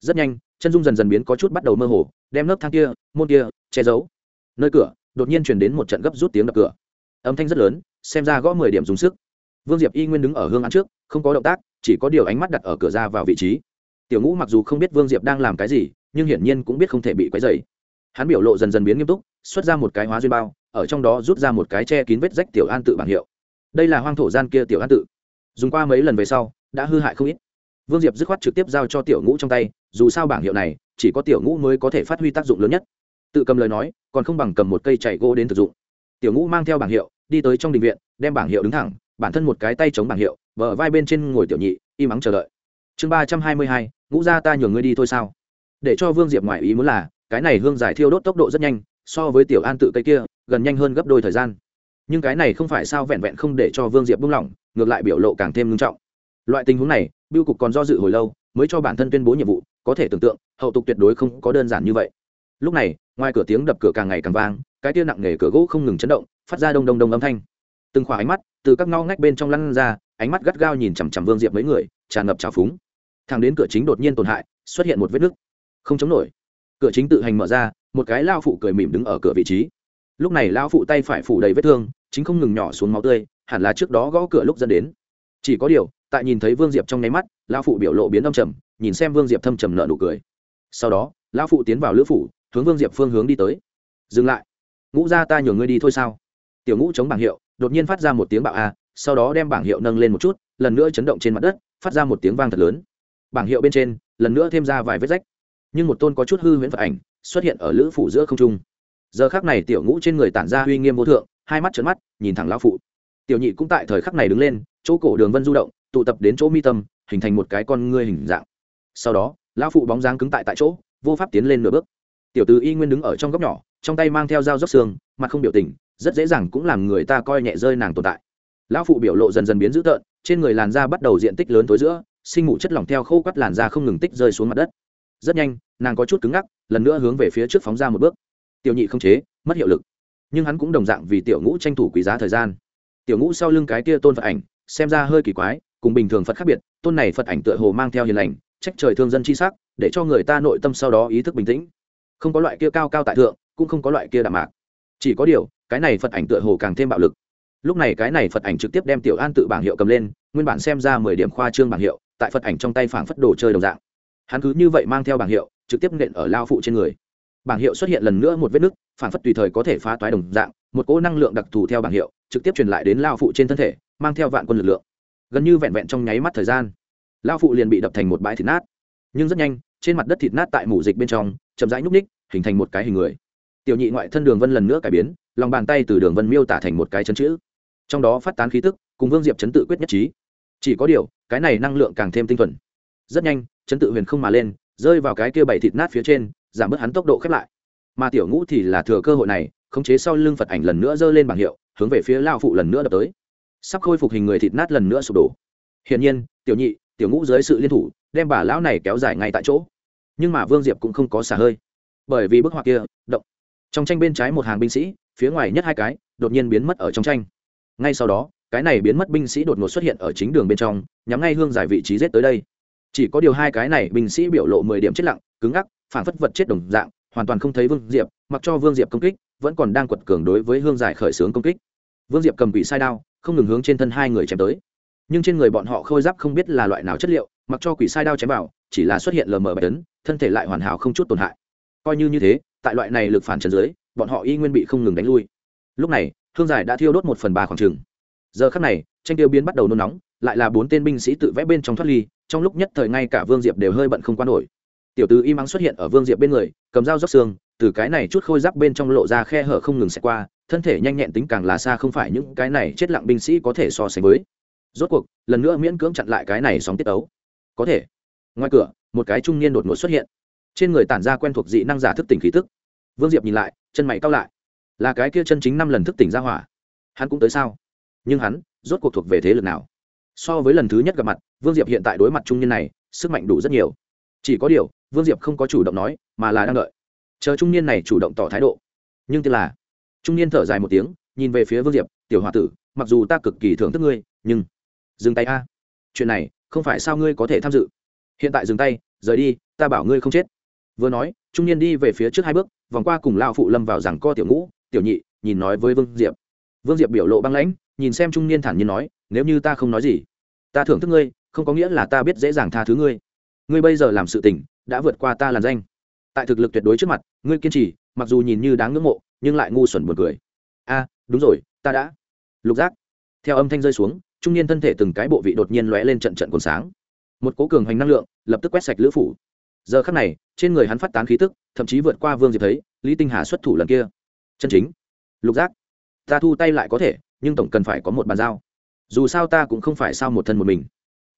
rất nhanh, chân dung dần dần biến có chút bắt đầu mơ hồ, đem lớp thang kia, môn kia che giấu. Nơi cửa, đột nhiên truyền đến một trận gấp rút tiếng đập cửa. Âm thanh rất lớn, xem ra gõ mười điểm dùng sức. Vương diệp y nguyên đứng ở hương án trước, không có động tác, chỉ có điều ánh mắt đặt ở cửa ra vào vị trí. Tiểu ngũ mặc dù không biết vương diệp đang làm cái gì, nhưng hiển nhiên cũng biết không thể bị quấy dày hắn biểu lộ dần dần biến nghiêm túc, xuất ra một cái hóa duyên bao, ở trong đó rút ra một cái che kín vết rách tiểu an tự bảng hiệu. Đây là hoang thổ gian kia tiểu an tự. Dùng qua mấy lần về sau, đã hư hại không ít vương diệp dứt khoát trực tiếp giao cho tiểu ngũ trong tay, dù sao bảng hiệu này, chỉ có tiểu ngũ mới có thể phát huy tác dụng lớn nhất. Tự cầm lời nói, còn không bằng cầm một cây chạy gỗ đến thực dụng. Tiểu ngũ mang theo bảng hiệu, đi tới trong đình viện, đem bảng hiệu đứng thẳng, bản thân một cái tay chống bảng hiệu vợ vai bên trên ngồi tiểu nhị, im mắng chờ đợi. Chương ba trăm hai mươi hai, ngũ ra ta nhường ngươi đi thôi sao? Để cho vương diệp ngoại ý muốn là, cái này hương giải thiêu đốt tốc độ rất nhanh, so với tiểu an tự cây kia, gần nhanh hơn gấp đôi thời gian. Nhưng cái này không phải sao vẹn vẹn không để cho vương diệp buông lỏng, ngược lại biểu lộ càng thêm nghiêm trọng loại tình huống này biêu cục còn do dự hồi lâu, mới cho bản thân tuyên bố nhiệm vụ, có thể tưởng tượng, hậu tục tuyệt đối không có đơn giản như vậy. Lúc này, ngoài cửa tiếng đập cửa càng ngày càng vang, cái tia nặng nề cửa gỗ không ngừng chấn động, phát ra đông đông đông âm thanh. Từng khỏa ánh mắt từ các ngõ ngách bên trong lăn ra, ánh mắt gắt gao nhìn chằm chằm vương diệp mấy người, tràn ngập trào phúng. Thằng đến cửa chính đột nhiên tổn hại, xuất hiện một vết nứt. Không chống nổi. Cửa chính tự hành mở ra, một cái lao phụ cười mỉm đứng ở cửa vị trí. Lúc này lao phụ tay phải phủ đầy vết thương, chính không ngừng nhỏ xuống máu tươi, hẳn là trước đó gõ cửa lúc dẫn đến. Chỉ có điều tại nhìn thấy vương diệp trong nháy mắt, Lão phụ biểu lộ biến âm trầm, nhìn xem vương diệp thâm trầm nợ nụ cười. Sau đó, Lão phụ tiến vào lữ phủ, hướng vương diệp phương hướng đi tới. Dừng lại. Ngũ ra ta nhường ngươi đi thôi sao? Tiểu ngũ chống bảng hiệu, đột nhiên phát ra một tiếng bạo a, sau đó đem bảng hiệu nâng lên một chút, lần nữa chấn động trên mặt đất, phát ra một tiếng vang thật lớn. Bảng hiệu bên trên, lần nữa thêm ra vài vết rách. Nhưng một tôn có chút hư huyễn phật ảnh xuất hiện ở lữ phủ giữa không trung. Giờ khắc này tiểu ngũ trên người tản ra uy nghiêm vô thượng, hai mắt trấn mắt, nhìn thẳng lão phụ. Tiểu nhị cũng tại thời khắc này đứng lên, chỗ cổ đường vân du động tụ tập đến chỗ mi tâm, hình thành một cái con ngươi hình dạng. Sau đó, lão phụ bóng dáng cứng tại tại chỗ, vô pháp tiến lên nửa bước. Tiểu tứ y nguyên đứng ở trong góc nhỏ, trong tay mang theo dao dốc xương, mặt không biểu tình, rất dễ dàng cũng làm người ta coi nhẹ rơi nàng tồn tại. Lão phụ biểu lộ dần dần biến dữ tợn, trên người làn da bắt đầu diện tích lớn tối giữa, sinh mụ chất lỏng theo khô quắt làn da không ngừng tích rơi xuống mặt đất. Rất nhanh, nàng có chút cứng ngắc, lần nữa hướng về phía trước phóng ra một bước. Tiểu nhị không chế, mất hiệu lực. Nhưng hắn cũng đồng dạng vì tiểu ngũ tranh thủ quý giá thời gian. Tiểu ngũ sau lưng cái kia tôn phật ảnh, xem ra hơi kỳ quái cùng bình thường phật khác biệt, tôn này phật ảnh tựa hồ mang theo hiền lành, trách trời thương dân chi sắc, để cho người ta nội tâm sau đó ý thức bình tĩnh. Không có loại kia cao cao tại thượng, cũng không có loại kia đạm mạc. Chỉ có điều, cái này phật ảnh tựa hồ càng thêm bạo lực. Lúc này cái này phật ảnh trực tiếp đem tiểu an tự bảng hiệu cầm lên, nguyên bản xem ra mười điểm khoa trương bảng hiệu, tại phật ảnh trong tay phảng phất đồ chơi đồng dạng. Hắn cứ như vậy mang theo bảng hiệu, trực tiếp nện ở lao phụ trên người. Bảng hiệu xuất hiện lần nữa một vết nứt, phảng phất tùy thời có thể phá toái đồng dạng, một cỗ năng lượng đặc thù theo bảng hiệu, trực tiếp truyền lại đến lao phụ trên thân thể, mang theo vạn quân lực lượng gần như vẹn vẹn trong nháy mắt thời gian lao phụ liền bị đập thành một bãi thịt nát. Nhưng rất nhanh, trên mặt đất thịt nát tại mủ dịch bên trong, chậm rãi nhúc ních hình thành một cái hình người. Tiểu nhị ngoại thân đường vân lần nữa cải biến, lòng bàn tay từ đường vân miêu tả thành một cái chân chữ. Trong đó phát tán khí tức, cùng vương diệp chấn tự quyết nhất trí. Chỉ có điều, cái này năng lượng càng thêm tinh thuần. Rất nhanh, chấn tự huyền không mà lên, rơi vào cái kia bảy thịt nát phía trên, giảm bớt hắn tốc độ khép lại. Mà tiểu ngũ thì là thừa cơ hội này, khống chế sau lưng phật ảnh lần nữa giơ lên bảng hiệu, hướng về phía lao phụ lần nữa đập tới sắp khôi phục hình người thịt nát lần nữa sụp đổ. Hiển nhiên, tiểu nhị, tiểu ngũ dưới sự liên thủ, đem bà lão này kéo dài ngay tại chỗ. Nhưng mà vương diệp cũng không có xả hơi. Bởi vì bức họa kia, động. Trong tranh bên trái một hàng binh sĩ, phía ngoài nhất hai cái, đột nhiên biến mất ở trong tranh. Ngay sau đó, cái này biến mất binh sĩ đột ngột xuất hiện ở chính đường bên trong, nhắm ngay hương giải vị trí rết tới đây. Chỉ có điều hai cái này binh sĩ biểu lộ mười điểm chết lặng, cứng ngắc phản phất vật chết đồng dạng, hoàn toàn không thấy vương diệp, mặc cho vương diệp công kích, vẫn còn đang quật cường đối với hương giải khởi xướng công kích. Vương diệp cầm quỷ sai đao không ngừng hướng trên thân hai người chém tới. Nhưng trên người bọn họ khôi giáp không biết là loại nào chất liệu, mặc cho quỷ sai đao chém vào, chỉ là xuất hiện lờ mờ bạch tấn thân thể lại hoàn hảo không chút tổn hại. Coi như như thế, tại loại này lực phản trần dưới, bọn họ y nguyên bị không ngừng đánh lui. Lúc này hương giải đã thiêu đốt một phần ba khoảng trường. Giờ khắc này, tranh tiêu biến bắt đầu nôn nóng, lại là bốn tên binh sĩ tự vẽ bên trong thoát ly, trong lúc nhất thời ngay cả vương diệp đều hơi bận không quan nổi. Tiểu tứ y mắng xuất hiện ở vương diệp bên người, cầm dao róc xương, từ cái này chút khôi giáp bên trong lộ ra khe hở không ngừng xẹt qua thân thể nhanh nhẹn tính càng là xa không phải những cái này chết lặng binh sĩ có thể so sánh với. Rốt cuộc, lần nữa miễn cưỡng chặn lại cái này sóng tiết ấu có thể. Ngoài cửa, một cái trung niên đột ngột xuất hiện. Trên người tản ra quen thuộc dị năng giả thức tỉnh khí tức. Vương diệp nhìn lại, chân mày cao lại. Là cái kia chân chính năm lần thức tỉnh ra hỏa. Hắn cũng tới sao? Nhưng hắn, rốt cuộc thuộc về thế lực nào? So với lần thứ nhất gặp mặt, vương diệp hiện tại đối mặt trung niên này, sức mạnh đủ rất nhiều. Chỉ có điều, vương diệp không có chủ động nói, mà là đang đợi. Chờ trung niên này chủ động tỏ thái độ. Nhưng tức là trung niên thở dài một tiếng, nhìn về phía vương diệp, tiểu h o a tử, mặc dù ta cực kỳ thưởng thức ngươi, nhưng dừng tay a. Chuyện này, không phải sao ngươi có thể tham dự. Hiện tại dừng tay, rời đi, ta bảo ngươi không chết. Vừa nói, trung niên đi về phía trước hai bước, vòng qua cùng lao phụ lâm vào rằng co tiểu ngũ, tiểu nhị, nhìn nói với vương diệp. Vương diệp biểu lộ băng lãnh, nhìn xem trung niên thản nhiên nói, nếu như ta không nói gì, ta thưởng thức ngươi, không có nghĩa là ta biết dễ dàng tha thứ ngươi. Ngươi bây giờ làm sự tình, đã vượt qua ta làn danh. Tại thực lực tuyệt đối trước mặt, ngươi kiên trì, mặc dù nhìn như đáng ngưỡng mộ nhưng lại ngu xuẩn buồn cười. A, đúng rồi, ta đã. Lục giác. Theo âm thanh rơi xuống, trung niên thân thể từng cái bộ vị đột nhiên lóe lên trận trận cồn sáng. Một cố cường hành năng lượng lập tức quét sạch lữ phủ. Giờ khắc này, trên người hắn phát tán khí tức, thậm chí vượt qua vương diệp thấy, lý tinh hà xuất thủ lần kia. Chân chính. Lục giác. Ta thu tay lại có thể, nhưng tổng cần phải có một bàn giao. Dù sao ta cũng không phải sao một thân một mình.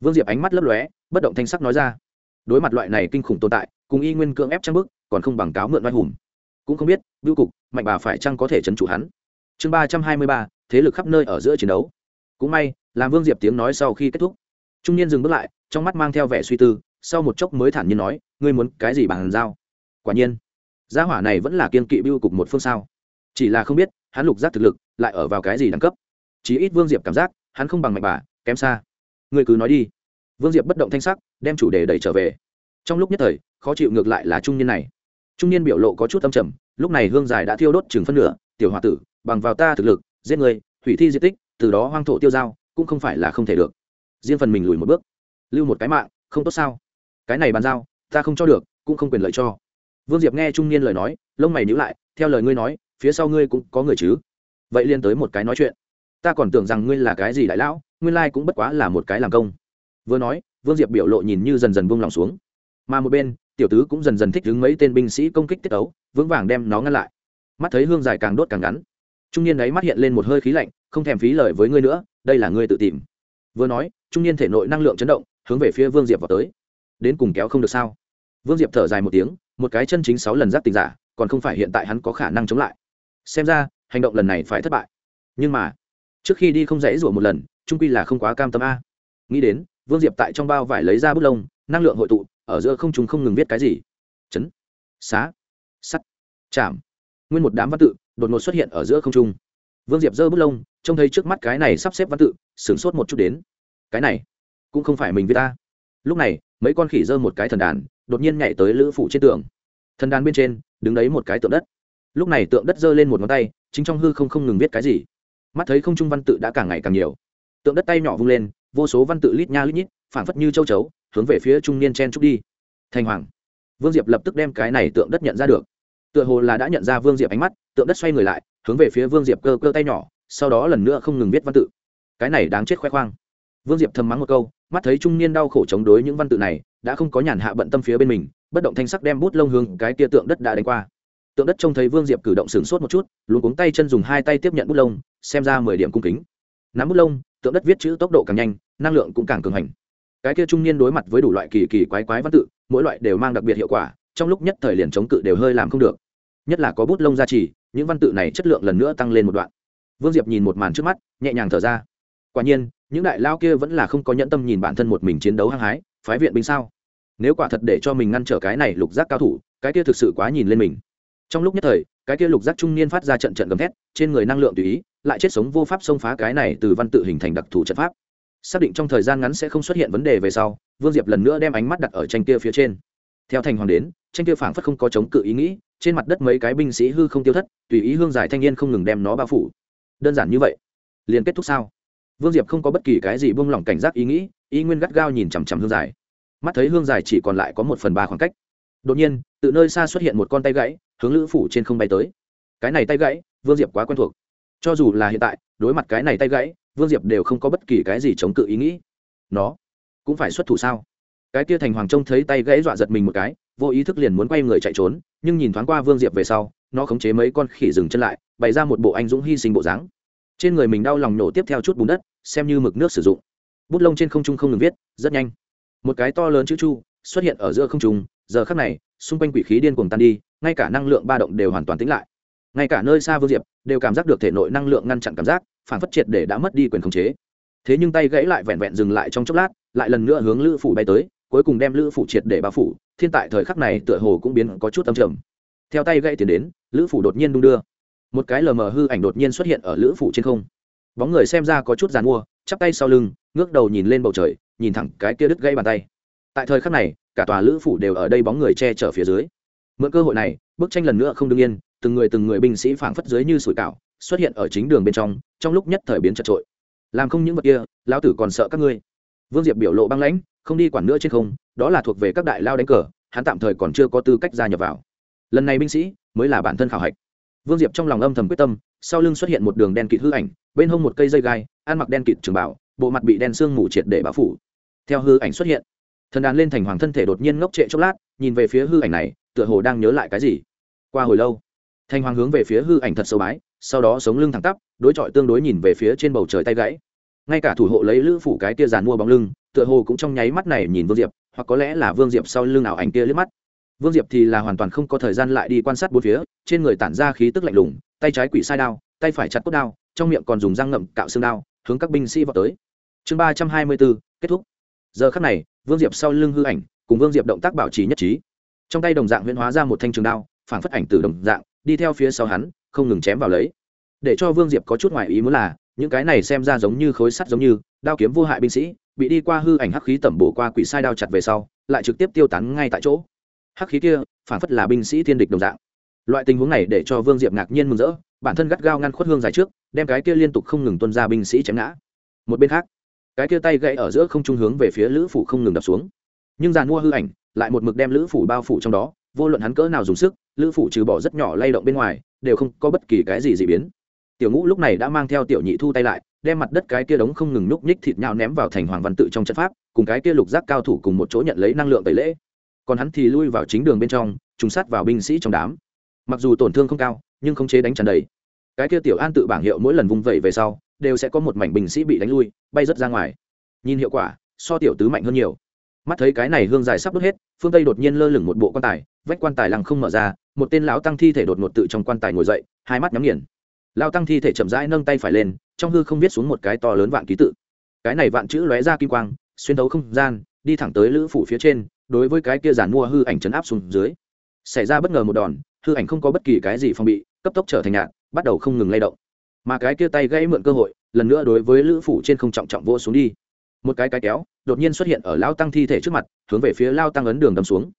Vương diệp ánh mắt lấp lóe, bất động thanh sắc nói ra. Đối mặt loại này kinh khủng tồn tại, cùng y nguyên cưỡng ép trang bức, còn không bằng cáo mượn oai hùng cũng không biết, bưu cục, mạnh bà phải chăng có thể trấn trụ hắn? Chương ba trăm hai mươi ba, thế lực khắp nơi ở giữa chiến đấu. Cũng may, làm vương diệp tiếng nói sau khi kết thúc, trung niên dừng bước lại, trong mắt mang theo vẻ suy tư, sau một chốc mới thản nhiên nói, ngươi muốn cái gì bàn giao quả nhiên. Gia hỏa này vẫn là kiên kỵ biêu cục một phương sao? Chỉ là không biết, hắn lục giác thực lực, lại ở vào cái gì đẳng cấp? Chí ít vương diệp cảm giác, hắn không bằng mạnh bà, kém xa. Ngươi cứ nói đi. Vương diệp bất động thanh sắc, đem chủ đề đẩy trở về. Trong lúc nhất thời, khó chịu ngược lại là trung niên này trung niên biểu lộ có chút âm trầm, lúc này hương giải đã thiêu đốt chừng phân nửa, tiểu h o a tử, bằng vào ta thực lực, giết người hủy thi di tích, từ đó hoang thổ tiêu dao cũng không phải là không thể được. Riêng phần mình lùi một bước, lưu một cái mạng, không tốt sao? Cái này bàn giao, ta không cho được, cũng không quyền lợi cho. Vương diệp nghe trung niên lời nói, lông mày nhữ lại, theo lời ngươi nói, phía sau ngươi cũng có người chứ? Vậy liên tới một cái nói chuyện. Ta còn tưởng rằng ngươi là cái gì đại lão, nguyên lai cũng bất quá là một cái làm công. Vừa nói, vương diệp biểu lộ nhìn như dần dần buông lòng xuống. Mà một bên tiểu tứ cũng dần dần thích đứng mấy tên binh sĩ công kích tiết ấu, vững vàng đem nó ngăn lại. Mắt thấy hương dài càng đốt càng ngắn, trung niên ấy mắt hiện lên một hơi khí lạnh, không thèm phí lời với ngươi nữa, đây là ngươi tự tìm. Vừa nói, trung niên thể nội năng lượng chấn động, hướng về phía vương diệp vào tới. Đến cùng kéo không được sao? Vương diệp thở dài một tiếng, một cái chân chính sáu lần giáp tình giả, còn không phải hiện tại hắn có khả năng chống lại. Xem ra, hành động lần này phải thất bại. Nhưng mà, trước khi đi không dãy rủa một lần, trung quy là không quá cam tâm a. Nghĩ đến, vương diệp tại trong bao vải lấy ra bút lông, năng lượng hội tụ ở giữa không chúng không ngừng viết cái gì. Chấn. Xá. Sắt. Chạm. Nguyên một đám văn tự đột ngột xuất hiện ở giữa không trung. Vương diệp giơ bút lông, trông thấy trước mắt cái này sắp xếp văn tự, sửng sốt một chút đến. Cái này cũng không phải mình viết ta. Lúc này, mấy con khỉ giơ một cái thần đàn, đột nhiên nhảy tới lữ phụ trên tường. Thần đàn bên trên, đứng đấy một cái tượng đất. Lúc này tượng đất giơ lên một ngón tay, chính trong hư không không ngừng viết cái gì. Mắt thấy không trung văn tự đã càng ngày càng nhiều. Tượng đất tay nhỏ vung lên, vô số văn tự lít nha lít nhít, phảng phất như châu chấu hướng về phía trung niên chen trúc đi. Thành hoàng. Vương diệp lập tức đem cái này tượng đất nhận ra được. Tựa hồ là đã nhận ra vương diệp ánh mắt, tượng đất xoay người lại, hướng về phía vương diệp cơ cơ tay nhỏ, sau đó lần nữa không ngừng viết văn tự. Cái này đáng chết khoe khoang. Vương diệp thầm mắng một câu, mắt thấy trung niên đau khổ chống đối những văn tự này, đã không có nhàn hạ bận tâm phía bên mình, bất động thanh sắc đem bút lông hương cái tia tượng đất đã đánh qua. Tượng đất trông thấy vương diệp cử động sửng sốt một chút luôn cuống tay chân dùng hai tay tiếp nhận bút lông, xem ra mười điểm cung kính. Nắm bút lông, tượng đất viết chữ tốc độ càng nhanh, năng lượng cũng càng cường hành cái kia trung niên đối mặt với đủ loại kỳ kỳ quái quái văn tự, mỗi loại đều mang đặc biệt hiệu quả, trong lúc nhất thời liền chống cự đều hơi làm không được. Nhất là có bút lông gia trì những văn tự này chất lượng lần nữa tăng lên một đoạn. Vương diệp nhìn một màn trước mắt, nhẹ nhàng thở ra. Quả nhiên, những đại lao kia vẫn là không có nhẫn tâm nhìn bản thân một mình chiến đấu hăng hái, phái viện binh sao? Nếu quả thật để cho mình ngăn trở cái này lục giác cao thủ, cái kia thực sự quá nhìn lên mình. Trong lúc nhất thời, cái kia lục giác trung niên phát ra trận trận gầm thét, trên người năng lượng tùy ý, lại chết sống vô pháp xông phá cái này từ văn tự hình thành đặc thù trận pháp xác định trong thời gian ngắn sẽ không xuất hiện vấn đề về sau, vương diệp lần nữa đem ánh mắt đặt ở tranh kia phía trên. Theo thành hoàng đến, tranh kia phảng phất không có chống cự ý nghĩ, trên mặt đất mấy cái binh sĩ hư không tiêu thất, tùy ý hương giải thanh niên không ngừng đem nó bao phủ. Đơn giản như vậy, liền kết thúc sao? Vương diệp không có bất kỳ cái gì buông lỏng cảnh giác ý nghĩ ý nguyên gắt gao nhìn chằm chằm hương giải. Mắt thấy hương giải chỉ còn lại có một phần ba khoảng cách. Đột nhiên, từ nơi xa xuất hiện một con tay gãy, hướng lữ phủ trên không bay tới. Cái này tay gãy, vương diệp quá quen thuộc. Cho dù là hiện tại, đối mặt cái này tay gãy vương diệp đều không có bất kỳ cái gì chống cự ý nghĩ. Nó cũng phải xuất thủ sao? Cái kia thành hoàng trông thấy tay gãy dọa giật mình một cái, vô ý thức liền muốn quay người chạy trốn, nhưng nhìn thoáng qua vương diệp về sau, nó khống chế mấy con khỉ dừng chân lại, bày ra một bộ anh dũng hy sinh bộ dáng. Trên người mình đau lòng nổ tiếp theo chút bùn đất, xem như mực nước sử dụng. Bút lông trên không trung không ngừng viết, rất nhanh. Một cái to lớn chữ chu xuất hiện ở giữa không trung, giờ khắc này, xung quanh quỷ khí điên cuồng tan đi, ngay cả năng lượng ba động đều hoàn toàn tĩnh lại. Ngay cả nơi xa vương diệp đều cảm giác được thể nội năng lượng ngăn chặn cảm giác phản phất triệt để đã mất đi quyền khống chế. Thế nhưng tay gãy lại vẹn vẹn dừng lại trong chốc lát, lại lần nữa hướng lữ phủ bay tới, cuối cùng đem lữ phủ triệt để bao phủ, thiên tại thời khắc này tựa hồ cũng biến có chút âm trầm. Theo tay gãy tiến đến, lữ phủ đột nhiên đung đưa. Một cái lờ mờ hư ảnh đột nhiên xuất hiện ở lữ phủ trên không. Bóng người xem ra có chút dàn i mua, chắp tay sau lưng, ngước đầu nhìn lên bầu trời, nhìn thẳng cái kia đứt gãy bàn tay. Tại thời khắc này, cả tòa lữ phủ đều ở đây bóng người che chở phía dưới. Mượn cơ hội này, bức tranh lần nữa không đương yên từng người từng người binh sĩ phảng phất dưới như sủi cảo xuất hiện ở chính đường bên trong trong lúc nhất thời biến chật trội. Làm không những vật kia, lão tử còn sợ các ngươi. Vương diệp biểu lộ băng lãnh, không đi quản nữa trên không, đó là thuộc về các đại lao đánh cờ, hắn tạm thời còn chưa có tư cách gia nhập vào. Lần này binh sĩ, mới là bản thân khảo hạch. Vương diệp trong lòng âm thầm quyết tâm, sau lưng xuất hiện một đường đen kịt hư ảnh, bên hông một cây dây gai, ăn mặc đen kịt trường bảo, bộ mặt bị đen sương mù triệt để bao phủ. Theo hư ảnh xuất hiện, thần đàn lên thành hoàng thân thể đột nhiên ngốc trệ chốc lát, nhìn về phía hư ảnh này, tựa hồ đang nhớ lại cái gì. Qua hồi lâu, thành hoàng hướng về phía hư ảnh thật sâu bái sau đó sống lưng thẳng tắp, đối chọi tương đối nhìn về phía trên bầu trời tay gãy. Ngay cả thủ hộ lấy lữ phủ cái kia giàn mua bóng lưng, tựa hồ cũng trong nháy mắt này nhìn vương diệp, hoặc có lẽ là vương diệp sau lưng ảo ảnh kia liếc mắt. Vương diệp thì là hoàn toàn không có thời gian lại đi quan sát bốn phía, trên người tản ra khí tức lạnh lùng, tay trái quỷ sai đao, tay phải chặt cốt đao, trong miệng còn dùng răng ngậm cạo xương đao, hướng các binh sĩ vào tới. Chương ba trăm hai mươi bốn, kết thúc. Giờ khắc này, vương diệp sau lưng hư ảnh, cùng vương diệp động tác bảo trì nhất trí. Trong tay đồng dạng huyễn hóa ra một thanh trường đao phản phất ảnh từ đồng dạng, đi theo phía sau hắn không ngừng chém vào lấy. Để cho vương diệp có chút ngoại ý muốn là, những cái này xem ra giống như khối sắt giống như, đao kiếm vô hại binh sĩ, bị đi qua hư ảnh hắc khí tẩm bổ qua quỷ sai đao chặt về sau, lại trực tiếp tiêu tán ngay tại chỗ. Hắc khí kia phản phất là binh sĩ thiên địch đồng dạng. Loại tình huống này để cho vương diệp ngạc nhiên mừng rỡ, bản thân gắt gao ngăn khuất hương dài trước, đem cái kia liên tục không ngừng tuân ra binh sĩ chém ngã. Một bên khác, cái kia tay gãy ở giữa không trung hướng về phía lữ phủ không ngừng đập xuống. Nhưng giàn mua hư ảnh, lại một mực đem lữ phủ bao phủ trong đó vô luận hắn cỡ nào dùng sức, lữ phủ trừ bỏ rất nhỏ lay động bên ngoài, đều không có bất kỳ cái gì dị biến. Tiểu ngũ lúc này đã mang theo tiểu nhị thu tay lại, đem mặt đất cái kia đống không ngừng núp nhích thịt nhào ném vào thành hoàng văn tự trong trận pháp, cùng cái kia lục giác cao thủ cùng một chỗ nhận lấy năng lượng tẩy lễ. Còn hắn thì lui vào chính đường bên trong, trùng sát vào binh sĩ trong đám. Mặc dù tổn thương không cao, nhưng không chế đánh tràn đầy. Cái kia tiểu an tự bảng hiệu mỗi lần vung vẩy về sau, đều sẽ có một mảnh binh sĩ bị đánh lui, bay rớt ra ngoài. Nhìn hiệu quả, so tiểu tứ mạnh hơn nhiều. Mắt thấy cái này hương dài sắp đốt hết phương tây đột nhiên lơ lửng một bộ quan tài, vách quan tài lăng không mở ra, một tên lão tăng thi thể đột ngột tự trong quan tài ngồi dậy, hai mắt nhắm nghiền. Lao tăng thi thể chậm rãi nâng tay phải lên, trong hư không viết xuống một cái to lớn vạn ký tự. Cái này vạn chữ lóe ra kim quang, xuyên thấu không gian, đi thẳng tới lữ phủ phía trên, đối với cái kia giản mua hư ảnh chấn áp xuống dưới. Xảy ra bất ngờ một đòn, hư ảnh không có bất kỳ cái gì phòng bị, cấp tốc trở thành nhạn bắt đầu không ngừng lay động. Mà cái kia tay gãy mượn cơ hội, lần nữa đối với lữ phủ trên không trọng trọng vô xuống đi. Một cái cái kéo đột nhiên xuất hiện ở lao tăng thi thể trước mặt hướng về phía lao tăng ấn đường đâm xuống.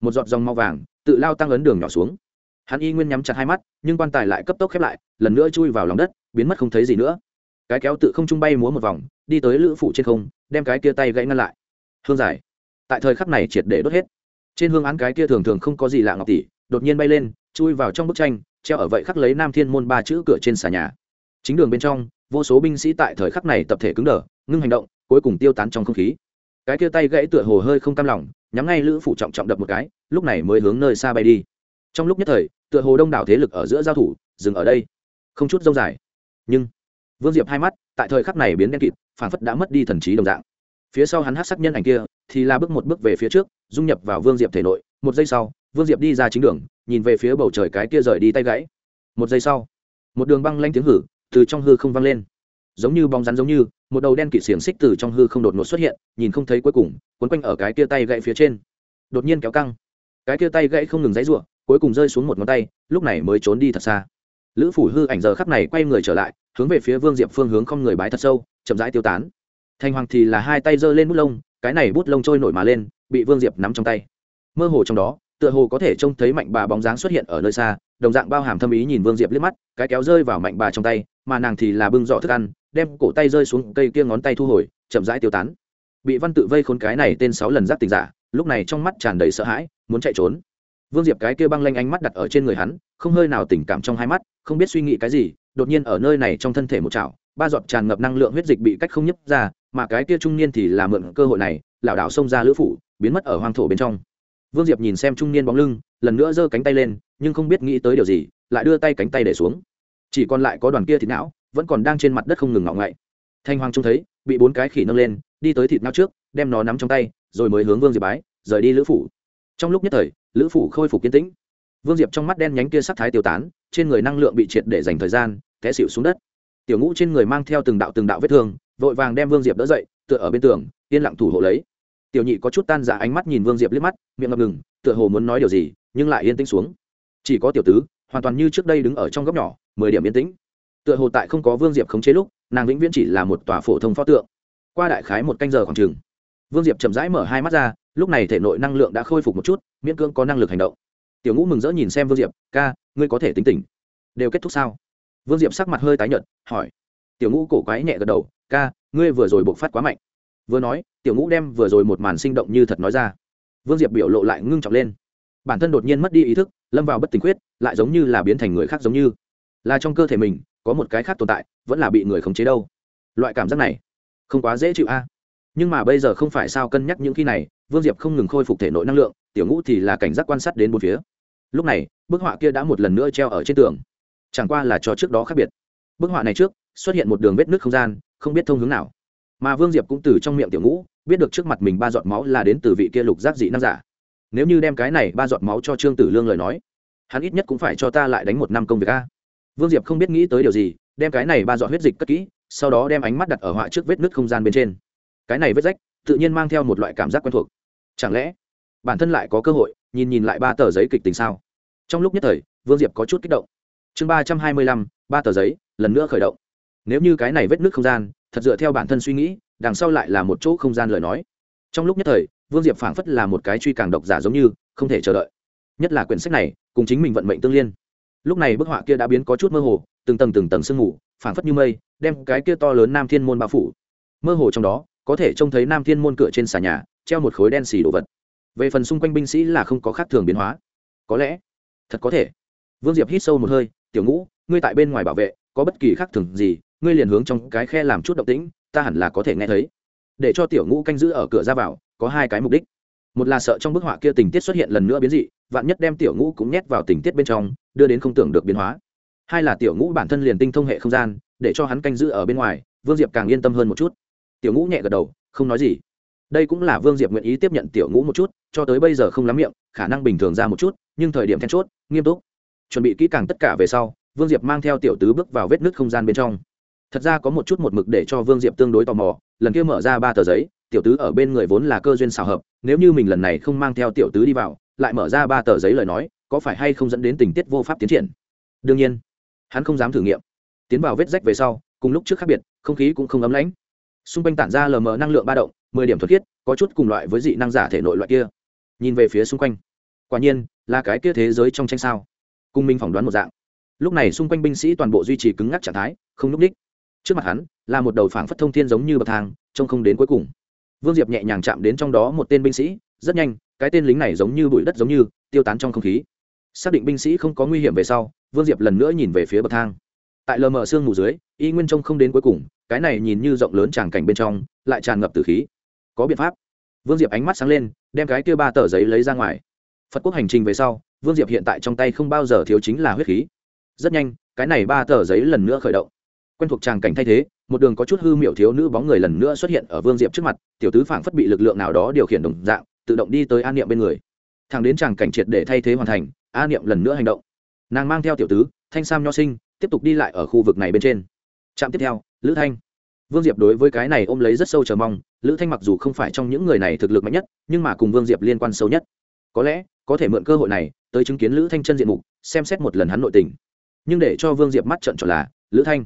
Một giọt dòng mau vàng tự lao tăng ấn đường nhỏ xuống. Hắn y nguyên nhắm chặt hai mắt nhưng quan tài lại cấp tốc khép lại lần nữa chui vào lòng đất biến mất không thấy gì nữa. Cái kéo tự không trung bay múa một vòng đi tới lữ phụ trên không đem cái kia tay gãy ngăn lại. Hương giải, tại thời khắc này triệt để đốt hết. Trên hương án cái kia thường thường không có gì lạ ngọc tỷ đột nhiên bay lên chui vào trong bức tranh treo ở vậy khắc lấy nam thiên môn ba chữ cửa trên xà nhà. Chính đường bên trong vô số binh sĩ tại thời khắc này tập thể cứng đờ ngưng hành động cuối cùng tiêu tán trong không khí. Cái kia tay gãy tựa hồ hơi không cam lòng, nhắm ngay lữ phủ trọng trọng đập một cái, lúc này mới hướng nơi xa bay đi. Trong lúc nhất thời, tựa hồ đông đảo thế lực ở giữa giao thủ, dừng ở đây. Không chút dông dài. Nhưng, vương diệp hai mắt, tại thời khắc này biến đen kịt phản phất đã mất đi thần trí đồng dạng. Phía sau hắn hát sắc nhân ảnh kia, thì la bước một bước về phía trước, dung nhập vào vương diệp thể nội. Một giây sau, vương diệp đi ra chính đường, nhìn về phía bầu trời cái kia rời đi tay gãy. Một giây sau, một đường băng lanh tiếng hử từ trong hư không vang lên giống như bóng rắn giống như, một đầu đen kịt xiềng xích từ trong hư không đột ngột xuất hiện, nhìn không thấy cuối cùng quấn quanh ở cái kia tay gãy phía trên. Đột nhiên kéo căng. Cái kia tay gãy không ngừng dãy ruộng cuối cùng rơi xuống một ngón tay, lúc này mới trốn đi thật xa. Lữ phủ hư ảnh giờ khắp này quay người trở lại, hướng về phía vương diệp phương hướng không người bái thật sâu, chậm rãi tiêu tán. Thanh hoàng thì là hai tay giơ lên bút lông, cái này bút lông trôi nổi mà lên, bị vương diệp nắm trong tay. Mơ hồ trong đó, tựa hồ có thể trông thấy mạnh bà bóng dáng xuất hiện ở nơi xa, đồng dạng bao hàm thâm ý nhìn vương diệp liếc mắt, cái kéo rơi vào mạnh bà trong tay mà nàng thì là bưng dọ thức ăn, đem cổ tay rơi xuống cây kia ngón tay thu hồi, chậm rãi tiêu tán. Bị văn tự vây khốn cái này tên sáu lần giáp tình giả, lúc này trong mắt tràn đầy sợ hãi, muốn chạy trốn. Vương diệp cái kia băng lanh ánh mắt đặt ở trên người hắn, không hơi nào tình cảm trong hai mắt, không biết suy nghĩ cái gì, đột nhiên ở nơi này trong thân thể một chảo, ba giọt tràn ngập năng lượng huyết dịch bị cách không nhấp ra, mà cái kia trung niên thì là mượn cơ hội này, lảo đảo xông ra lữ phủ, biến mất ở hoang thổ bên trong. Vương diệp nhìn xem trung niên bóng lưng, lần nữa giơ cánh tay lên, nhưng không biết nghĩ tới điều gì, lại đưa tay cánh tay để xuống chỉ còn lại có đoàn kia thịt não, vẫn còn đang trên mặt đất không ngừng ngọng ngậy. Thanh hoàng trông thấy, bị bốn cái khỉ nâng lên, đi tới thịt não trước, đem nó nắm trong tay, rồi mới hướng vương diệp bái, rời đi lữ phủ. Trong lúc nhất thời, lữ phủ khôi phục kiến tĩnh. Vương diệp trong mắt đen nhánh kia sắc thái tiêu tán, trên người năng lượng bị triệt để dành thời gian, té xịu xuống đất. Tiểu ngũ trên người mang theo từng đạo từng đạo vết thương, vội vàng đem vương diệp đỡ dậy, tựa ở bên tường, yên lặng thủ hộ lấy. Tiểu nhị có chút tan ra ánh mắt nhìn vương diệp liếc mắt, miệng ngập ngừng, tựa hồ muốn nói điều gì, nhưng lại yên tĩnh xuống chỉ có tiểu tứ, hoàn toàn như trước đây đứng ở trong góc nhỏ, mười điểm yên tĩnh. Tựa hồ tại không có vương diệp khống chế lúc, nàng vĩnh viễn chỉ là một tòa phổ thông pho tượng. Qua đại khái một canh giờ khoảng chừng, vương diệp chậm rãi mở hai mắt ra, lúc này thể nội năng lượng đã khôi phục một chút, miễn cưỡng có năng lực hành động. Tiểu ngũ mừng rỡ nhìn xem vương diệp, ca, ngươi có thể tính tỉnh đều kết thúc sao? Vương diệp sắc mặt hơi tái nhợt, hỏi. Tiểu ngũ cổ quái nhẹ gật đầu, ca, ngươi vừa rồi buộc phát quá mạnh. Vừa nói, tiểu ngũ đem vừa rồi một màn sinh động như thật nói ra. Vương diệp biểu lộ lại ngưng trọng lên bản thân đột nhiên mất đi ý thức, lâm vào bất tình quyết, lại giống như là biến thành người khác giống như. Là trong cơ thể mình, có một cái khác tồn tại, vẫn là bị người khống chế đâu. Loại cảm giác này, không quá dễ chịu a. Nhưng mà bây giờ không phải sao cân nhắc những khi này, vương diệp không ngừng khôi phục thể nội năng lượng, tiểu ngũ thì là cảnh giác quan sát đến một phía. Lúc này, bức họa kia đã một lần nữa treo ở trên tường. Chẳng qua là cho trước đó khác biệt. Bức họa này trước, xuất hiện một đường vết nước không gian, không biết thông hướng nào. Mà vương diệp cũng từ trong miệng tiểu ngũ, biết được trước mặt mình ba giọt máu là đến từ vị kia lục giác dị nam giả nếu như đem cái này ba giọt máu cho trương tử lương lời nói, hắn ít nhất cũng phải cho ta lại đánh một năm công việc a. Vương diệp không biết nghĩ tới điều gì, đem cái này ba giọt huyết dịch cất kỹ, sau đó đem ánh mắt đặt ở họa trước vết nứt không gian bên trên. Cái này vết rách, tự nhiên mang theo một loại cảm giác quen thuộc. Chẳng lẽ, bản thân lại có cơ hội nhìn nhìn lại ba tờ giấy kịch tình sao? Trong lúc nhất thời, vương diệp có chút kích động. Chương ba trăm hai mươi lăm, ba tờ giấy, lần nữa khởi động. Nếu như cái này vết nứt không gian, thật dựa theo bản thân suy nghĩ, đằng sau lại là một chỗ không gian lời nói. Trong lúc nhất thời vương diệp phảng phất là một cái truy càng độc giả giống như, không thể chờ đợi. Nhất là quyển sách này, cùng chính mình vận mệnh tương liên. Lúc này bức họa kia đã biến có chút mơ hồ, từng tầng từng tầng sương mù, phảng phất như mây, đem cái kia to lớn nam thiên môn bao phủ. Mơ hồ trong đó, có thể trông thấy nam thiên môn cửa trên xà nhà, treo một khối đen xì đồ vật. Về phần xung quanh binh sĩ là không có khác thường biến hóa. Có lẽ, thật có thể. Vương diệp hít sâu một hơi, tiểu ngũ, ngươi tại bên ngoài bảo vệ, có bất kỳ khác thường gì, ngươi liền hướng trong cái khe làm chút động tĩnh, ta hẳn là có thể nghe thấy để cho tiểu ngũ canh giữ ở cửa ra vào, có hai cái mục đích. Một là sợ trong bức họa kia tình tiết xuất hiện lần nữa biến dị, vạn nhất đem tiểu ngũ cũng nhét vào tình tiết bên trong, đưa đến không tưởng được biến hóa. Hai là tiểu ngũ bản thân liền tinh thông hệ không gian, để cho hắn canh giữ ở bên ngoài, vương diệp càng yên tâm hơn một chút. Tiểu ngũ nhẹ gật đầu, không nói gì. Đây cũng là vương diệp nguyện ý tiếp nhận tiểu ngũ một chút, cho tới bây giờ không lắm miệng, khả năng bình thường ra một chút, nhưng thời điểm then chốt, nghiêm túc. Chuẩn bị kỹ càng tất cả về sau, vương diệp mang theo tiểu tứ bước vào vết nứt không gian bên trong. Thật ra có một chút một mực để cho vương diệp tương đối tò mò lần kia mở ra ba tờ giấy, tiểu tứ ở bên người vốn là cơ duyên xào hợp, nếu như mình lần này không mang theo tiểu tứ đi vào, lại mở ra ba tờ giấy lời nói, có phải hay không dẫn đến tình tiết vô pháp tiến triển? Đương nhiên, hắn không dám thử nghiệm. Tiến vào vết rách về sau, cùng lúc trước khác biệt, không khí cũng không ấm lãnh. Xung quanh tản ra lờ mờ năng lượng ba động, mười điểm thuật khiết, có chút cùng loại với dị năng giả thể nội loại kia. Nhìn về phía xung quanh, quả nhiên là cái kia thế giới trong tranh sao. Cùng minh phỏng đoán một dạng. Lúc này xung quanh binh sĩ toàn bộ duy trì cứng ngắc trạng thái, không n ú c đích trước mặt hắn là một đầu phảng phất thông thiên giống như bậc thang, trông không đến cuối cùng. Vương diệp nhẹ nhàng chạm đến trong đó một tên binh sĩ, rất nhanh, cái tên lính này giống như bụi đất giống như, tiêu tán trong không khí. Xác định binh sĩ không có nguy hiểm về sau, vương diệp lần nữa nhìn về phía bậc thang. Tại lờ mờ sương mù dưới, y nguyên trông không đến cuối cùng, cái này nhìn như rộng lớn tràng cảnh bên trong, lại tràn ngập từ khí. Có biện pháp. Vương diệp ánh mắt sáng lên, đem cái kia ba tờ giấy lấy ra ngoài. Phật quốc hành trình về sau, vương diệp hiện tại trong tay không bao giờ thiếu chính là huyết khí. Rất nhanh, cái này ba tờ giấy lần nữa khởi động quen thuộc tràng cảnh thay thế, một đường có chút hư miệu thiếu nữ bóng người lần nữa xuất hiện ở vương diệp trước mặt, tiểu tứ phảng phất bị lực lượng nào đó điều khiển đồng dạng, tự động đi tới an niệm bên người. Thằng đến tràng cảnh triệt để thay thế hoàn thành, an niệm lần nữa hành động. Nàng mang theo tiểu tứ, thanh sam nho sinh, tiếp tục đi lại ở khu vực này bên trên. Trạm tiếp theo, lữ thanh. Vương diệp đối với cái này ôm lấy rất sâu chờ mong, lữ thanh mặc dù không phải trong những người này thực lực mạnh nhất, nhưng mà cùng vương diệp liên quan sâu nhất. Có lẽ, có thể mượn cơ hội này, tới chứng kiến lữ thanh chân diện mục, xem xét một lần hắn nội tình. Nhưng để cho vương diệp mắt trận tròn là, lữ thanh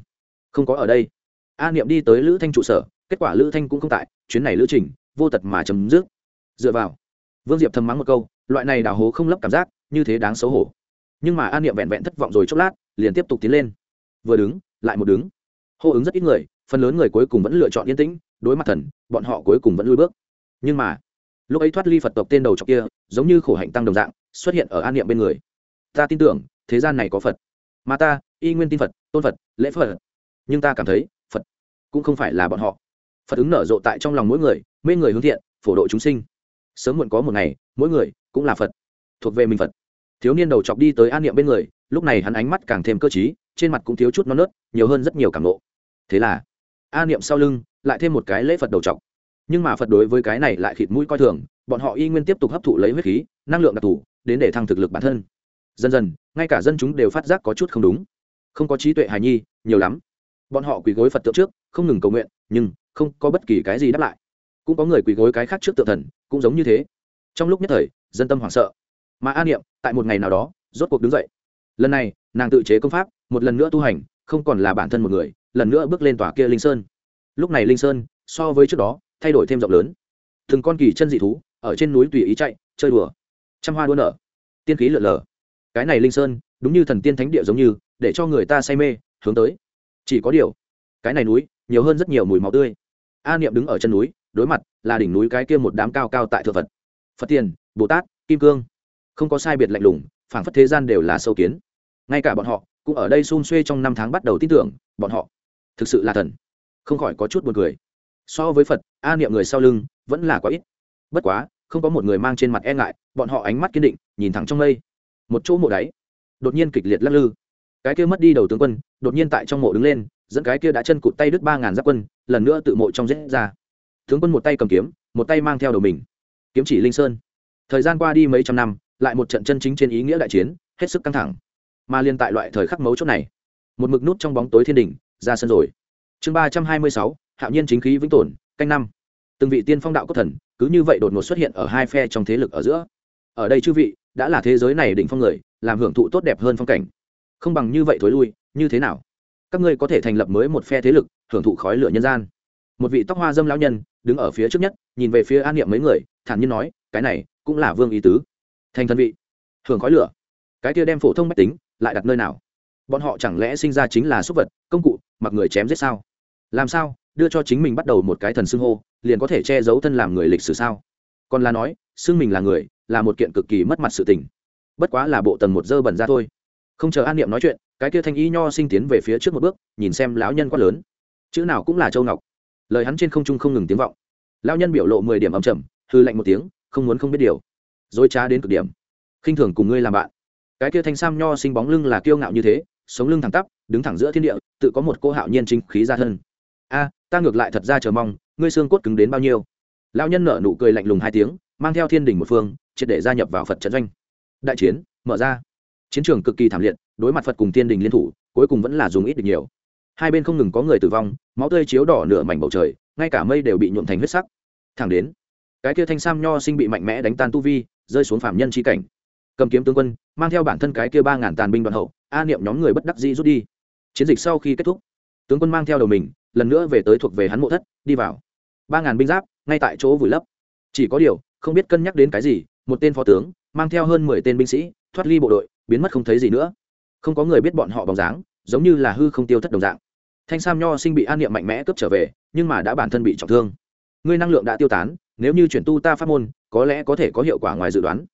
không có ở đây. A niệm đi tới lữ thanh trụ sở, kết quả lữ thanh cũng không tại, chuyến này lữ trình, vô tật mà chấm dứt. Dựa vào, vương diệp thầm mắng một câu, loại này đào hố không lấp cảm giác, như thế đáng xấu hổ. Nhưng mà a niệm vẹn vẹn thất vọng rồi chốc lát, liền tiếp tục tiến lên. Vừa đứng, lại một đứng. Hô ứng rất ít người, phần lớn người cuối cùng vẫn lựa chọn yên tĩnh, đối mặt thần, bọn họ cuối cùng vẫn lui bước. Nhưng mà, lúc ấy thoát ly phật tộc tên đầu trọc kia, giống như khổ hạnh tăng đồng dạng, xuất hiện ở an niệm bên người. Ta tin tưởng, thế gian này có phật. Mà ta, y nguyên tin phật, tôn phật, lễ phật nhưng ta cảm thấy phật cũng không phải là bọn họ phật ứng nở rộ tại trong lòng mỗi người mê người hướng thiện phổ độ chúng sinh sớm muộn có một ngày mỗi người cũng là phật thuộc về mình phật thiếu niên đầu chọc đi tới an niệm bên người lúc này hắn ánh mắt càng thêm cơ t trên mặt cũng thiếu chút non nớt, nhiều hơn rất nhiều cảm lộ. thế là a niệm sau lưng lại thêm một cái lễ phật đầu trọc nhưng mà phật đối với cái này lại khịt mũi coi thường, bọn họ y nguyên tiếp tục hấp thụ lấy huyết khí, năng lượng đặc thù đến để thăng thực lực bản thân. dần dần, ngay cả dân chúng đều phát giác có chút không đúng. không có trí tuệ hài nhi, nhiều lắm bọn họ quỳ gối phật tượng trước, không ngừng cầu nguyện, nhưng không có bất kỳ cái gì đáp lại. Cũng có người quỳ gối cái khác trước tượng thần, cũng giống như thế. Trong lúc nhất thời, dân tâm hoảng sợ. Mà an niệm, tại một ngày nào đó, rốt cuộc đứng dậy. Lần này, nàng tự chế công pháp, một lần nữa tu hành, không còn là bản thân một người, lần nữa bước lên tòa kia linh sơn. Lúc này linh sơn, so với trước đó, thay đổi thêm rộng lớn. Từng con kỳ chân dị thú, ở trên núi tùy ý chạy, chơi đùa. Trăm hoa đua nở. Tiên khí lượn lờ. Cái này linh sơn, đúng như thần tiên thánh địa giống như, để cho người ta say mê, hướng tới chỉ có điều, cái này núi nhiều hơn rất nhiều mùi máu tươi. A niệm đứng ở chân núi, đối mặt là đỉnh núi cái kia một đám cao cao tại thượng phật. Phật tiền, bồ tát, kim cương. Không có sai biệt lạnh lùng, phảng phất thế gian đều là sâu kiến. Ngay cả bọn họ cũng ở đây xun xuê trong năm tháng bắt đầu tin tưởng, bọn họ thực sự là thần. Không khỏi có chút buồn cười. So với phật, a niệm người sau lưng vẫn là quá ít. Bất quá, không có một người mang trên mặt e ngại, bọn họ ánh mắt kiên định, nhìn thẳng trong mây. Một chỗ mộ đáy, đột nhiên kịch liệt lắc lư cái kia mất đi đầu tướng quân, đột nhiên tại trong mộ đứng lên, dẫn cái kia đã chân cụt tay đứt ba ngàn giáp quân, lần nữa tự mộ trong rết ra. Tướng quân một tay cầm kiếm, một tay mang theo đầu mình. Kiếm chỉ linh sơn. Thời gian qua đi mấy trăm năm, lại một trận chân chính trên ý nghĩa đại chiến, hết sức căng thẳng. Mà liên tại loại thời khắc mấu chốt này, một mực nút trong bóng tối thiên đình ra sân rồi. Chương ba trăm hai mươi sáu, hạo nhiên chính khí vĩnh tồn, canh năm. Từng vị tiên phong đạo cốt thần, cứ như vậy đột ngột xuất hiện ở hai phe trong thế lực ở giữa. Ở đây chư vị, đã là thế giới này đỉnh phong người, làm hưởng thụ tốt đẹp hơn phong cảnh không bằng như vậy thối lui, như thế nào? Các ngươi có thể thành lập mới một phe thế lực, hưởng thụ khói lửa nhân gian. Một vị tóc hoa dâm lão nhân, đứng ở phía trước nhất, nhìn về phía an niệm mấy người, thản nhiên nói, cái này cũng là vương ý tứ. Thành thân vị, hưởng khói lửa. Cái kia đem phổ thông mách tính lại đặt nơi nào? Bọn họ chẳng lẽ sinh ra chính là súc vật, công cụ, mặc người chém giết sao? Làm sao, đưa cho chính mình bắt đầu một cái thần xưng hô, liền có thể che giấu thân làm người lịch sử sao? Còn là nói, xưng mình là người, là một kiện cực kỳ mất mặt sự tình. Bất quá là bộ tầng một dơ bẩn ra thôi không chờ an niệm nói chuyện, cái kia thanh y nho sinh tiến về phía trước một bước, nhìn xem lão nhân quát lớn. Chữ nào cũng là châu ngọc. Lời hắn trên không trung không ngừng tiếng vọng. Lão nhân biểu lộ mười điểm ầm chầm hư lạnh một tiếng, không muốn không biết điều. Dối trá đến cực điểm. Khinh thường cùng ngươi làm bạn. Cái kia thanh sam nho sinh bóng lưng là kiêu ngạo như thế, sống lưng thẳng tắp, đứng thẳng giữa thiên địa, tự có một cô hạo nhiên chính khí ra thân. A, ta ngược lại thật ra chờ mong, ngươi xương cốt cứng đến bao nhiêu? Lão nhân nở nụ cười lạnh lùng hai tiếng, mang theo thiên đình một phương, triệt để gia nhập vào phật trận doanh. Đại chiến, mở ra chiến trường cực kỳ thảm liệt, đối mặt phật cùng tiên đình liên thủ, cuối cùng vẫn là dùng ít được nhiều. Hai bên không ngừng có người tử vong, máu tươi chiếu đỏ nửa mảnh bầu trời, ngay cả mây đều bị nhuộm thành huyết sắc. Thẳng đến, cái kia thanh sam nho sinh bị mạnh mẽ đánh tan tu vi, rơi xuống phạm nhân chi cảnh. Cầm kiếm tướng quân, mang theo bản thân cái kia ba ngàn tàn binh đoàn hậu, a niệm nhóm người bất đắc dĩ rút đi. Chiến dịch sau khi kết thúc, tướng quân mang theo đầu mình, lần nữa về tới thuộc về hắn mộ thất, đi vào. Ba ngàn binh giáp, ngay tại chỗ vùi lấp. Chỉ có điều, không biết cân nhắc đến cái gì, một tên phó tướng, mang theo hơn mười tên binh sĩ, thoát ly bộ đội biến mất không thấy gì nữa. Không có người biết bọn họ bóng dáng, giống như là hư không tiêu thất đồng dạng. Thanh sam nho sinh bị an niệm mạnh mẽ cướp trở về, nhưng mà đã bản thân bị trọng thương. Ngươi năng lượng đã tiêu tán, nếu như chuyển tu ta phát môn, có lẽ có thể có hiệu quả ngoài dự đoán.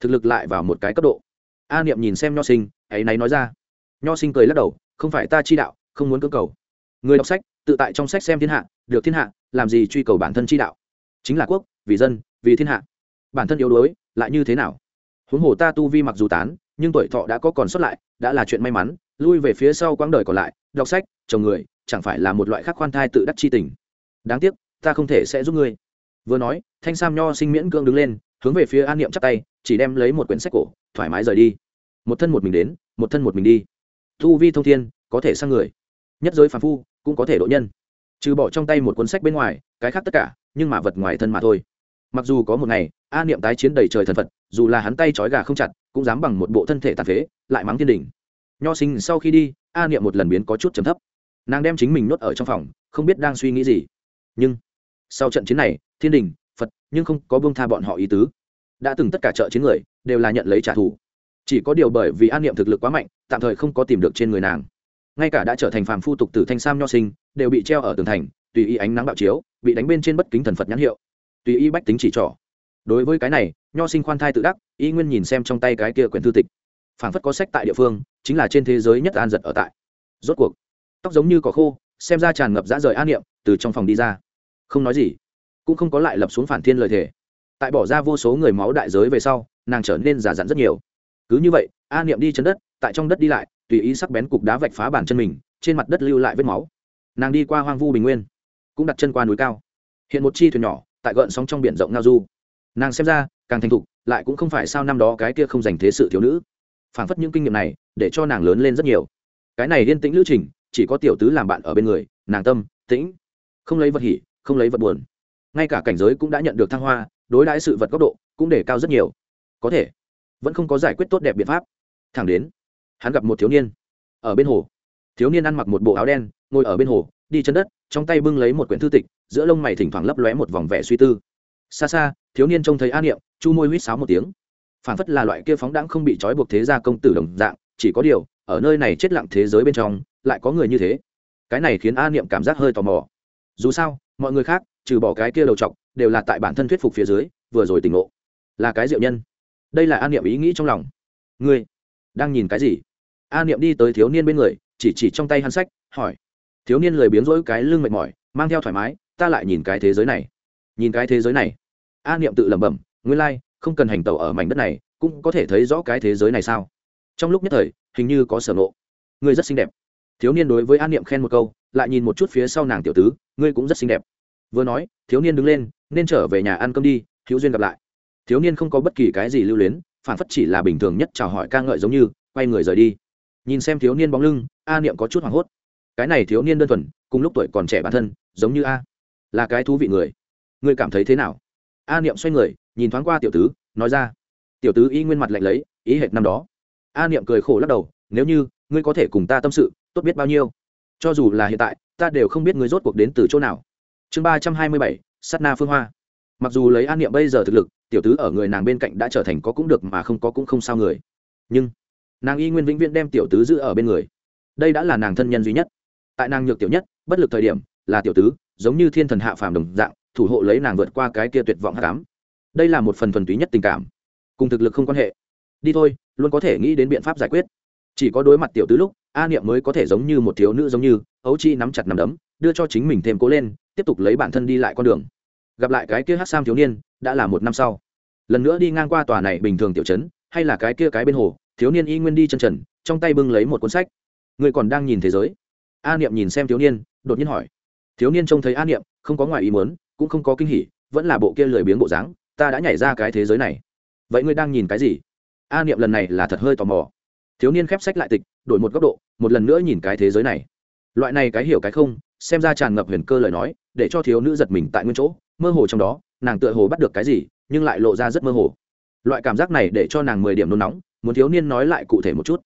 Thực lực lại vào một cái cấp độ. A niệm nhìn xem nho sinh, ấy náy nói ra. Nho sinh cười lắc đầu, không phải ta chi đạo, không muốn cơ cầu. Người đọc sách, tự tại trong sách xem thiên hạ, được thiên hạ, làm gì truy cầu bản thân chi đạo? Chính là quốc, vì dân, vì thiên hạ. Bản thân yếu đuối, lại như thế nào? Huống hồ ta tu vi mặc dù tán nhưng tuổi thọ đã có còn sót lại, đã là chuyện may mắn, lui về phía sau quãng đời còn lại, đọc sách, chồng người, chẳng phải là một loại khắc khoan thai tự đắc chi tình. Đáng tiếc, ta không thể sẽ giúp ngươi. Vừa nói, thanh sam nho sinh miễn cương đứng lên, hướng về phía an niệm chắp tay, chỉ đem lấy một quyển sách cổ, thoải mái rời đi. Một thân một mình đến, một thân một mình đi. Thu vi thông thiên, có thể sang người. Nhất giới phàm phu, cũng có thể độ nhân. Trừ bỏ trong tay một cuốn sách bên ngoài, cái khác tất cả, nhưng mà vật ngoài thân mà thôi. Mặc dù có một ngày a niệm tái chiến đầy trời thần phật, dù là hắn tay trói gà không chặt cũng dám bằng một bộ thân thể tàn phế, lại mắng thiên đình. Nho sinh sau khi đi, a niệm một lần biến có chút trầm thấp. Nàng đem chính mình nuốt ở trong phòng, không biết đang suy nghĩ gì. Nhưng, sau trận chiến này, thiên đình, phật, nhưng không có buông tha bọn họ ý tứ. Đã từng tất cả trợ chiến người, đều là nhận lấy trả thù. Chỉ có điều bởi vì an niệm thực lực quá mạnh, tạm thời không có tìm được trên người nàng. Ngay cả đã trở thành phàm phu tục tử thanh sam nho sinh, đều bị treo ở tường thành, tùy ý ánh nắng bạo chiếu, bị đánh bên trên bất kính thần phật nhãn hiệu. Tùy ý bách tính chỉ trỏ đối với cái này, nho sinh khoan thai tự đắc, y nguyên nhìn xem trong tay cái kia quyển thư tịch. Phảng phất có sách tại địa phương, chính là trên thế giới nhất an giật ở tại. Rốt cuộc, tóc giống như cỏ khô, xem ra tràn ngập dã rời an niệm, từ trong phòng đi ra. Không nói gì, cũng không có lại lập xuống phản thiên lời thề. Tại bỏ ra vô số người máu đại giới về sau, nàng trở nên giả dặn rất nhiều. Cứ như vậy a niệm đi chân đất, tại trong đất đi lại, tùy ý sắc bén cục đá vạch phá bàn chân mình, trên mặt đất lưu lại vết máu. Nàng đi qua hoang vu bình nguyên, cũng đặt chân qua núi cao. Hiện một chi thuyền nhỏ, tại gợn sóng trong biển rộng ngao du nàng xem ra, càng thành thục, lại cũng không phải sao năm đó cái kia không dành thế sự thiếu nữ. Phảng phất những kinh nghiệm này, để cho nàng lớn lên rất nhiều. Cái này liên tĩnh lữ trình, chỉ có tiểu tứ làm bạn ở bên người, nàng tâm, tĩnh. Không lấy vật hỉ, không lấy vật buồn. Ngay cả cảnh giới cũng đã nhận được thăng hoa, đối đãi sự vật góc độ cũng để cao rất nhiều. Có thể, vẫn không có giải quyết tốt đẹp biện pháp. Thẳng đến, hắn gặp một thiếu niên. Ở bên hồ. Thiếu niên ăn mặc một bộ áo đen, ngồi ở bên hồ, đi chân đất, trong tay bưng lấy một quyển thư tịch, giữa lông mày thỉnh thoảng lấp lóe một vòng vẻ suy tư xa xa, thiếu niên trông thấy a niệm, chu môi huýt sáo một tiếng. Phản phất là loại kia phóng đãng không bị trói buộc thế gia công tử đồng dạng, chỉ có điều, ở nơi này chết lặng thế giới bên trong, lại có người như thế. Cái này khiến a niệm cảm giác hơi tò mò. Dù sao, mọi người khác, trừ bỏ cái kia đầu t đều là tại bản thân thuyết phục phía dưới, vừa rồi tỉnh ngộ. Là cái diệu nhân. Đây là a niệm ý nghĩ trong lòng. Ngươi, đang nhìn cái gì? A niệm đi tới thiếu niên bên người, chỉ chỉ trong tay hắn sách, hỏi. Thiếu niên lười biếng rỗi cái lưng mệt mỏi, mang theo thoải mái, ta lại nhìn cái thế giới này. Nhìn cái thế giới này a niệm tự lẩm bẩm nguyên lai, không cần hành tẩu ở mảnh đất này cũng có thể thấy rõ cái thế giới này sao? Trong lúc nhất thời hình như có sở nộ ngươi rất xinh đẹp. Thiếu niên đối với a niệm khen một câu lại nhìn một chút phía sau nàng tiểu tứ ngươi cũng rất xinh đẹp. Vừa nói thiếu niên đứng lên nên trở về nhà ăn cơm đi hữu duyên gặp lại. Thiếu niên không có bất kỳ cái gì lưu luyến phản phất chỉ là bình thường nhất chào hỏi ca ngợi giống như quay người rời đi. Nhìn xem thiếu niên bóng lưng a niệm có chút hoảng hốt. Cái này thiếu niên đơn thuần cùng lúc tuổi còn trẻ bản thân giống như a. Là cái thú vị người. Ngươi cảm thấy thế nào? A niệm xoay người, nhìn thoáng qua tiểu tứ, nói ra, tiểu tứ y nguyên mặt lạnh lấy, ý hệt năm đó. A niệm cười khổ lắc đầu, nếu như, ngươi có thể cùng ta tâm sự, tốt biết bao nhiêu. Cho dù là hiện tại, ta đều không biết ngươi rốt cuộc đến từ chỗ nào. Chương ba trăm hai mươi bảy sắt na phương hoa. Mặc dù lấy an niệm bây giờ thực lực, tiểu tứ ở người nàng bên cạnh đã trở thành có cũng được mà không có cũng không sao người. Nhưng, nàng y nguyên vĩnh viễn đem tiểu tứ giữ ở bên người. Đây đã là nàng thân nhân duy nhất. Tại nàng nhược tiểu nhất, bất lực thời điểm, là tiểu tứ, giống như thiên thần hạ phàm đồng dạng thủ hộ lấy nàng vượt qua cái kia tuyệt vọng hạ cám. Đây là một phần thuần túy nhất tình cảm. Cùng thực lực không quan hệ. Đi thôi, luôn có thể nghĩ đến biện pháp giải quyết. Chỉ có đối mặt tiểu tứ lúc, a niệm mới có thể giống như một thiếu nữ giống như, ấu chi nắm chặt nằm đấm, đưa cho chính mình thêm cố lên, tiếp tục lấy bản thân đi lại con đường. Gặp lại cái kia hát sam thiếu niên, đã là một năm sau. Lần nữa đi ngang qua tòa này bình thường tiểu trấn, hay là cái kia cái bên hồ, thiếu niên y nguyên đi chân trần, trong tay bưng lấy một cuốn sách. Người còn đang nhìn thế giới. A niệm nhìn xem thiếu niên, đột nhiên hỏi. Thiếu niên trông thấy a niệm, không có ngoài ý muốn cũng không có kinh hỉ, vẫn là bộ kia lười biếng bộ dáng, ta đã nhảy ra cái thế giới này. Vậy ngươi đang nhìn cái gì? A niệm lần này là thật hơi tò mò. Thiếu niên khép sách lại tịch, đổi một góc độ, một lần nữa nhìn cái thế giới này. Loại này cái hiểu cái không, xem ra tràn ngập huyền cơ lời nói, để cho thiếu nữ giật mình tại nguyên chỗ, mơ hồ trong đó, nàng tựa hồ bắt được cái gì, nhưng lại lộ ra rất mơ hồ. Loại cảm giác này để cho nàng mười điểm nôn nóng, muốn thiếu niên nói lại cụ thể một chút.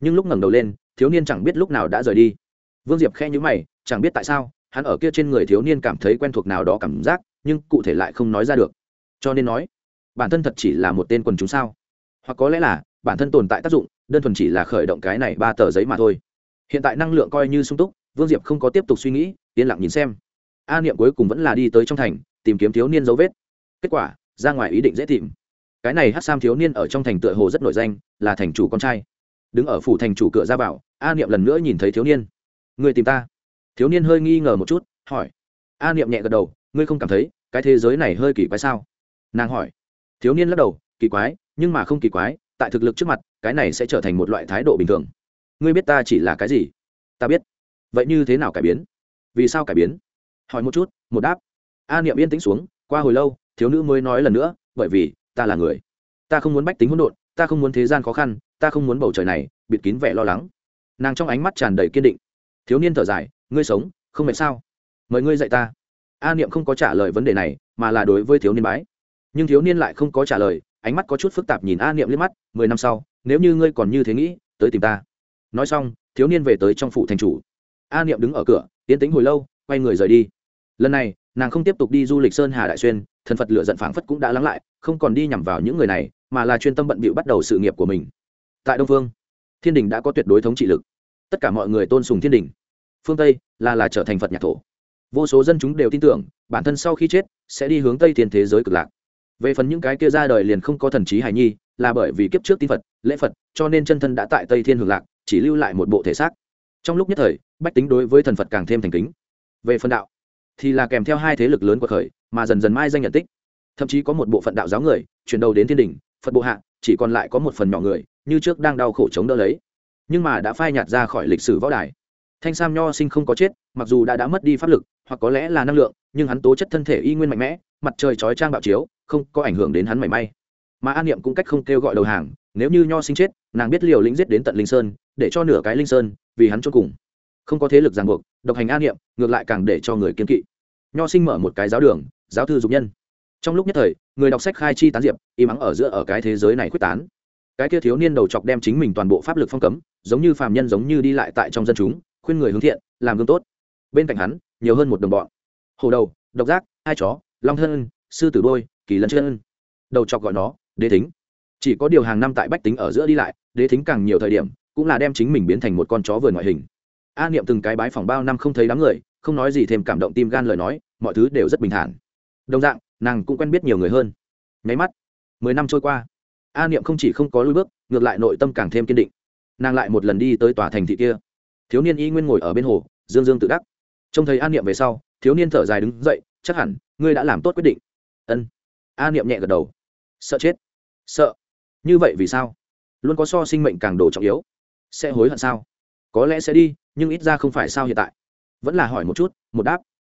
Nhưng lúc ngẩng đầu lên, thiếu niên chẳng biết lúc nào đã rời đi. Vương diệp khe nhữ mày, chẳng biết tại sao hắn ở kia trên người thiếu niên cảm thấy quen thuộc nào đó cảm giác, nhưng cụ thể lại không nói ra được. Cho nên nói, bản thân thật chỉ là một tên quần chúng sao? Hoặc có lẽ là, bản thân tồn tại tác dụng, đơn thuần chỉ là khởi động cái này ba tờ giấy mà thôi. Hiện tại năng lượng coi như sung túc, vương diệp không có tiếp tục suy nghĩ, yên lặng nhìn xem. A niệm cuối cùng vẫn là đi tới trong thành, tìm kiếm thiếu niên dấu vết. Kết quả, ra ngoài ý định dễ tìm. Cái này hát sam thiếu niên ở trong thành tựa hồ rất nổi danh, là thành chủ con trai. Đứng ở phủ thành chủ cửa ra vào, a niệm lần nữa nhìn thấy thiếu niên. Người tìm ta thiếu niên hơi nghi ngờ một chút, hỏi. A niệm nhẹ gật đầu, ngươi không cảm thấy cái thế giới này hơi kỳ quái sao? Nàng hỏi. Thiếu niên lắc đầu, kỳ quái, nhưng mà không kỳ quái, tại thực lực trước mặt, cái này sẽ trở thành một loại thái độ bình thường. Ngươi biết ta chỉ là cái gì? Ta biết. Vậy như thế nào cải biến? Vì sao cải biến? Hỏi một chút, một đáp. A niệm yên tĩnh xuống, qua hồi lâu, thiếu nữ mới nói lần nữa, bởi vì, ta là người. Ta không muốn bách tính hỗn độn, ta không muốn thế gian khó khăn, ta không muốn bầu trời này, bịt kín vẻ lo lắng. Nàng trong ánh mắt tràn đầy kiên định. Thiếu niên thở dài ngươi sống, không mệt sao? Mời ngươi dạy ta. A niệm không có trả lời vấn đề này, mà là đối với thiếu niên bái. Nhưng thiếu niên lại không có trả lời, ánh mắt có chút phức tạp nhìn a niệm liếc mắt, mười năm sau, nếu như ngươi còn như thế nghĩ, tới tìm ta. Nói xong, thiếu niên về tới trong phủ thành chủ. A niệm đứng ở cửa tiến tính hồi lâu, quay người rời đi. Lần này, nàng không tiếp tục đi du lịch sơn hà đại xuyên, thần phật lựa giận phảng phất cũng đã lắng lại, không còn đi nhằm vào những người này, mà là chuyên tâm bận bịu bắt đầu sự nghiệp của mình. Tại đông phương, thiên đình đã có tuyệt đối thống trị lực. Tất cả mọi người tôn sùng thiên đình phương tây là là trở thành phật nhạc thổ vô số dân chúng đều tin tưởng bản thân sau khi chết sẽ đi hướng tây thiên thế giới cực lạc về phần những cái kia ra đời liền không có thần trí hài nhi là bởi vì kiếp trước tin phật lễ phật cho nên chân thân đã tại tây thiên hưởng lạc chỉ lưu lại một bộ thể xác trong lúc nhất thời bách tính đối với thần phật càng thêm thành kính về phần đạo thì là kèm theo hai thế lực lớn của khởi mà dần dần mai danh nhận tích thậm chí có một bộ phận đạo giáo người chuyển đầu đến thiên đình phật bộ hạ chỉ còn lại có một phần nhỏ người như trước đang đau khổ chống đỡ lấy nhưng mà đã phai nhạt ra khỏi lịch sử võ đài thanh sam nho sinh không có chết, mặc dù đã đã mất đi pháp lực, hoặc có lẽ là năng lượng, nhưng hắn tố chất thân thể y nguyên mạnh mẽ, mặt trời chói trang bạo chiếu, không có ảnh hưởng đến hắn mảy may. Mà an niệm cũng cách không kêu gọi đầu hàng, nếu như nho sinh chết, nàng biết liều lĩnh giết đến tận linh sơn, để cho nửa cái linh sơn, vì hắn cho cùng. Không có thế lực ràng buộc, độc hành an niệm, ngược lại càng để cho người kiên kỵ. Nho sinh mở một cái giáo đường, giáo thư dục nhân. Trong lúc nhất thời, người đọc sách khai chi tán diệp im ắng ở giữa ở cái thế giới này quyết tán. Cái kia thiếu niên đầu chọc đem chính mình toàn bộ pháp lực phong cấm, giống như phàm nhân giống như đi lại tại trong dân chúng khuyên người hướng thiện, làm gương tốt. Bên cạnh hắn, nhiều hơn một đồng bọn. Hồ đầu, độc giác, hai chó, long thân, sư tử đôi kỳ lân chân. Đầu chọc gọi nó, đế thính. Chỉ có điều hàng năm tại bách tính ở giữa đi lại, đế thính càng nhiều thời điểm, cũng là đem chính mình biến thành một con chó vườn ngoại hình. A niệm từng cái bái phòng bao năm không thấy đám người, không nói gì thêm cảm động tim gan lời nói, mọi thứ đều rất bình thản. Đồng dạng, nàng cũng quen biết nhiều người hơn. Nháy mắt, mười năm trôi qua. A niệm không chỉ không có lui bước, ngược lại nội tâm càng thêm kiên định. Nàng lại một lần đi tới tòa thành thị kia thiếu niên y nguyên ngồi ở bên hồ, dương dương tự đắc. Trông thấy an niệm về sau, thiếu niên thở dài đứng dậy, chắc hẳn, ngươi đã làm tốt quyết định. Ân. An niệm nhẹ gật đầu. Sợ chết. Sợ. Như vậy vì sao? Luôn có so sinh mệnh càng đồ trọng yếu. Sẽ hối hận sao? Có lẽ sẽ đi, nhưng ít ra không phải sao hiện tại. Vẫn là hỏi một chút, một đáp.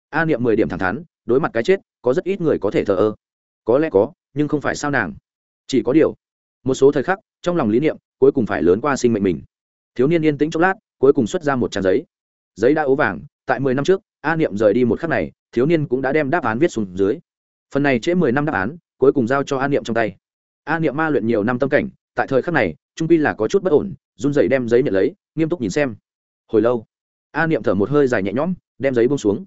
A niệm mười điểm thẳng thắn, đối mặt cái chết, có rất ít người có thể thờ ơ. Có lẽ có, nhưng không phải sao nàng. Chỉ có điều, một số thời khắc, trong lòng lý niệm, cuối cùng phải lớn qua sinh mệnh mình. Thiếu niên yên tĩnh chốc lát cuối cùng xuất ra một trang giấy. Giấy đã ố vàng, tại mười năm trước, a niệm rời đi một khắc này, thiếu niên cũng đã đem đáp án viết xuống dưới. Phần này trễ mười năm đáp án, cuối cùng giao cho a niệm trong tay. A niệm ma luyện nhiều năm tâm cảnh, tại thời khắc này, trung pi là có chút bất ổn, run dậy đem giấy nhận lấy, nghiêm túc nhìn xem. Hồi lâu, a niệm thở một hơi dài nhẹ nhõm, đem giấy bông xuống.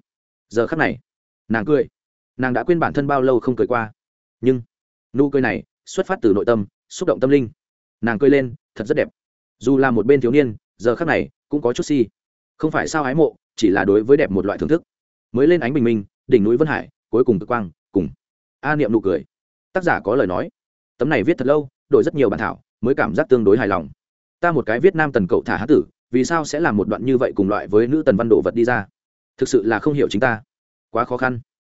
Giờ khắc này, nàng cười. Nàng đã quên bản thân bao lâu không cười qua. Nhưng, nụ cười này, xuất phát từ nội tâm, xúc động tâm linh. Nàng cười lên, thật rất đẹp. Dù là một bên thiếu niên, giờ khắc này cũng có chút si. Không phải sao ái mộ, chỉ là đối với đẹp một loại thưởng thức. Mới lên ánh bình minh, đỉnh núi vân hải, cuối cùng cực quang, cùng. A niệm nụ cười. Tác giả có lời nói. Tấm này viết thật lâu, đổi rất nhiều bản thảo, mới cảm giác tương đối hài lòng. Ta một cái viết nam tần cậu thả hát tử, vì sao sẽ làm một đoạn như vậy cùng loại với nữ tần văn đồ vật đi ra? Thực sự là không hiểu chính ta. Quá khó khăn.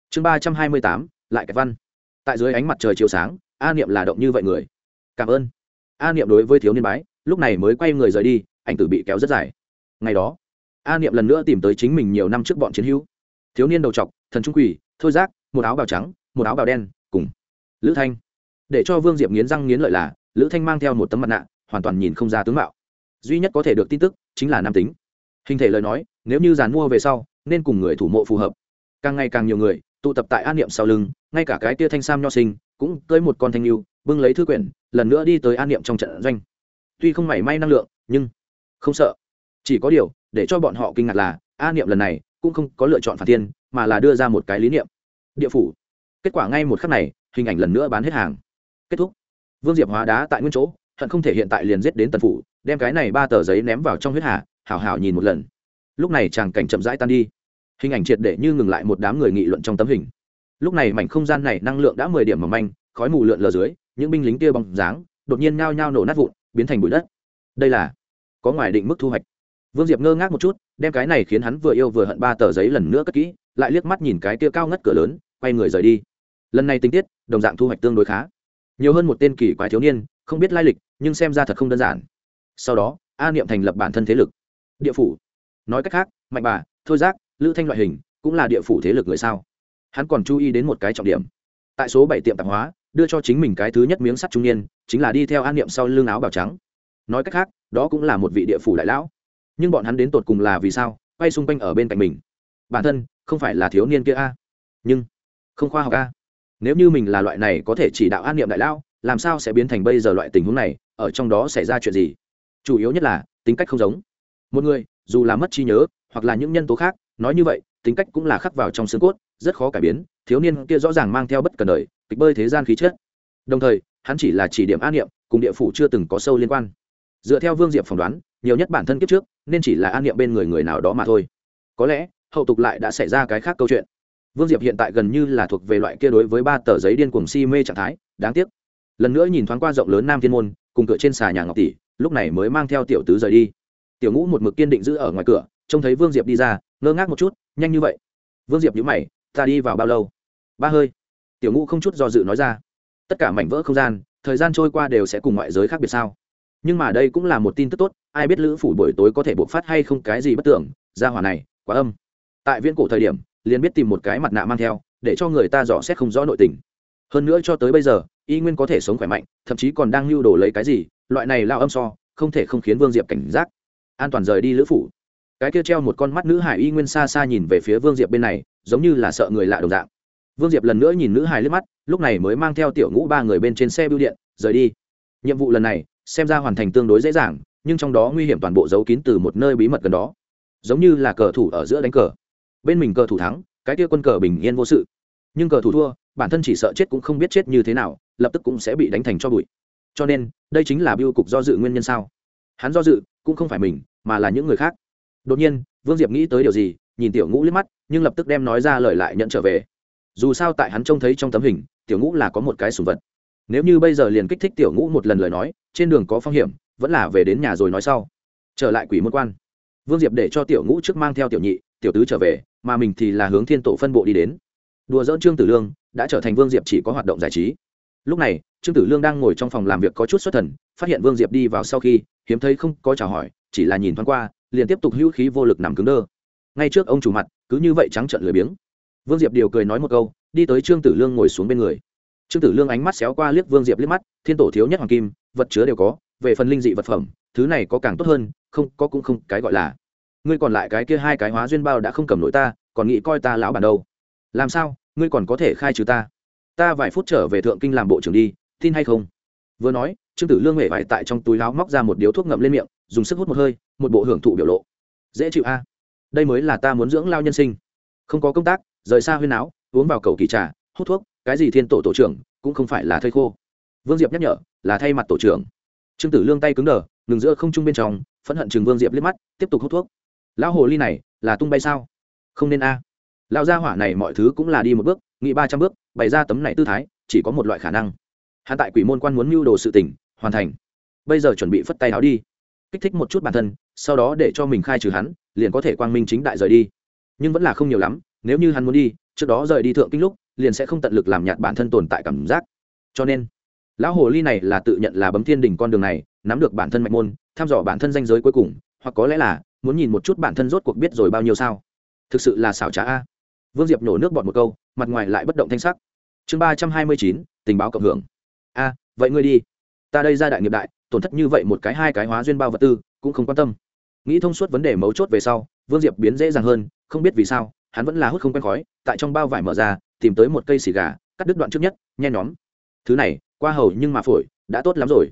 Chương ba trăm hai mươi tám, lại cái văn. Tại dưới ánh mặt trời chiều sáng, a niệm là động như vậy người. Cảm ơn. A niệm đối với thiếu niên bái, lúc này mới quay người rời đi, ảnh tử bị kéo rất dài ngày đó a niệm lần nữa tìm tới chính mình nhiều năm trước bọn chiến hữu. Thiếu niên đầu t thần trung quỷ, thôi giác một áo bào trắng một áo bào đen cùng lữ thanh. Để cho vương diệp nghiến răng nghiến lợi là lữ thanh mang theo một tấm mặt nạ hoàn toàn nhìn không ra tướng mạo. Duy nhất có thể được tin tức chính là nam tính. Hình thể lời nói nếu như giàn mua về sau nên cùng người thủ mộ phù hợp. Càng ngày càng nhiều người tụ tập tại an niệm sau lưng ngay cả cái tia thanh sam nho sinh cũng tới một con thanh niu bưng lấy thư quyển lần nữa đi tới an niệm trong trận doanh. Tuy không mảy may năng lượng nhưng không sợ chỉ có điều, để cho bọn họ kinh ngạc là, a niệm lần này cũng không có lựa chọn phản tiên, mà là đưa ra một cái lý niệm. Địa phủ. Kết quả ngay một khắc này, hình ảnh lần nữa bán hết hàng. Kết thúc. Vương diệp hóa đá tại nguyên chỗ, hận không thể hiện tại liền giết đến tần phủ, đem cái này ba tờ giấy ném vào trong huyết hà, hảo hảo nhìn một lần. Lúc này chàng cảnh chậm rãi tan đi. Hình ảnh triệt để như ngừng lại một đám người nghị luận trong tấm hình. Lúc này mảnh không gian này năng lượng đã mười điểm mỏng manh, khói mù lượn lờ dưới, những binh lính kia bằng dáng, đột nhiên nhao nhao nổ nát vụn, biến thành bụi đất. Đây là có ngoài định mức thu hoạch vương diệp ngơ ngác một chút, đem cái này khiến hắn vừa yêu vừa hận ba tờ giấy lần nữa cất kỹ, lại liếc mắt nhìn cái kia cao ngất cửa lớn, quay người rời đi. Lần này tình tiết, đồng dạng thu hoạch tương đối khá. Nhiều hơn một tên kỳ quái thiếu niên, không biết lai lịch, nhưng xem ra thật không đơn giản. Sau đó, a niệm thành lập bản thân thế lực. Địa phủ. Nói cách khác, mạnh bà, thôi giác, lữ thanh loại hình, cũng là địa phủ thế lực người sao? Hắn còn chú ý đến một cái trọng điểm. Tại số bảy tiệm tạp hóa, đưa cho chính mình cái thứ nhất miếng sắt trung niên, chính là đi theo an niệm sau lưng áo bào trắng. Nói cách khác, đó cũng là một vị địa phủ đại lão nhưng bọn hắn đến tột cùng là vì sao quay xung quanh ở bên cạnh mình? Bản thân không phải là thiếu niên kia a? Nhưng không khoa học a. Nếu như mình là loại này có thể chỉ đạo an niệm đại lao, làm sao sẽ biến thành bây giờ loại tình huống này? Ở trong đó xảy ra chuyện gì? Chủ yếu nhất là tính cách không giống. Một người dù là mất trí nhớ hoặc là những nhân tố khác nói như vậy tính cách cũng là khắc vào trong xương cốt rất khó cải biến. Thiếu niên kia rõ ràng mang theo bất cần đời kịch bơi thế gian khí chất. Đồng thời hắn chỉ là chỉ điểm an niệm cùng địa phủ chưa từng có sâu liên quan. Dựa theo vương diệp phỏng đoán nhiều nhất bản thân kiếp trước, nên chỉ là an niệm bên người người nào đó mà thôi. Có lẽ, hậu tục lại đã xảy ra cái khác câu chuyện. Vương diệp hiện tại gần như là thuộc về loại kia đối với ba tờ giấy điên cuồng si mê trạng thái, đáng tiếc. Lần nữa nhìn thoáng qua rộng lớn nam thiên môn, cùng cửa trên xà nhà ngọc tỷ, lúc này mới mang theo tiểu tứ rời đi. Tiểu ngũ một mực kiên định giữ ở ngoài cửa, trông thấy vương diệp đi ra, ngơ ngác một chút, nhanh như vậy. Vương diệp nhữ mày, ta đi vào bao lâu? Ba hơi. Tiểu ngũ không chút do dự nói ra. Tất cả mảnh vỡ không gian, thời gian trôi qua đều sẽ cùng ngoại giới khác biệt sao? Nhưng mà đây cũng là một tin tức tốt, ai biết lữ phủ buổi tối có thể bộc phát hay không cái gì bất tưởng ra hỏa này, quá âm. Tại viễn cổ thời điểm, liền biết tìm một cái mặt nạ mang theo, để cho người ta dò xét không rõ nội tình. Hơn nữa cho tới bây giờ, y nguyên có thể sống khỏe mạnh, thậm chí còn đang lưu đồ lấy cái gì, loại này lao âm so, không thể không khiến vương diệp cảnh giác. An toàn rời đi lữ phủ. Cái kia treo một con mắt nữ hải y nguyên xa xa nhìn về phía vương diệp bên này, giống như là sợ người lạ đồng dạng. Vương diệp lần nữa nhìn nữ hải liếc mắt, lúc này mới mang theo tiểu ngũ ba người bên trên xe bưu điện, rời đi. Nhiệm vụ lần này xem ra hoàn thành tương đối dễ dàng, nhưng trong đó nguy hiểm toàn bộ giấu kín từ một nơi bí mật gần đó. Giống như là cờ thủ ở giữa đánh cờ. Bên mình cờ thủ thắng, cái kia quân cờ bình yên vô sự. Nhưng cờ thủ thua, bản thân chỉ sợ chết cũng không biết chết như thế nào, lập tức cũng sẽ bị đánh thành cho bụi. Cho nên, đây chính là biêu cục do dự nguyên nhân sao? Hắn do dự, cũng không phải mình, mà là những người khác. Đột nhiên, vương diệp nghĩ tới điều gì, nhìn tiểu ngũ liếc mắt, nhưng lập tức đem nói ra lời lại nhận trở về. Dù sao tại hắn trông thấy trong tấm hình, tiểu ngũ là có một cái sùng vật nếu như bây giờ liền kích thích tiểu ngũ một lần lời nói, trên đường có phong hiểm, vẫn là về đến nhà rồi nói sau. Trở lại quỷ môn quan. Vương diệp để cho tiểu ngũ trước mang theo tiểu nhị, tiểu tứ trở về, mà mình thì là hướng thiên tổ phân bộ đi đến. Đùa dỡn trương tử lương, đã trở thành vương diệp chỉ có hoạt động giải trí. Lúc này, trương tử lương đang ngồi trong phòng làm việc có chút xuất thần, phát hiện vương diệp đi vào sau khi, hiếm thấy không có chào hỏi, chỉ là nhìn thoáng qua, liền tiếp tục hữu khí vô lực nằm cứng đơ. Ngay trước ông chủ mặt, cứ như vậy trắng trợn lười biếng. Vương diệp điều cười nói một câu, đi tới trương tử lương ngồi xuống bên người trương tử lương ánh mắt xéo qua liếc vương diệp liếc mắt, thiên tổ thiếu nhất hoàng kim, vật chứa đều có, về phần linh dị vật phẩm, thứ này có càng tốt hơn, không, có cũng không, cái gọi là. Ngươi còn lại cái kia hai cái hóa duyên bao đã không cầm nổi ta, còn nghĩ coi ta lão bản đâu. Làm sao, ngươi còn có thể khai trừ ta? Ta vài phút trở về thượng kinh làm bộ trưởng đi, tin hay không? Vừa nói, trương tử lương huệ vải tại trong túi láo móc ra một điếu thuốc ngậm lên miệng, dùng sức hút một hơi, một bộ hưởng thụ biểu lộ. Dễ chịu a. Đây mới là ta muốn dưỡng lao nhân sinh. Không có công tác, rời xa huyên áo, uống vào cầu kỳ trà, hút thuốc cái gì thiên tổ tổ trưởng cũng không phải là thây khô. Vương diệp nhắc nhở, là thay mặt tổ trưởng. Trương tử lương tay cứng đờ, ngừng giữa không trung bên trong, phẫn hận chừng vương diệp liếc mắt, tiếp tục hút thuốc. Lão hồ ly này, là tung bay sao? Không nên a. À. lão gia hỏa này mọi thứ cũng là đi một bước, nghĩ ba trăm bước, bày ra tấm này tư thái, chỉ có một loại khả năng. Hạ tại quỷ môn quan muốn mưu đồ sự tỉnh hoàn thành. Bây giờ chuẩn bị phất tay áo đi. Kích thích một chút bản thân, sau đó để cho mình khai trừ hắn, liền có thể quang minh chính đại rời đi. Nhưng vẫn là không nhiều lắm, nếu như hắn muốn đi, trước đó rời đi thượng kinh lúc liền sẽ không tận lực làm nhạt bản thân tồn tại cảm giác. Cho nên, lão hồ ly này là tự nhận là bấm thiên đỉnh con đường này, nắm được bản thân mạch môn thăm dò bản thân danh giới cuối cùng, hoặc có lẽ là muốn nhìn một chút bản thân rốt cuộc biết rồi bao nhiêu sao. Thực sự là xảo trá a. Vương diệp nổ nước bọt một câu, mặt ngoài lại bất động thanh sắc. Chương ba trăm hai mươi chín, tình báo cộng hưởng. A, vậy ngươi đi. Ta đây ra đại nghiệp đại, tổn thất như vậy một cái hai cái hóa duyên bao vật tư, cũng không quan tâm. Nghĩ thông suốt vấn đề mấu chốt về sau, vương diệp biến dễ dàng hơn, không biết vì sao, hắn vẫn là hút không quen khói, tại trong bao vải mở ra tìm tới một cây xì gà, cắt đứt đoạn trước nhất nhen nhóm. Thứ này, qua hầu nhưng mà phổi, đã tốt lắm rồi.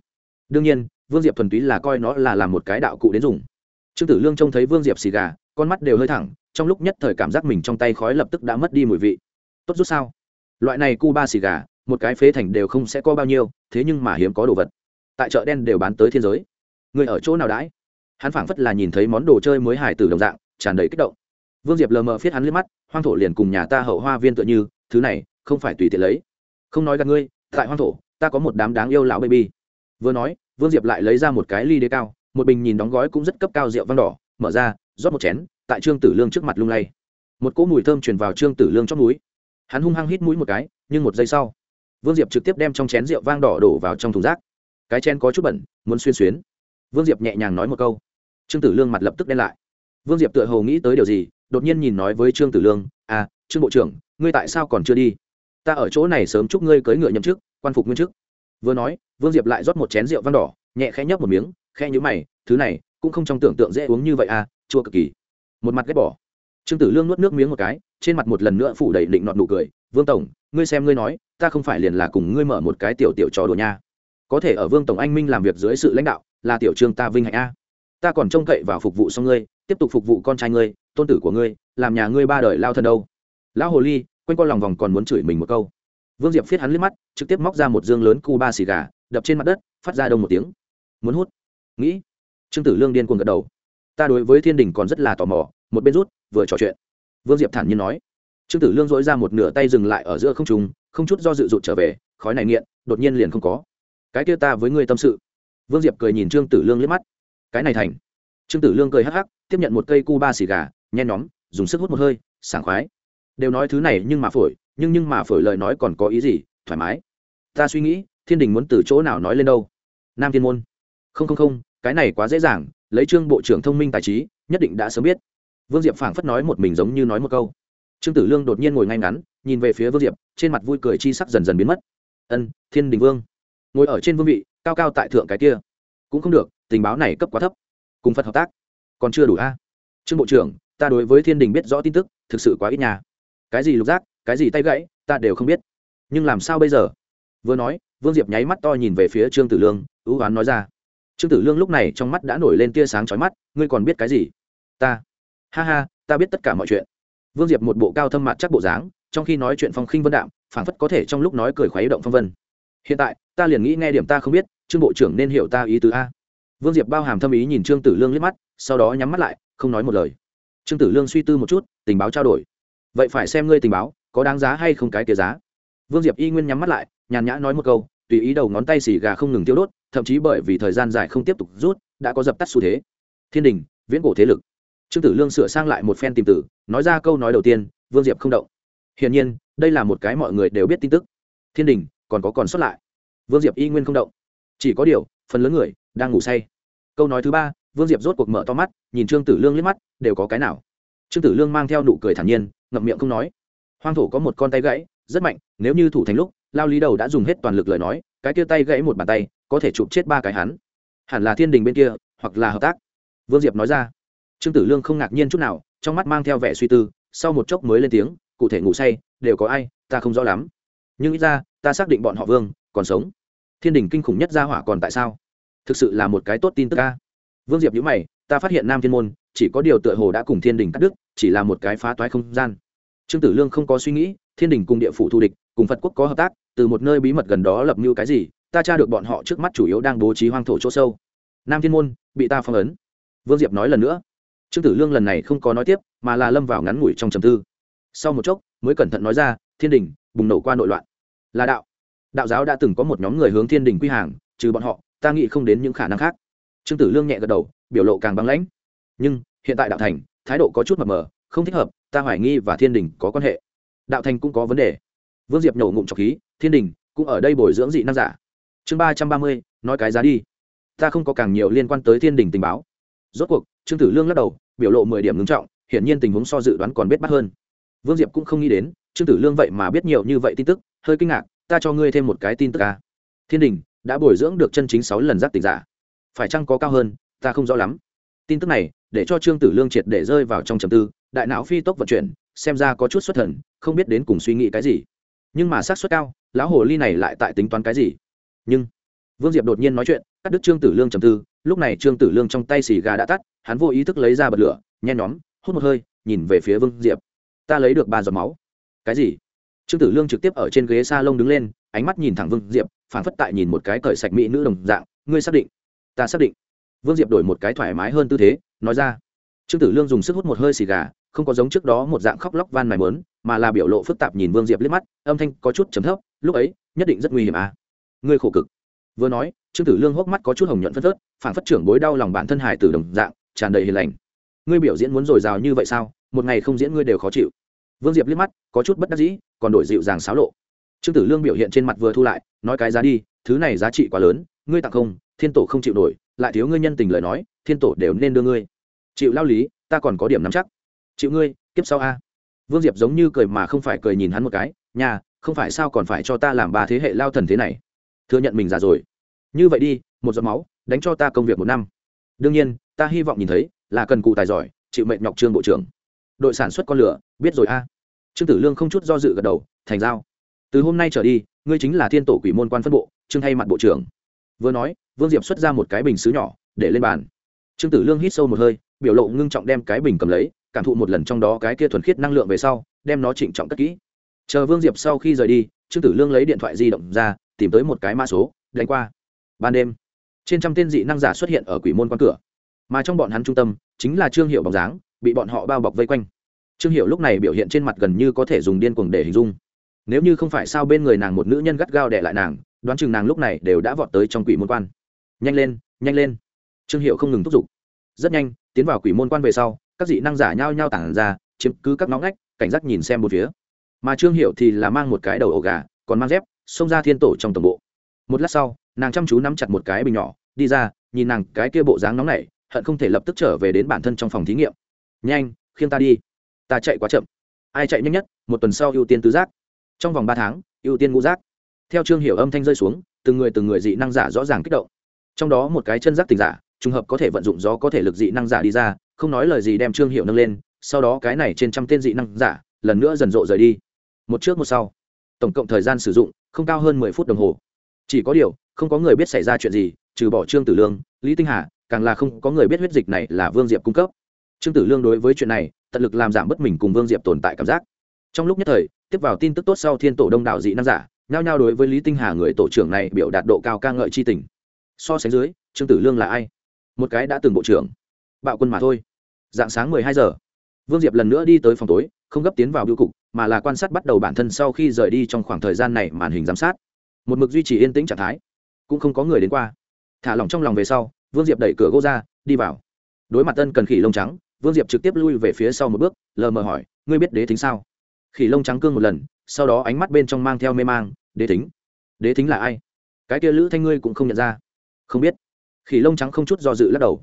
Đương nhiên, vương diệp thuần túy là coi nó là làm một cái đạo cụ đến dùng. Trương tử lương trông thấy vương diệp xì gà, con mắt đều hơi thẳng, trong lúc nhất thời cảm giác mình trong tay khói lập tức đã mất đi mùi vị. Tốt rút sao? Loại này cu ba xì gà, một cái phế thành đều không sẽ có bao nhiêu, thế nhưng mà hiếm có đồ vật. Tại chợ đen đều bán tới thiên giới. Người ở chỗ nào đãi? Hắn phảng phất là nhìn thấy món đồ chơi mới hài từ đồng dạng, tràn đầy kích động. Vương diệp lờ mờ phiết hắn liếc mắt, hoang thổ liền cùng nhà ta hậu hoa viên tựa như thứ này không phải tùy tiện lấy. Không nói gặp ngươi, tại hoang thổ, ta có một đám đáng yêu lão baby. Vừa nói, vương diệp lại lấy ra một cái ly đế cao, một bình nhìn đóng gói cũng rất cấp cao rượu vang đỏ, mở ra, rót một chén, tại trương tử lương trước mặt lung lay. Một cỗ mùi thơm truyền vào trương tử lương trong mũi. Hắn hung hăng hít mũi một cái, nhưng một giây sau, vương diệp trực tiếp đem trong chén rượu vang đỏ đổ vào trong thùng rác. Cái chén có chút bẩn, muốn xuyên xuyến. Vương diệp nhẹ nhàng nói một câu. Trương tử lương mặt lập tức đen lại. Vương diệp tựa hồ nghĩ tới điều gì, đột nhiên nhìn nói với trương tử lương à trương bộ trưởng ngươi tại sao còn chưa đi? Ta ở chỗ này sớm chúc ngươi cưới ngựa nhậm chức, quan phục nguyên chức. Vừa nói, vương diệp lại rót một chén rượu vang đỏ, nhẹ khẽ nhấp một miếng, khẽ nhữ mày, thứ này, cũng không trong tưởng tượng dễ uống như vậy à chua cực kỳ. Một mặt ghét bỏ. Trương tử lương nuốt nước miếng một cái, trên mặt một lần nữa phủ đầy định nọt nụ cười, vương tổng, ngươi xem ngươi nói, ta không phải liền là cùng ngươi mở một cái tiểu tiểu trò đùa nha. Có thể ở vương tổng anh minh làm việc dưới sự lãnh đạo, là tiểu trương ta vinh hạnh a. Ta còn trông cậy vào phục vụ xong ngươi, tiếp tục phục vụ con trai ngươi, tôn tử của ngươi, làm nhà ngươi ba đời lao thân đâu. Lão hồ ly quanh co lòng vòng còn muốn chửi mình một câu. Vương diệp viết hắn liếc mắt, trực tiếp móc ra một dương lớn cu ba xì gà, đập trên mặt đất, phát ra đông một tiếng. Muốn hút. Nghĩ. Trương tử lương điên cuồng gật đầu. Ta đối với thiên đình còn rất là tò mò, một bên rút, vừa trò chuyện. Vương diệp thản nhiên nói. Trương tử lương dỗi ra một nửa tay dừng lại ở giữa không trùng không chút do dự rụt trở về, khói này nghiện, đột nhiên liền không có. Cái kia ta với ngươi tâm sự. Vương diệp cười nhìn trương tử lương liếc mắt. Cái này thành. Trương tử lương cười hắc hắc, tiếp nhận một cây cu ba xì gà, nhen nhóm, dùng sức hút một hơi, sảng khoái đều nói thứ này nhưng mà phổi, nhưng nhưng mà phổi lời nói còn có ý gì, thoải mái. Ta suy nghĩ, thiên đình muốn từ chỗ nào nói lên đâu? Nam thiên môn. Không không không, cái này quá dễ dàng, lấy trương bộ trưởng thông minh tài trí, nhất định đã sớm biết. Vương diệp phảng phất nói một mình giống như nói một câu. Trương tử lương đột nhiên ngồi ngay ngắn, nhìn về phía vương diệp, trên mặt vui cười chi sắc dần dần biến mất. Ân, thiên đình vương. Ngồi ở trên vương vị, cao cao tại thượng cái kia. Cũng không được, tình báo này cấp quá thấp. Cùng phật hợp tác. Còn chưa đủ a. Trương bộ trưởng, ta đối với thiên đình biết rõ tin tức, thực sự quá ít nhà cái gì lục giác, cái gì tay gãy, ta đều không biết. Nhưng làm sao bây giờ? Vừa nói, vương diệp nháy mắt to nhìn về phía trương tử lương, ưu oán nói ra. Trương tử lương lúc này trong mắt đã nổi lên tia sáng chói mắt, ngươi còn biết cái gì? Ta. Ha ha, ta biết tất cả mọi chuyện. Vương diệp một bộ cao thâm mặt chắc bộ dáng, trong khi nói chuyện phong khinh vân đạm, phảng phất có thể trong lúc nói cười khuấy động phong vân. Hiện tại, ta liền nghĩ nghe điểm ta không biết, trương bộ trưởng nên hiểu ta ý tứ a. Vương diệp bao hàm thâm ý nhìn trương tử lương liếc mắt, sau đó nhắm mắt lại, không nói một lời. Trương tử lương suy tư một chút, tình báo trao đổi vậy phải xem ngươi tình báo, có đáng giá hay không cái kia giá. Vương diệp y nguyên nhắm mắt lại, nhàn nhã nói một câu, tùy ý đầu ngón tay xì gà không ngừng tiêu đốt, thậm chí bởi vì thời gian dài không tiếp tục rút, đã có dập tắt xu thế. Thiên đình, viễn cổ thế lực. Trương tử lương sửa sang lại một phen tìm tử, nói ra câu nói đầu tiên, vương diệp không động. Hiển nhiên, đây là một cái mọi người đều biết tin tức. Thiên đình, còn có còn sót lại. Vương diệp y nguyên không động. Chỉ có điều, phần lớn người đang ngủ say. Câu nói thứ ba, vương diệp rốt cuộc mở to mắt, nhìn trương tử lương liếc mắt, đều có cái nào? Trương tử lương mang theo nụ cười thản nhiên ngậm miệng không nói. Hoang thổ có một con tay gãy, rất mạnh, nếu như thủ thành lúc, lao lý đầu đã dùng hết toàn lực lời nói, cái kia tay gãy một bàn tay, có thể chụp chết ba cái hắn. Hẳn là thiên đình bên kia, hoặc là hợp tác. Vương diệp nói ra. Trương tử lương không ngạc nhiên chút nào, trong mắt mang theo vẻ suy tư, sau một chốc mới lên tiếng, cụ thể ngủ say, đều có ai, ta không rõ lắm. Nhưng ít ra, ta xác định bọn họ vương, còn sống. Thiên đình kinh khủng nhất ra hỏa còn tại sao? Thực sự là một cái tốt tin tức ca vương diệp nhữ mày, ta phát hiện nam thiên môn, chỉ có điều tựa hồ đã cùng thiên đình cắt đứt, chỉ là một cái phá toái không gian trương tử lương không có suy nghĩ, thiên đình cùng địa phủ thù địch, cùng phật quốc có hợp tác, từ một nơi bí mật gần đó lập mưu cái gì, ta tra được bọn họ trước mắt chủ yếu đang bố trí hoang thổ chỗ sâu. Nam thiên môn, bị ta phong ấn. Vương diệp nói lần nữa. Trương tử lương lần này không có nói tiếp, mà là lâm vào ngắn ngủi trong trầm tư. Sau một chốc, mới cẩn thận nói ra, thiên đình, bùng nổ qua nội loạn. Là đạo. Đạo giáo đã từng có một nhóm người hướng thiên đình quy hàng, trừ bọn họ, ta nghĩ không đến những khả năng khác. Trương tử lương nhẹ gật đầu, biểu lộ càng băng lãnh. Nhưng, hiện tại đạo thành, thái độ có chút mập mờ không thích hợp, ta hoài nghi và thiên đình có quan hệ. Đạo thành cũng có vấn đề. Vương diệp nổ ngụm trọc khí, thiên đình cũng ở đây bồi dưỡng dị năng giả. Chương ba trăm ba mươi, nói cái giá đi. Ta không có càng nhiều liên quan tới thiên đình tình báo. Rốt cuộc, trương tử lương lắc đầu, biểu lộ mười điểm ngưng trọng, hiển nhiên tình huống so dự đoán còn biết bắt hơn. Vương diệp cũng không nghĩ đến, trương tử lương vậy mà biết nhiều như vậy tin tức, hơi kinh ngạc, ta cho ngươi thêm một cái tin tức ca thiên đình đã bồi dưỡng được chân chính sáu lần giác tỉnh giả. Phải chăng có cao hơn, ta không rõ lắm. Tin tức này, để cho trương tử lương triệt để rơi vào trong trầm tư đại não phi tốc vận chuyển, xem ra có chút xuất thần, không biết đến cùng suy nghĩ cái gì. Nhưng mà xác suất cao, lão hồ ly này lại tại tính toán cái gì? Nhưng, vương diệp đột nhiên nói chuyện, cắt đứt trương tử lương trầm tư, lúc này trương tử lương trong tay xì gà đã tắt, hắn vô ý thức lấy ra bật lửa, nhen nhóm, hút một hơi, nhìn về phía vương diệp. Ta lấy được ba giọt máu. Cái gì? Trương tử lương trực tiếp ở trên ghế s a lông đứng lên, ánh mắt nhìn thẳng vương diệp phản phất tại nhìn một cái cởi sạch mỹ nữ đồng dạng. Ngươi xác định? Ta xác định. Vương diệp đổi một cái thoải mái hơn tư thế, nói ra. Trương tử lương dùng sức hút một hơi xì gà không có giống trước đó một dạng khóc lóc van mài mớn, mà là biểu lộ phức tạp nhìn vương diệp liếc mắt, âm thanh có chút chấm thấp, lúc ấy, nhất định rất nguy hiểm à. Ngươi khổ cực. Vừa nói, trương tử lương hốc mắt có chút hồng nhuận phất phớt phản phất trưởng bối đau lòng bản thân hải tử đồng dạng, tràn đầy hiền lành. Ngươi biểu diễn muốn dồi dào như vậy sao? Một ngày không diễn ngươi đều khó chịu. Vương diệp liếc mắt, có chút bất đắc dĩ, còn đổi dịu dàng xáo lộ. Trương tử lương biểu hiện trên mặt vừa thu lại, nói cái giá đi, thứ này giá trị quá lớn, ngươi tặng không, thiên tổ không chịu nổi, lại thiếu ngươi nhân tình lời nói, thiên tổ đều nên đưa ngươi. Chịu lao lý, ta còn có điểm nắm chắc chịu ngươi, kiếp sau a. Vương diệp giống như cười mà không phải cười nhìn hắn một cái nhà không phải sao còn phải cho ta làm ba thế hệ lao thần thế này? Thừa nhận mình già rồi. Như vậy đi, một giọt máu, đánh cho ta công việc một năm. Đương nhiên, ta hy vọng nhìn thấy, là cần cụ tài giỏi, chịu mệnh nhọc trương bộ trưởng. Đội sản xuất con lửa, biết rồi a. Trương tử lương không chút do dự gật đầu, thành giao. Từ hôm nay trở đi, ngươi chính là thiên tổ quỷ môn quan phân bộ, trương thay mặt bộ trưởng. Vừa nói, vương diệp xuất ra một cái bình xứ nhỏ, để lên bàn. Trương tử lương hít sâu một hơi, biểu lộ ngưng trọng đem cái bình cầm lấy cảm thụ một lần trong đó cái kia thuần khiết năng lượng về sau, đem nó trịnh trọng cất kỹ. Chờ vương diệp sau khi rời đi, trương tử lương lấy điện thoại di động ra, tìm tới một cái mã số, đánh qua. Ban đêm, trên trăm tên dị năng giả xuất hiện ở quỷ môn quan cửa. Mà trong bọn hắn trung tâm, chính là trương hiệu bóng dáng, bị bọn họ bao bọc vây quanh. Trương hiệu lúc này biểu hiện trên mặt gần như có thể dùng điên cuồng để hình dung. Nếu như không phải sao bên người nàng một nữ nhân gắt gao đẻ lại nàng, đoán chừng nàng lúc này đều đã vọt tới trong quỷ môn quan. Nhanh lên nhanh lên. Trương hiệu không ngừng thúc giục. Rất nhanh, tiến vào quỷ môn quan về sau các dị năng giả nhao nhao tản ra, chiếm cứ các ngõ ngách, cảnh giác nhìn xem một phía. Mà trương hiệu thì là mang một cái đầu ổ gà, còn mang dép, xông ra thiên tổ trong tổng bộ. Một lát sau, nàng chăm chú nắm chặt một cái bình nhỏ, đi ra, nhìn nàng cái kia bộ dáng nóng nảy, hận không thể lập tức trở về đến bản thân trong phòng thí nghiệm. Nhanh, khiêng ta đi. Ta chạy quá chậm. Ai chạy nhanh nhất? Một tuần sau ưu tiên tứ giác. Trong vòng ba tháng, ưu tiên ngũ giác. Theo trương hiểu âm thanh rơi xuống, từng người từng người dị năng giả rõ ràng kích động. Trong đó một cái chân giác tình giả trùng hợp có thể vận dụng gió có thể lực dị năng giả đi ra, không nói lời gì đem trương hiệu nâng lên, sau đó cái này trên trăm tên dị năng giả, lần nữa dần rộ rời đi. Một trước một sau, tổng cộng thời gian sử dụng không cao hơn mười phút đồng hồ. Chỉ có điều, không có người biết xảy ra chuyện gì, trừ bỏ trương tử lương, lý tinh hà, càng là không có người biết huyết dịch này là vương diệp cung cấp. Trương tử lương đối với chuyện này, tận lực làm giảm bất mình cùng vương diệp tồn tại cảm giác. Trong lúc nhất thời, tiếp vào tin tức tốt sau thiên tổ đông đảo dị năng giả, nhao nhao đối với lý tinh hà người tổ trưởng này biểu đạt độ cao ca ngợi c h i tình. So sánh dưới, trương tử lương là ai? Một cái đã từng bộ trưởng. Bạo quân mà thôi. Dạng sáng mười hai giờ. Vương diệp lần nữa đi tới phòng tối, không gấp tiến vào biêu cục, mà là quan sát bắt đầu bản thân sau khi rời đi trong khoảng thời gian này màn hình giám sát. Một mực duy trì yên tĩnh trạng thái. Cũng không có người đến qua. Thả lỏng trong lòng về sau, vương diệp đẩy cửa gỗ ra, đi vào. Đối mặt tân cần khỉ lông trắng, vương diệp trực tiếp lui về phía sau một bước, lờ mờ hỏi, ngươi biết đế thính sao? Khỉ lông trắng cương một lần, sau đó ánh mắt bên trong mang theo mê mang, đế thính? Đế thính là ai? Cái kia lữ thanh ngươi cũng không nhận ra. Không biết khỉ lông trắng không chút do dự lắc đầu.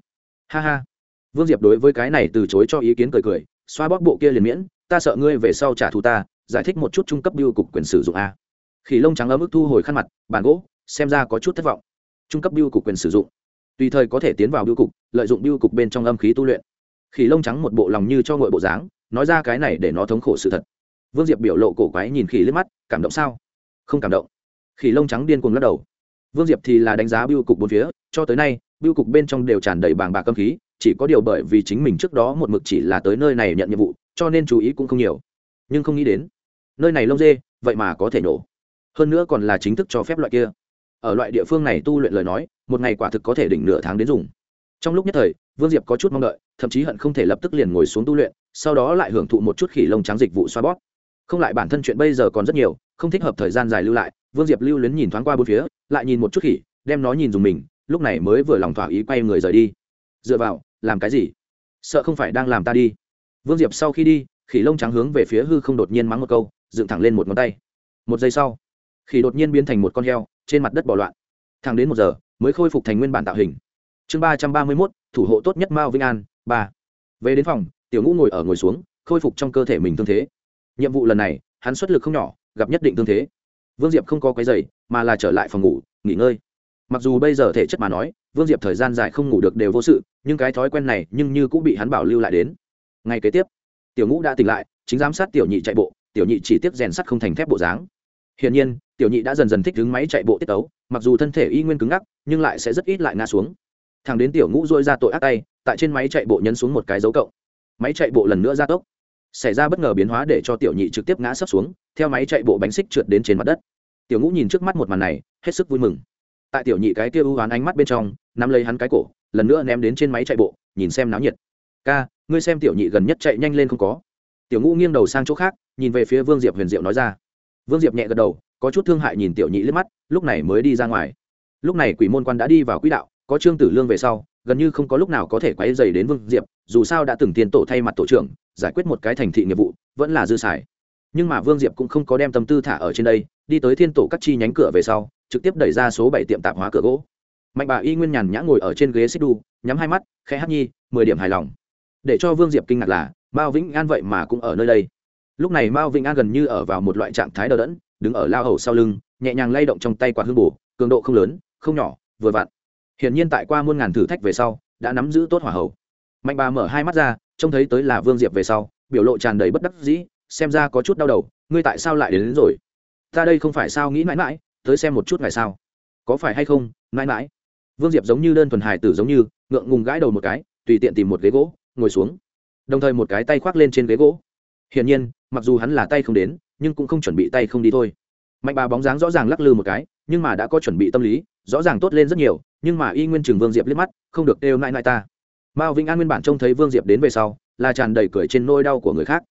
Ha ha. Vương diệp đối với cái này từ chối cho ý kiến cười cười, xoa bóp bộ kia liền miễn, ta sợ ngươi về sau trả thù ta, giải thích một chút trung cấp biêu cục quyền sử dụng a. Khỉ lông trắng ấm ức thu hồi khăn mặt, bàn gỗ, xem ra có chút thất vọng. Trung cấp biêu cục quyền sử dụng. Tùy thời có thể tiến vào biêu cục, lợi dụng biêu cục bên trong âm khí tu luyện. Khỉ lông trắng một bộ lòng như cho ngội bộ dáng, nói ra cái này để nó thống khổ sự thật. Vương diệp biểu lộ cổ quái nhìn khỉ liếc mắt, cảm động sao? Không cảm động. Khỉ lông trắng điên cuồng lắc đầu vương diệp thì là đánh giá biêu cục bốn phía, cho tới nay biêu cục bên trong đều tràn đầy bàng bạc âm khí, chỉ có điều bởi vì chính mình trước đó một mực chỉ là tới nơi này nhận nhiệm vụ, cho nên chú ý cũng không nhiều. Nhưng không nghĩ đến, nơi này lông dê, vậy mà có thể nổ. Hơn nữa còn là chính thức cho phép loại kia. Ở loại địa phương này tu luyện lời nói, một ngày quả thực có thể đỉnh nửa tháng đến dùng. Trong lúc nhất thời, vương diệp có chút mong đợi, thậm chí hận không thể lập tức liền ngồi xuống tu luyện, sau đó lại hưởng thụ một chút khỉ lông trắng dịch vụ xoa bóp không lại bản thân chuyện bây giờ còn rất nhiều, không thích hợp thời gian dài lưu lại, vương diệp lưu luyến nhìn thoáng qua bốn phía, lại nhìn một chút khỉ, đem nó nhìn dùng mình, lúc này mới vừa lòng thỏa ý quay người rời đi. Dựa vào, làm cái gì? Sợ không phải đang làm ta đi. Vương diệp sau khi đi, khỉ lông trắng hướng về phía hư không đột nhiên mắng một câu, dựng thẳng lên một ngón tay. Một giây sau, khỉ đột nhiên biến thành một con heo, trên mặt đất bỏ loạn. Thẳng đến một giờ, mới khôi phục thành nguyên bản tạo hình. Chương ba trăm ba mươi mốt, thủ hộ tốt nhất mao vinh an, ba. Về đến phòng, tiểu ngũ ngồi ở ngồi xuống, khôi phục trong cơ thể mình thương thế nhiệm vụ lần này, hắn xuất lực không nhỏ, gặp nhất định tương thế. Vương diệp không có cái giày mà là trở lại phòng ngủ, nghỉ ngơi. Mặc dù bây giờ thể chất mà nói, vương diệp thời gian dài không ngủ được đều vô sự, nhưng cái thói quen này nhưng như cũng bị hắn bảo lưu lại đến. Ngay kế tiếp, tiểu ngũ đã tỉnh lại, chính giám sát tiểu nhị chạy bộ, tiểu nhị chỉ tiếp rèn sắt không thành thép bộ dáng. Hiển nhiên, tiểu nhị đã dần dần thích đứng máy chạy bộ tiết tấu, mặc dù thân thể y nguyên cứng ngắc, nhưng lại sẽ rất ít lại ngã xuống. Thằng đến tiểu ngũ dôi ra tội ác tay, tại trên máy chạy bộ nhấn xuống một cái dấu cộng. Máy chạy bộ lần nữa ra tốc xảy ra bất ngờ biến hóa để cho tiểu nhị trực tiếp ngã sấp xuống, theo máy chạy bộ bánh xích trượt đến trên mặt đất. Tiểu ngũ nhìn trước mắt một màn này, hết sức vui mừng. Tại tiểu nhị cái kia ưu oán ánh mắt bên trong, nắm lấy hắn cái cổ, lần nữa ném đến trên máy chạy bộ, nhìn xem náo nhiệt. Ca, ngươi xem tiểu nhị gần nhất chạy nhanh lên không có? Tiểu ngũ nghiêng đầu sang chỗ khác, nhìn về phía vương diệp huyền diệu nói ra. Vương diệp nhẹ gật đầu, có chút thương hại nhìn tiểu nhị liếc mắt, lúc này mới đi ra ngoài. Lúc này quỷ môn quan đã đi vào quỹ đạo, có trương tử lương về sau gần như không có lúc nào có thể quấy dày đến vương diệp, dù sao đã từng tiền tổ thay mặt tổ trưởng, giải quyết một cái thành thị nghiệp vụ, vẫn là dư xài. Nhưng mà vương diệp cũng không có đem tâm tư thả ở trên đây, đi tới thiên tổ các chi nhánh cửa về sau, trực tiếp đẩy ra số bảy tiệm tạp hóa cửa gỗ. Mạnh bà y nguyên nhàn nhã ngồi ở trên ghế xích đu, nhắm hai mắt, khẽ hát nhi, mười điểm hài lòng. Để cho vương diệp kinh ngạc là, mao vĩnh an vậy mà cũng ở nơi đây. Lúc này mao vĩnh an gần như ở vào một loại trạng thái đờ đẫn, đứng ở lao hầu sau lưng, nhẹ nhàng lay động trong tay quạt hương bù cường độ không lớn, không nhỏ, vừa vặn hiển nhiên tại qua muôn ngàn thử thách về sau đã nắm giữ tốt hỏa hầu. Mạnh bà mở hai mắt ra trông thấy tới là vương diệp về sau biểu lộ tràn đầy bất đắc dĩ xem ra có chút đau đầu ngươi tại sao lại đến, đến rồi? Ta đây không phải sao nghĩ mãi mãi tới xem một chút ngày sao có phải hay không mãi mãi? Vương diệp giống như đơn thuần hài tử giống như ngượng ngùng gãi đầu một cái tùy tiện tìm một ghế gỗ ngồi xuống. Đồng thời một cái tay khoác lên trên ghế gỗ. Hiển nhiên mặc dù hắn là tay không đến nhưng cũng không chuẩn bị tay không đi thôi. Mạnh bà bóng dáng rõ ràng lắc lư một cái nhưng mà đã có chuẩn bị tâm lý rõ ràng tốt lên rất nhiều nhưng mà y nguyên trường vương diệp liếc mắt, không được đều nại nại ta. Mao vĩnh an nguyên bản trông thấy vương diệp đến về sau, là tràn đầy cười trên nôi đau của người khác.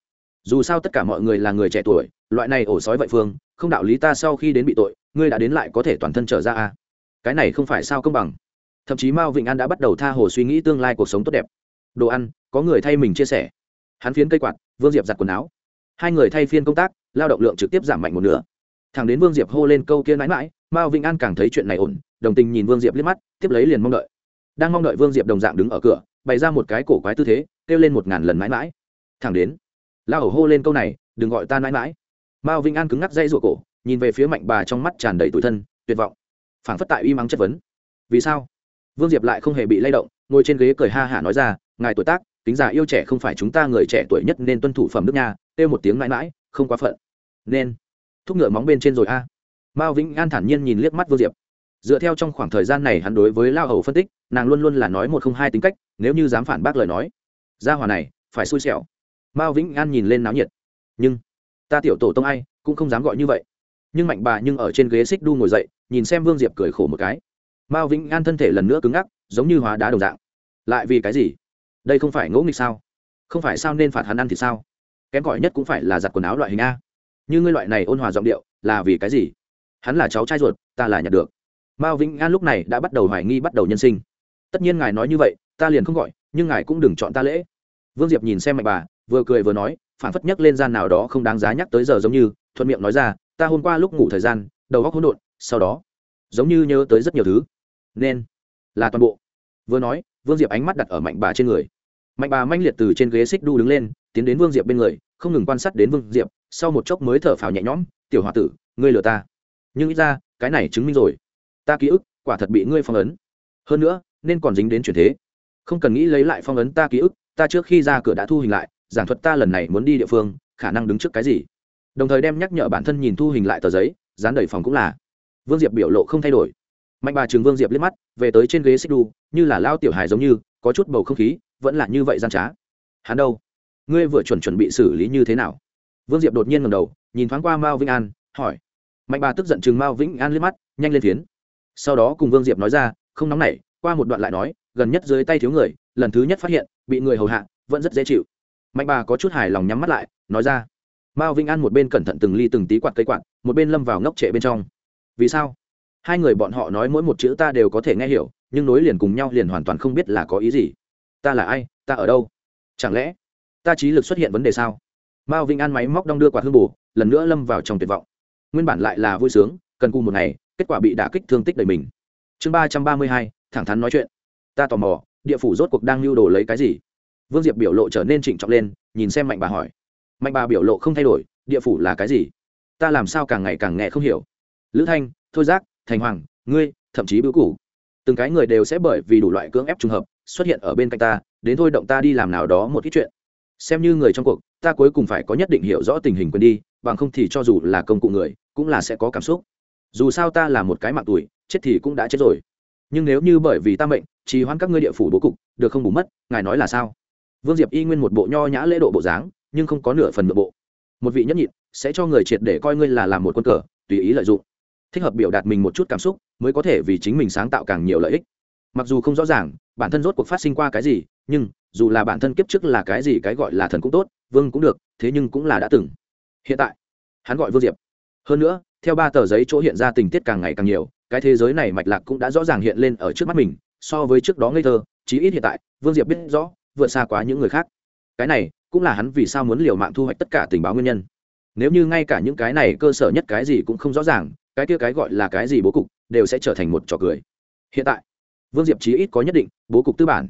Dù sao tất cả mọi người là người trẻ tuổi, loại này ổ sói vậy phương, không đạo lý ta sau khi đến bị tội, ngươi đã đến lại có thể toàn thân trở ra à. Cái này không phải sao công bằng. Thậm chí mao vĩnh an đã bắt đầu tha hồ suy nghĩ tương lai cuộc sống tốt đẹp. Đồ ăn, có người thay mình chia sẻ. Hắn phiến cây quạt, vương diệp giặt quần áo. Hai người thay phiên công tác, lao động lượng trực tiếp giảm mạnh một nửa. Thằng đến vương diệp hô lên câu kia mãi mãi mao vĩnh an càng thấy chuyện này ổn đồng tình nhìn vương diệp liếc mắt tiếp lấy liền mong đợi. Đang mong đợi vương diệp đồng dạng đứng ở cửa bày ra một cái cổ quái tư thế kêu lên một ngàn lần mãi mãi. Thẳng đến lao hầu hô lên câu này đừng gọi ta mãi mãi. Mao vinh an cứng ngắc dây ruột cổ nhìn về phía mạnh bà trong mắt tràn đầy tủi thân tuyệt vọng. Phảng phất tại uy mắng chất vấn. Vì sao? Vương diệp lại không hề bị lay động ngồi trên ghế cười ha hả nói ra ngài tuổi tác tính giả yêu trẻ không phải chúng ta người trẻ tuổi nhất nên tuân thủ phẩm nước nhà, kêu một tiếng mãi mãi không quá phận. Nên thúc ngựa móng bên trên rồi a. Mao vĩnh an thản nhiên nhìn liếc mắt vương diệp dựa theo trong khoảng thời gian này hắn đối với lao hầu phân tích, nàng luôn luôn là nói một không hai tính cách, nếu như dám phản bác lời nói. Gia hòa này, phải xui xẻo. Mao vĩnh an nhìn lên náo nhiệt. Nhưng, ta tiểu tổ tông ai, cũng không dám gọi như vậy. Nhưng mạnh bà nhưng ở trên ghế xích đu ngồi dậy, nhìn xem vương diệp cười khổ một cái. Mao vĩnh an thân thể lần nữa cứng ngắc, giống như hóa đá đồng dạng. Lại vì cái gì? Đây không phải ngỗ nghịch sao? Không phải sao nên phạt hắn ăn thì sao? Kém gọi nhất cũng phải là giặt quần áo loại hình a. Như ngươi loại này ôn hòa giọng điệu, là vì cái gì? Hắn là cháu trai ruột, ta là nhặt được mao vĩnh an lúc này đã bắt đầu hoài nghi bắt đầu nhân sinh. Tất nhiên ngài nói như vậy, ta liền không gọi, nhưng ngài cũng đừng chọn ta lễ. Vương diệp nhìn xem mạnh bà, vừa cười vừa nói, phản phất nhắc lên gian nào đó không đáng giá nhắc tới giờ giống như, thuận miệng nói ra, ta hôm qua lúc ngủ thời gian, đầu góc hỗn độn, sau đó, giống như nhớ tới rất nhiều thứ. Nên là toàn bộ. Vừa nói, vương diệp ánh mắt đặt ở mạnh bà trên người. Mạnh bà manh liệt từ trên ghế xích đu đứng lên, tiến đến vương diệp bên người, không ngừng quan sát đến vương diệp, sau một chốc mới thở phào nhẹ nhõm, tiểu h o a tử, ngươi lừa ta. Nhưng ít ra, cái này chứng minh rồi ta ký ức, quả thật bị ngươi phong ấn. Hơn nữa, nên còn dính đến chuyển thế. Không cần nghĩ lấy lại phong ấn ta ký ức, ta trước khi ra cửa đã thu hình lại, giảng thuật ta lần này muốn đi địa phương, khả năng đứng trước cái gì. Đồng thời đem nhắc nhở bản thân nhìn thu hình lại tờ giấy, dán đầy phòng cũng là. Vương diệp biểu lộ không thay đổi. Mạnh bà trường vương diệp liếc mắt, về tới trên ghế xích đu, như là lao tiểu hài giống như, có chút bầu không khí, vẫn là như vậy gian trá. Hắn đâu? Ngươi vừa chuẩn chuẩn bị xử lý như thế nào? Vương diệp đột nhiên ngầm đầu, nhìn thoáng qua mao vĩnh an, hỏi. Mạnh bà tức giận chừng mao vĩnh an liếc mắt, nhanh lên phiến sau đó cùng vương diệp nói ra, không nóng nảy, qua một đoạn lại nói, gần nhất dưới tay thiếu người, lần thứ nhất phát hiện, bị người hầu hạ, vẫn rất dễ chịu. Mạnh bà có chút hài lòng nhắm mắt lại, nói ra, mao vinh an một bên cẩn thận từng ly từng tí quạt cây quạt, một bên lâm vào ngốc trệ bên trong. Vì sao? Hai người bọn họ nói mỗi một chữ ta đều có thể nghe hiểu, nhưng nối liền cùng nhau liền hoàn toàn không biết là có ý gì. Ta là ai? Ta ở đâu? Chẳng lẽ ta trí lực xuất hiện vấn đề sao? Mao vinh an máy móc đong đưa quạt hương bù, lần nữa lâm vào trong tuyệt vọng. Nguyên bản lại là vui sướng, cần cù một ngày kết quả bị đả kích thương tích đầy mình. Chương ba trăm ba mươi hai, thẳng thắn nói chuyện. Ta tò mò, địa phủ rốt cuộc đang lưu đồ lấy cái gì? Vương diệp biểu lộ trở nên trịnh trọng lên, nhìn xem mạnh bà hỏi. Mạnh bà biểu lộ không thay đổi, địa phủ là cái gì? Ta làm sao càng ngày càng nghe không hiểu. Lữ thanh, thôi giác, thành hoàng, ngươi, thậm chí bưu cũ từng cái người đều sẽ bởi vì đủ loại cưỡng ép trùng hợp, xuất hiện ở bên cạnh ta, đến thôi động ta đi làm nào đó một ít chuyện. Xem như người trong cuộc, ta cuối cùng phải có nhất định hiểu rõ tình hình quyền đi, bằng không thì cho dù là công cụ người, cũng là sẽ có cảm xúc dù sao ta là một cái mạng tuổi, chết thì cũng đã chết rồi. Nhưng nếu như bởi vì ta mệnh, trì hoãn các ngươi địa phủ bố cục, được không bù mất, ngài nói là sao? Vương diệp y nguyên một bộ nho nhã lễ độ bộ dáng, nhưng không có nửa phần nội bộ. Một vị nhất nhịn, sẽ cho người triệt để coi ngươi là làm một quân cờ, tùy ý lợi dụng. Thích hợp biểu đạt mình một chút cảm xúc, mới có thể vì chính mình sáng tạo càng nhiều lợi ích. Mặc dù không rõ ràng, bản thân rốt cuộc phát sinh qua cái gì, nhưng, dù là bản thân kiếp trước là cái gì cái gọi là thần cũng tốt, vương cũng được, thế nhưng cũng là đã từng. Hiện tại, hắn gọi vương diệp. Hơn nữa theo ba tờ giấy chỗ hiện ra tình tiết càng ngày càng nhiều, cái thế giới này mạch lạc cũng đã rõ ràng hiện lên ở trước mắt mình, so với trước đó ngây thơ, chí ít hiện tại, vương diệp biết rõ, vượt xa quá những người khác. Cái này cũng là hắn vì sao muốn liều mạng thu hoạch tất cả tình báo nguyên nhân. Nếu như ngay cả những cái này cơ sở nhất cái gì cũng không rõ ràng, cái kia cái gọi là cái gì bố cục đều sẽ trở thành một trò cười. Hiện tại, vương diệp chí ít có nhất định bố cục tư bản.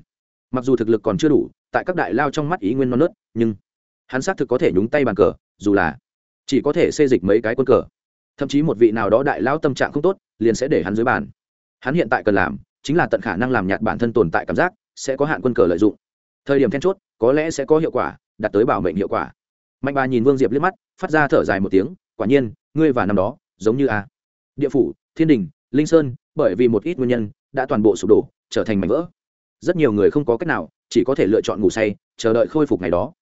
Mặc dù thực lực còn chưa đủ, tại các đại lao trong mắt ý nguyên non nớt, nhưng hắn xác thực có thể nhúng tay bàn cờ, dù là chỉ có thể xê dịch mấy cái quân cờ thậm chí một vị nào đó đại lao tâm trạng không tốt, liền sẽ để hắn dưới bàn. Hắn hiện tại cần làm chính là tận khả năng làm nhạt bản thân tồn tại cảm giác, sẽ có hạn quân cờ lợi dụng. Thời điểm then chốt, có lẽ sẽ có hiệu quả, đạt tới bảo mệnh hiệu quả. Mạnh bà nhìn vương diệp liếc mắt, phát ra thở dài một tiếng, quả nhiên, ngươi và năm đó, giống như a. Địa phủ, thiên đình, linh sơn, bởi vì một ít nguyên nhân, đã toàn bộ sụp đổ, trở thành mảnh vỡ. Rất nhiều người không có cách nào, chỉ có thể lựa chọn ngủ say, chờ đợi khôi phục ngày đó.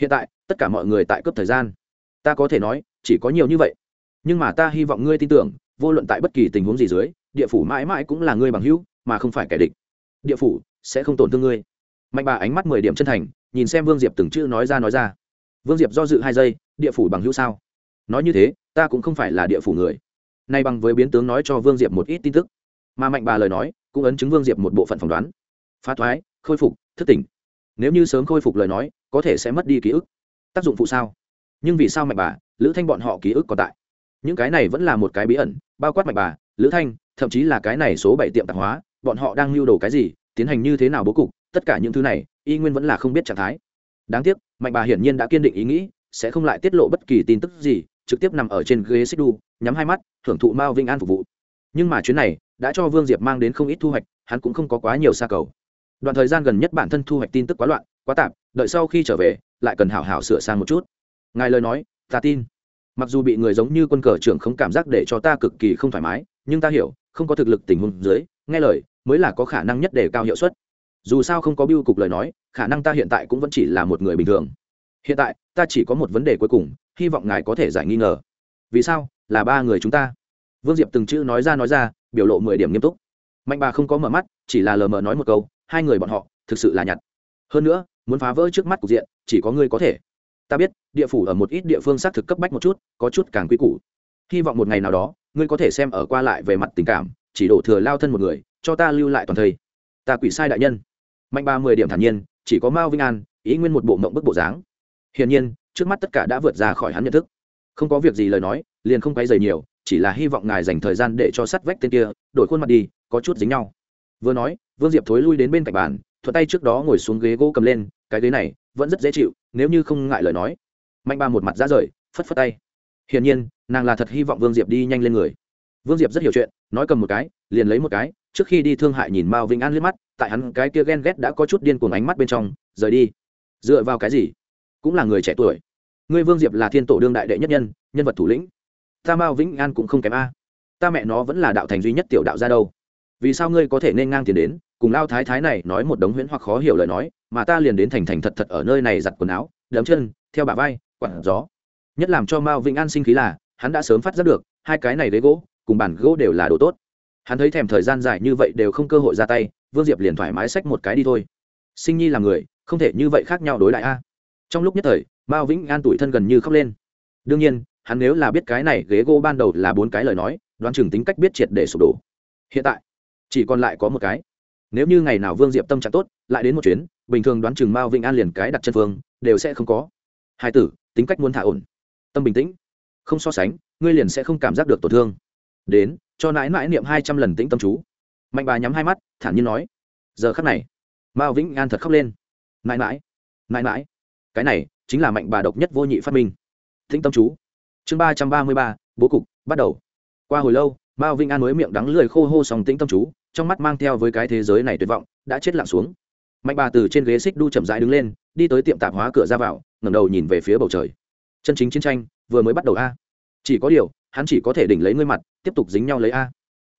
Hiện tại, tất cả mọi người tại cấp thời gian. Ta có thể nói, chỉ có nhiều như vậy nhưng mà ta hy vọng ngươi tin tưởng, vô luận tại bất kỳ tình huống gì dưới, địa phủ mãi mãi cũng là ngươi bằng hữu, mà không phải kẻ địch. Địa phủ sẽ không tổn thương ngươi. Mạnh bà ánh mắt mười điểm chân thành, nhìn xem vương diệp từng chữ nói ra nói ra. Vương diệp do dự hai giây, địa phủ bằng hữu sao? Nói như thế, ta cũng không phải là địa phủ người. Nay bằng với biến tướng nói cho vương diệp một ít tin tức. Mà mạnh bà lời nói, cũng ấn chứng vương diệp một bộ phận phỏng đoán. Phá thoái, khôi phục, thức tỉnh. Nếu như sớm khôi phục lời nói, có thể sẽ mất đi ký ức. Tác dụng phụ sao? Nhưng vì sao mạnh bà, lữ thanh bọn họ ký ức còn tại? Những cái này vẫn là một cái bí ẩn, bao quát mạnh bà, lữ thanh, thậm chí là cái này số bảy tiệm tạp hóa, bọn họ đang lưu đồ cái gì, tiến hành như thế nào bố cục, tất cả những thứ này, y nguyên vẫn là không biết trạng thái. Đáng tiếc mạnh bà hiển nhiên đã kiên định ý nghĩ, sẽ không lại tiết lộ bất kỳ tin tức gì, trực tiếp nằm ở trên ghế xích đu, nhắm hai mắt, thưởng thụ mao vinh an phục vụ. Nhưng mà chuyến này, đã cho vương diệp mang đến không ít thu hoạch, hắn cũng không có quá nhiều xa cầu. Đoạn thời gian gần nhất bản thân thu hoạch tin tức quá loạn, quá tạp, đợi sau khi trở về, lại cần hảo hảo sửa sang một chút. Ngài lời nói, ta tin mặc dù bị người giống như quân cờ trưởng không cảm giác để cho ta cực kỳ không thoải mái, nhưng ta hiểu, không có thực lực tình huống dưới, nghe lời, mới là có khả năng nhất để cao hiệu suất. Dù sao không có biêu cục lời nói, khả năng ta hiện tại cũng vẫn chỉ là một người bình thường. Hiện tại, ta chỉ có một vấn đề cuối cùng, hy vọng ngài có thể giải nghi ngờ. Vì sao? Là ba người chúng ta. Vương diệp từng chữ nói ra nói ra, biểu lộ mười điểm nghiêm túc. Mạnh bà không có mở mắt, chỉ là lờ mờ nói một câu, hai người bọn họ, thực sự là nhặt. Hơn nữa, muốn phá vỡ trước mắt cục diện, chỉ có ngươi có thể ta biết, địa phủ ở một ít địa phương xác thực cấp bách một chút, có chút càng quy củ. Hy vọng một ngày nào đó, ngươi có thể xem ở qua lại về mặt tình cảm, chỉ đổ thừa lao thân một người, cho ta lưu lại toàn thây. Ta quỷ sai đại nhân. Mạnh ba mười điểm thản nhiên, chỉ có mao vinh an, ý nguyên một bộ mộng bức bộ dáng. Hiển nhiên, trước mắt tất cả đã vượt ra khỏi hắn nhận thức. Không có việc gì lời nói, liền không quay dày nhiều, chỉ là hy vọng ngài dành thời gian để cho sắt vách tên kia, đổi khuôn mặt đi, có chút dính nhau. Vừa nói, vương diệp thối lui đến bên cạnh bàn, thuận tay trước đó ngồi xuống ghế gỗ cầm lên, cái ghế này vẫn rất dễ chịu nếu như không ngại lời nói. Mạnh ba một mặt ra rời, phất phất tay. Hiển nhiên, nàng là thật hy vọng vương diệp đi nhanh lên người. Vương diệp rất hiểu chuyện, nói cầm một cái, liền lấy một cái, trước khi đi thương hại nhìn mao vĩnh an liếc mắt, tại hắn cái kia ghen ghét đã có chút điên cuồng ánh mắt bên trong, rời đi. Dựa vào cái gì? Cũng là người trẻ tuổi. Ngươi vương diệp là thiên tổ đương đại đệ nhất nhân nhân vật thủ lĩnh. Ta mao vĩnh an cũng không kém a. Ta mẹ nó vẫn là đạo thành duy nhất tiểu đạo ra đâu vì sao ngươi có thể nên ngang tiền đến? Cùng lao thái thái này nói một đống huyễn hoặc khó hiểu lời nói, mà ta liền đến thành thành thật thật ở nơi này giặt quần áo, đấm chân, theo bà vai quặn gió. Nhất làm cho mao vĩnh an sinh khí là, hắn đã sớm phát giác được, hai cái này ghế gỗ, cùng bản gỗ đều là đồ tốt. Hắn thấy thèm thời gian dài như vậy đều không cơ hội ra tay, vương diệp liền thoải mái xách một cái đi thôi. Sinh nhi là người, không thể như vậy khác nhau đối lại a. Trong lúc nhất thời, mao vĩnh an tuổi thân gần như khóc lên. Đương nhiên, hắn nếu là biết cái này ghế gỗ ban đầu là bốn cái lời nói, đoán chừng tính cách biết triệt để sụp đổ. Hiện tại chỉ còn lại có một cái. Nếu như ngày nào vương diệp tâm trạng tốt, lại đến một chuyến, bình thường đoán chừng mao vĩnh an liền cái đặt chân phương đều sẽ không có. Hai tử, tính cách muốn thả ổn. Tâm bình tĩnh. Không so sánh, ngươi liền sẽ không cảm giác được tổn thương. Đến, cho nãi nãi niệm hai trăm lần tĩnh tâm chú. Mạnh bà nhắm hai mắt, thản nhiên nói. Giờ khắc này, mao vĩnh an thật khóc lên. Nãi nãi nãi nãi. Cái này, chính là mạnh bà độc nhất vô nhị phát minh. Tĩnh tâm chú. Chương ba trăm ba mươi ba, bố cục, bắt đầu. Qua hồi lâu mao vinh an mới miệng đắng lười khô hô sòng tĩnh tâm chú, trong mắt mang theo với cái thế giới này tuyệt vọng, đã chết lặng xuống. Mạnh bà từ trên ghế xích đu chậm rãi đứng lên, đi tới tiệm tạp hóa cửa ra vào, ngẩng đầu nhìn về phía bầu trời. Chân chính chiến tranh, vừa mới bắt đầu a. Chỉ có điều, hắn chỉ có thể đỉnh lấy ngươi mặt, tiếp tục dính nhau lấy a.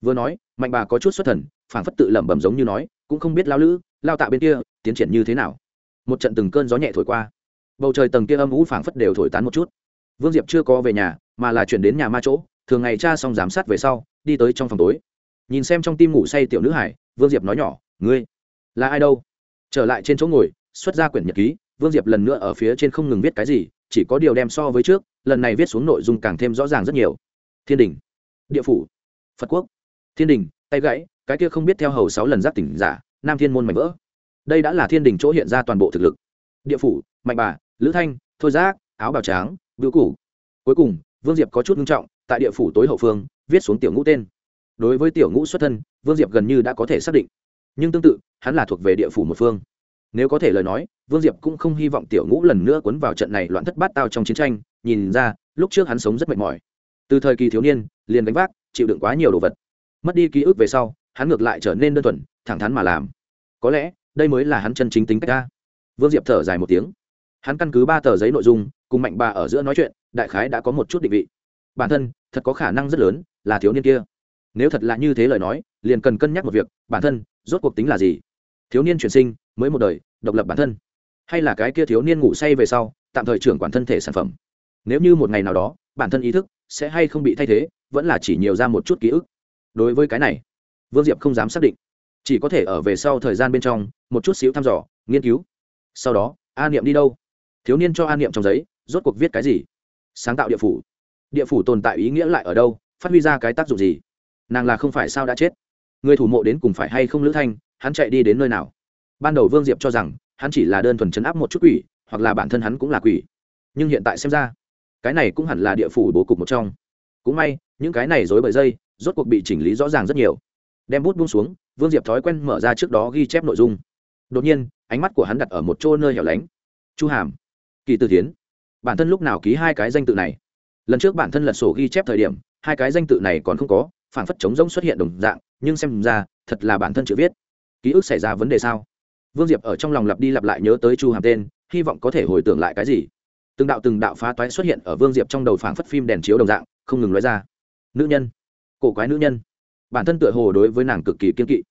Vừa nói, mạnh bà có chút xuất thần, phảng phất tự lẩm bẩm giống như nói, cũng không biết lao lữ, lao tạ bên kia, tiến triển như thế nào. Một trận từng cơn gió nhẹ thổi qua. Bầu trời tầng kia âm ú phảng phất đều thổi tán một chút. Vương diệp chưa có về nhà, mà là chuyển đến nhà ma chỗ thường ngày cha xong giám sát về sau, đi tới trong phòng tối. Nhìn xem trong tim ngủ say tiểu nữ hải, vương diệp nói nhỏ, ngươi là ai đâu? Trở lại trên chỗ ngồi, xuất ra quyển nhật ký, vương diệp lần nữa ở phía trên không ngừng viết cái gì, chỉ có điều đem so với trước, lần này viết xuống nội dung càng thêm rõ ràng rất nhiều. Thiên đình, địa phủ, phật quốc, thiên đình, tay gãy, cái kia không biết theo hầu sáu lần giáp tỉnh giả, nam thiên môn mạnh vỡ. Đây đã là thiên đình chỗ hiện ra toàn bộ thực lực. Địa phủ, mạnh bà, lữ thanh, thôi giác, áo bào tráng vưu củ cuối cùng, vương diệp có chút nghiêm trọng tại địa phủ tối hậu phương, viết xuống tiểu ngũ tên. Đối với tiểu ngũ xuất thân, vương diệp gần như đã có thể xác định. Nhưng tương tự, hắn là thuộc về địa phủ một phương. Nếu có thể lời nói, vương diệp cũng không hy vọng tiểu ngũ lần nữa cuốn vào trận này loạn thất bát tao trong chiến tranh, nhìn ra, lúc trước hắn sống rất mệt mỏi. Từ thời kỳ thiếu niên, liền đánh vác, chịu đựng quá nhiều đồ vật. Mất đi ký ức về sau, hắn ngược lại trở nên đơn thuần, thẳng thắn mà làm. Có lẽ, đây mới là hắn chân chính tính cách ta. vương diệp thở dài một tiếng. Hắn căn cứ ba tờ giấy nội dung, cùng mạnh bà ở giữa nói chuyện, đại khái đã có một chút định vị bản thân thật có khả năng rất lớn là thiếu niên kia. Nếu thật là như thế lời nói, liền cần cân nhắc một việc, bản thân rốt cuộc tính là gì? Thiếu niên chuyển sinh mới một đời, độc lập bản thân. Hay là cái kia thiếu niên ngủ say về sau, tạm thời trưởng quản thân thể sản phẩm. Nếu như một ngày nào đó, bản thân ý thức sẽ hay không bị thay thế, vẫn là chỉ nhiều ra một chút ký ức. Đối với cái này, vương diệp không dám xác định. Chỉ có thể ở về sau thời gian bên trong, một chút xíu thăm dò, nghiên cứu. Sau đó, a niệm đi đâu? Thiếu niên cho a niệm trong giấy, rốt cuộc viết cái gì? Sáng tạo địa phủ địa phủ tồn tại ý nghĩa lại ở đâu, phát huy ra cái tác dụng gì? Nàng là không phải sao đã chết? Người thủ mộ đến cùng phải hay không lữ thanh, hắn chạy đi đến nơi nào? Ban đầu vương diệp cho rằng, hắn chỉ là đơn thuần chấn áp một chút quỷ, hoặc là bản thân hắn cũng là quỷ. Nhưng hiện tại xem ra, cái này cũng hẳn là địa phủ bố cục một trong. Cũng may, những cái này dối bởi dây, rốt cuộc bị chỉnh lý rõ ràng rất nhiều. Đem bút buông xuống, vương diệp thói quen mở ra trước đó ghi chép nội dung. Đột nhiên, ánh mắt của hắn đặt ở một chỗ nơi hẻo lánh. Chu hàm, kỳ tử tiến bản thân lúc nào ký hai cái danh tự này? Lần trước bản thân lật sổ ghi chép thời điểm, hai cái danh tự này còn không có phản phất chống rông xuất hiện đồng dạng, nhưng xem ra, thật là bản thân chữ viết. Ký ức xảy ra vấn đề sao? Vương diệp ở trong lòng lặp đi lặp lại nhớ tới chu hàm tên, hy vọng có thể hồi tưởng lại cái gì. Từng đạo từng đạo phá toái xuất hiện ở vương diệp trong đầu phảng phất phim đèn chiếu đồng dạng, không ngừng nói ra. Nữ nhân. Cổ quái nữ nhân. Bản thân tựa hồ đối với nàng cực kỳ kiên kỵ.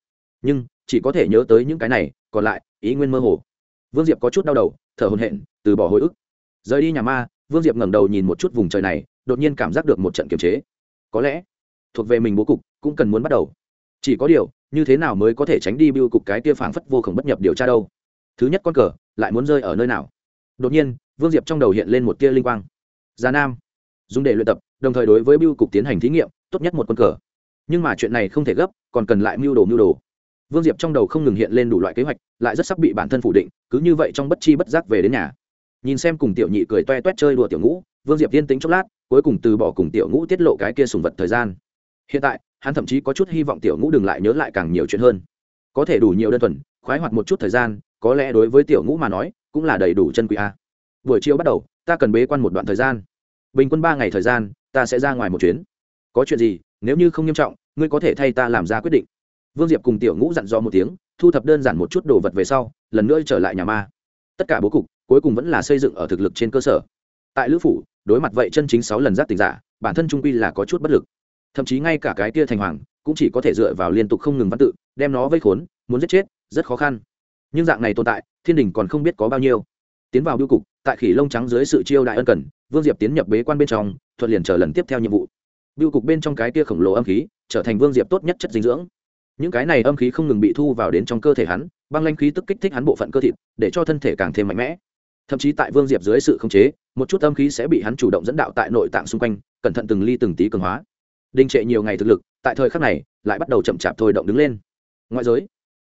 Nhưng, chỉ có thể nhớ tới những cái này, còn lại, ý nguyên mơ hồ. Vương diệp có chút đau đầu, thở hồn hện từ bỏ hồi ức. Rời đi nhà ma vương diệp ngẩng đầu nhìn một chút vùng trời này, đột nhiên cảm giác được một trận kiềm chế. Có lẽ thuộc về mình bố cục, cũng cần muốn bắt đầu. Chỉ có điều, như thế nào mới có thể tránh đi biêu cục cái kia phảng phất vô khổng bất nhập điều tra đâu? Thứ nhất con cờ, lại muốn rơi ở nơi nào? Đột nhiên, vương diệp trong đầu hiện lên một tia linh quang. Già nam. Dùng để luyện tập, đồng thời đối với biêu cục tiến hành thí nghiệm, tốt nhất một con cờ. Nhưng mà chuyện này không thể gấp, còn cần lại mưu đồ mưu đồ. Vương diệp trong đầu không ngừng hiện lên đủ loại kế hoạch, lại rất sắp bị bản thân phủ định, cứ như vậy trong bất chi bất giác về đến nhà nhìn xem cùng tiểu nhị cười toe toét chơi đùa tiểu ngũ, vương diệp yên tĩnh chốc lát, cuối cùng từ bỏ cùng tiểu ngũ tiết lộ cái kia sùng vật thời gian. Hiện tại, hắn thậm chí có chút hy vọng tiểu ngũ đừng lại nhớ lại càng nhiều chuyện hơn. Có thể đủ nhiều đơn thuần, khoái hoạt một chút thời gian, có lẽ đối với tiểu ngũ mà nói, cũng là đầy đủ chân quý a. Buổi chiều bắt đầu, ta cần bế quan một đoạn thời gian. Bình quân ba ngày thời gian, ta sẽ ra ngoài một chuyến. Có chuyện gì, nếu như không nghiêm trọng, ngươi có thể thay ta làm ra quyết định. Vương diệp cùng tiểu ngũ dặn dò một tiếng, thu thập đơn giản một chút đồ vật về sau, lần nữa trở lại nhà ma. Tất cả bố cục cuối cùng vẫn là xây dựng ở thực lực trên cơ sở. Tại lữ phủ, đối mặt vậy chân chính sáu lần giác tình giả, bản thân trung quy là có chút bất lực. Thậm chí ngay cả cái kia thành hoàng, cũng chỉ có thể dựa vào liên tục không ngừng văn tự, đem nó vây khốn, muốn giết chết, rất khó khăn. Nhưng dạng này tồn tại, thiên đình còn không biết có bao nhiêu. Tiến vào biêu cục, tại khỉ lông trắng dưới sự chiêu đại ân cần, vương diệp tiến nhập bế quan bên trong, thuận liền chờ lần tiếp theo nhiệm vụ. Biêu cục bên trong cái kia khổng lồ âm khí, trở thành vương diệp tốt nhất chất dinh dưỡng. Những cái này âm khí không ngừng bị thu vào đến trong cơ thể hắn, băng lanh khí tức kích thích hắn bộ phận cơ thịt, để cho thân thể càng thêm mạnh mẽ thậm chí tại vương diệp dưới sự khống chế, một chút âm khí sẽ bị hắn chủ động dẫn đạo tại nội tạng xung quanh, cẩn thận từng ly từng tí cường hóa. Đình trệ nhiều ngày thực lực, tại thời khắc này, lại bắt đầu chậm chạp thôi động đứng lên. Ngoại giới,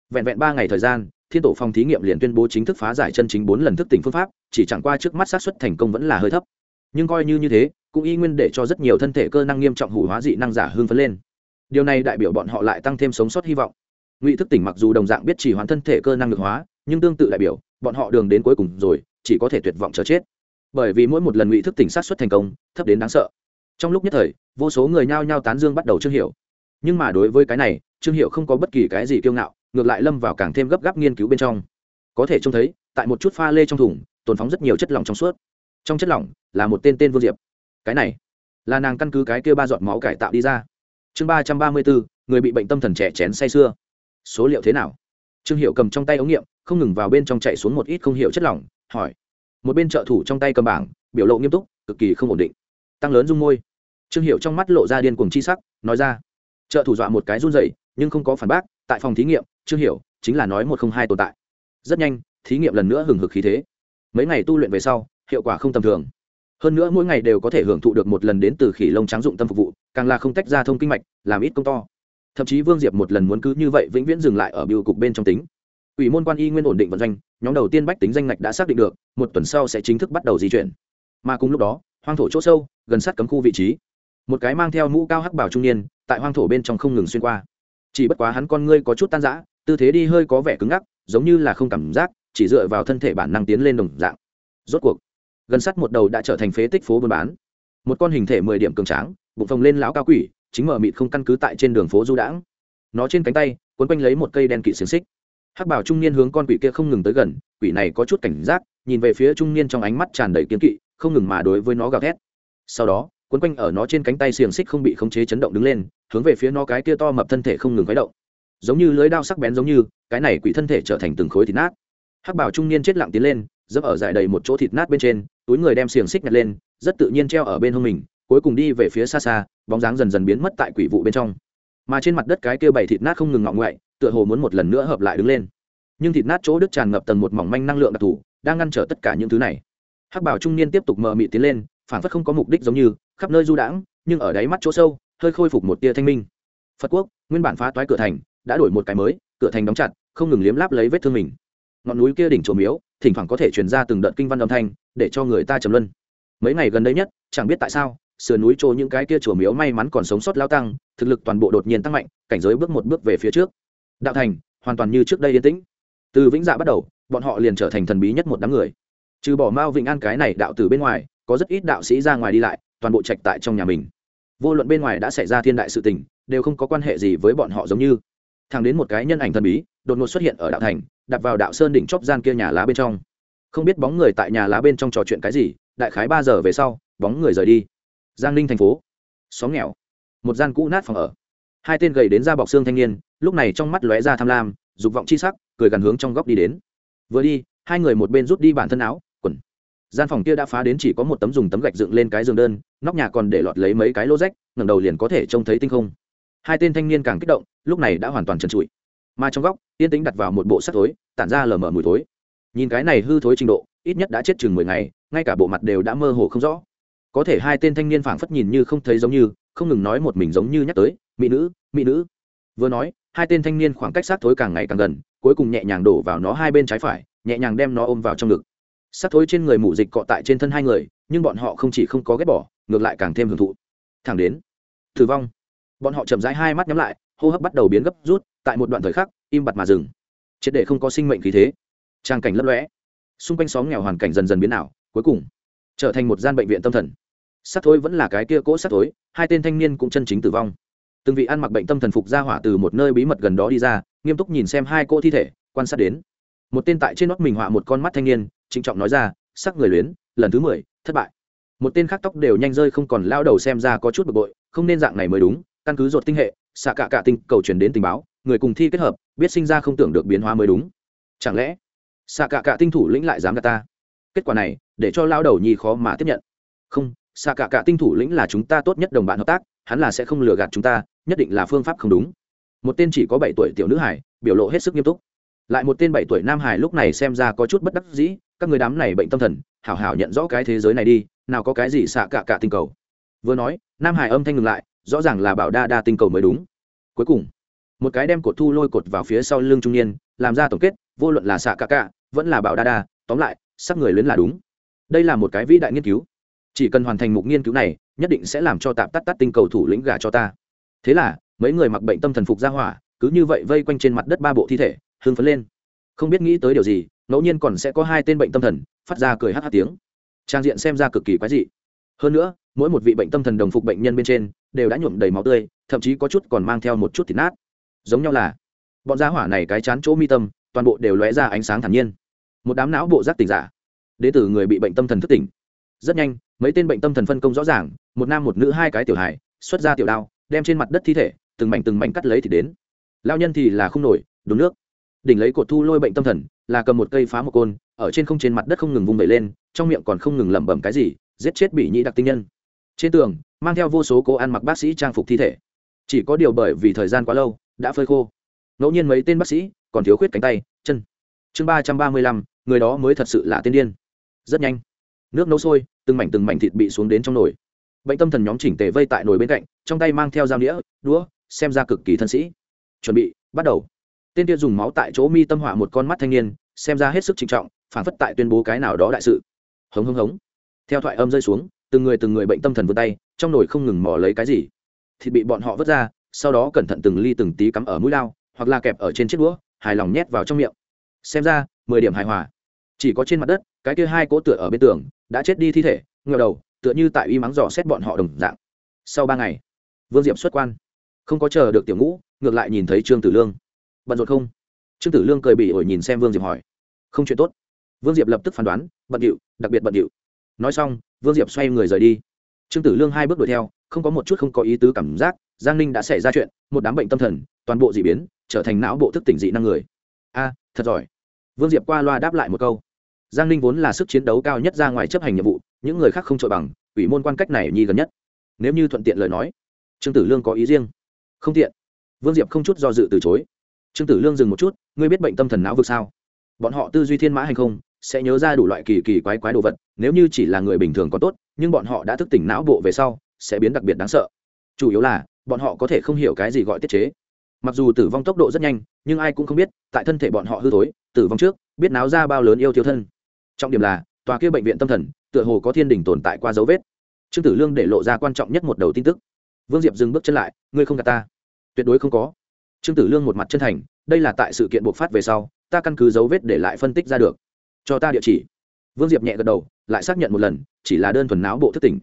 vẹn vẹn ba ngày thời gian, thiên tổ phòng thí nghiệm liền tuyên bố chính thức phá giải chân chính bốn lần thức tỉnh phương pháp, chỉ chẳng qua trước mắt sát xuất thành công vẫn là hơi thấp. Nhưng coi như như thế, cũng y nguyên để cho rất nhiều thân thể cơ năng nghiêm trọng hủ hóa dị năng giả hương phấn lên. Điều này đại biểu bọn họ lại tăng thêm sống sót hy vọng. Ngụy thức tỉnh mặc dù đồng dạng biết chỉ hoán thân thể cơ năng được hóa, nhưng tương tự đại biểu, bọn họ đường đến cuối cùng rồi chỉ có thể tuyệt vọng chờ chết. Bởi vì mỗi một lần ngụy thức tỉnh sát xuất thành công, thấp đến đáng sợ. Trong lúc nhất thời, vô số người nhao nhao tán dương bắt đầu trương hiệu. Nhưng mà đối với cái này, trương hiệu không có bất kỳ cái gì kiêu ngạo, ngược lại lâm vào càng thêm gấp gáp nghiên cứu bên trong. Có thể trông thấy, tại một chút pha lê trong thùng, tồn phóng rất nhiều chất lỏng trong suốt. Trong chất lỏng là một tên tên vương diệp. Cái này là nàng căn cứ cái kia ba giọt máu cải tạo đi ra. Chương ba trăm ba mươi bốn, người bị bệnh tâm thần trẻ chén say sưa. Số liệu thế nào? Trương hiệu cầm trong tay ống nghiệm, không ngừng vào bên trong chạy xuống một ít không hiểu chất lỏng hỏi. Một bên trợ thủ trong tay cầm bảng, biểu lộ nghiêm túc, cực kỳ không ổn định. Tăng lớn dung môi. Trương hiệu trong mắt lộ ra điên cuồng chi sắc, nói ra. Trợ thủ dọa một cái run dậy nhưng không có phản bác, tại phòng thí nghiệm, trương hiệu chính là nói một không hai tồn tại. Rất nhanh, thí nghiệm lần nữa hừng hực khí thế. Mấy ngày tu luyện về sau, hiệu quả không tầm thường. Hơn nữa mỗi ngày đều có thể hưởng thụ được một lần đến từ khỉ lông trắng dụng tâm phục vụ, càng là không tách ra thông kinh mạch, làm ít công to. Thậm chí vương diệp một lần muốn cứ như vậy vĩnh viễn dừng lại ở biêu cục bên trong tính ủy môn quan y nguyên ổn định vận doanh, nhóm đầu tiên bách tính danh ngạch đã xác định được, một tuần sau sẽ chính thức bắt đầu di chuyển. Mà cùng lúc đó, hoang thổ chỗ sâu, gần sát cấm khu vị trí. Một cái mang theo mũ cao hắc bảo trung niên, tại hoang thổ bên trong không ngừng xuyên qua. Chỉ bất quá hắn con ngươi có chút tan rã, tư thế đi hơi có vẻ cứng ngắc, giống như là không cảm giác, chỉ dựa vào thân thể bản năng tiến lên đồng dạng. Rốt cuộc, gần sắt một đầu đã trở thành phế tích phố buôn bán. Một con hình thể mười điểm cường tráng, bụng phồng lên lão cao quỷ, chính mở mịt không căn cứ tại trên đường phố du đãng. Nó trên cánh tay quấn quanh lấy một cây đen kỵ xiềng xích hắc bảo trung niên hướng con quỷ kia không ngừng tới gần, quỷ này có chút cảnh giác, nhìn về phía trung niên trong ánh mắt tràn đầy kiên kỵ, không ngừng mà đối với nó gào thét. Sau đó, quấn quanh ở nó trên cánh tay xiềng xích không bị khống chế chấn động đứng lên, hướng về phía nó cái kia to mập thân thể không ngừng khuấy động. Giống như lưới đao sắc bén giống như, cái này quỷ thân thể trở thành từng khối thịt nát. Hắc bảo trung niên chết lặng tiến lên, dẫm ở dải đầy một chỗ thịt nát bên trên, túi người đem xiềng xích nhặt lên, rất tự nhiên treo ở bên hông mình, cuối cùng đi về phía xa xa, bóng dáng dần dần biến mất tại quỷ vụ bên trong. Mà trên mặt đất cái kia bảy thịt nát không ngừng ngọng ngoại tựa hồ muốn một lần nữa hợp lại đứng lên. Nhưng thịt nát chỗ đứt tràn ngập tầng một mỏng manh năng lượng đặc thù, đang ngăn trở tất cả những thứ này. Hắc bảo trung niên tiếp tục mờ mị tiến lên phản phất không có mục đích giống như, khắp nơi du đãng, nhưng ở đáy mắt chỗ sâu, hơi khôi phục một tia thanh minh. Phật quốc, nguyên bản phá toái cửa thành, đã đổi một cái mới, cửa thành đóng chặt, không ngừng liếm láp lấy vết thương mình. Ngọn núi kia đỉnh trổ miếu, thỉnh thoảng có thể truyền ra từng đợt kinh văn âm thanh, để cho người ta trầm luân. Mấy ngày gần đây nhất, chẳng biết tại sao, sườn núi trô những cái kia chùa miếu may mắn còn sống sót lao tăng, thực lực toàn bộ đột nhiên tăng mạnh, cảnh giới bước một bước về phía trước đạo thành, hoàn toàn như trước đây yên tĩnh. Từ vĩnh dạ bắt đầu, bọn họ liền trở thành thần bí nhất một đám người. Trừ bỏ mao vĩnh an cái này đạo từ bên ngoài, có rất ít đạo sĩ ra ngoài đi lại, toàn bộ trạch tại trong nhà mình. Vô luận bên ngoài đã xảy ra thiên đại sự tình, đều không có quan hệ gì với bọn họ giống như. Thẳng đến một cái nhân ảnh thần bí, đột ngột xuất hiện ở đạo thành, đặt vào đạo sơn đỉnh chóp gian kia nhà lá bên trong. Không biết bóng người tại nhà lá bên trong trò chuyện cái gì, đại khái ba giờ về sau, bóng người rời đi. Giang ninh thành phố. Xóm nghèo. Một gian cũ nát phòng ở. Hai tên gầy đến da bọc xương thanh niên lúc này trong mắt lóe ra tham lam, dục vọng chi sắc, cười gần hướng trong góc đi đến. Vừa đi, hai người một bên rút đi bản thân áo, quần. Gian phòng kia đã phá đến chỉ có một tấm dùng tấm gạch dựng lên cái giường đơn, nóc nhà còn để lọt lấy mấy cái lỗ rách, ngẩng đầu liền có thể trông thấy tinh không. Hai tên thanh niên càng kích động, lúc này đã hoàn toàn trần trụi. Mà trong góc, yên tĩnh đặt vào một bộ sắt thối, tản ra lờ mờ mùi thối. Nhìn cái này hư thối trình độ, ít nhất đã chết chừng mười ngày, ngay cả bộ mặt đều đã mơ hồ không rõ. Có thể hai tên thanh niên phảng phất nhìn như không thấy giống như, không ngừng nói một mình giống như nhắc tới, mỹ nữ mỹ nữ. Vừa nói hai tên thanh niên khoảng cách sát thối càng ngày càng gần, cuối cùng nhẹ nhàng đổ vào nó hai bên trái phải, nhẹ nhàng đem nó ôm vào trong ngực. Sát thối trên người mủ dịch cọ tại trên thân hai người, nhưng bọn họ không chỉ không có ghét bỏ, ngược lại càng thêm hưởng thụ. Thẳng đến thử vong. Bọn họ chậm rãi hai mắt nhắm lại, hô hấp bắt đầu biến gấp rút, tại một đoạn thời khắc, im bặt mà dừng. Triệt để không có sinh mệnh khí thế. Trang cảnh lấp lõe xung quanh xóm nghèo hoàn cảnh dần dần biến ảo, cuối cùng, trở thành một gian bệnh viện tâm thần. Sát thối vẫn là cái kia cỗ sát thối, hai tên thanh niên cũng chân chính tử vong từng vị ăn mặc bệnh tâm thần phục ra hỏa từ một nơi bí mật gần đó đi ra, nghiêm túc nhìn xem hai cô thi thể, quan sát đến. Một tên tại trên nót mình họa một con mắt thanh niên, trịnh trọng nói ra, sắc người luyến, lần thứ mười, thất bại. Một tên khác tóc đều nhanh rơi không còn lao đầu xem ra có chút bực bội, không nên dạng này mới đúng, căn cứ ruột tinh hệ, xạ cả cả tinh cầu truyền đến tình báo, người cùng thi kết hợp, biết sinh ra không tưởng được biến hóa mới đúng. Chẳng lẽ, xạ cả cả tinh thủ lĩnh lại dám gạt ta? Kết quả này, để cho lao đầu nhi khó mà tiếp nhận. Không, xạ cả cả tinh thủ lĩnh là chúng ta tốt nhất đồng bạn hợp tác hắn là sẽ không lừa gạt chúng ta, nhất định là phương pháp không đúng. Một tên chỉ có bảy tuổi tiểu nữ hải biểu lộ hết sức nghiêm túc. Lại một tên bảy tuổi nam hải lúc này xem ra có chút bất đắc dĩ, các người đám này bệnh tâm thần, hảo hảo nhận rõ cái thế giới này đi, nào có cái gì xạ cả cả tinh cầu. Vừa nói, nam hải âm thanh ngừng lại, rõ ràng là bảo đa đa tinh cầu mới đúng. Cuối cùng, một cái đem cột thu lôi cột vào phía sau lưng trung niên, làm ra tổng kết, vô luận là xạ cả cả, vẫn là bảo đa đa, tóm lại, sắc người lớn là đúng. Đây là một cái vĩ đại nghiên cứu chỉ cần hoàn thành mục nghiên cứu này, nhất định sẽ làm cho tạm tắt tắt tinh cầu thủ lĩnh gà cho ta. Thế là, mấy người mặc bệnh tâm thần phục ra hỏa, cứ như vậy vây quanh trên mặt đất ba bộ thi thể, hưng phấn lên. Không biết nghĩ tới điều gì, ngẫu nhiên còn sẽ có hai tên bệnh tâm thần, phát ra cười hát hát tiếng. Trang diện xem ra cực kỳ quái dị. Hơn nữa, mỗi một vị bệnh tâm thần đồng phục bệnh nhân bên trên, đều đã nhuộm đầy máu tươi, thậm chí có chút còn mang theo một chút thịt nát. Giống nhau là, bọn gia hỏa này cái chán chỗ mi tâm, toàn bộ đều lóe ra ánh sáng thản nhiên. Một đám não bộ giác tỉnh giả. Đến từ người bị bệnh tâm thần thức tỉnh. Rất nhanh mấy tên bệnh tâm thần phân công rõ ràng, một nam một nữ hai cái tiểu hài, xuất ra tiểu đao, đem trên mặt đất thi thể, từng mảnh từng mảnh cắt lấy thì đến. Lao nhân thì là không nổi đốn nước. Đỉnh lấy cột thu lôi bệnh tâm thần, là cầm một cây phá một côn, ở trên không trên mặt đất không ngừng vung vẩy lên, trong miệng còn không ngừng lẩm bẩm cái gì, giết chết bị nhĩ đặc tinh nhân. Trên tường, mang theo vô số cố ăn mặc bác sĩ trang phục thi thể. Chỉ có điều bởi vì thời gian quá lâu, đã phơi khô. Ngẫu nhiên mấy tên bác sĩ còn thiếu khuyết cánh tay, chân. Chương ba trăm ba mươi lăm, người đó mới thật sự là tên điên. Rất nhanh. Nước nấu sôi từng mảnh từng mảnh thịt bị xuống đến trong nồi. Bệnh tâm thần nhóm chỉnh tề vây tại nồi bên cạnh, trong tay mang theo dao đĩa đũa, xem ra cực kỳ thân sĩ. Chuẩn bị, bắt đầu. Tên kia dùng máu tại chỗ mi tâm họa một con mắt thanh niên, xem ra hết sức trinh trọng, phản phất tại tuyên bố cái nào đó đại sự. Hống hống hống. Theo thoại âm rơi xuống, từng người từng người bệnh tâm thần vươn tay, trong nồi không ngừng mò lấy cái gì. Thịt bị bọn họ vứt ra, sau đó cẩn thận từng ly từng tí cắm ở mũi lao, hoặc là kẹp ở trên chiếc đũa, hài lòng nhét vào trong miệng. Xem ra, mười điểm hài hòa chỉ có trên mặt đất, cái kia hai cỗ tựa ở bên tường, đã chết đi thi thể ngờ đầu, tựa như tại uy mắng dò xét bọn họ đồng dạng. Sau ba ngày, vương diệm xuất quan. Không có chờ được tiểu ngũ, ngược lại nhìn thấy trương tử lương. Bận rộn không? Trương tử lương cười bị ổi nhìn xem vương diệp hỏi. Không chuyện tốt. Vương diệp lập tức phán đoán, bận điệu, đặc biệt bận điệu. Nói xong, vương diệp xoay người rời đi. Trương tử lương hai bước đuổi theo, không có một chút không có ý tứ cảm giác, giang ninh đã xảy ra chuyện, một đám bệnh tâm thần, toàn bộ d ị biến, trở thành não bộ thức tỉnh dị năng người. A, thật giỏi. Vương diệp qua loa đáp lại một câu giang ninh vốn là sức chiến đấu cao nhất ra ngoài chấp hành nhiệm vụ, những người khác không trội bằng, ủy môn quan cách này nhi gần nhất. Nếu như thuận tiện lời nói, trương tử lương có ý riêng. Không tiện. Vương diệp không chút do dự từ chối. Trương tử lương dừng một chút, ngươi biết bệnh tâm thần não vực sao? Bọn họ tư duy thiên mã hay không, sẽ nhớ ra đủ loại kỳ kỳ quái quái đồ vật, nếu như chỉ là người bình thường có tốt, nhưng bọn họ đã thức tỉnh não bộ về sau, sẽ biến đặc biệt đáng sợ. Chủ yếu là, bọn họ có thể không hiểu cái gì gọi tiết chế. Mặc dù tử vong tốc độ rất nhanh, nhưng ai cũng không biết, tại thân thể bọn họ hư thối, tử vong trước, biết náo ra bao lớn yêu thiếu thân trọng điểm là, tòa kia bệnh viện tâm thần, tựa hồ có thiên đình tồn tại qua dấu vết. Trương tử lương để lộ ra quan trọng nhất một đầu tin tức. Vương diệp dừng bước chân lại, ngươi không gạt ta. Tuyệt đối không có. Trương tử lương một mặt chân thành, đây là tại sự kiện bộc phát về sau, ta căn cứ dấu vết để lại phân tích ra được. Cho ta địa chỉ. Vương diệp nhẹ gật đầu, lại xác nhận một lần, chỉ là đơn thuần não bộ thức tỉnh.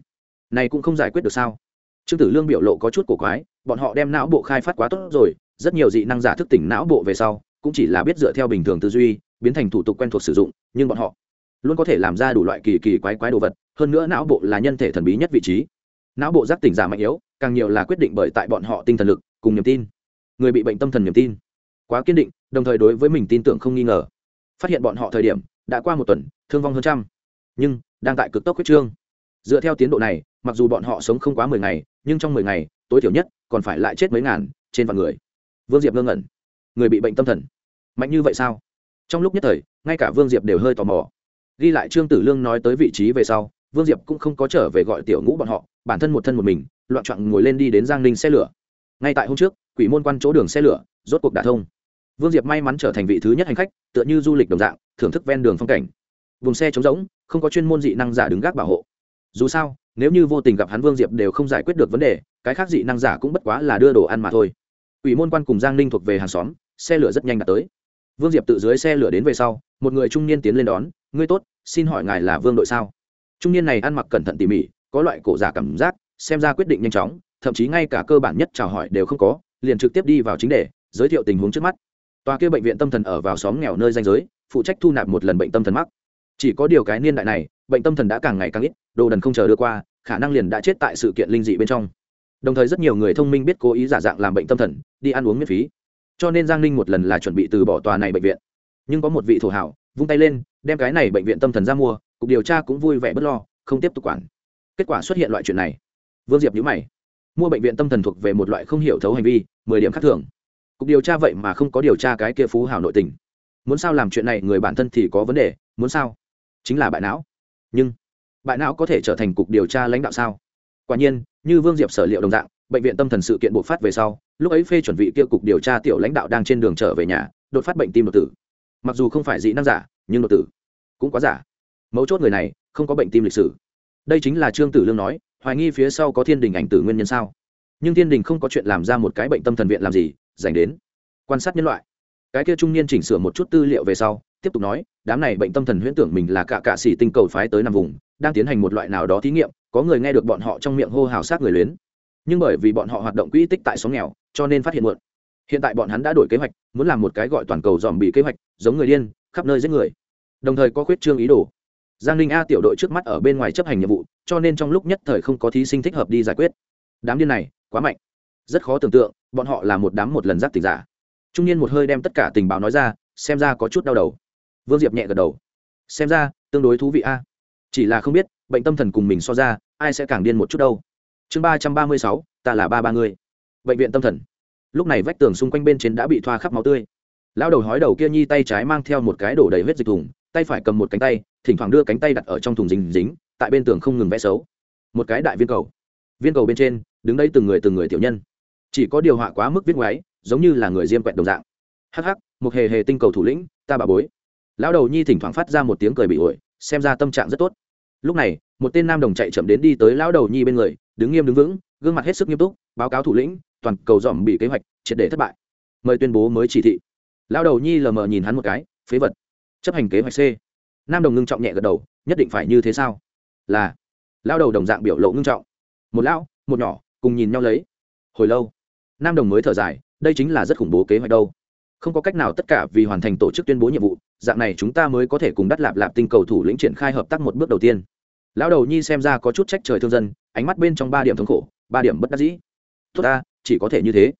Này cũng không giải quyết được sao? Trương tử lương biểu lộ có chút cổ quái, bọn họ đem não bộ khai phát quá tốt rồi, rất nhiều dị năng giả thức tỉnh não bộ về sau, cũng chỉ là biết dựa theo bình thường tư duy, biến thành thủ tục quen thuộc sử dụng, nhưng bọn họ luôn có thể làm ra đủ loại kỳ kỳ quái quái đồ vật, hơn nữa não bộ là nhân thể thần bí nhất vị trí. Não bộ giác tỉnh giả mạnh yếu, càng nhiều là quyết định bởi tại bọn họ tinh thần lực, cùng niềm tin. Người bị bệnh tâm thần niềm tin. Quá kiên định, đồng thời đối với mình tin tưởng không nghi ngờ. Phát hiện bọn họ thời điểm, đã qua một tuần, thương vong hơn trăm. Nhưng, đang tại cực tốc huyết trương. Dựa theo tiến độ này, mặc dù bọn họ sống không quá mười ngày, nhưng trong mười ngày, tối thiểu nhất, còn phải lại chết mấy ngàn, trên vạn người. Vương diệp ngơ ngẩn. Người bị bệnh tâm thần. Mạnh như vậy sao? Trong lúc nhất thời, ngay cả vương diệp đều hơi tò mò ghi lại trương tử lương nói tới vị trí về sau, vương diệp cũng không có trở về gọi tiểu ngũ bọn họ, bản thân một thân một mình, loạn trọn ngồi lên đi đến giang ninh xe lửa. Ngay tại hôm trước, quỷ môn quan chỗ đường xe lửa, rốt cuộc đả thông. Vương diệp may mắn trở thành vị thứ nhất hành khách, tựa như du lịch đồng dạng, thưởng thức ven đường phong cảnh. Vùng xe trống rỗng, không có chuyên môn dị năng giả đứng gác bảo hộ. Dù sao, nếu như vô tình gặp hắn vương diệp đều không giải quyết được vấn đề, cái khác dị năng giả cũng bất quá là đưa đồ ăn mà thôi. Ủy môn quan cùng giang ninh thuộc về hàng xóm, xe lửa rất nhanh đã tới vương diệp tự dưới xe lửa đến về sau, một người trung niên tiến lên đón, ngươi tốt, xin hỏi ngài là vương đội sao? Trung niên này ăn mặc cẩn thận tỉ mỉ, có loại cổ giả cảm giác, xem ra quyết định nhanh chóng, thậm chí ngay cả cơ bản nhất chào hỏi đều không có, liền trực tiếp đi vào chính đề, giới thiệu tình huống trước mắt. Tòa kia bệnh viện tâm thần ở vào xóm nghèo nơi danh giới, phụ trách thu nạp một lần bệnh tâm thần mắc. Chỉ có điều cái niên đại này, bệnh tâm thần đã càng ngày càng ít, đồ đần không chờ đưa qua, khả năng liền đã chết tại sự kiện linh dị bên trong. Đồng thời rất nhiều người thông minh biết cố ý giả dạng làm bệnh tâm thần, đi ăn uống miễn phí cho nên giang ninh một lần là chuẩn bị từ bỏ tòa này bệnh viện nhưng có một vị thổ hảo vung tay lên đem cái này bệnh viện tâm thần ra mua cục điều tra cũng vui vẻ b ấ t lo không tiếp tục quản kết quả xuất hiện loại chuyện này vương diệp nhữ mày mua bệnh viện tâm thần thuộc về một loại không hiểu thấu hành vi mười điểm khác thường cục điều tra vậy mà không có điều tra cái kia phú hảo nội tình muốn sao làm chuyện này người bản thân thì có vấn đề muốn sao chính là bại não nhưng bại não có thể trở thành cục điều tra lãnh đạo sao quả nhiên như vương diệp sở liệu đồng dạng bệnh viện tâm thần sự kiện bộc phát về sau lúc ấy phê chuẩn vị kia cục điều tra tiểu lãnh đạo đang trên đường trở về nhà, đột phát bệnh tim đột tử. Mặc dù không phải dị năng giả, nhưng đột tử cũng quá giả. Mấu chốt người này không có bệnh tim lịch sử. Đây chính là trương tử lương nói, hoài nghi phía sau có thiên đình ảnh tử nguyên nhân sao? Nhưng thiên đình không có chuyện làm ra một cái bệnh tâm thần viện làm gì, dành đến quan sát nhân loại. Cái kia trung niên chỉnh sửa một chút tư liệu về sau, tiếp tục nói, đám này bệnh tâm thần huyễn tưởng mình là cả cạ sĩ tinh cầu phái tới nằm vùng, đang tiến hành một loại nào đó thí nghiệm, có người nghe được bọn họ trong miệng hô hào sát người luyến. Nhưng bởi vì bọn họ hoạt động quỹ tích tại xóm nghèo cho nên phát hiện muộn. Hiện tại bọn hắn đã đổi kế hoạch, muốn làm một cái gọi toàn cầu dòm bị kế hoạch, giống người điên, khắp nơi giết người. Đồng thời có khuyết trương ý đồ. Giang ninh a tiểu đội trước mắt ở bên ngoài chấp hành nhiệm vụ, cho nên trong lúc nhất thời không có thí sinh thích hợp đi giải quyết. Đám điên này, quá mạnh. Rất khó tưởng tượng, bọn họ là một đám một lần giác tình giả. Trung niên một hơi đem tất cả tình báo nói ra, xem ra có chút đau đầu. Vương diệp nhẹ gật đầu. Xem ra, tương đối thú vị a. Chỉ là không biết, bệnh tâm thần cùng mình so ra, ai sẽ càng điên một chút đâu. Chương ba trăm ba mươi sáu, ta là ba ba người bệnh viện tâm thần. Lúc này vách tường xung quanh bên trên đã bị thoa khắp máu tươi. Lão đầu hói đầu kia nhi tay trái mang theo một cái đổ đầy huyết dịch thùng, tay phải cầm một cánh tay, thỉnh thoảng đưa cánh tay đặt ở trong thùng dính dính, tại bên tường không ngừng vẽ xấu. Một cái đại viên cầu. Viên cầu bên trên, đứng đây từng người từng người tiểu nhân. Chỉ có điều họa quá mức viết ngoáy, giống như là người diêm quẹt đồng dạng. Hắc hắc, một hề hề tinh cầu thủ lĩnh, ta bà bối. Lão đầu nhi thỉnh thoảng phát ra một tiếng cười bị ổi, xem ra tâm trạng rất tốt. Lúc này, một tên nam đồng chạy chậm đến đi tới lão đầu nhi bên người, đứng nghiêm đứng vững gương mặt hết sức nghiêm túc, báo cáo thủ lĩnh, toàn cầu dòm bị kế hoạch triệt để thất bại. Mời tuyên bố mới chỉ thị. Lão đầu nhi lờ mờ nhìn hắn một cái, phế vật. Chấp hành kế hoạch c. Nam đồng ngưng trọng nhẹ gật đầu, nhất định phải như thế sao? Là. Lão đầu đồng dạng biểu lộ ngưng trọng. Một lão, một nhỏ, cùng nhìn nhau lấy. Hồi lâu, nam đồng mới thở dài, đây chính là rất khủng bố kế hoạch đâu. Không có cách nào tất cả vì hoàn thành tổ chức tuyên bố nhiệm vụ, dạng này chúng ta mới có thể cùng đắt lạp lạp tinh cầu thủ lĩnh triển khai hợp tác một bước đầu tiên. Lão đầu nhi xem ra có chút trách trời thương dân, ánh mắt bên trong ba điểm thống khổ ba điểm bất đắc dĩ. Tốt ta, chỉ có thể như thế.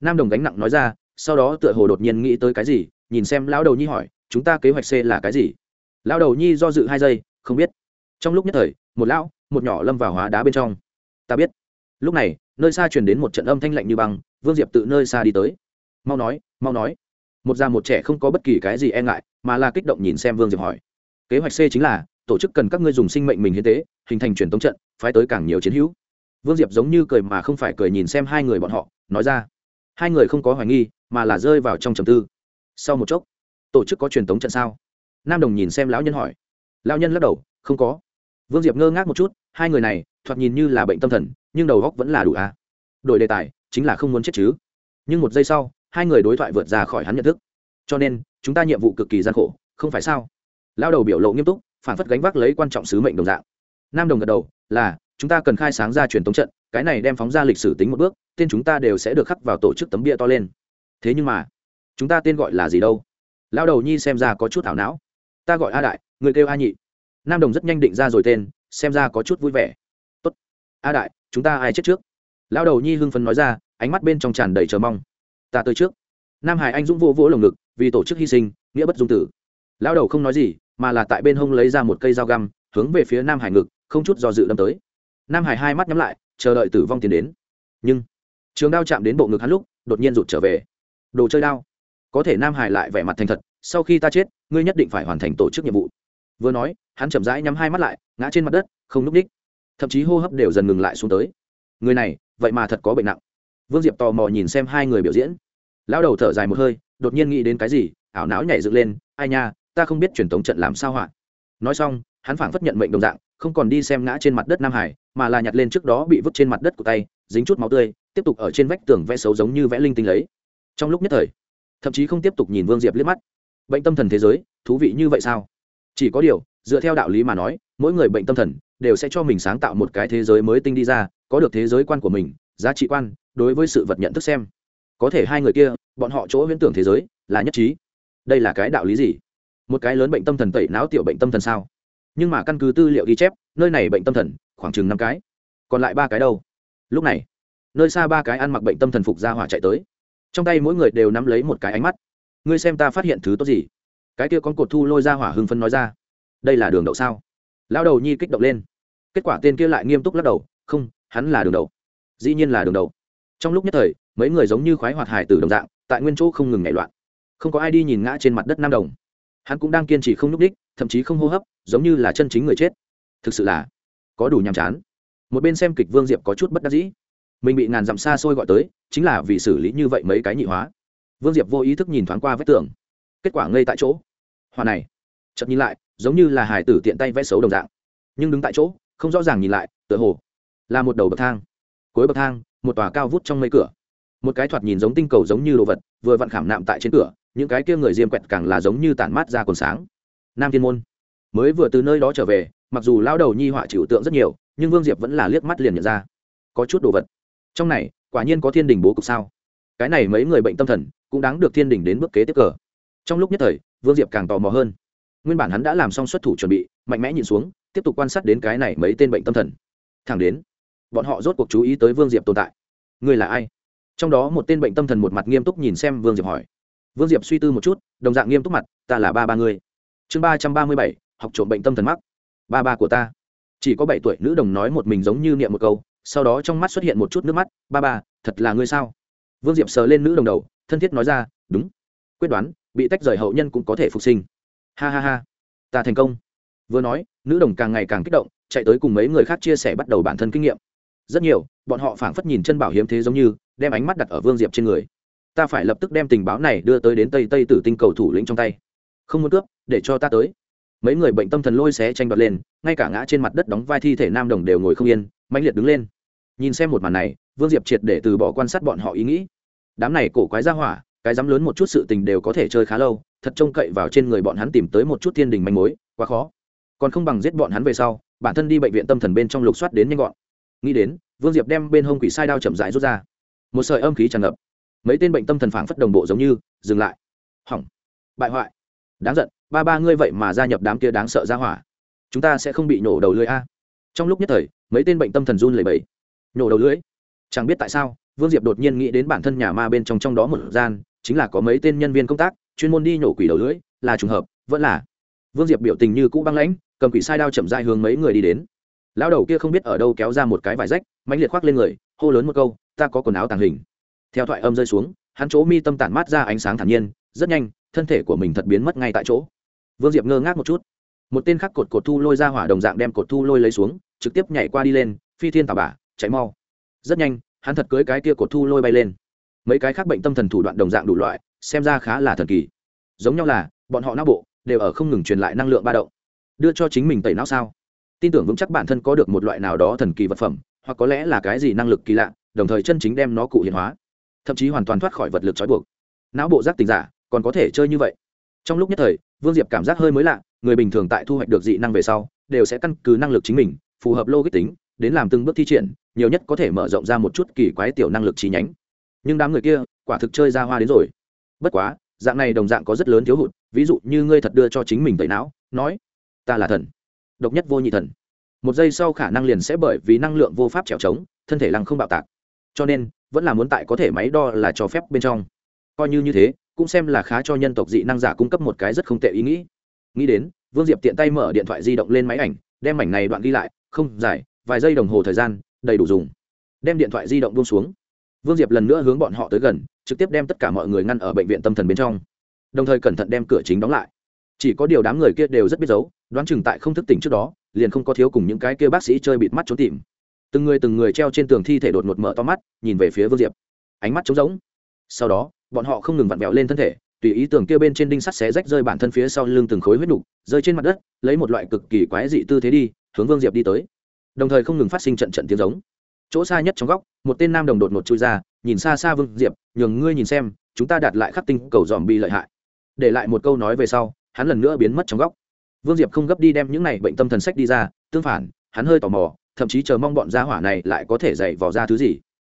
Nam đồng gánh nặng nói ra, sau đó tựa hồ đột nhiên nghĩ tới cái gì, nhìn xem lão đầu nhi hỏi, chúng ta kế hoạch c là cái gì? Lão đầu nhi do dự hai giây, không biết. Trong lúc nhất thời, một lão, một nhỏ lâm vào hóa đá bên trong. Ta biết. Lúc này, nơi xa truyền đến một trận âm thanh lạnh như băng, vương diệp tự nơi xa đi tới. Mau nói mau nói. Một già một trẻ không có bất kỳ cái gì e ngại, mà là kích động nhìn xem vương diệp hỏi. Kế hoạch c chính là, tổ chức cần các ngươi dùng sinh mệnh mình hiến tế, hình thành truyền thống trận, phái tới càng nhiều chiến hữu vương diệp giống như cười mà không phải cười nhìn xem hai người bọn họ, nói ra. Hai người không có hoài nghi, mà là rơi vào trong trầm tư. Sau một chốc, tổ chức có truyền thống trận sao? Nam đồng nhìn xem lão nhân hỏi. Lão nhân lắc đầu, không có. Vương diệp ngơ ngác một chút, hai người này, thoạt nhìn như là bệnh tâm thần, nhưng đầu góc vẫn là đủ à. đổi đề tài, chính là không muốn chết chứ. Nhưng một giây sau, hai người đối thoại vượt ra khỏi hắn nhận thức. Cho nên, chúng ta nhiệm vụ cực kỳ gian khổ, không phải sao? Lao đầu biểu lộ nghiêm túc, phản phất gánh vác lấy quan trọng sứ mệnh đồng dạng. Nam đồng gật đầu, là chúng ta cần khai sáng ra truyền thống trận, cái này đem phóng ra lịch sử tính một bước, tên chúng ta đều sẽ được khắc vào tổ chức tấm bia to lên. Thế nhưng mà, chúng ta tên gọi là gì đâu? Lao đầu nhi xem ra có chút ảo não. Ta gọi a đại, người kêu a nhị. Nam đồng rất nhanh định ra rồi tên, xem ra có chút vui vẻ. Tốt. A đại, chúng ta ai chết trước? Lao đầu nhi hưng phấn nói ra, ánh mắt bên trong tràn đầy chờ mong. Ta tới trước. Nam hải anh dũng vô vỗ lồng ngực, vì tổ chức hy sinh, nghĩa bất dung tử. Lao đầu không nói gì, mà là tại bên hông lấy ra một cây dao găm, hướng về phía nam hải ngực, không chút do dự đâm tới nam hải hai mắt nhắm lại, chờ đợi tử vong tiến đến. Nhưng, trường đao chạm đến bộ ngực hắn lúc, đột nhiên rụt trở về. Đồ chơi đao. Có thể nam hải lại vẻ mặt thành thật, sau khi ta chết, ngươi nhất định phải hoàn thành tổ chức nhiệm vụ. Vừa nói, hắn chậm rãi nhắm hai mắt lại, ngã trên mặt đất, không núp đích. Thậm chí hô hấp đều dần ngừng lại xuống tới. Người này, vậy mà thật có bệnh nặng. Vương diệp tò mò nhìn xem hai người biểu diễn. Lão đầu thở dài một hơi, đột nhiên nghĩ đến cái gì, ảo não nhảy dựng lên, ai nha, ta không biết truyền thống trận làm sao họa. Nói xong, hắn phảng phất nhận mệnh đồng dạng, không còn đi xem ngã trên mặt đất nam hải mà là nhặt lên trước đó bị vứt trên mặt đất của tay, dính chút máu tươi, tiếp tục ở trên vách tường vẽ xấu giống như vẽ linh tinh lấy. Trong lúc nhất thời, thậm chí không tiếp tục nhìn vương diệp liếc mắt. Bệnh tâm thần thế giới, thú vị như vậy sao? Chỉ có điều, dựa theo đạo lý mà nói, mỗi người bệnh tâm thần đều sẽ cho mình sáng tạo một cái thế giới mới tinh đi ra, có được thế giới quan của mình, giá trị quan, đối với sự vật nhận thức xem. Có thể hai người kia, bọn họ chỗ huyễn tưởng thế giới, là nhất trí. Đây là cái đạo lý gì? Một cái lớn bệnh tâm thần tẩy não tiểu bệnh tâm thần sao? Nhưng mà căn cứ tư liệu ghi chép, nơi này bệnh tâm thần khoảng chừng năm cái. Còn lại ba cái đâu? Lúc này, nơi xa ba cái ăn mặc bệnh tâm thần phục ra hỏa chạy tới. Trong tay mỗi người đều nắm lấy một cái ánh mắt. Ngươi xem ta phát hiện thứ tốt gì? Cái kia con cột thu lôi ra hỏa hưng phân nói ra. Đây là đường đậu sao? Lão đầu nhi kích động lên. Kết quả tên kia lại nghiêm túc lắc đầu. Không, hắn là đường đậu. Dĩ nhiên là đường đậu. Trong lúc nhất thời, mấy người giống như khoái hoạt hải từ đồng dạng, tại nguyên chỗ không ngừng nhảy loạn. Không có ai đi nhìn ngã trên mặt đất nam đồng. Hắn cũng đang kiên trì không n ú c đích thậm chí không hô hấp, giống như là chân chính người chết. Thực sự là có đủ nhàm chán. Một bên xem kịch vương diệp có chút bất đắc dĩ. Mình bị ngàn dặm xa xôi gọi tới, chính là vì xử lý như vậy mấy cái nhị hóa. Vương diệp vô ý thức nhìn thoáng qua vách tường. Kết quả ngây tại chỗ. Hòa này chậm nhìn lại, giống như là hải tử tiện tay vẽ xấu đồng dạng. Nhưng đứng tại chỗ, không rõ ràng nhìn lại, tựa hồ là một đầu bậc thang. Cuối bậc thang, một tòa cao vút trong mây cửa. Một cái thoạt nhìn giống tinh cầu giống như đồ vật, vừa vặn khảm nạm tại trên cửa, những cái kia người diêm quẹt càng là giống như tản mát ra còn sáng. Nam thiên môn, mới vừa từ nơi đó trở về mặc dù lao đầu nhi họa chịu tượng rất nhiều nhưng vương diệp vẫn là liếc mắt liền nhận ra. Có chút đồ vật. Trong này quả nhiên có thiên đình bố cục sao? Cái này mấy người bệnh tâm thần cũng đáng được thiên đình đến bước kế tiếp cờ. Trong lúc nhất thời vương diệp càng tò mò hơn. Nguyên bản hắn đã làm xong xuất thủ chuẩn bị mạnh mẽ nhìn xuống tiếp tục quan sát đến cái này mấy tên bệnh tâm thần. Thẳng đến bọn họ rốt cuộc chú ý tới vương diệp tồn tại. Ngươi là ai? Trong đó một tên bệnh tâm thần một mặt nghiêm túc nhìn xem vương diệp hỏi. Vương diệp suy tư một chút đồng dạng nghiêm túc mặt ta là ba ba người, chương ba trăm ba mươi bảy học trộm bệnh tâm thần mắc ba ba của ta. Chỉ có bảy tuổi nữ đồng nói một mình giống như niệm một câu, sau đó trong mắt xuất hiện một chút nước mắt, ba ba, thật là ngươi sao? Vương diệp sờ lên nữ đồng đầu, thân thiết nói ra, đúng. Quyết đoán, bị tách rời hậu nhân cũng có thể phục sinh. Ha ha ha. Ta thành công. Vừa nói, nữ đồng càng ngày càng kích động, chạy tới cùng mấy người khác chia sẻ bắt đầu bản thân kinh nghiệm. Rất nhiều, bọn họ phảng phất nhìn chân bảo hiếm thế giống như, đem ánh mắt đặt ở vương diệp trên người. Ta phải lập tức đem tình báo này đưa tới đến tây tây tử tinh cầu thủ lĩnh trong tay. Không muốn cướp, để cho ta tới mấy người bệnh tâm thần lôi xé tranh đoạt lên, ngay cả ngã trên mặt đất đóng vai thi thể nam đồng đều ngồi không yên mạnh liệt đứng lên. Nhìn xem một màn này, vương diệp triệt để từ bỏ quan sát bọn họ ý nghĩ. Đám này cổ quái ra hỏa, cái dám lớn một chút sự tình đều có thể chơi khá lâu, thật trông cậy vào trên người bọn hắn tìm tới một chút thiên đình manh mối, quá khó. Còn không bằng giết bọn hắn về sau, bản thân đi bệnh viện tâm thần bên trong lục soát đến nhanh gọn. Nghĩ đến, vương diệp đem bên hông quỷ sai đao chậm rãi rút ra. Một sợi âm khí tràn ngập. Mấy tên bệnh tâm thần phảng phất đồng bộ giống như, dừng lại. Hỏng. Bại hoại đáng giận, ba ba ngươi vậy mà gia nhập đám kia đáng sợ ra hỏa. Chúng ta sẽ không bị nổ đầu lưới a. Trong lúc nhất thời, mấy tên bệnh tâm thần run lẩy bẩy. Nổ đầu lưới chẳng biết tại sao, vương diệp đột nhiên nghĩ đến bản thân nhà ma bên trong trong đó một gian, chính là có mấy tên nhân viên công tác, chuyên môn đi nổ quỷ đầu lưới là trùng hợp, vẫn là. Vương diệp biểu tình như cũ băng lãnh, cầm quỷ sai đao chậm dài hướng mấy người đi đến. Lão đầu kia không biết ở đâu kéo ra một cái vải rách, mãnh liệt khoác lên người, hô lớn một câu, ta có quần áo tàng hình. Theo thoại âm rơi xuống, hắn chỗ mi tâm tản mát ra ánh sáng thản nhiên rất nhanh, thân thể của mình thật biến mất ngay tại chỗ. Vương diệp ngơ ngác một chút. Một tên khác cột cột thu lôi ra hỏa đồng dạng đem cột thu lôi lấy xuống, trực tiếp nhảy qua đi lên, phi thiên tà bả cháy mau. Rất nhanh, hắn thật cưới cái kia cột thu lôi bay lên. Mấy cái khác bệnh tâm thần thủ đoạn đồng dạng đủ loại, xem ra khá là thần kỳ. Giống nhau là, bọn họ não bộ đều ở không ngừng truyền lại năng lượng ba động. Đưa cho chính mình tẩy não sao? Tin tưởng vững chắc bản thân có được một loại nào đó thần kỳ vật phẩm, hoặc có lẽ là cái gì năng lực kỳ lạ, đồng thời chân chính đem nó cụ hiện hóa. Thậm chí hoàn toàn thoát khỏi vật lực trói buộc. Não bộ giác tình giả còn có thể chơi như vậy. Trong lúc nhất thời, vương diệp cảm giác hơi mới lạ, người bình thường tại thu hoạch được dị năng về sau, đều sẽ căn cứ năng lực chính mình, phù hợp logic tính, đến làm từng bước thi triển, nhiều nhất có thể mở rộng ra một chút kỳ quái tiểu năng lực trí nhánh. Nhưng đám người kia, quả thực chơi ra hoa đến rồi. Bất quá, dạng này đồng dạng có rất lớn thiếu hụt, ví dụ như ngươi thật đưa cho chính mình tẩy não, nói, ta là thần, độc nhất vô nhị thần. Một giây sau khả năng liền sẽ bởi vì năng lượng vô pháp trèo trống, thân thể lăng không bạo tạc. Cho nên, vẫn là muốn tại có thể máy đo là cho phép bên trong. Coi như như thế cũng xem là khá cho nhân tộc dị năng giả cung cấp một cái rất không tệ ý nghĩ. Nghĩ đến, vương diệp tiện tay mở điện thoại di động lên máy ảnh, đem mảnh này đoạn ghi lại, không, dài, vài giây đồng hồ thời gian, đầy đủ dùng. Đem điện thoại di động buông xuống. Vương diệp lần nữa hướng bọn họ tới gần, trực tiếp đem tất cả mọi người ngăn ở bệnh viện tâm thần bên trong. Đồng thời cẩn thận đem cửa chính đóng lại. Chỉ có điều đám người kia đều rất biết giấu, đoán chừng tại không thức tỉnh trước đó, liền không có thiếu cùng những cái kia bác sĩ chơi bịt mắt trốn tìm. Từng người từng người treo trên tường thi thể đột ngột mở to mắt, nhìn về phía vương diệp. Ánh mắt trống rỗng. Sau đó bọn họ không ngừng vặn vẹo lên thân thể, tùy ý tưởng kia bên trên đinh sắt xé rách rơi bản thân phía sau lưng từng khối huyết nục, rơi trên mặt đất, lấy một loại cực kỳ quái dị tư thế đi, hướng vương diệp đi tới. Đồng thời không ngừng phát sinh trận trận tiếng giống. Chỗ xa nhất trong góc, một tên nam đồng đột ngột chui ra, nhìn xa xa vương diệp, nhường ngươi nhìn xem, chúng ta đạt lại khắc tinh cầu dòm bi lợi hại. Để lại một câu nói về sau, hắn lần nữa biến mất trong góc. Vương diệp không gấp đi đem những này bệnh tâm thần sách đi ra, tương phản, hắn hơi tò mò, thậm chí chờ mong bọn gia hỏa này lại có thể dạy vò ra thứ gì.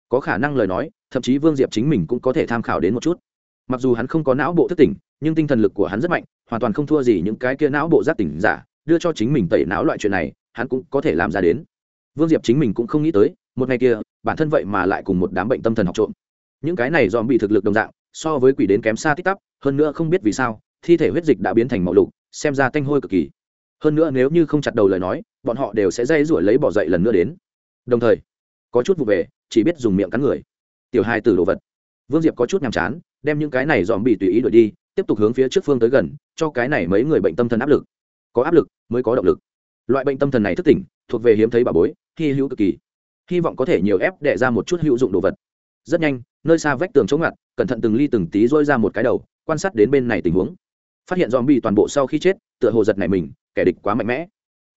Có khả năng lời nói thậm chí vương diệp chính mình cũng có thể tham khảo đến một chút. Mặc dù hắn không có não bộ thức tỉnh, nhưng tinh thần lực của hắn rất mạnh, hoàn toàn không thua gì những cái kia não bộ giác tỉnh giả, đưa cho chính mình tẩy não loại chuyện này, hắn cũng có thể làm ra đến. Vương diệp chính mình cũng không nghĩ tới, một ngày kia, bản thân vậy mà lại cùng một đám bệnh tâm thần học trộm. Những cái này dòm bị thực lực đồng dạng, so với quỷ đến kém xa tích tắp, hơn nữa không biết vì sao, thi thể huyết dịch đã biến thành màu lục, xem ra tanh hôi cực kỳ. Hơn nữa nếu như không chặt đầu lời nói, bọn họ đều sẽ dây rủi lấy bỏ dậy lần nữa đến. Đồng thời, có chút vụ về, chỉ biết dùng miệng cắn người tiểu hai từ đồ vật. Vương diệp có chút nhàm chán, đem những cái này dòm bị tùy ý đuổi đi, tiếp tục hướng phía trước phương tới gần, cho cái này mấy người bệnh tâm thần áp lực. Có áp lực mới có động lực. Loại bệnh tâm thần này thức tỉnh, thuộc về hiếm thấy bà bối, hy hữu cực kỳ. Hy vọng có thể nhiều ép đẻ ra một chút hữu dụng đồ vật. Rất nhanh, nơi xa vách tường chống ngặt, cẩn thận từng ly từng tí dôi ra một cái đầu, quan sát đến bên này tình huống. Phát hiện dòm bị toàn bộ sau khi chết, tựa hồ giật này mình, kẻ địch quá mạnh mẽ.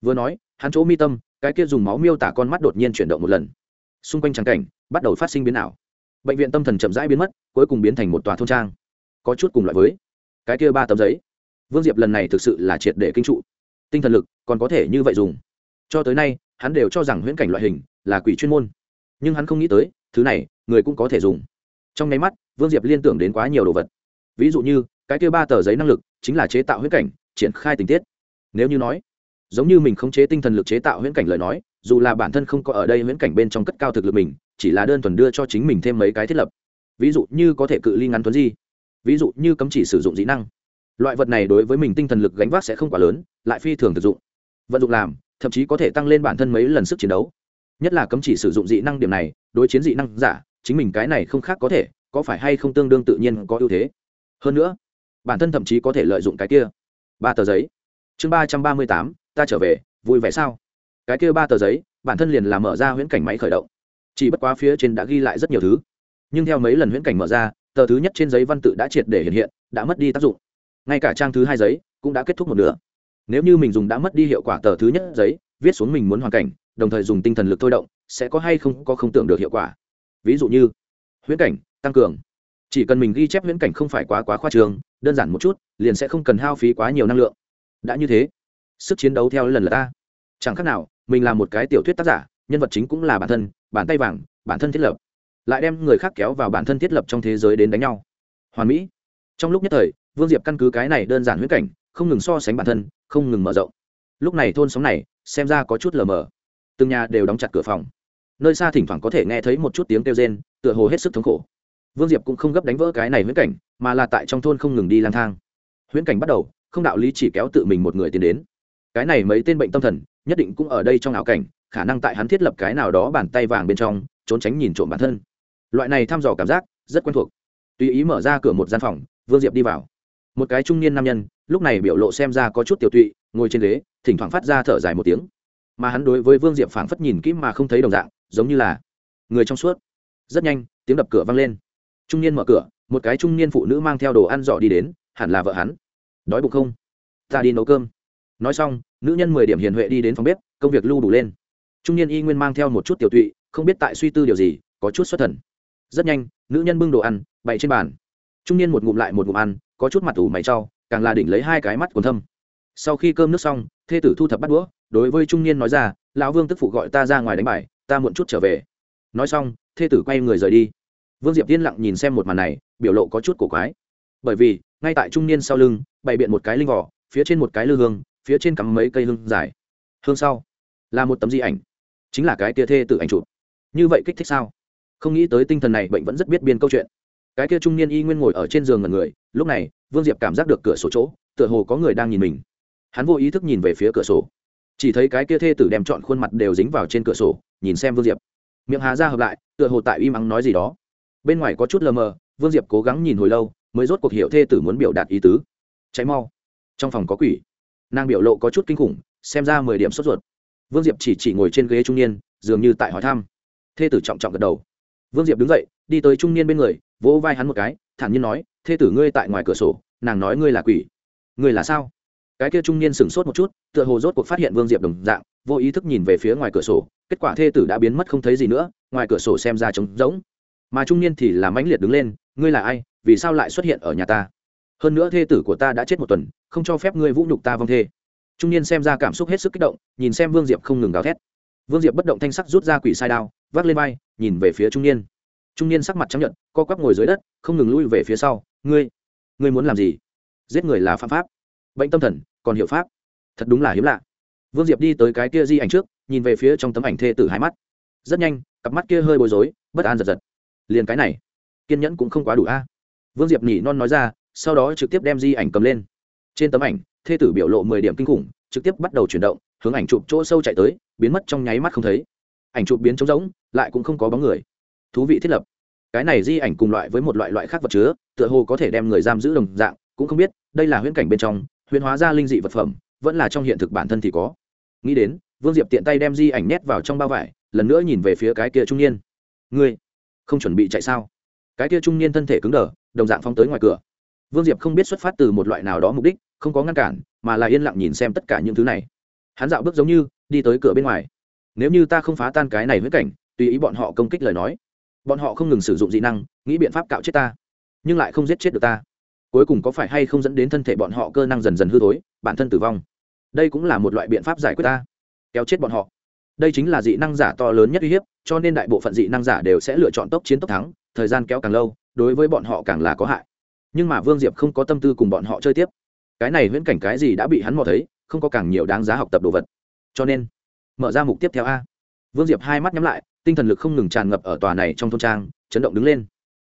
Vừa nói, hắn chỗ mi tâm, cái kia dùng máu miêu tả con mắt đột nhiên chuyển động một lần. Xung quanh trắng cảnh, bắt đầu phát sinh biến ảo bệnh viện tâm thần chậm rãi biến mất, cuối cùng biến thành một tòa thôn trang. Có chút cùng loại với cái kia ba tấm giấy. Vương diệp lần này thực sự là triệt để kinh trụ. Tinh thần lực còn có thể như vậy dùng. Cho tới nay, hắn đều cho rằng huyễn cảnh loại hình là quỷ chuyên môn. Nhưng hắn không nghĩ tới, thứ này, người cũng có thể dùng. Trong nháy mắt, vương diệp liên tưởng đến quá nhiều đồ vật. Ví dụ như, cái kia ba tờ giấy năng lực chính là chế tạo huyễn cảnh, triển khai tình tiết. Nếu như nói, giống như mình không chế tinh thần lực chế tạo huyễn cảnh lời nói dù là bản thân không có ở đây huyễn cảnh bên trong cất cao thực lực mình, chỉ là đơn thuần đưa cho chính mình thêm mấy cái thiết lập. Ví dụ như có thể cự ly ngắn tuấn di. Ví dụ như cấm chỉ sử dụng dĩ năng. Loại vật này đối với mình tinh thần lực gánh vác sẽ không quá lớn, lại phi thường thực dụng. Vận dụng làm, thậm chí có thể tăng lên bản thân mấy lần sức chiến đấu. Nhất là cấm chỉ sử dụng dị năng điểm này, đối chiến dị năng giả, chính mình cái này không khác có thể, có phải hay không tương đương tự nhiên có ưu thế. Hơn nữa, bản thân thậm chí có thể lợi dụng cái kia. Ba tờ giấy. Chương ba trăm ba mươi tám, ta trở về, vui vẻ sao? Cái kia ba tờ giấy, bản thân liền làm mở ra huyễn cảnh máy khởi động. Chỉ bất quá phía trên đã ghi lại rất nhiều thứ. Nhưng theo mấy lần huyễn cảnh mở ra, tờ thứ nhất trên giấy văn tự đã triệt để hiện hiện, đã mất đi tác dụng. Ngay cả trang thứ hai giấy cũng đã kết thúc một nửa. Nếu như mình dùng đã mất đi hiệu quả tờ thứ nhất giấy, viết xuống mình muốn hoàn cảnh, đồng thời dùng tinh thần lực thôi động, sẽ có hay không có không tưởng được hiệu quả. Ví dụ như, huyễn cảnh, tăng cường. Chỉ cần mình ghi chép huyễn cảnh không phải quá quá khoa trường đơn giản một chút, liền sẽ không cần hao phí quá nhiều năng lượng. Đã như thế, sức chiến đấu theo lần là ta. Chẳng khác nào mình là một cái tiểu thuyết tác giả, nhân vật chính cũng là bản thân bản tay vàng, bản thân thiết lập. Lại đem người khác kéo vào bản thân thiết lập trong thế giới đến đánh nhau. Hoàn mỹ. Trong lúc nhất thời, vương diệp căn cứ cái này đơn giản huyễn cảnh, không ngừng so sánh bản thân, không ngừng mở rộng. Lúc này thôn xóm này, xem ra có chút lờ mờ. Từng nhà đều đóng chặt cửa phòng. Nơi xa thỉnh thoảng có thể nghe thấy một chút tiếng kêu rên, tựa hồ hết sức thống khổ. Vương diệp cũng không gấp đánh vỡ cái này huyễn cảnh, mà là tại trong thôn không ngừng đi lang thang. Huyễn cảnh bắt đầu, không đạo lý chỉ kéo tự mình một người tiến đến cái này mấy tên bệnh tâm thần, nhất định cũng ở đây trong ảo cảnh, khả năng tại hắn thiết lập cái nào đó bàn tay vàng bên trong, trốn tránh nhìn trộm bản thân. Loại này thăm dò cảm giác, rất quen thuộc. Tùy ý mở ra cửa một gian phòng, vương diệp đi vào. Một cái trung niên nam nhân, lúc này biểu lộ xem ra có chút tiểu tụy, ngồi trên ghế, thỉnh thoảng phát ra thở dài một tiếng. Mà hắn đối với vương diệp phảng phất nhìn kỹ mà không thấy đồng dạng, giống như là người trong suốt. Rất nhanh, tiếng đập cửa vang lên. Trung niên mở cửa, một cái trung niên phụ nữ mang theo đồ ăn dọ đi đến, hẳn là vợ hắn. Đói bụng không? Ta đi nấu cơm nói xong, nữ nhân mười điểm hiền huệ đi đến phòng bếp, công việc lưu đủ lên. Trung niên y nguyên mang theo một chút tiểu tụy, không biết tại suy tư điều gì, có chút xuất thần. Rất nhanh, nữ nhân bưng đồ ăn, bày trên bàn. Trung niên một ngụm lại một ngụm ăn, có chút mặt ủ mày trau càng là đỉnh lấy hai cái mắt còn thâm. Sau khi cơm nước xong, thê tử thu thập bắt đũa, đối với trung niên nói ra, lão vương tức phụ gọi ta ra ngoài đánh bài, ta muộn chút trở về. Nói xong, thê tử quay người rời đi. Vương diệp yên lặng nhìn xem một màn này, biểu lộ có chút cổ quái. Bởi vì, ngay tại trung niên sau lưng, bày biện một cái linh vỏ, phía trên một cái lư hương phía trên cắm mấy cây hương dài. Hương sau, là một tấm di ảnh, chính là cái tia thê tử ảnh chụp. Như vậy kích thích sao? Không nghĩ tới tinh thần này bệnh vẫn rất biết biên câu chuyện. Cái kia trung niên y nguyên ngồi ở trên giường ngần người, lúc này, vương diệp cảm giác được cửa sổ chỗ, tựa hồ có người đang nhìn mình. Hắn vô ý thức nhìn về phía cửa sổ. Chỉ thấy cái kia thê tử đem chọn khuôn mặt đều dính vào trên cửa sổ, nhìn xem vương diệp. Miệng hà ra hợp lại, tựa hồ tại im ắng nói gì đó. Bên ngoài có chút lờ mờ, vương diệp cố gắng nhìn hồi lâu, mới rốt cuộc hiệu thê tử muốn biểu đạt ý tứ. Cháy mau. Trong phòng có quỷ nàng biểu lộ có chút kinh khủng, xem ra mười điểm sốt ruột. Vương diệp chỉ chỉ ngồi trên ghế trung niên, dường như tại hỏi thăm. Thê tử trọng trọng gật đầu. Vương diệp đứng dậy, đi tới trung niên bên người, vỗ vai hắn một cái, thản nhiên nói, thê tử ngươi tại ngoài cửa sổ, nàng nói ngươi là quỷ. Ngươi là sao? Cái kia trung niên sửng sốt một chút, tựa hồ rốt cuộc phát hiện vương diệp đồng dạng, vô ý thức nhìn về phía ngoài cửa sổ, kết quả thê tử đã biến mất không thấy gì nữa, ngoài cửa sổ xem ra trống rỗng. Mà trung niên thì làm mãnh liệt đứng lên, ngươi là ai? Vì sao lại xuất hiện ở nhà ta? Hơn nữa thê tử của ta đã chết một tuần, không cho phép ngươi vũ nhục ta vong thê. Trung niên xem ra cảm xúc hết sức kích động, nhìn xem vương diệp không ngừng gào thét. Vương diệp bất động thanh sắc rút ra quỷ sai đao, vác lên vai, nhìn về phía trung niên. Trung niên sắc mặt chấp nhận co quắp ngồi dưới đất, không ngừng lui về phía sau. Ngươi ngươi muốn làm gì? Giết người là phạm pháp. Bệnh tâm thần, còn hiệu pháp. Thật đúng là hiếm lạ. Vương diệp đi tới cái kia di ảnh trước, nhìn về phía trong tấm ảnh thê tử hai mắt. Rất nhanh, cặp mắt kia hơi bối rối, bất an giật giật. Liền cái này, kiên nhẫn cũng không quá đủ a. Vương diệp nhỉ non nói ra sau đó trực tiếp đem di ảnh cầm lên. Trên tấm ảnh, thê tử biểu lộ mười điểm kinh khủng, trực tiếp bắt đầu chuyển động, hướng ảnh chụp chỗ sâu chạy tới, biến mất trong nháy mắt không thấy. Ảnh chụp biến trống rỗng, lại cũng không có bóng người. Thú vị thiết lập. Cái này di ảnh cùng loại với một loại loại khác vật chứa, tựa hồ có thể đem người giam giữ đồng dạng, cũng không biết, đây là huyễn cảnh bên trong, huyễn hóa ra linh dị vật phẩm, vẫn là trong hiện thực bản thân thì có. Nghĩ đến, vương diệp tiện tay đem di ảnh nhét vào trong bao vải, lần nữa nhìn về phía cái kia trung niên. Ngươi không chuẩn bị chạy sao? Cái kia trung niên thân thể cứng đờ, đồng dạng phóng tới ngoài cửa vương diệp không biết xuất phát từ một loại nào đó mục đích, không có ngăn cản, mà là yên lặng nhìn xem tất cả những thứ này. Hắn dạo bước giống như, đi tới cửa bên ngoài. Nếu như ta không phá tan cái này với cảnh, tùy ý bọn họ công kích lời nói, bọn họ không ngừng sử dụng dị năng, nghĩ biện pháp cạo chết ta, nhưng lại không giết chết được ta. Cuối cùng có phải hay không dẫn đến thân thể bọn họ cơ năng dần dần hư thối, bản thân tử vong? Đây cũng là một loại biện pháp giải quyết ta. Kéo chết bọn họ. Đây chính là dị năng giả to lớn nhất uy hiếp, cho nên đại bộ phận dị năng giả đều sẽ lựa chọn tốc chiến tốc thắng, thời gian kéo càng lâu, đối với bọn họ càng là có hại nhưng mà vương diệp không có tâm tư cùng bọn họ chơi tiếp. Cái này viễn cảnh cái gì đã bị hắn mò thấy, không có càng nhiều đáng giá học tập đồ vật. Cho nên, mở ra mục tiếp theo a. Vương diệp hai mắt nhắm lại, tinh thần lực không ngừng tràn ngập ở tòa này trong thôn trang, chấn động đứng lên.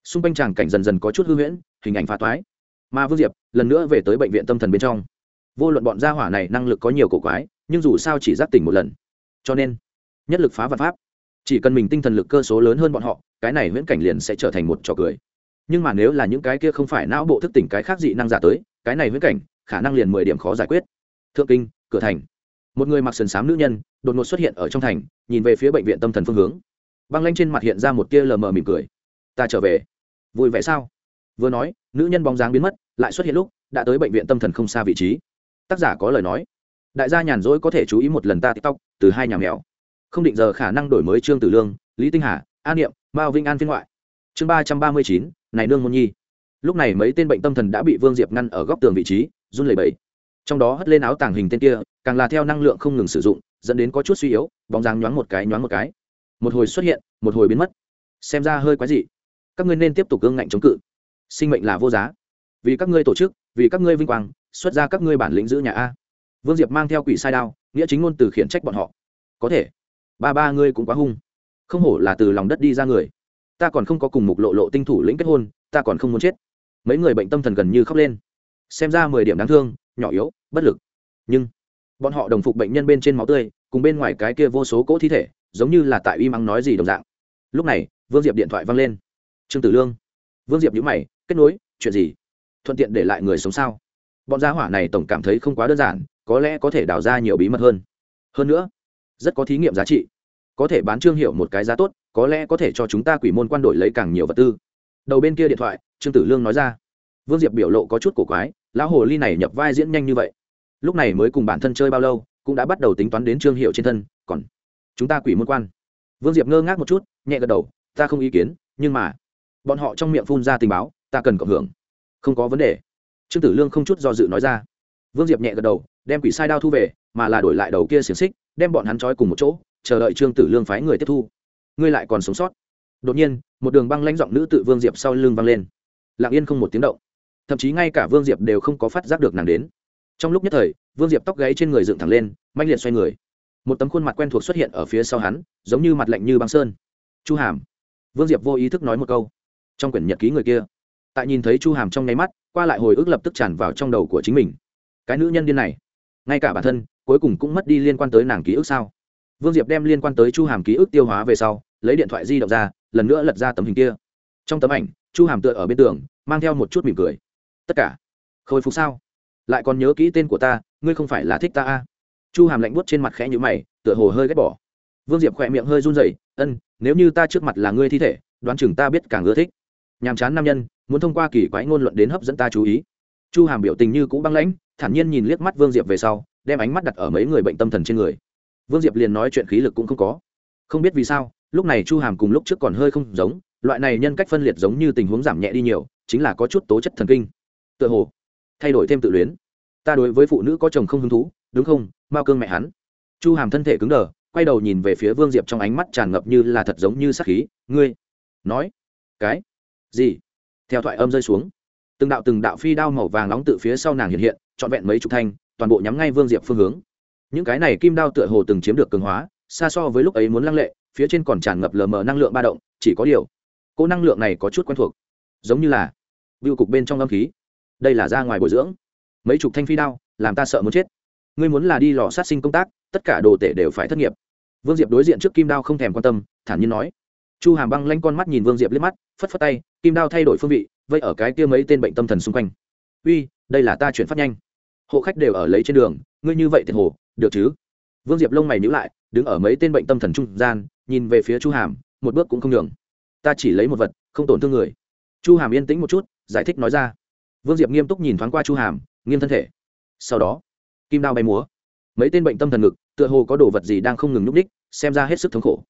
Xung quanh tràng cảnh dần dần có chút hư huyễn, hình ảnh phá toái. Mà vương diệp, lần nữa về tới bệnh viện tâm thần bên trong. Vô luận bọn gia hỏa này năng lực có nhiều cổ quái, nhưng dù sao chỉ giác tỉnh một lần. Cho nên, nhất lực phá vật pháp. Chỉ cần mình tinh thần lực cơ số lớn hơn bọn họ, cái này huyễn cảnh liền sẽ trở thành một trò cười nhưng mà nếu là những cái kia không phải não bộ thức tỉnh cái khác dị năng giả tới, cái này huyễn cảnh, khả năng liền mười điểm khó giải quyết. Thượng kinh, cửa thành. Một người mặc sườn xám nữ nhân, đột ngột xuất hiện ở trong thành, nhìn về phía bệnh viện tâm thần phương hướng. Băng lanh trên mặt hiện ra một tia lờ mờ mỉm cười. Ta trở về. Vui vẻ sao? Vừa nói, nữ nhân bóng dáng biến mất, lại xuất hiện lúc, đã tới bệnh viện tâm thần không xa vị trí. Tác giả có lời nói. Đại gia nhàn rỗi có thể chú ý một lần ta tiktok, từ hai nhà mèo. Không định giờ khả năng đổi mới trương tử lương, lý tinh hà an niệm, mao vinh an phiên ngoại. Chương ba trăm ba mươi chín này nương môn nhi. Lúc này mấy tên bệnh tâm thần đã bị vương diệp ngăn ở góc tường vị trí, run lẩy bẩy. Trong đó hất lên áo tàng hình tên kia, càng là theo năng lượng không ngừng sử dụng, dẫn đến có chút suy yếu, bóng dáng nhoáng một cái, nhoáng một cái. Một hồi xuất hiện, một hồi biến mất. Xem ra hơi quái dị. Các ngươi nên tiếp tục gương ngạnh chống cự. Sinh mệnh là vô giá. Vì các ngươi tổ chức, vì các ngươi vinh quang, xuất ra các ngươi bản lĩnh giữ nhà a. Vương diệp mang theo quỷ sai đao, nghĩa chính ngôn từ khiển trách bọn họ. Có thể. Ba ba ngươi cũng quá hung. Không hổ là từ lòng đất đi ra người ta còn không có cùng mục lộ lộ tinh thủ lĩnh kết hôn, ta còn không muốn chết. Mấy người bệnh tâm thần gần như khóc lên. Xem ra mười điểm đáng thương, nhỏ yếu, bất lực. Nhưng, bọn họ đồng phục bệnh nhân bên trên máu tươi, cùng bên ngoài cái kia vô số cỗ thi thể, giống như là tại uy mắng nói gì đồng dạng. Lúc này, vương diệp điện thoại văng lên. Trương tử lương. Vương diệp nhữ mày, kết nối, chuyện gì? Thuận tiện để lại người sống sao? Bọn gia hỏa này tổng cảm thấy không quá đơn giản, có lẽ có thể đào ra nhiều bí mật hơn. Hơn nữa, rất có thí nghiệm giá trị. Có thể bán trương hiệu một cái giá tốt có lẽ có thể cho chúng ta quỷ môn quan đổi lấy càng nhiều vật tư. Đầu bên kia điện thoại, trương tử lương nói ra. Vương diệp biểu lộ có chút cổ quái, lão hồ ly này nhập vai diễn nhanh như vậy. Lúc này mới cùng bản thân chơi bao lâu, cũng đã bắt đầu tính toán đến trương hiệu trên thân, còn chúng ta quỷ môn quan. Vương diệp ngơ ngác một chút, nhẹ gật đầu, ta không ý kiến, nhưng mà, bọn họ trong miệng phun ra tình báo, ta cần cộng hưởng. Không có vấn đề. Trương tử lương không chút do dự nói ra. Vương diệp nhẹ gật đầu, đem quỷ sai đao thu về, mà là đổi lại đầu kia xiềng xích, đem bọn hắn trói cùng một chỗ, chờ đợi trương tử lương phái người tiếp thu ngươi lại còn sống sót. Đột nhiên, một đường băng lãnh giọng nữ tự vương diệp sau lưng vang lên. Lặng yên không một tiếng động. Thậm chí ngay cả vương diệp đều không có phát giác được nàng đến. Trong lúc nhất thời, vương diệp tóc gáy trên người dựng thẳng lên mạnh liệt xoay người. Một tấm khuôn mặt quen thuộc xuất hiện ở phía sau hắn, giống như mặt lạnh như băng sơn. Chu hàm. Vương diệp vô ý thức nói một câu. Trong quyển nhật ký người kia. Tại nhìn thấy chu hàm trong nháy mắt, qua lại hồi ức lập tức tràn vào trong đầu của chính mình. Cái nữ nhân điên này. Ngay cả bản thân, cuối cùng cũng mất đi liên quan tới nàng ký ức sao? Vương diệp đem liên quan tới chu hàm ký ức tiêu hóa về sau, lấy điện thoại di động ra, lần nữa lật ra tấm hình kia. Trong tấm ảnh, chu hàm tựa ở bên tường, mang theo một chút mỉm cười. Tất cả, khôi phục sao? Lại còn nhớ kỹ tên của ta, ngươi không phải là thích ta a à? chu hàm lạnh buốt trên mặt khẽ nhữ mày, tựa hồ hơi ghét bỏ. Vương diệp khỏe miệng hơi run rẩy, ân, nếu như ta trước mặt là ngươi thi thể, đoán chừng ta biết càng ưa thích. Nhàm chán nam nhân, muốn thông qua kỳ quái ngôn luận đến hấp dẫn ta chú ý. Chu hàm biểu tình như cũ băng lãnh, thản nhiên nhìn liếc mắt vương diệp về sau, đem ánh mắt đặt ở mấy người bệnh tâm thần trên người vương diệp liền nói chuyện khí lực cũng không có. Không biết vì sao, lúc này chu hàm cùng lúc trước còn hơi không giống, loại này nhân cách phân liệt giống như tình huống giảm nhẹ đi nhiều, chính là có chút tố chất thần kinh. Tựa hồ, thay đổi thêm tự luyến. Ta đối với phụ nữ có chồng không hứng thú, đúng không? Mao cương mẹ hắn. Chu hàm thân thể cứng đờ, quay đầu nhìn về phía vương diệp trong ánh mắt tràn ngập như là thật giống như sắc khí. Ngươi, nói, cái gì? Theo thoại âm rơi xuống. Từng đạo từng đạo phi đao màu vàng nóng tự phía sau nàng hiện hiện, trọn vẹn mấy chục thanh, toàn bộ nhắm ngay vương diệp phương hướng những cái này kim đao tựa hồ từng chiếm được cường hóa, xa so với lúc ấy muốn lăng lệ, phía trên còn tràn ngập lờ mờ năng lượng ba động, chỉ có điều, cỗ năng lượng này có chút quen thuộc. Giống như là biêu cục bên trong âm khí. Đây là ra ngoài bồi dưỡng. Mấy chục thanh phi đao, làm ta sợ muốn chết. Ngươi muốn là đi lò sát sinh công tác, tất cả đồ tể đều phải thất nghiệp. Vương diệp đối diện trước kim đao không thèm quan tâm, thản nhiên nói. Chu hàm băng lanh con mắt nhìn vương diệp liếc mắt, phất phất tay, kim đao thay đổi phương vị, vây ở cái kia mấy tên bệnh tâm thần xung quanh. Uy, đây là ta chuyển phát nhanh. Hộ khách đều ở lấy trên đường, ngươi như vậy thiệt hồ được chứ? Vương diệp lông mày nhữ lại, đứng ở mấy tên bệnh tâm thần trung gian, nhìn về phía chu hàm, một bước cũng không nhường. Ta chỉ lấy một vật, không tổn thương người. Chu hàm yên tĩnh một chút, giải thích nói ra. Vương diệp nghiêm túc nhìn thoáng qua chu hàm, nghiêm thân thể. Sau đó, kim đao bay múa. Mấy tên bệnh tâm thần ngực, tựa hồ có đồ vật gì đang không ngừng nhúc ních xem ra hết sức thống khổ.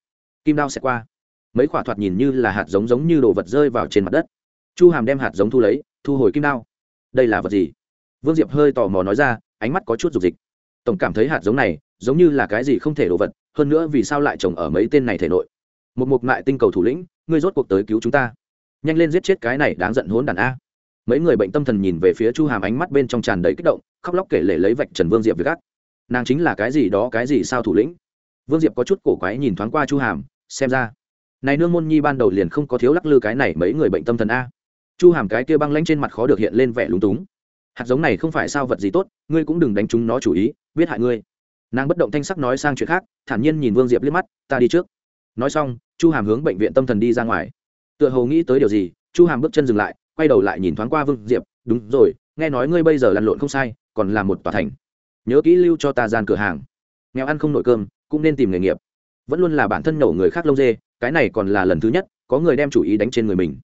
Kim đao sẽ qua. Mấy quả thoạt nhìn như là hạt giống giống như đồ vật rơi vào trên mặt đất. Chu hàm đem hạt giống thu lấy, thu hồi kim đao. Đây là vật gì? Vương diệp hơi tò mò nói ra, ánh mắt có chút dục dịch tổng cảm thấy hạt giống này giống như là cái gì không thể đồ vật hơn nữa vì sao lại trồng ở mấy tên này thể nội? Một mục mại tinh cầu thủ lĩnh ngươi rốt cuộc tới cứu chúng ta. Nhanh lên giết chết cái này đáng giận hốn đàn a. Mấy người bệnh tâm thần nhìn về phía chu hàm ánh mắt bên trong tràn đầy kích động khóc lóc kể lể lấy vạch trần vương diệp với gác, nàng chính là cái gì đó cái gì sao thủ lĩnh? Vương diệp có chút cổ quái nhìn thoáng qua chu hàm xem ra. Này nương môn nhi ban đầu liền không có thiếu lắc lư cái này mấy người bệnh tâm thần a. Chu hàm cái kia băng lanh trên mặt khó được hiện lên vẻ lúng túng. Hạt giống này không phải sao vật gì tốt ngươi cũng đừng đánh chúng nó chủ ý biết hại ngươi. Nàng bất động thanh sắc nói sang chuyện khác, thản nhiên nhìn vương diệp liếc mắt, ta đi trước. Nói xong, chu hàm hướng bệnh viện tâm thần đi ra ngoài. Tựa hồ nghĩ tới điều gì, chu hàm bước chân dừng lại, quay đầu lại nhìn thoáng qua vương diệp, đúng rồi, nghe nói ngươi bây giờ lăn lộn không sai, còn là một tòa thành. Nhớ kỹ lưu cho ta gian cửa hàng. Nghèo ăn không nội cơm, cũng nên tìm nghề nghiệp. Vẫn luôn là bản thân nổ người khác lông dê, cái này còn là lần thứ nhất, có người đem chủ ý đánh trên người mình.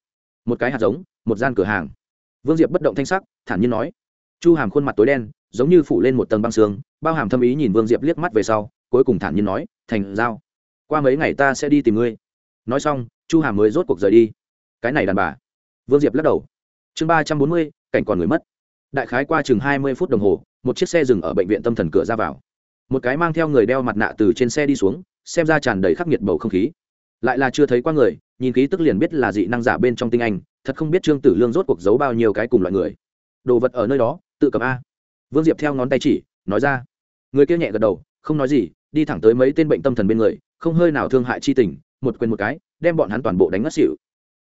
Một cái hạt giống, một gian cửa hàng. Vương diệp bất động thanh sắc, thản nhiên nói chu hàm khuôn mặt tối đen, giống như phủ lên một tầng băng xương bao hàm thâm ý nhìn vương diệp liếc mắt về sau, cuối cùng thản nhiên nói, thành giao, qua mấy ngày ta sẽ đi tìm ngươi. Nói xong, chu hàm mới rốt cuộc rời đi. Cái này đàn bà. Vương diệp lắc đầu. Chương ba trăm bốn mươi, cảnh còn người mất. Đại khái qua chừng hai mươi phút đồng hồ, một chiếc xe dừng ở bệnh viện tâm thần cửa ra vào. Một cái mang theo người đeo mặt nạ từ trên xe đi xuống, xem ra tràn đầy khắc nghiệt bầu không khí. Lại là chưa thấy qua người, nhìn khí tức liền biết là dị năng giả bên trong tinh anh, thật không biết trương tử lương rốt cuộc giấu bao nhiêu cái cùng loại người. Đồ vật ở nơi đó tự cầm a. Vương diệp theo ngón tay chỉ, nói ra. Người kia nhẹ gật đầu, không nói gì, đi thẳng tới mấy tên bệnh tâm thần bên người, không hơi nào thương hại chi tình, một quên một cái, đem bọn hắn toàn bộ đánh ngất xỉu.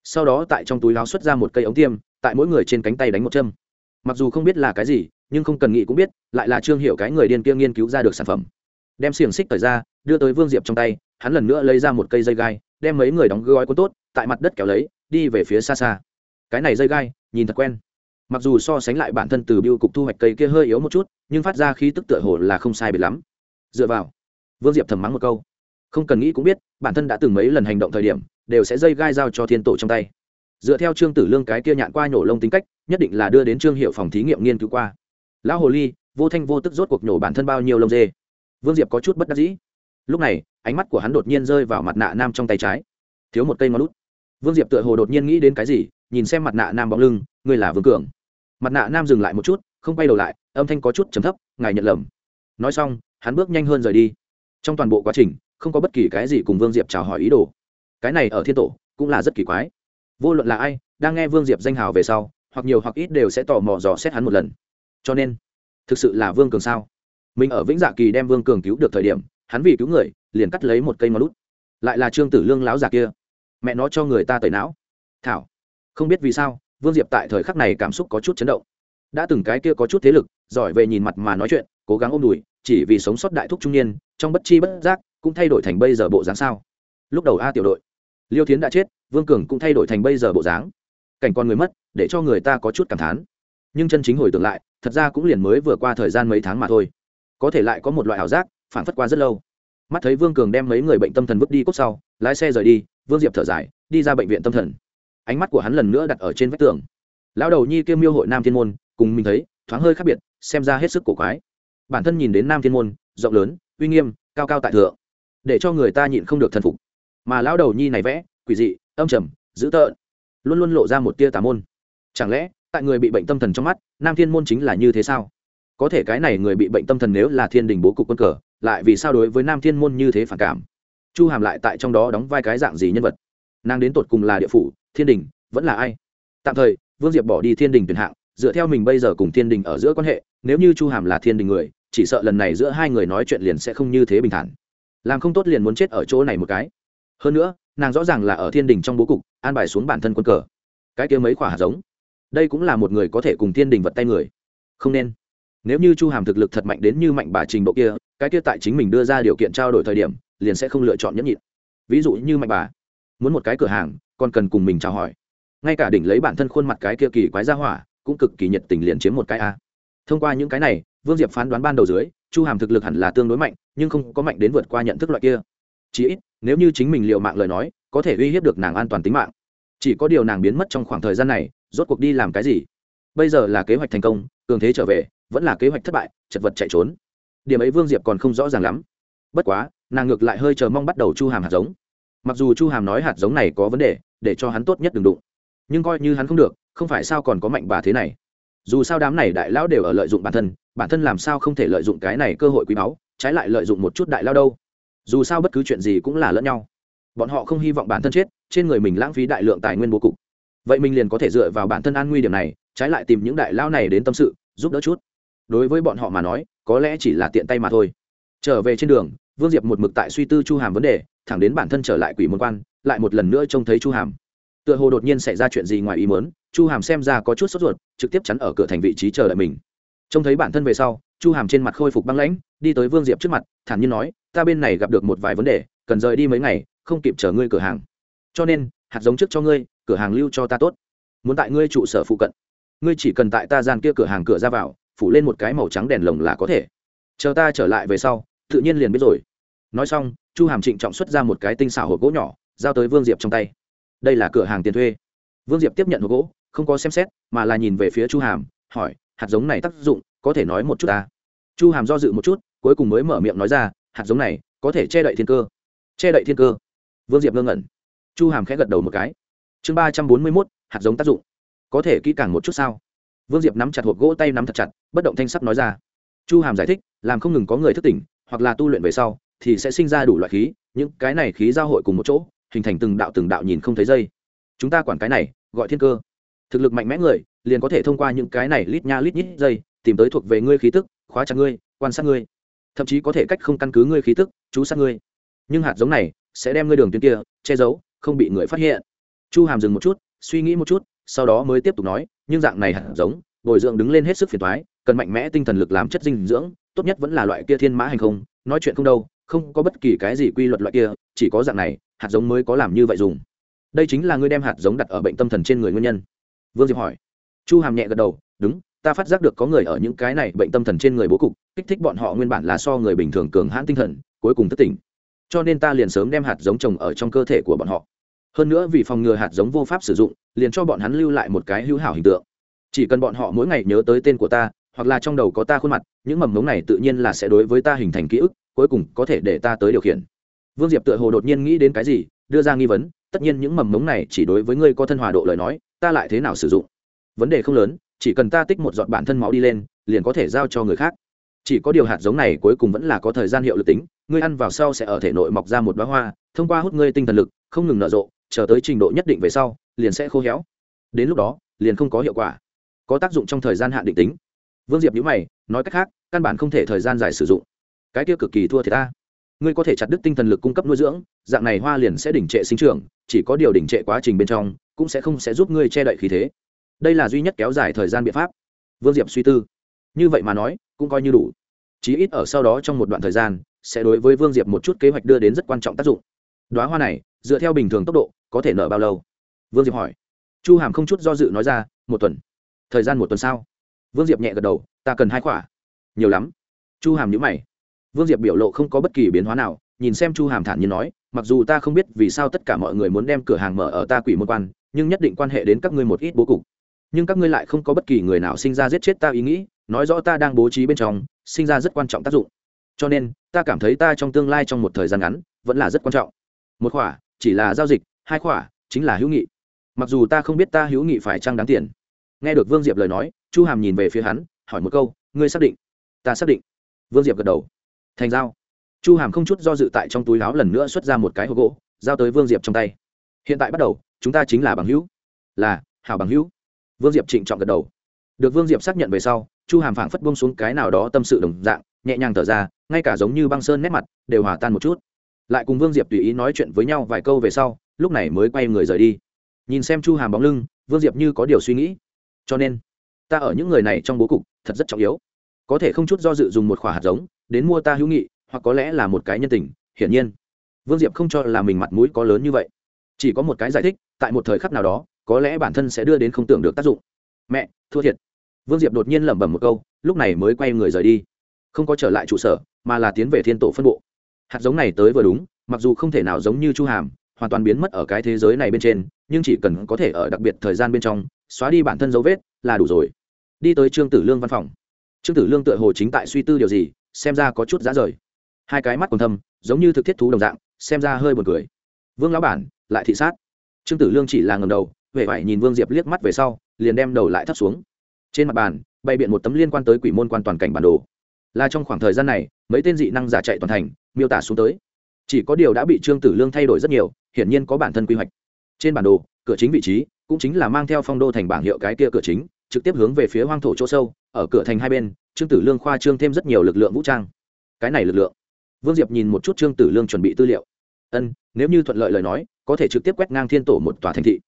Sau đó tại trong túi láo xuất ra một cây ống tiêm, tại mỗi người trên cánh tay đánh một châm. Mặc dù không biết là cái gì, nhưng không cần nghĩ cũng biết, lại là trương hiệu cái người điên kia nghiên cứu ra được sản phẩm. Đem xiềng xích thời ra, đưa tới vương diệp trong tay, hắn lần nữa lấy ra một cây dây gai, đem mấy người đóng gói cuốn tốt, tại mặt đất kéo lấy, đi về phía xa xa. Cái này dây gai, nhìn thật quen mặc dù so sánh lại bản thân từ biêu cục thu hoạch cây kia hơi yếu một chút, nhưng phát ra khí tức tựa hồ là không sai biệt lắm. Dựa vào, vương diệp thầm mắng một câu. Không cần nghĩ cũng biết, bản thân đã từng mấy lần hành động thời điểm, đều sẽ dây gai giao cho thiên tổ trong tay. Dựa theo trương tử lương cái kia nhạn qua nhổ lông tính cách, nhất định là đưa đến trương hiệu phòng thí nghiệm nghiên cứu qua. Lão hồ ly, vô thanh vô tức rốt cuộc nhổ bản thân bao nhiêu lông dê? Vương diệp có chút bất đắc dĩ. Lúc này, ánh mắt của hắn đột nhiên rơi vào mặt nạ nam trong tay trái. Thiếu một cây ngón lút vương diệp tựa hồ đột nhiên nghĩ đến cái gì, nhìn xem mặt nạ nam bóng lưng, ngươi là vương cường mặt nạ nam dừng lại một chút, không quay đầu lại, âm thanh có chút trầm thấp, ngài nhận lầm. Nói xong, hắn bước nhanh hơn rời đi. Trong toàn bộ quá trình, không có bất kỳ cái gì cùng vương diệp chào hỏi ý đồ. Cái này ở thiên tổ, cũng là rất kỳ quái. Vô luận là ai, đang nghe vương diệp danh hào về sau, hoặc nhiều hoặc ít đều sẽ tò mò dò xét hắn một lần. Cho nên, thực sự là vương cường sao? Mình ở vĩnh dạ kỳ đem vương cường cứu được thời điểm, hắn vì cứu người, liền cắt lấy một cây ngón lút. Lại là trương tử lương láo già kia. Mẹ nó cho người ta tẩy não. Thảo, không biết vì sao vương diệp tại thời khắc này cảm xúc có chút chấn động. Đã từng cái kia có chút thế lực, giỏi về nhìn mặt mà nói chuyện, cố gắng ôm đùi, chỉ vì sống sót đại thúc trung niên, trong bất chi bất giác, cũng thay đổi thành bây giờ bộ dáng sao? Lúc đầu a tiểu đội, liêu thiến đã chết, vương cường cũng thay đổi thành bây giờ bộ dáng. Cảnh con người mất, để cho người ta có chút cảm thán. Nhưng chân chính hồi tưởng lại, thật ra cũng liền mới vừa qua thời gian mấy tháng mà thôi. Có thể lại có một loại ảo giác phản phất qua rất lâu. Mắt thấy vương cường đem mấy người bệnh tâm thần vứt đi cốt sau, lái xe rời đi, vương diệp thở dài, đi ra bệnh viện tâm thần ánh mắt của hắn lần nữa đặt ở trên vách tường. Lão đầu nhi kêu miêu hội nam thiên môn, cùng mình thấy, thoáng hơi khác biệt, xem ra hết sức cổ quái. Bản thân nhìn đến nam thiên môn, rộng lớn, uy nghiêm, cao cao tại thượng, để cho người ta nhịn không được thần phục. Mà lão đầu nhi này vẽ, quỷ dị, âm trầm, dữ tợn, luôn luôn lộ ra một tia tà môn. Chẳng lẽ, tại người bị bệnh tâm thần trong mắt, nam thiên môn chính là như thế sao? Có thể cái này người bị bệnh tâm thần nếu là thiên đình bố cục quân cờ, lại vì sao đối với nam thiên môn như thế phản cảm? Chu hàm lại tại trong đó đóng vai cái dạng gì nhân vật? Nàng đến tột cùng là địa phủ thiên đình, vẫn là ai? Tạm thời, vương diệp bỏ đi thiên đình tuyển hạng, dựa theo mình bây giờ cùng thiên đình ở giữa quan hệ, nếu như chu hàm là thiên đình người, chỉ sợ lần này giữa hai người nói chuyện liền sẽ không như thế bình thản. Làm không tốt liền muốn chết ở chỗ này một cái. Hơn nữa, nàng rõ ràng là ở thiên đình trong bố cục, an bài xuống bản thân quân cờ. Cái kia mấy quả hạt giống. Đây cũng là một người có thể cùng thiên đình vật tay người. Không nên. Nếu như chu hàm thực lực thật mạnh đến như mạnh bà trình độ kia, cái kia tại chính mình đưa ra điều kiện trao đổi thời điểm, liền sẽ không lựa chọn nhẫn nhịn. Ví dụ như mạnh bà. Muốn một cái cửa hàng còn cần cùng mình chào hỏi. Ngay cả đỉnh lấy bản thân khuôn mặt cái kia kỳ quái ra hỏa, cũng cực kỳ nhiệt tình liền chiếm một cái a. Thông qua những cái này, vương diệp phán đoán ban đầu dưới, chu hàm thực lực hẳn là tương đối mạnh, nhưng không có mạnh đến vượt qua nhận thức loại kia. Chỉ ít, nếu như chính mình liệu mạng lời nói, có thể uy hiếp được nàng an toàn tính mạng. Chỉ có điều nàng biến mất trong khoảng thời gian này, rốt cuộc đi làm cái gì? Bây giờ là kế hoạch thành công, cường thế trở về, vẫn là kế hoạch thất bại, chật vật chạy trốn. Điểm ấy vương diệp còn không rõ ràng lắm. Bất quá, nàng ngược lại hơi chờ mong bắt đầu chu hàm hạt giống. Mặc dù chu hàm nói hạt giống này có vấn đề để cho hắn tốt nhất đừng đụng. Nhưng coi như hắn không được, không phải sao còn có mạnh bà thế này? Dù sao đám này đại lão đều ở lợi dụng bản thân bản thân làm sao không thể lợi dụng cái này cơ hội quý báu, trái lại lợi dụng một chút đại lao đâu. Dù sao bất cứ chuyện gì cũng là lẫn nhau. Bọn họ không hy vọng bản thân chết, trên người mình lãng phí đại lượng tài nguyên bố cục. Vậy mình liền có thể dựa vào bản thân an nguy điểm này, trái lại tìm những đại lao này đến tâm sự, giúp đỡ chút. Đối với bọn họ mà nói, có lẽ chỉ là tiện tay mà thôi. Trở về trên đường, vương diệp một mực tại suy tư chu hàm vấn đề, thẳng đến bản thân trở lại quỷ môn quan lại một lần nữa trông thấy chu hàm. Tựa hồ đột nhiên xảy ra chuyện gì ngoài ý muốn, chu hàm xem ra có chút sốt ruột, trực tiếp chắn ở cửa thành vị trí chờ đợi mình. Trông thấy bản thân về sau, chu hàm trên mặt khôi phục băng lãnh, đi tới vương diệp trước mặt, thản nhiên nói, ta bên này gặp được một vài vấn đề, cần rời đi mấy ngày, không kịp chờ ngươi cửa hàng. Cho nên, hạt giống trước cho ngươi, cửa hàng lưu cho ta tốt. Muốn tại ngươi trụ sở phụ cận. Ngươi chỉ cần tại ta gian kia cửa hàng cửa ra vào, phủ lên một cái màu trắng đèn lồng là có thể. Chờ ta trở lại về sau, tự nhiên liền biết rồi. Nói xong, chu hàm trịnh trọng xuất ra một cái tinh xảo hộp gỗ nhỏ giao tới vương diệp trong tay. Đây là cửa hàng tiền thuê. Vương diệp tiếp nhận hộp gỗ, không có xem xét, mà là nhìn về phía chu hàm, hỏi, hạt giống này tác dụng, có thể nói một chút ta? Chu hàm do dự một chút, cuối cùng mới mở miệng nói ra, hạt giống này, có thể che đậy thiên cơ. Che đậy thiên cơ? Vương diệp ngơ ngẩn. Chu hàm khẽ gật đầu một cái. Chương ba trăm bốn mươi mốt, hạt giống tác dụng. Có thể kỹ càng một chút sao? Vương diệp nắm chặt hộp gỗ tay nắm thật chặt, bất động thanh sắc nói ra. Chu hàm giải thích, làm không ngừng có người thức tỉnh, hoặc là tu luyện về sau, thì sẽ sinh ra đủ loại khí, những cái này khí giao hội cùng một chỗ hình thành từng đạo từng đạo nhìn không thấy dây. Chúng ta quản cái này, gọi thiên cơ. Thực lực mạnh mẽ người, liền có thể thông qua những cái này lít nha lít nhít dây, tìm tới thuộc về ngươi khí tức, khóa chặt ngươi, quan sát ngươi. Thậm chí có thể cách không căn cứ ngươi khí tức, chú sát ngươi. Nhưng hạt giống này sẽ đem ngươi đường tuyến kia che giấu, không bị người phát hiện. Chu hàm dừng một chút, suy nghĩ một chút, sau đó mới tiếp tục nói, nhưng dạng này hạt giống, bồi dưỡng đứng lên hết sức phiền thoái cần mạnh mẽ tinh thần lực làm chất dinh dưỡng, tốt nhất vẫn là loại kia thiên mã hành không, nói chuyện không đâu, không có bất kỳ cái gì quy luật loại kia, chỉ có dạng này hạt giống mới có làm như vậy dùng. Đây chính là ngươi đem hạt giống đặt ở bệnh tâm thần trên người nguyên nhân. Vương diệp hỏi. Chu hàm nhẹ gật đầu, đúng, ta phát giác được có người ở những cái này bệnh tâm thần trên người bố cục, kích thích bọn họ nguyên bản là so người bình thường cường hãn tinh thần, cuối cùng thất tỉnh. Cho nên ta liền sớm đem hạt giống trồng ở trong cơ thể của bọn họ. Hơn nữa vì phòng ngừa hạt giống vô pháp sử dụng, liền cho bọn hắn lưu lại một cái hữu hảo hình tượng. Chỉ cần bọn họ mỗi ngày nhớ tới tên của ta, hoặc là trong đầu có ta khuôn mặt, những mầm mống này tự nhiên là sẽ đối với ta hình thành ký ức, cuối cùng có thể để ta tới điều khiển vương diệp tựa hồ đột nhiên nghĩ đến cái gì, đưa ra nghi vấn, tất nhiên những mầm mống này chỉ đối với ngươi có thân hòa độ lời nói, ta lại thế nào sử dụng? Vấn đề không lớn, chỉ cần ta tích một giọt bản thân máu đi lên, liền có thể giao cho người khác. Chỉ có điều hạt giống này cuối cùng vẫn là có thời gian hiệu lực tính, ngươi ăn vào sau sẽ ở thể nội mọc ra một bá hoa, thông qua hút ngươi tinh thần lực, không ngừng nở rộ, chờ tới trình độ nhất định về sau, liền sẽ khô héo. Đến lúc đó, liền không có hiệu quả. Có tác dụng trong thời gian hạn định tính. Vương diệp nhữ mày, nói cách khác, căn bản không thể thời gian dài sử dụng. Cái kia cực kỳ thua thì ta ngươi có thể chặt đứt tinh thần lực cung cấp nuôi dưỡng, dạng này hoa liền sẽ đỉnh trệ sinh trưởng, chỉ có điều đỉnh trệ quá trình bên trong, cũng sẽ không sẽ giúp ngươi che đậy khí thế. Đây là duy nhất kéo dài thời gian biện pháp. Vương diệp suy tư. Như vậy mà nói, cũng coi như đủ. Chí ít ở sau đó trong một đoạn thời gian, sẽ đối với vương diệp một chút kế hoạch đưa đến rất quan trọng tác dụng. Đoá hoa này, dựa theo bình thường tốc độ, có thể nở bao lâu? Vương diệp hỏi. Chu hàm không chút do dự nói ra, một tuần. Thời gian một tuần sau vương diệp nhẹ gật đầu, ta cần hai khỏa nhiều lắm. Chu hàm nhữ mày vương diệp biểu lộ không có bất kỳ biến hóa nào, nhìn xem chu hàm thản nhiên nói, mặc dù ta không biết vì sao tất cả mọi người muốn đem cửa hàng mở ở ta quỷ môn quan, nhưng nhất định quan hệ đến các ngươi một ít bố cục. Nhưng các ngươi lại không có bất kỳ người nào sinh ra giết chết ta ý nghĩ, nói rõ ta đang bố trí bên trong, sinh ra rất quan trọng tác dụng. Cho nên, ta cảm thấy ta trong tương lai trong một thời gian ngắn, vẫn là rất quan trọng. Một khỏa, chỉ là giao dịch, hai khỏa, chính là hữu nghị. Mặc dù ta không biết ta hữu nghị phải trăng đáng tiền. Nghe được vương diệp lời nói, chu hàm nhìn về phía hắn, hỏi một câu, ngươi xác định? Ta xác định. Vương diệp gật đầu thành dao. chu hàm không chút do dự tại trong túi láo lần nữa xuất ra một cái hộp gỗ, giao tới vương diệp trong tay. Hiện tại bắt đầu, chúng ta chính là bằng hữu. Là, hảo bằng hữu. Vương diệp trịnh trọng gật đầu. Được vương diệp xác nhận về sau, chu hàm phảng phất bông xuống cái nào đó tâm sự đồng dạng, nhẹ nhàng thở ra, ngay cả giống như băng sơn nét mặt, đều hòa tan một chút. Lại cùng vương diệp tùy ý nói chuyện với nhau vài câu về sau, lúc này mới quay người rời đi. Nhìn xem chu hàm bóng lưng, vương diệp như có điều suy nghĩ. Cho nên, ta ở những người này trong bố cục, thật rất trọng yếu có thể không chút do dự dùng một khỏa hạt giống, đến mua ta hữu nghị, hoặc có lẽ là một cái nhân tình, hiển nhiên. Vương diệp không cho là mình mặt mũi có lớn như vậy. Chỉ có một cái giải thích, tại một thời khắc nào đó, có lẽ bản thân sẽ đưa đến không tưởng được tác dụng. Mẹ, thua thiệt. Vương diệp đột nhiên lẩm bẩm một câu, lúc này mới quay người rời đi. Không có trở lại trụ sở, mà là tiến về thiên tổ phân bộ. Hạt giống này tới vừa đúng, mặc dù không thể nào giống như chu hàm, hoàn toàn biến mất ở cái thế giới này bên trên, nhưng chỉ cần có thể ở đặc biệt thời gian bên trong, xóa đi bản thân dấu vết là đủ rồi. Đi tới trương tử lương văn phòng trương tử lương tựa hồ chính tại suy tư điều gì, xem ra có chút giá rời. Hai cái mắt còn thâm, giống như thực thiết thú đồng dạng, xem ra hơi buồn cười. Vương lão bản, lại thị sát. Trương tử lương chỉ là ngầm đầu, vẻ vải nhìn vương diệp liếc mắt về sau, liền đem đầu lại thắt xuống. Trên mặt bàn, bày biện một tấm liên quan tới quỷ môn quan toàn cảnh bản đồ. Là trong khoảng thời gian này, mấy tên dị năng giả chạy toàn thành, miêu tả xuống tới. Chỉ có điều đã bị trương tử lương thay đổi rất nhiều, hiển nhiên có bản thân quy hoạch. Trên bản đồ, cửa chính vị trí, cũng chính là mang theo phong đô thành bảng hiệu cái kia cửa chính, trực tiếp hướng về phía hoang thổ chỗ sâu ở cửa thành hai bên, trương tử lương khoa trương thêm rất nhiều lực lượng vũ trang. Cái này lực lượng. Vương diệp nhìn một chút trương tử lương chuẩn bị tư liệu. Ân, nếu như thuận lợi lời nói, có thể trực tiếp quét ngang thiên tổ một tòa thành thị.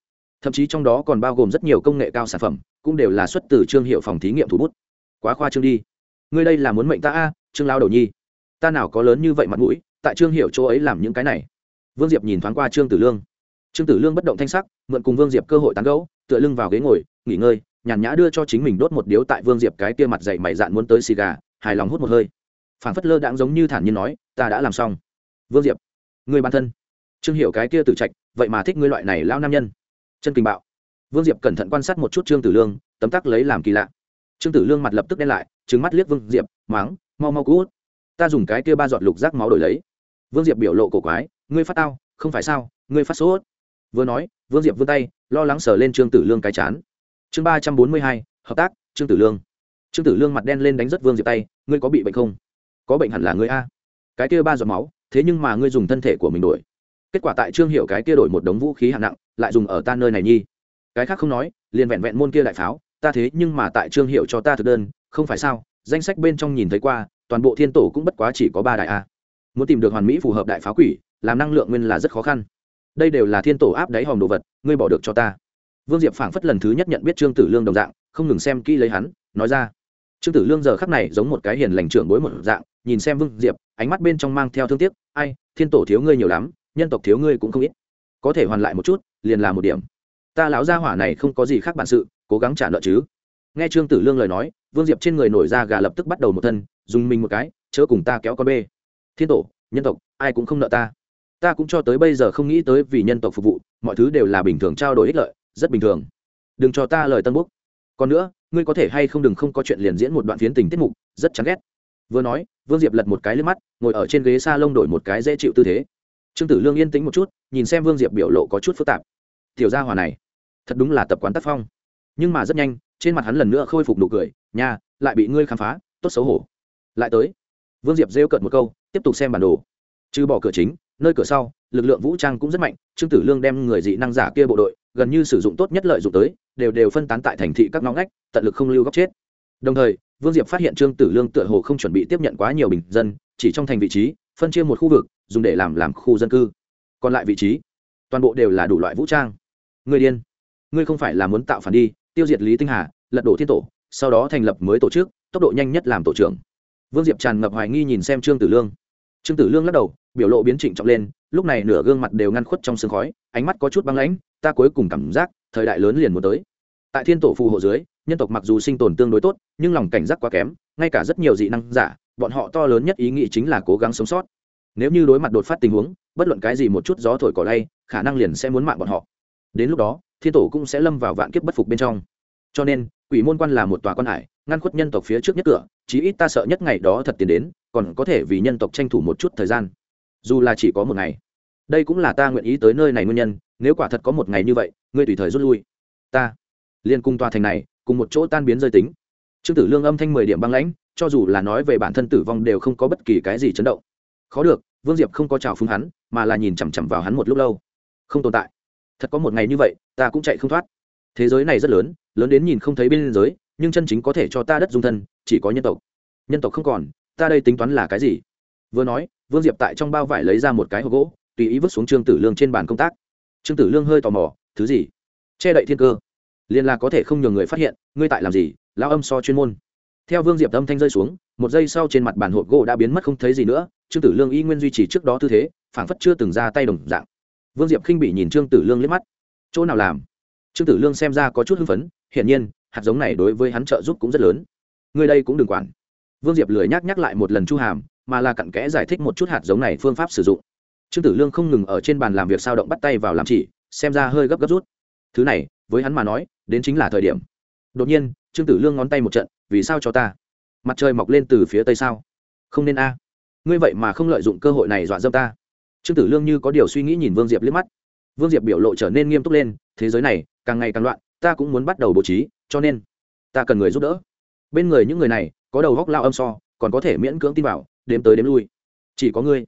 Thậm chí trong đó còn bao gồm rất nhiều công nghệ cao sản phẩm, cũng đều là xuất từ trương hiệu phòng thí nghiệm thủ bút. Quá khoa trương đi. Ngươi đây là muốn mệnh ta a, trương lao đầu nhi? Ta nào có lớn như vậy mặt mũi, tại trương hiệu chỗ ấy làm những cái này. Vương diệp nhìn thoáng qua trương tử lương. Trương tử lương bất động thanh sắc, mượn cùng vương diệp cơ hội tán gẫu, tựa lưng vào ghế ngồi, nghỉ ngơi nhàn nhã đưa cho chính mình đốt một điếu tại vương diệp cái kia mặt dậy mày dạn muốn tới xì gà, hài lòng hút một hơi. Phản phất lơ đãng giống như thản nhiên nói, ta đã làm xong. Vương diệp người bản thân. Trương hiểu cái kia tử trạch, vậy mà thích ngươi loại này lao nam nhân. Chân kinh bạo. Vương diệp cẩn thận quan sát một chút trương tử lương, tấm tắc lấy làm kỳ lạ. Trương tử lương mặt lập tức đen lại trứng mắt liếc vương diệp, máng, mau mau cú ta dùng cái kia ba giọt lục rác máu đổi lấy. Vương diệp biểu lộ cổ quái, ngươi phát tao, không phải sao, ngươi phát sốt. Vừa nói, vương diệp vươn tay, lo lắng sờ lên trương tử lương cái chán chương ba trăm bốn mươi hai, hợp tác, trương tử lương. Trương tử lương mặt đen lên đánh rất vương diệp tay, ngươi có bị bệnh không? Có bệnh hẳn là ngươi a. Cái kia ba giọt máu, thế nhưng mà ngươi dùng thân thể của mình đổi. Kết quả tại trương hiệu cái kia đổi một đống vũ khí hạng nặng, lại dùng ở ta nơi này nhi. Cái khác không nói, liền vẹn vẹn môn kia đại pháo, ta thế nhưng mà tại trương hiệu cho ta thực đơn, không phải sao? Danh sách bên trong nhìn thấy qua, toàn bộ thiên tổ cũng bất quá chỉ có ba đại a. Muốn tìm được hoàn mỹ phù hợp đại pháo quỷ, làm năng lượng nguyên là rất khó khăn. Đây đều là thiên tổ áp đáy hòm đồ vật, ngươi bỏ được cho ta vương diệp phảng phất lần thứ nhất nhận biết trương tử lương đồng dạng, không ngừng xem kỹ lấy hắn, nói ra. Trương tử lương giờ khắc này giống một cái hiền lành trưởng bối một dạng, nhìn xem vương diệp, ánh mắt bên trong mang theo thương tiếc, ai, thiên tổ thiếu ngươi nhiều lắm, nhân tộc thiếu ngươi cũng không ít. Có thể hoàn lại một chút, liền là một điểm. Ta lão gia hỏa này không có gì khác bản sự, cố gắng trả nợ chứ. Nghe trương tử lương lời nói, vương diệp trên người nổi ra gà lập tức bắt đầu một thân, dùng mình một cái, chớ cùng ta kéo con bê. Thiên tổ, nhân tộc, ai cũng không nợ ta. Ta cũng cho tới bây giờ không nghĩ tới vì nhân tộc phục vụ, mọi thứ đều là bình thường trao đổi ích lợi rất bình thường. Đừng cho ta lời tân búc. Còn nữa, ngươi có thể hay không đừng không có chuyện liền diễn một đoạn phiến tình tiết mục, rất chán ghét. Vừa nói, vương diệp lật một cái lên mắt, ngồi ở trên ghế s a lông đổi một cái dễ chịu tư thế. Trương tử lương yên tĩnh một chút, nhìn xem vương diệp biểu lộ có chút phức tạp. Tiểu gia hòa này, thật đúng là tập quán tác phong. Nhưng mà rất nhanh, trên mặt hắn lần nữa khôi phục nụ cười nhà lại bị ngươi khám phá, tốt xấu hổ. Lại tới, vương diệp rêu cợt một câu, tiếp tục xem bản đồ. Trừ bỏ cửa chính, nơi cửa sau, lực lượng vũ trang cũng rất mạnh, trương tử lương đem người dị năng giả kia bộ đội gần như sử dụng tốt nhất lợi dụng tới, đều đều phân tán tại thành thị các ngõ ngách, tận lực không lưu góc chết. Đồng thời, vương diệp phát hiện trương tử lương tựa hồ không chuẩn bị tiếp nhận quá nhiều bình dân, chỉ trong thành vị trí, phân chia một khu vực, dùng để làm làm khu dân cư. Còn lại vị trí, toàn bộ đều là đủ loại vũ trang. Người điên. Ngươi không phải là muốn tạo phản đi, tiêu diệt lý tinh hà, lật đổ thiên tổ, sau đó thành lập mới tổ chức, tốc độ nhanh nhất làm tổ trưởng. Vương diệp tràn ngập hoài nghi nhìn xem trương tử lương. Trương tử lương lắc đầu, biểu lộ biến trịnh trọng lên, lúc này nửa gương mặt đều ngăn khuất trong sương khói, ánh mắt có chút băng lãnh ta cuối cùng cảm giác, thời đại lớn liền muốn tới. Tại thiên tổ phù hộ dưới, nhân tộc mặc dù sinh tồn tương đối tốt, nhưng lòng cảnh giác quá kém, ngay cả rất nhiều dị năng giả, bọn họ to lớn nhất ý nghĩ chính là cố gắng sống sót. Nếu như đối mặt đột phát tình huống, bất luận cái gì một chút gió thổi cỏ lay, khả năng liền sẽ muốn mạng bọn họ. Đến lúc đó, thiên tổ cũng sẽ lâm vào vạn kiếp bất phục bên trong. Cho nên, quỷ môn quan là một tòa quan hải, ngăn khuất nhân tộc phía trước nhất cửa, chí ít ta sợ nhất ngày đó thật tiến đến, còn có thể vì nhân tộc tranh thủ một chút thời gian. Dù là chỉ có một ngày, đây cũng là ta nguyện ý tới nơi này nguyên nhân nếu quả thật có một ngày như vậy, ngươi tùy thời rút lui. Ta. Liên cung tòa thành này, cùng một chỗ tan biến rơi tính. Trương tử lương âm thanh mười điểm băng lãnh, cho dù là nói về bản thân tử vong đều không có bất kỳ cái gì chấn động. Khó được, vương diệp không có trào phúng hắn, mà là nhìn chằm chằm vào hắn một lúc lâu. Không tồn tại. Thật có một ngày như vậy, ta cũng chạy không thoát. Thế giới này rất lớn lớn đến nhìn không thấy bên giới, nhưng chân chính có thể cho ta đất dung thân, chỉ có nhân tộc. Nhân tộc không còn, ta đây tính toán là cái gì? Vừa nói, vương diệp tại trong bao vải lấy ra một cái hộp gỗ, tùy ý vứt xuống trương tử lương trên bàn công tác trương tử lương hơi tò mò, thứ gì? Che đậy thiên cơ. Liền là có thể không nhường người phát hiện, ngươi tại làm gì? Lao âm so chuyên môn. Theo vương diệp âm thanh rơi xuống, một giây sau trên mặt bàn hộp gỗ đã biến mất không thấy gì nữa, trương tử lương y nguyên duy trì trước đó tư thế, phảng phất chưa từng ra tay đồng dạng. Vương diệp khinh bị nhìn trương tử lương liếc mắt. Chỗ nào làm? Trương tử lương xem ra có chút hưng phấn, hiển nhiên, hạt giống này đối với hắn trợ giúp cũng rất lớn. Người đây cũng đừng quản. Vương diệp lười nhắc nhắc lại một lần chu hàm, mà là cặn kẽ giải thích một chút hạt giống này phương pháp sử dụng trương tử lương không ngừng ở trên bàn làm việc sao động bắt tay vào làm chỉ, xem ra hơi gấp gấp rút. Thứ này, với hắn mà nói, đến chính là thời điểm. Đột nhiên, trương tử lương ngón tay một trận, vì sao cho ta? Mặt trời mọc lên từ phía tây sao? Không nên a. Ngươi vậy mà không lợi dụng cơ hội này dọa dâm ta. Trương tử lương như có điều suy nghĩ nhìn vương diệp liếc mắt. Vương diệp biểu lộ trở nên nghiêm túc lên, thế giới này, càng ngày càng loạn, ta cũng muốn bắt đầu bố trí, cho nên, ta cần người giúp đỡ. Bên người những người này, có đầu góc lao âm so, còn có thể miễn cưỡng tin vào, đếm tới đếm lui. Chỉ có ngươi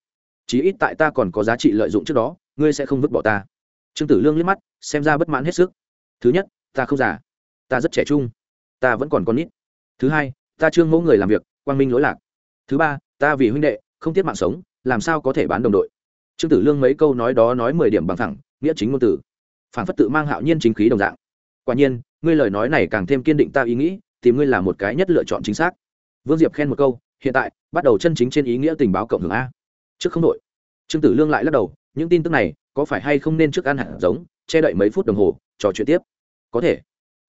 chí ít tại ta còn có giá trị lợi dụng trước đó, ngươi sẽ không vứt bỏ ta. Trương tử lương liếc mắt, xem ra bất mãn hết sức. Thứ nhất, ta không già. Ta rất trẻ trung. Ta vẫn còn con nít. Thứ hai, ta trương mẫu người làm việc, quang minh lỗi lạc. Thứ ba, ta vì huynh đệ, không tiếc mạng sống, làm sao có thể bán đồng đội. Trương tử lương mấy câu nói đó nói mười điểm bằng thẳng, nghĩa chính ngôn từ. Phản phất tự mang hạo nhiên chính khí đồng dạng. Quả nhiên, ngươi lời nói này càng thêm kiên định ta ý nghĩ, tìm ngươi là một cái nhất lựa chọn chính xác. Vương diệp khen một câu, hiện tại, bắt đầu chân chính trên ý nghĩa tình báo cộng hưởng a trước không đội. Trương tử lương lại lắc đầu, những tin tức này có phải hay không nên trước ăn hạt giống, che đậy mấy phút đồng hồ, trò chuyện tiếp. Có thể.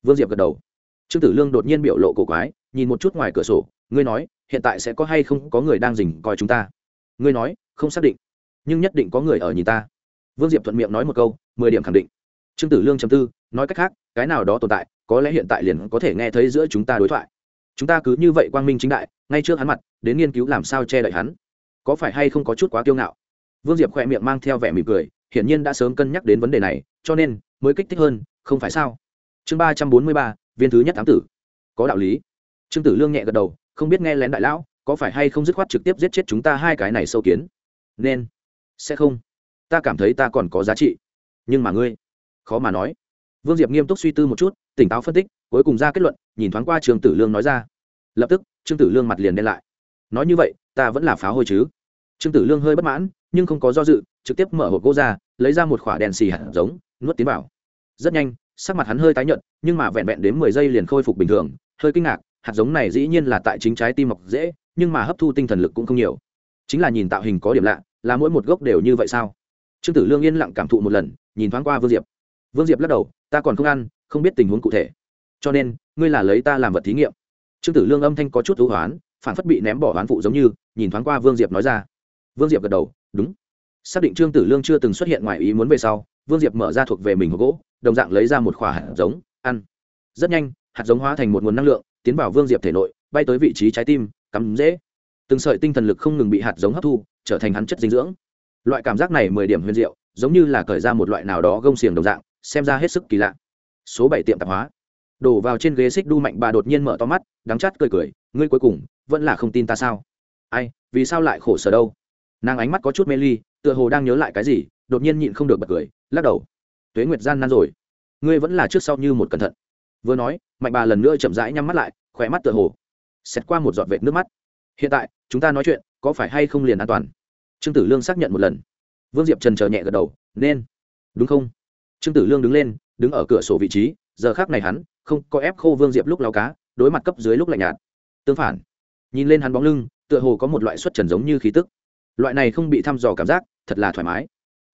Vương diệp gật đầu. Trương tử lương đột nhiên biểu lộ cổ quái, nhìn một chút ngoài cửa sổ, ngươi nói, hiện tại sẽ có hay không có người đang dình coi chúng ta? Ngươi nói, không xác định, nhưng nhất định có người ở nhìn ta. Vương diệp thuận miệng nói một câu, mười điểm khẳng định. Trương tử lương chấm tư, nói cách khác, cái nào đó tồn tại, có lẽ hiện tại liền có thể nghe thấy giữa chúng ta đối thoại. Chúng ta cứ như vậy quang minh chính đại, ngay trước hắn mặt, đến nghiên cứu làm sao che đậy hắn có phải hay không có chút quá kiêu ngạo? Vương diệp khỏe miệng mang theo vẻ mỉm cười, hiển nhiên đã sớm cân nhắc đến vấn đề này, cho nên mới kích thích hơn, không phải sao? Chương ba trăm bốn mươi ba, viên thứ nhất thám tử. Có đạo lý. Trương tử lương nhẹ gật đầu, không biết nghe lén đại lão, có phải hay không dứt khoát trực tiếp giết chết chúng ta hai cái này sâu kiến? Nên. Sẽ không. Ta cảm thấy ta còn có giá trị. Nhưng mà ngươi, khó mà nói. Vương diệp nghiêm túc suy tư một chút, tỉnh táo phân tích, cuối cùng ra kết luận, nhìn thoáng qua trương tử lương nói ra. Lập tức, trương tử lương mặt liền đen lại. Nói như vậy ta vẫn là phá hôi chứ. Trương tử lương hơi bất mãn, nhưng không có do dự, trực tiếp mở hộp gỗ ra, lấy ra một khoả đèn xì hạt giống, nuốt tiến vào. Rất nhanh, sắc mặt hắn hơi tái nhợt, nhưng mà vẹn vẹn đến mười giây liền khôi phục bình thường, hơi kinh ngạc, hạt giống này dĩ nhiên là tại chính trái tim mọc dễ, nhưng mà hấp thu tinh thần lực cũng không nhiều. Chính là nhìn tạo hình có điểm lạ, là mỗi một gốc đều như vậy sao? Trương tử lương yên lặng cảm thụ một lần, nhìn thoáng qua vương diệp. Vương diệp lắc đầu, ta còn không ăn, không biết tình huống cụ thể. Cho nên, ngươi là lấy ta làm vật thí nghiệm. Trương tử lương âm thanh có chút thú hoán phản phất bị ném bỏ hoán phụ giống như, nhìn thoáng qua vương diệp nói ra. Vương diệp gật đầu, đúng. Xác định trương tử lương chưa từng xuất hiện ngoài ý muốn về sau, vương diệp mở ra thuộc về mình hộp gỗ, đồng dạng lấy ra một khoả hạt giống, ăn. Rất nhanh, hạt giống hóa thành một nguồn năng lượng, tiến vào vương diệp thể nội, bay tới vị trí trái tim, cắm dễ. Từng sợi tinh thần lực không ngừng bị hạt giống hấp thu, trở thành hắn chất dinh dưỡng. Loại cảm giác này mười điểm huyền diệu, giống như là cởi ra một loại nào đó gông xiềng đồng dạng, xem ra hết sức kỳ lạ. Số bảy tiệm tạp hóa đổ vào trên ghế xích đu mạnh bà đột nhiên mở to mắt, đắng chắt cười cười, ngươi cuối cùng vẫn là không tin ta sao? Ai, vì sao lại khổ sở đâu? Nàng ánh mắt có chút mê ly, tựa hồ đang nhớ lại cái gì, đột nhiên nhịn không được bật cười, lắc đầu. Tuế nguyệt gian nan rồi. Ngươi vẫn là trước sau như một cẩn thận. Vừa nói, mạnh bà lần nữa chậm rãi nhắm mắt lại khỏe mắt tựa hồ xét qua một giọt vệt nước mắt. Hiện tại, chúng ta nói chuyện, có phải hay không liền an toàn? Trương tử lương xác nhận một lần. Vương diệp trần chờ nhẹ gật đầu, nên. Đúng không? Trương tử lương đứng lên, đứng ở cửa sổ vị trí, giờ khác này hắn không có ép khô vương diệp lúc lao cá, đối mặt cấp dưới lúc lạnh nhạt. Tương phản, nhìn lên hắn bóng lưng, tựa hồ có một loại xuất trần giống như khí tức. Loại này không bị thăm dò cảm giác, thật là thoải mái.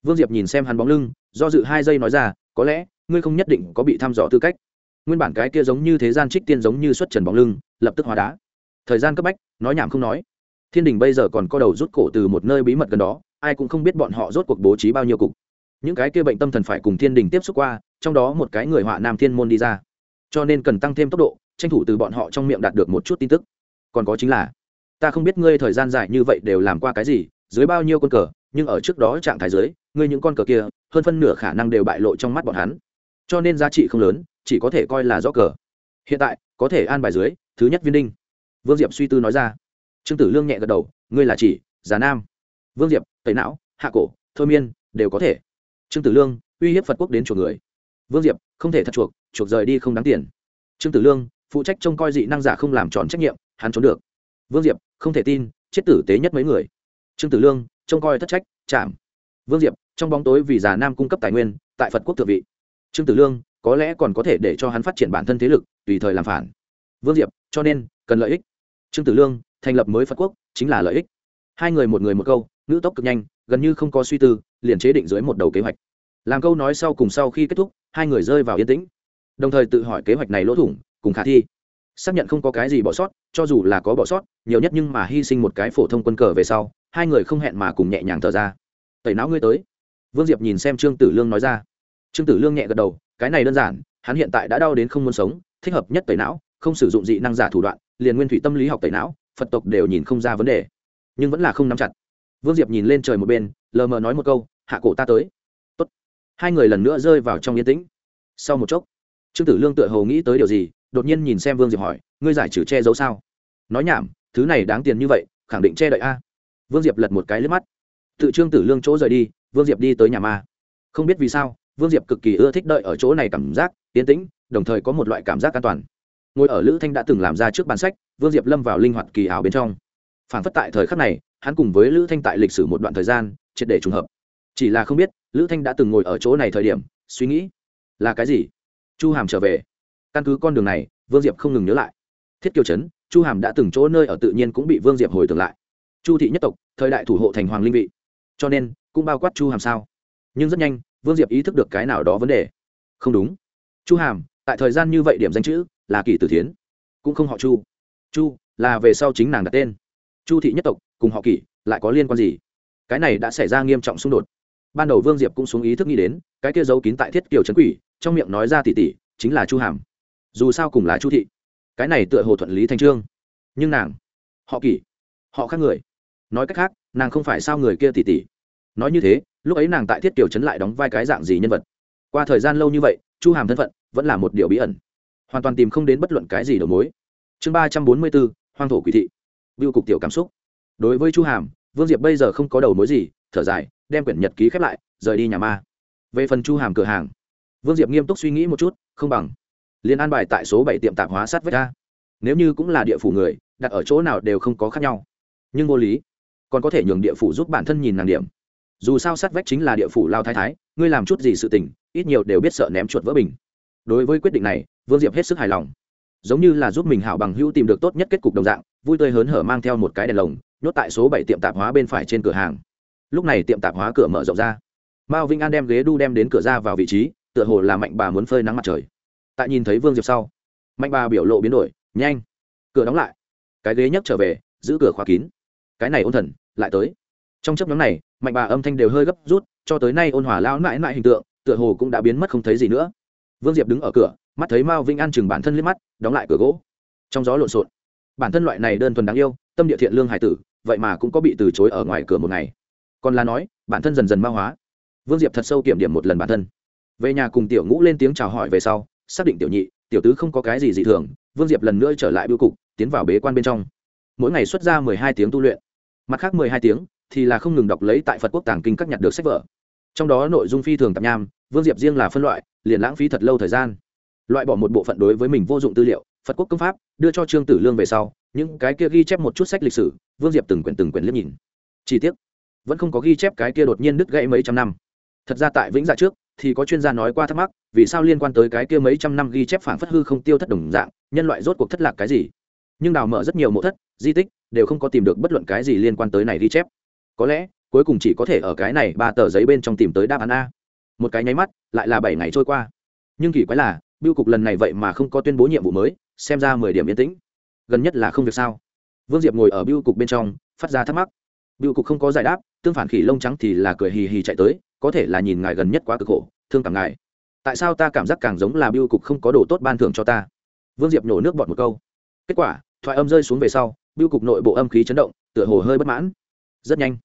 Vương diệp nhìn xem hắn bóng lưng, do dự hai giây nói ra, có lẽ, ngươi không nhất định có bị thăm dò tư cách. Nguyên bản cái kia giống như thế gian trích tiên giống như xuất trần bóng lưng, lập tức hóa đá. Thời gian cấp bách, nói nhảm không nói. Thiên đình bây giờ còn có đầu rút cổ từ một nơi bí mật gần đó, ai cũng không biết bọn họ rốt cuộc bố trí bao nhiêu cục. Những cái kia bệnh tâm thần phải cùng thiên đình tiếp xúc qua, trong đó một cái người họa nam thiên môn đi ra cho nên cần tăng thêm tốc độ, tranh thủ từ bọn họ trong miệng đạt được một chút tin tức. Còn có chính là, ta không biết ngươi thời gian dài như vậy đều làm qua cái gì, dưới bao nhiêu con cờ, nhưng ở trước đó trạng thái dưới, ngươi những con cờ kia, hơn phân nửa khả năng đều bại lộ trong mắt bọn hắn. Cho nên giá trị không lớn, chỉ có thể coi là rõ cờ. Hiện tại, có thể an bài dưới, thứ nhất viên đinh. Vương diệp suy tư nói ra. Trương tử lương nhẹ gật đầu, ngươi là chỉ, già nam. Vương diệp, tẩy não, hạ cổ, thôi miên, đều có thể. Trương tử lương, uy hiếp phật quốc đến chuộc người vương diệp, không thể thật chuộc chuộc rời đi không đáng tiền. Trương tử lương, phụ trách trông coi dị năng giả không làm tròn trách nhiệm, hắn trốn được. Vương diệp, không thể tin, chết tử tế nhất mấy người. Trương tử lương, trông coi thất trách, chạm. Vương diệp, trong bóng tối vì già nam cung cấp tài nguyên, tại phật quốc thượng vị. Trương tử lương, có lẽ còn có thể để cho hắn phát triển bản thân thế lực, tùy thời làm phản. Vương diệp, cho nên, cần lợi ích. Trương tử lương, thành lập mới phật quốc, chính là lợi ích. Hai người một người một câu, ngữ tốc cực nhanh, gần như không có suy tư, liền chế định dưới một đầu kế hoạch. Làm câu nói sau cùng sau khi kết thúc hai người rơi vào yên tĩnh. Đồng thời tự hỏi kế hoạch này lỗ thủng, cùng khả thi. Xác nhận không có cái gì bỏ sót, cho dù là có bỏ sót, nhiều nhất nhưng mà hy sinh một cái phổ thông quân cờ về sau, hai người không hẹn mà cùng nhẹ nhàng thở ra. Tẩy não ngươi tới. Vương diệp nhìn xem trương tử lương nói ra. Trương tử lương nhẹ gật đầu, cái này đơn giản, hắn hiện tại đã đau đến không muốn sống, thích hợp nhất tẩy não, không sử dụng dị năng giả thủ đoạn, liền nguyên thủy tâm lý học tẩy não, phật tộc đều nhìn không ra vấn đề. Nhưng vẫn là không nắm chặt. Vương diệp nhìn lên trời một bên, lờ mờ nói một câu, hạ cổ ta tới hai người lần nữa rơi vào trong yên tĩnh. Sau một chốc, trương tử lương tựa hồ nghĩ tới điều gì, đột nhiên nhìn xem vương diệp hỏi, ngươi giải trừ che giấu sao? Nói nhảm, thứ này đáng tiền như vậy, khẳng định che đậy a. Vương diệp lật một cái lướt mắt. Tự trương tử lương chỗ rời đi, vương diệp đi tới nhà ma. Không biết vì sao, vương diệp cực kỳ ưa thích đợi ở chỗ này cảm giác, yên tĩnh, đồng thời có một loại cảm giác an toàn. Ngồi ở lữ thanh đã từng làm ra trước bản sách, vương diệp lâm vào linh hoạt kỳ ảo bên trong. Phản phất tại thời khắc này, hắn cùng với lữ thanh tại lịch sử một đoạn thời gian, triệt để trùng hợp chỉ là không biết, lữ thanh đã từng ngồi ở chỗ này thời điểm, suy nghĩ, là cái gì? Chu hàm trở về. Căn cứ con đường này, vương diệp không ngừng nhớ lại. Thiết kiều trấn, chu hàm đã từng chỗ nơi ở tự nhiên cũng bị vương diệp hồi tưởng lại. Chu thị nhất tộc, thời đại thủ hộ thành hoàng linh vị. Cho nên, cũng bao quát chu hàm sao? Nhưng rất nhanh, vương diệp ý thức được cái nào đó vấn đề. Không đúng. Chu hàm, tại thời gian như vậy điểm danh chữ, là kỳ tử thiến. Cũng không họ chu. Chu, là về sau chính nàng đặt tên. Chu thị nhất tộc, cùng họ kỷ, lại có liên quan gì? Cái này đã xảy ra nghiêm trọng xung đột ban đầu vương diệp cũng xuống ý thức nghĩ đến, cái kia giấu kín tại thiết kiều trấn quỷ, trong miệng nói ra tỉ tỉ, chính là chu hàm. Dù sao cùng là chu thị, cái này tựa hồ thuận lý thanh trương. Nhưng nàng, họ kỷ, họ khác người. Nói cách khác, nàng không phải sao người kia tỉ tỉ. Nói như thế, lúc ấy nàng tại thiết kiều trấn lại đóng vai cái dạng gì nhân vật? Qua thời gian lâu như vậy, chu hàm thân phận vẫn là một điều bí ẩn. Hoàn toàn tìm không đến bất luận cái gì đầu mối. Chương ba trăm bốn mươi bốn, hoang thổ quỷ thị. Biêu cục tiểu cảm xúc. Đối với chu hàm, vương diệp bây giờ không có đầu mối gì, thở dài đem quyển nhật ký khép lại, rời đi nhà ma. Về phần chu hàm cửa hàng, vương diệp nghiêm túc suy nghĩ một chút, không bằng liên an bài tại số bảy tiệm tạp hóa sát vách ra. Nếu như cũng là địa phủ người, đặt ở chỗ nào đều không có khác nhau. Nhưng vô lý, còn có thể nhường địa phủ giúp bản thân nhìn nàng điểm. Dù sao sát vách chính là địa phủ lao thái thái, ngươi làm chút gì sự tình, ít nhiều đều biết sợ ném chuột vỡ bình. Đối với quyết định này, vương diệp hết sức hài lòng. Giống như là giúp mình hảo bằng hữu tìm được tốt nhất kết cục đồng dạng, vui tươi hớn hở mang theo một cái đèn lồng, nhốt tại số bảy tiệm tạp hóa bên phải trên cửa hàng lúc này tiệm tạp hóa cửa mở rộng ra. Mao vinh an đem ghế đu đem đến cửa ra vào vị trí, tựa hồ là mạnh bà muốn phơi nắng mặt trời. Tại nhìn thấy vương diệp sau, mạnh bà biểu lộ biến đổi, nhanh, cửa đóng lại. Cái ghế nhấc trở về, giữ cửa khóa kín. Cái này ôn thần, lại tới. Trong chấp nhóm này, mạnh bà âm thanh đều hơi gấp rút, cho tới nay ôn hòa lao mãi mãi hình tượng, tựa hồ cũng đã biến mất không thấy gì nữa. Vương diệp đứng ở cửa, mắt thấy mao vinh an chừng bản thân liếc mắt, đóng lại cửa gỗ. Trong gió lộn xộn, bản thân loại này đơn thuần đáng yêu, tâm địa thiện lương hải tử, vậy mà cũng có bị từ chối ở ngoài cửa một ngày còn là nói, bản thân dần dần ma hóa. Vương diệp thật sâu kiểm điểm một lần bản thân. Về nhà cùng tiểu ngũ lên tiếng chào hỏi về sau, xác định tiểu nhị, tiểu tứ không có cái gì dị thường, vương diệp lần nữa trở lại biêu cục, tiến vào bế quan bên trong. Mỗi ngày xuất ra mười hai tiếng tu luyện. Mặt khác mười hai tiếng thì là không ngừng đọc lấy tại phật quốc tàng kinh các nhặt được sách vở. Trong đó nội dung phi thường tạp nham, vương diệp riêng là phân loại, liền lãng phí thật lâu thời gian. Loại bỏ một bộ phận đối với mình vô dụng tư liệu, phật quốc công pháp, đưa cho trương tử lương về sau, những cái kia ghi chép một chút sách lịch sử, vương diệp từng quyển từng quyển liếc nhìn. Chi tiết vẫn không có ghi chép cái kia đột nhiên đứt gãy mấy trăm năm. Thật ra tại vĩnh dạ trước, thì có chuyên gia nói qua thắc mắc, vì sao liên quan tới cái kia mấy trăm năm ghi chép phản phất hư không tiêu thất đồng dạng, nhân loại rốt cuộc thất lạc cái gì? Nhưng đào mở rất nhiều mộ thất, di tích, đều không có tìm được bất luận cái gì liên quan tới này ghi chép. Có lẽ, cuối cùng chỉ có thể ở cái này ba tờ giấy bên trong tìm tới đáp án a. Một cái nháy mắt, lại là bảy ngày trôi qua. Nhưng kỳ quái là, biêu cục lần này vậy mà không có tuyên bố nhiệm vụ mới, xem ra mười điểm yên tĩnh. Gần nhất là không việc sao? Vương diệp ngồi ở biêu cục bên trong, phát ra thắc mắc. Biêu cục không có giải đáp tương phản khỉ lông trắng thì là cười hì hì chạy tới, có thể là nhìn ngài gần nhất quá cực khổ, thương cảm ngài. Tại sao ta cảm giác càng giống là biêu cục không có đồ tốt ban thưởng cho ta? Vương diệp nhổ nước bọt một câu. Kết quả, thoại âm rơi xuống về sau, biêu cục nội bộ âm khí chấn động, tựa hồ hơi bất mãn. Rất nhanh,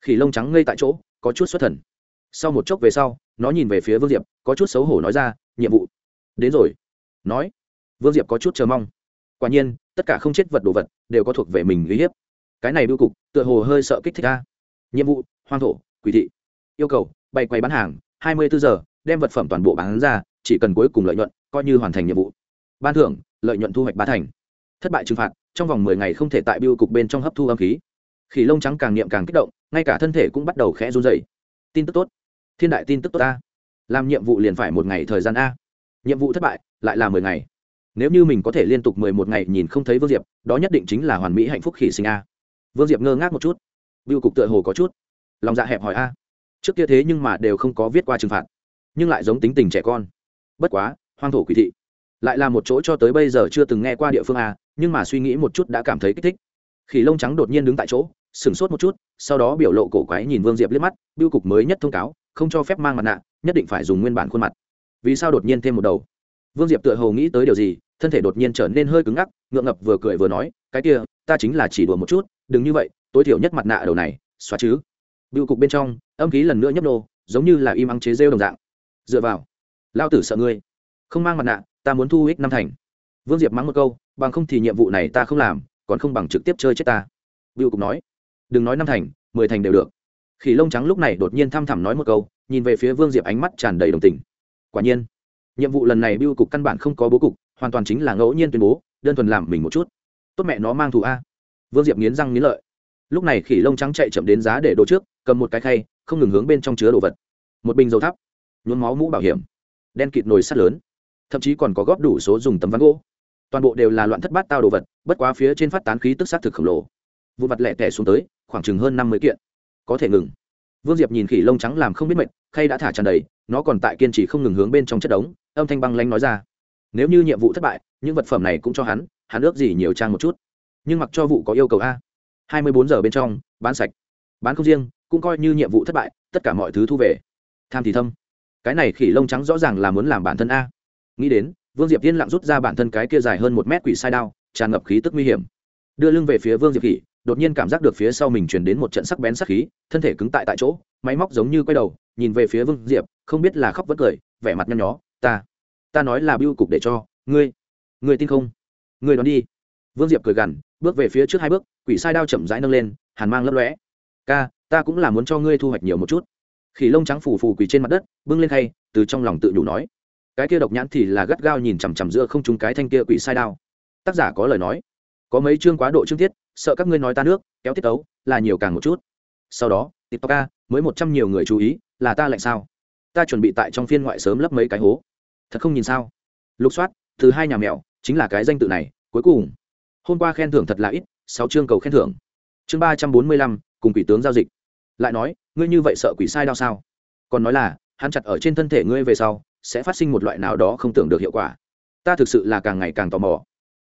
khỉ lông trắng ngay tại chỗ, có chút xuất thần. Sau một chốc về sau, nó nhìn về phía vương diệp, có chút xấu hổ nói ra, nhiệm vụ. Đến rồi. Nói, vương diệp có chút chờ mong. Quả nhiên, tất cả không chết vật đồ vật đều có thuộc về mình uy hiếp. Cái này biêu cục, tựa hồ hơi sợ kích thích ca nhiệm vụ, hoang thổ, quỷ thị. Yêu cầu bày quay bán hàng, hai mươi bốn giờ, đem vật phẩm toàn bộ bán ra, chỉ cần cuối cùng lợi nhuận, coi như hoàn thành nhiệm vụ. Ban thưởng, lợi nhuận thu hoạch ba thành. Thất bại trừng phạt, trong vòng mười ngày không thể tại biêu cục bên trong hấp thu âm khí. Khỉ lông trắng càng niệm càng kích động, ngay cả thân thể cũng bắt đầu khẽ run dày tin tức tốt. Thiên đại tin tức tốt a. Làm nhiệm vụ liền phải một ngày thời gian a. Nhiệm vụ thất bại, lại là mười ngày. Nếu như mình có thể liên tục mười một ngày nhìn không thấy vương diệp, đó nhất định chính là hoàn mỹ hạnh phúc khỉ sinh a. Vương diệp ngơ ngác một chút biêu cục tựa hồ có chút. Lòng dạ hẹp hỏi a. Trước kia thế nhưng mà đều không có viết qua trừng phạt, nhưng lại giống tính tình trẻ con. Bất quá, hoang thổ quỷ thị lại là một chỗ cho tới bây giờ chưa từng nghe qua địa phương a, nhưng mà suy nghĩ một chút đã cảm thấy kích thích. Khỉ lông trắng đột nhiên đứng tại chỗ, sửng sốt một chút, sau đó biểu lộ cổ quái nhìn vương diệp liếc mắt, biêu cục mới nhất thông cáo, không cho phép mang mặt nạ, nhất định phải dùng nguyên bản khuôn mặt. Vì sao đột nhiên thêm một đầu? Vương diệp tựa hồ nghĩ tới điều gì, thân thể đột nhiên trở nên hơi cứng ngắc, ngượng ngập vừa cười vừa nói, cái kia, ta chính là chỉ đùa một chút, đừng như vậy tối thiểu nhất mặt nạ đầu này, xóa chứ. Biêu cục bên trong, âm khí lần nữa nhấp nô, giống như là im ắng chế rêu đồng dạng. Dựa vào, lao tử sợ ngươi. Không mang mặt nạ, ta muốn thu ích năm thành. Vương diệp mắng một câu, bằng không thì nhiệm vụ này ta không làm, còn không bằng trực tiếp chơi chết ta. Biêu cục nói, đừng nói năm thành, mười thành đều được. Khỉ lông trắng lúc này đột nhiên thăm thẳm nói một câu, nhìn về phía vương diệp ánh mắt tràn đầy đồng tình. Quả nhiên, nhiệm vụ lần này biêu cục căn bản không có bố cục, hoàn toàn chính là ngẫu nhiên tuyên bố, đơn thuần làm mình một chút. Tốt mẹ nó mang thù a. Vương diệp nghiến răng nghiến lợi lúc này khỉ lông trắng chạy chậm đến giá để đồ trước, cầm một cái khay, không ngừng hướng bên trong chứa đồ vật. Một bình dầu thắp, nhuốm máu mũ bảo hiểm, đen kịt nồi sắt lớn, thậm chí còn có góp đủ số dùng tấm ván gỗ. Toàn bộ đều là loạn thất bát tao đồ vật, bất quá phía trên phát tán khí tức sát thực khổng lồ. Vụ mặt lẹ tẻ xuống tới, khoảng chừng hơn năm mươi kiện. Có thể ngừng. Vương diệp nhìn khỉ lông trắng làm không biết mệnh, khay đã thả tràn đầy, nó còn tại kiên trì không ngừng hướng bên trong chất đống, âm thanh băng lanh nói ra. Nếu như nhiệm vụ thất bại, những vật phẩm này cũng cho hắn hắn ước gì nhiều trang một chút. Nhưng mặc cho vụ có yêu cầu a hai mươi bốn giờ bên trong, bán sạch. Bán không riêng, cũng coi như nhiệm vụ thất bại, tất cả mọi thứ thu về. Tham thì thâm. Cái này khỉ lông trắng rõ ràng là muốn làm bản thân a. Nghĩ đến, vương diệp yên lặng rút ra bản thân cái kia dài hơn một mét quỷ sai đao, tràn ngập khí tức nguy hiểm. Đưa lưng về phía vương diệp khỉ, đột nhiên cảm giác được phía sau mình chuyển đến một trận sắc bén sắc khí, thân thể cứng tại tại chỗ, máy móc giống như quay đầu, nhìn về phía vương diệp, không biết là khóc vẫn cười, vẻ mặt nhăn nhó, ta ta nói là biêu cục để cho, ngươi ngươi tin không? Ngươi đón đi. Vương diệp cười gằn, bước về phía trước hai bước quỷ sai đao chậm rãi nâng lên hàn mang lấp lóe. Ca ta cũng là muốn cho ngươi thu hoạch nhiều một chút. Khỉ lông trắng phù phù quỳ trên mặt đất bưng lên khay từ trong lòng tự nhủ nói. Cái kia độc nhãn thì là gắt gao nhìn chằm chằm giữa không chúng cái thanh kia quỷ sai đao. Tác giả có lời nói. Có mấy chương quá độ chương tiết sợ các ngươi nói ta nước kéo tiết tấu là nhiều càng một chút. Sau đó tiktok ca, mới một trăm nhiều người chú ý là ta lạnh sao? Ta chuẩn bị tại trong phiên ngoại sớm lấp mấy cái hố. Thật không nhìn sao? Lục soát từ hai nhà mèo chính là cái danh tự này cuối cùng. Hôm qua khen thưởng thật là ít sáu chương cầu khen thưởng. Chương ba trăm bốn mươi lăm, cùng quỷ tướng giao dịch. Lại nói, ngươi như vậy sợ quỷ sai đau sao? Còn nói là, hắn chặt ở trên thân thể ngươi về sau, sẽ phát sinh một loại nào đó không tưởng được hiệu quả. Ta thực sự là càng ngày càng tò mò.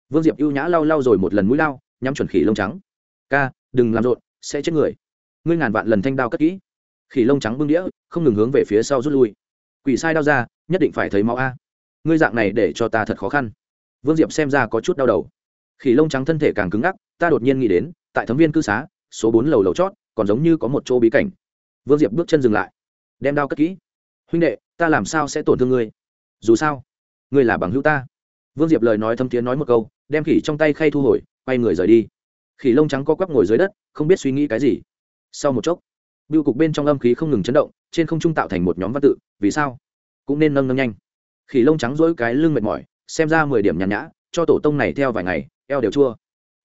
Vương diệp ưu nhã lau lau rồi một lần mũi lao, nhắm chuẩn khỉ lông trắng. Ca, đừng làm rộn, sẽ chết người. Ngươi ngàn vạn lần thanh đao cất kỹ. Khỉ lông trắng bưng đĩa, không ngừng hướng về phía sau rút lui. Quỷ sai đau ra, nhất định phải thấy máu a. Ngươi dạng này để cho ta thật khó khăn. Vương diệp xem ra có chút đau đầu khỉ lông trắng thân thể càng cứng ngắc, ta đột nhiên nghĩ đến, tại thấm viên cư xá, số bốn lầu lầu chót, còn giống như có một chỗ bí cảnh. Vương diệp bước chân dừng lại. Đem đao cất kỹ. Huynh đệ, ta làm sao sẽ tổn thương ngươi? Dù sao, ngươi là bằng hữu ta. Vương diệp lời nói thâm tiếng nói một câu, đem khỉ trong tay khay thu hồi, quay người rời đi. Khỉ lông trắng co quắp ngồi dưới đất, không biết suy nghĩ cái gì. Sau một chốc biêu cục bên trong âm khí không ngừng chấn động, trên không trung tạo thành một nhóm văn tự, vì sao? Cũng nên nâng nâng nhanh. Khỉ lông trắng dỗi cái lưng mệt mỏi, xem ra mười điểm nhàn nhã, cho tổ tông này theo vài ngày eo đều chua.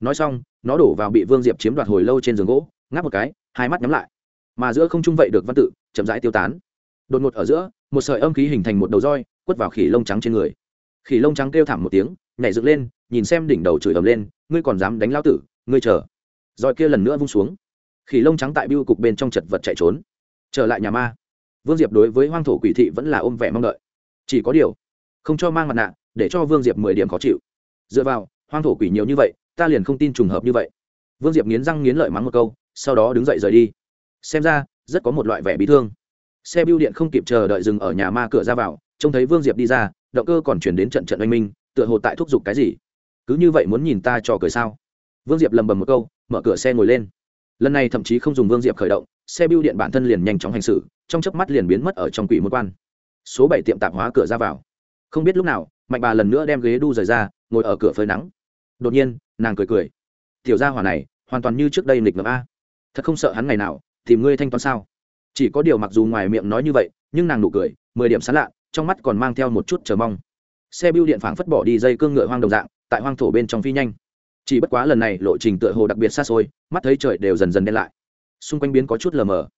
Nói xong, nó đổ vào bị vương diệp chiếm đoạt hồi lâu trên giường gỗ, ngáp một cái, hai mắt nhắm lại. Mà giữa không trung vậy được văn tự, chậm rãi tiêu tán. Đột ngột ở giữa, một sợi âm khí hình thành một đầu roi, quất vào khỉ lông trắng trên người. Khỉ lông trắng kêu thảm một tiếng, nhảy dựng lên, nhìn xem đỉnh đầu chửi ầm lên, ngươi còn dám đánh lao tử, ngươi chờ. Roi kia lần nữa vung xuống. Khỉ lông trắng tại biêu cục bên trong chật vật chạy trốn. Trở lại nhà ma. Vương diệp đối với hoang thổ quỷ thị vẫn là ôm vẻ mong đợi. Chỉ có điều, không cho mang mặt nạ, để cho vương diệp mười điểm khó chịu. Dựa vào hoang thổ quỷ nhiều như vậy, ta liền không tin trùng hợp như vậy. Vương diệp nghiến răng nghiến lợi mắng một câu, sau đó đứng dậy rời đi. Xem ra, rất có một loại vẻ bị thương. Xe biêu điện không kịp chờ đợi dừng ở nhà ma cửa ra vào, trông thấy vương diệp đi ra, động cơ còn chuyển đến trận trận oanh minh, tựa hồ tại thúc giục cái gì. Cứ như vậy muốn nhìn ta cho cười sao? Vương diệp lầm bầm một câu, mở cửa xe ngồi lên. Lần này thậm chí không dùng vương diệp khởi động, xe biêu điện bản thân liền nhanh chóng hành xử, trong chớp mắt liền biến mất ở trong quỷ môn quan. Số bảy tiệm tạp hóa cửa ra vào. Không biết lúc nào, mạnh bà lần nữa đem ghế đu rời ra, ngồi ở cửa phơi nắng đột nhiên, nàng cười cười. Tiểu gia hỏa này, hoàn toàn như trước đây nghịch ngợm a. Thật không sợ hắn ngày nào tìm ngươi thanh toán sao? Chỉ có điều mặc dù ngoài miệng nói như vậy, nhưng nàng nụ cười, mười điểm sán lạ, trong mắt còn mang theo một chút chờ mong. Xe bưu điện phảng phất bỏ đi dây cương ngựa hoang đồng dạng, tại hoang thổ bên trong phi nhanh. Chỉ bất quá lần này lộ trình tựa hồ đặc biệt xa xôi, mắt thấy trời đều dần dần đen lại. Xung quanh biến có chút lờ mờ.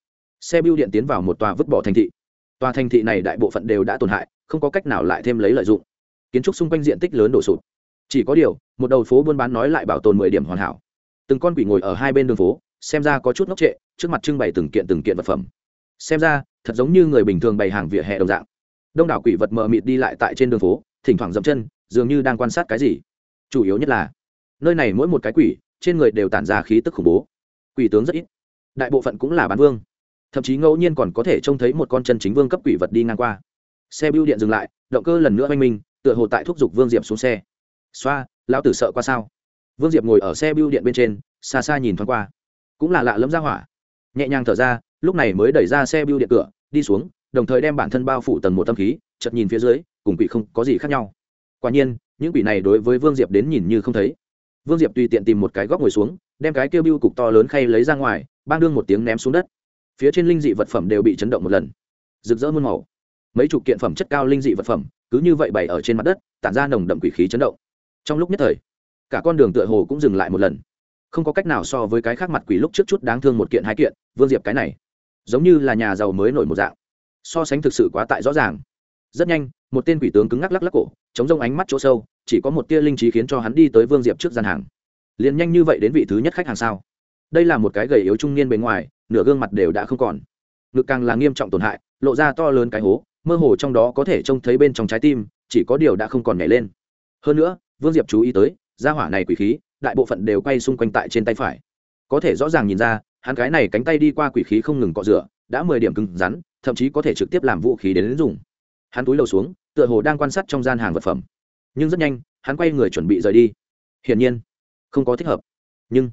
Xe bưu điện tiến vào một tòa vứt bỏ thành thị. Tòa thành thị này đại bộ phận đều đã tổn hại, không có cách nào lại thêm lấy lợi dụng. Kiến trúc xung quanh diện tích lớn đổ sụt chỉ có điều, một đầu phố buôn bán nói lại bảo tồn mười điểm hoàn hảo. Từng con quỷ ngồi ở hai bên đường phố, xem ra có chút ngốc trệ, trước mặt trưng bày từng kiện từng kiện vật phẩm. Xem ra, thật giống như người bình thường bày hàng vỉa hè đồng dạng. Đông đảo quỷ vật mờ mịt đi lại tại trên đường phố, thỉnh thoảng dậm chân, dường như đang quan sát cái gì. Chủ yếu nhất là, nơi này mỗi một cái quỷ, trên người đều tản ra khí tức khủng bố. Quỷ tướng rất ít. Đại bộ phận cũng là bán vương. Thậm chí ngẫu nhiên còn có thể trông thấy một con chân chính vương cấp quỷ vật đi ngang qua. Xe bưu điện dừng lại, động cơ lần nữa oanh minh, tựa hồ tại thúc giục vương diệp xuống xe xoa, lão tử sợ qua sao? Vương diệp ngồi ở xe bưu điện bên trên, xa xa nhìn thoáng qua. Cũng là lạ lẫm ra hỏa. Nhẹ nhàng thở ra, lúc này mới đẩy ra xe bưu điện cửa, đi xuống, đồng thời đem bản thân bao phủ tầng một tâm khí chật nhìn phía dưới, cùng quỷ không có gì khác nhau. Quả nhiên, những quỷ này đối với vương diệp đến nhìn như không thấy. Vương diệp tùy tiện tìm một cái góc ngồi xuống, đem cái kêu bưu cục to lớn khay lấy ra ngoài, bang đương một tiếng ném xuống đất. Phía trên linh dị vật phẩm đều bị chấn động một lần. Rực rỡ muôn màu. Mấy chục kiện phẩm chất cao linh dị vật phẩm, cứ như vậy bày ở trên mặt đất, tản ra nồng đậm quỷ khí chấn động trong lúc nhất thời, cả con đường tựa hồ cũng dừng lại một lần. Không có cách nào so với cái khác mặt quỷ lúc trước chút đáng thương một kiện hai kiện, vương diệp cái này, giống như là nhà giàu mới nổi một dạng. So sánh thực sự quá tại rõ ràng. Rất nhanh, một tên quỷ tướng cứng ngắc lắc lắc cổ, chống rông ánh mắt chỗ sâu, chỉ có một tia linh trí khiến cho hắn đi tới vương diệp trước gian hàng. Liền nhanh như vậy đến vị thứ nhất khách hàng sao? Đây là một cái gầy yếu trung niên bề ngoài, nửa gương mặt đều đã không còn. Ngực càng là nghiêm trọng tổn hại, lộ ra to lớn cái hố, mơ hồ trong đó có thể trông thấy bên trong trái tim, chỉ có điều đã không còn nhảy lên. Hơn nữa vương diệp chú ý tới gia hỏa này quỷ khí đại bộ phận đều quay xung quanh tại trên tay phải. Có thể rõ ràng nhìn ra hắn cái này cánh tay đi qua quỷ khí không ngừng cọ rửa đã mười điểm cứng rắn thậm chí có thể trực tiếp làm vũ khí đến, đến dùng. Hắn túi lầu xuống tựa hồ đang quan sát trong gian hàng vật phẩm. Nhưng rất nhanh hắn quay người chuẩn bị rời đi. Hiển nhiên không có thích hợp. Nhưng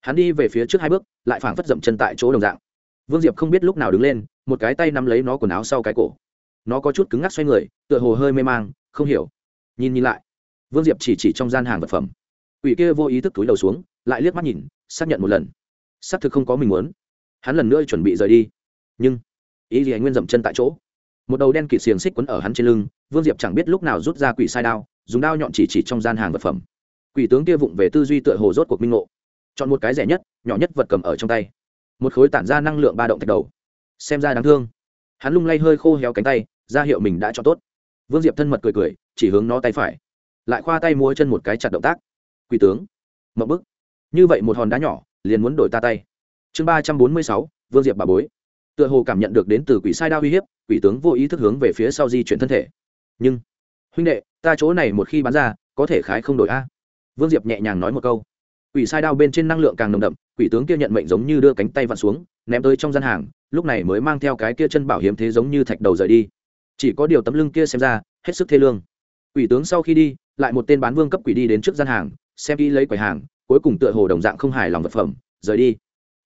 hắn đi về phía trước hai bước lại phảng phất dậm chân tại chỗ đồng dạng. Vương diệp không biết lúc nào đứng lên một cái tay nắm lấy nó quần áo sau cái cổ. Nó có chút cứng ngắc xoay người tựa hồ hơi mê mang không hiểu. Nhìn nhìn lại vương diệp chỉ chỉ trong gian hàng vật phẩm. Ủy kia vô ý thức túi đầu xuống, lại liếc mắt nhìn, xác nhận một lần. Xác thực không có mình muốn. Hắn lần nữa chuẩn bị rời đi. Nhưng, ý gì anh nguyên dậm chân tại chỗ? Một đầu đen kịt xiềng xích quấn ở hắn trên lưng, vương diệp chẳng biết lúc nào rút ra quỷ sai đao, dùng đao nhọn chỉ chỉ trong gian hàng vật phẩm. Quỷ tướng kia vụng về tư duy tựa hồ rốt cuộc minh ngộ. Chọn một cái rẻ nhất, nhỏ nhất vật cầm ở trong tay. Một khối tản ra năng lượng ba động thạch đầu. Xem ra đáng thương. Hắn lung lay hơi khô héo cánh tay, ra hiệu mình đã cho tốt. Vương diệp thân mật cười cười, chỉ hướng nó tay phải lại khoa tay múa chân một cái chặt động tác. Quỷ tướng mậu bức. Như vậy một hòn đá nhỏ, liền muốn đổi ta tay. Chương ba trăm bốn mươi sáu, vương diệp bà bối. Tựa hồ cảm nhận được đến từ quỷ sai đa uy hiếp, quỷ tướng vô ý thức hướng về phía sau di chuyển thân thể. Nhưng, huynh đệ, ta chỗ này một khi bán ra, có thể khái không đổi a. Vương diệp nhẹ nhàng nói một câu. Quỷ sai đao bên trên năng lượng càng nồng đậm, quỷ tướng kia nhận mệnh giống như đưa cánh tay vặn xuống, ném tới trong gian hàng, lúc này mới mang theo cái kia chân bảo hiếm thế giống như thạch đầu rời đi. Chỉ có điều tấm lưng kia xem ra, hết sức thê lương quỷ tướng sau khi đi, lại một tên bán vương cấp quỷ đi đến trước gian hàng, xem kỹ lấy quầy hàng, cuối cùng tựa hồ đồng dạng không hài lòng vật phẩm, rời đi.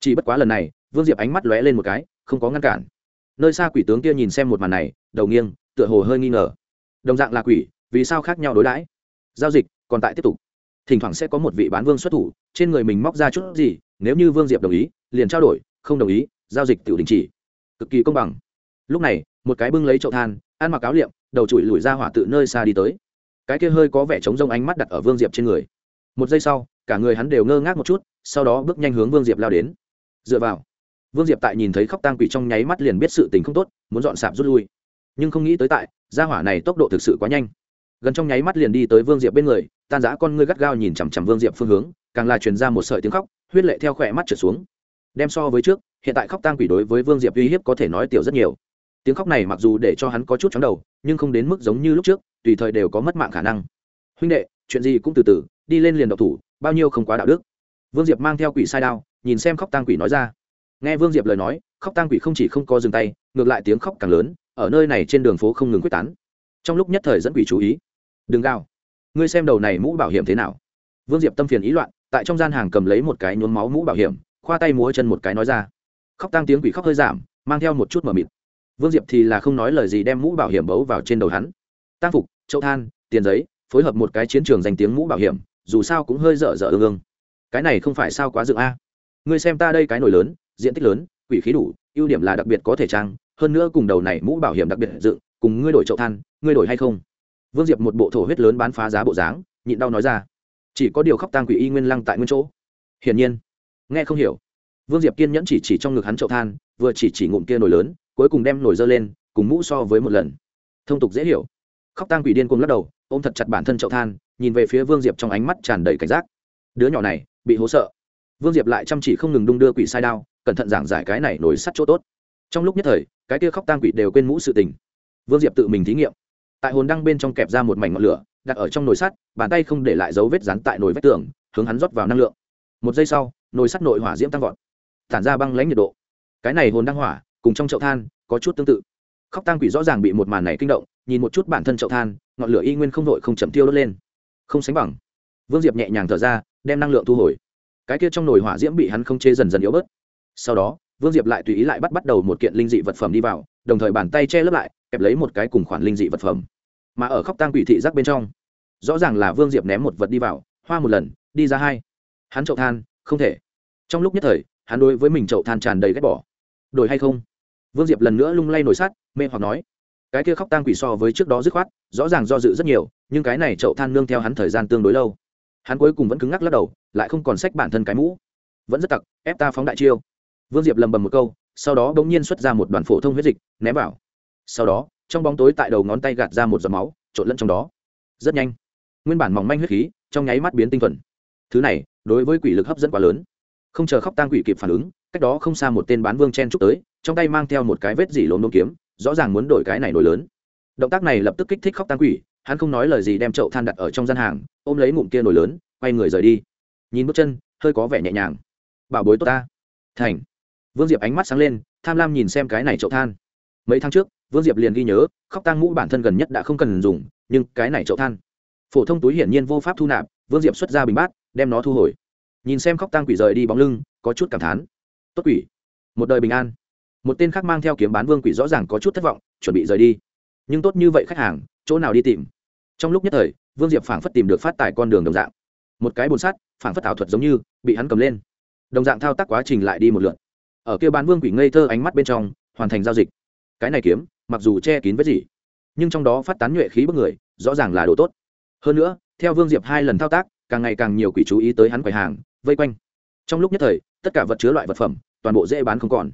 Chỉ bất quá lần này, vương diệp ánh mắt lóe lên một cái, không có ngăn cản. Nơi xa quỷ tướng kia nhìn xem một màn này, đầu nghiêng, tựa hồ hơi nghi ngờ. Đồng dạng là quỷ, vì sao khác nhau đối đãi? Giao dịch, còn tại tiếp tục. Thỉnh thoảng sẽ có một vị bán vương xuất thủ, trên người mình móc ra chút gì, nếu như vương diệp đồng ý, liền trao đổi, không đồng ý, giao dịch tự đình chỉ. Cực kỳ công bằng. Lúc này, một cái bưng lấy chậu than, ăn mặc áo liệm đầu chùi lùi ra hỏa tự nơi xa đi tới. Cái kia hơi có vẻ trống rông ánh mắt đặt ở vương diệp trên người. Một giây sau, cả người hắn đều ngơ ngác một chút, sau đó bước nhanh hướng vương diệp lao đến. Dựa vào, vương diệp tại nhìn thấy khóc tang quỷ trong nháy mắt liền biết sự tình không tốt, muốn dọn sạp rút lui. Nhưng không nghĩ tới tại, gia hỏa này tốc độ thực sự quá nhanh. Gần trong nháy mắt liền đi tới vương diệp bên người, tan giã con ngươi gắt gao nhìn chằm chằm vương diệp phương hướng, càng là truyền ra một sợi tiếng khóc, huyết lệ theo khỏe mắt trở xuống. Đem so với trước, hiện tại khóc tang quỷ đối với vương diệp uy hiếp có thể nói tiểu rất nhiều tiếng khóc này mặc dù để cho hắn có chút chóng đầu, nhưng không đến mức giống như lúc trước, tùy thời đều có mất mạng khả năng. Huynh đệ, chuyện gì cũng từ từ, đi lên liền độc thủ, bao nhiêu không quá đạo đức. Vương diệp mang theo quỷ sai đao, nhìn xem khóc tang quỷ nói ra. Nghe vương diệp lời nói, khóc tang quỷ không chỉ không có dừng tay, ngược lại tiếng khóc càng lớn, ở nơi này trên đường phố không ngừng quyết tán. Trong lúc nhất thời dẫn quỷ chú ý. Đừng gào. Ngươi xem đầu này mũ bảo hiểm thế nào? Vương diệp tâm phiền ý loạn, tại trong gian hàng cầm lấy một cái nhuốm máu mũ bảo hiểm, khoa tay múa chân một cái nói ra. Khóc tăng tiếng quỷ khóc hơi giảm, mang theo một chút mờ mịt vương diệp thì là không nói lời gì đem mũ bảo hiểm bấu vào trên đầu hắn. Tác phục châu than, tiền giấy, phối hợp một cái chiến trường danh tiếng mũ bảo hiểm, dù sao cũng hơi dở dở ương ương. Cái này không phải sao quá dựng a. À. Ngươi xem ta đây cái nổi lớn, diện tích lớn, quỷ khí đủ, ưu điểm là đặc biệt có thể trang, hơn nữa cùng đầu này mũ bảo hiểm đặc biệt dựng, cùng ngươi đổi chậu than, ngươi đổi hay không? Vương diệp một bộ thổ huyết lớn bán phá giá bộ dáng, nhịn đau nói ra. Chỉ có điều khóc tang quỷ y nguyên lăng tại nguyên chỗ. Hiển nhiên, nghe không hiểu. Vương diệp kiên nhẫn chỉ chỉ trong ngực hắn chậu than, vừa chỉ chỉ ngụm kia nổi lớn cuối cùng đem nổi dơ lên, cùng mũ so với một lần. Thông tục dễ hiểu. Khóc tang quỷ điên cuồng lắc đầu, ôm thật chặt bản thân chậu than, nhìn về phía vương diệp trong ánh mắt tràn đầy cảnh giác. Đứa nhỏ này, bị hố sợ. Vương diệp lại chăm chỉ không ngừng đung đưa quỷ sai đao, cẩn thận giảng giải cái này nổi sắt chỗ tốt. Trong lúc nhất thời, cái kia khóc tang quỷ đều quên mũ sự tình. Vương diệp tự mình thí nghiệm. Tại hồn đăng bên trong kẹp ra một mảnh ngọn lửa, đặt ở trong nồi sắt, bàn tay không để lại dấu vết rắn tại nồi vách tường, hướng hắn rót vào năng lượng. Một giây sau, nồi sắt nội hỏa diễm tăng vọt, tản ra băng lãnh nhiệt độ. Cái này hồn đăng hỏa cùng trong chậu than, có chút tương tự. Khóc tang quỷ rõ ràng bị một màn này kinh động, nhìn một chút bản thân chậu than, ngọn lửa y nguyên không đội không chậm tiêu đốt lên. Không sánh bằng. Vương diệp nhẹ nhàng thở ra, đem năng lượng thu hồi. Cái kia trong nồi hỏa diễm bị hắn không chế dần dần yếu bớt. Sau đó, vương diệp lại tùy ý lại bắt bắt đầu một kiện linh dị vật phẩm đi vào, đồng thời bàn tay che lấp lại, kẹp lấy một cái cùng khoản linh dị vật phẩm. Mà ở khóc tang quỷ thị giác bên trong, rõ ràng là vương diệp ném một vật đi vào, hoa một lần, đi ra hai. Hắn chậu than, không thể. Trong lúc nhất thời, hắn đối với mình chậu than tràn đầy ghét bỏ. Đổi hay không? Vương diệp lần nữa lung lay nổi sát, mê hoặc nói cái kia khóc tang quỷ so với trước đó dứt khoát rõ ràng do dự rất nhiều nhưng cái này chậu than nương theo hắn thời gian tương đối lâu. Hắn cuối cùng vẫn cứng ngắc lắc đầu lại không còn sách bản thân cái mũ. Vẫn rất tặc ép ta phóng đại chiêu. Vương diệp lầm bầm một câu sau đó đ ỗ n g nhiên xuất ra một đoàn phổ thông huyết dịch ném vào. Sau đó trong bóng tối tại đầu ngón tay gạt ra một giọt máu trộn lẫn trong đó. Rất nhanh nguyên bản mỏng manh huyết khí trong nháy mắt biến tinh thuần. Thứ này đối với quỷ lực hấp dẫn quá lớn. Không chờ khóc tang quỷ kịp phản ứng cách đó không xa một tên bán vương chen trúc tới, trong tay mang theo một cái vết dỉ lốm đốm kiếm, rõ ràng muốn đổi cái này nổi lớn. Động tác này lập tức kích thích khóc tang quỷ, hắn không nói lời gì đem chậu than đặt ở trong gian hàng, ôm lấy ngụm kia nổi lớn, quay người rời đi. Nhìn bước chân, hơi có vẻ nhẹ nhàng. Bảo bối tốt ta. Thành. Vương diệp ánh mắt sáng lên, tham lam nhìn xem cái này chậu than. Mấy tháng trước, vương diệp liền ghi nhớ, khóc tang mũ bản thân gần nhất đã không cần dùng, nhưng cái này chậu than. Phổ thông túi hiển nhiên vô pháp thu nạp, vương diệp xuất ra bình bát, đem nó thu hồi. Nhìn xem khóc tang quỷ rời đi bóng lưng, có chút cảm thán tốt quỷ. Một đời bình an. Một tên khác mang theo kiếm bán vương quỷ rõ ràng có chút thất vọng, chuẩn bị rời đi. Nhưng tốt như vậy khách hàng, chỗ nào đi tìm? Trong lúc nhất thời, vương diệp phảng phất tìm được phát tài con đường đồng dạng. Một cái bồn sắt, phảng phất ảo thuật giống như, bị hắn cầm lên. Đồng dạng thao tác quá trình lại đi một lượt. Ở kia bán vương quỷ ngây thơ ánh mắt bên trong, hoàn thành giao dịch. Cái này kiếm, mặc dù che kín với gì, nhưng trong đó phát tán nhuệ khí bức người, rõ ràng là đồ tốt. Hơn nữa, theo vương diệp hai lần thao tác, càng ngày càng nhiều quỷ chú ý tới hắn quầy hàng, vây quanh. Trong lúc nhất thời, tất cả vật chứa loại vật phẩm toàn bộ dễ bán không còn.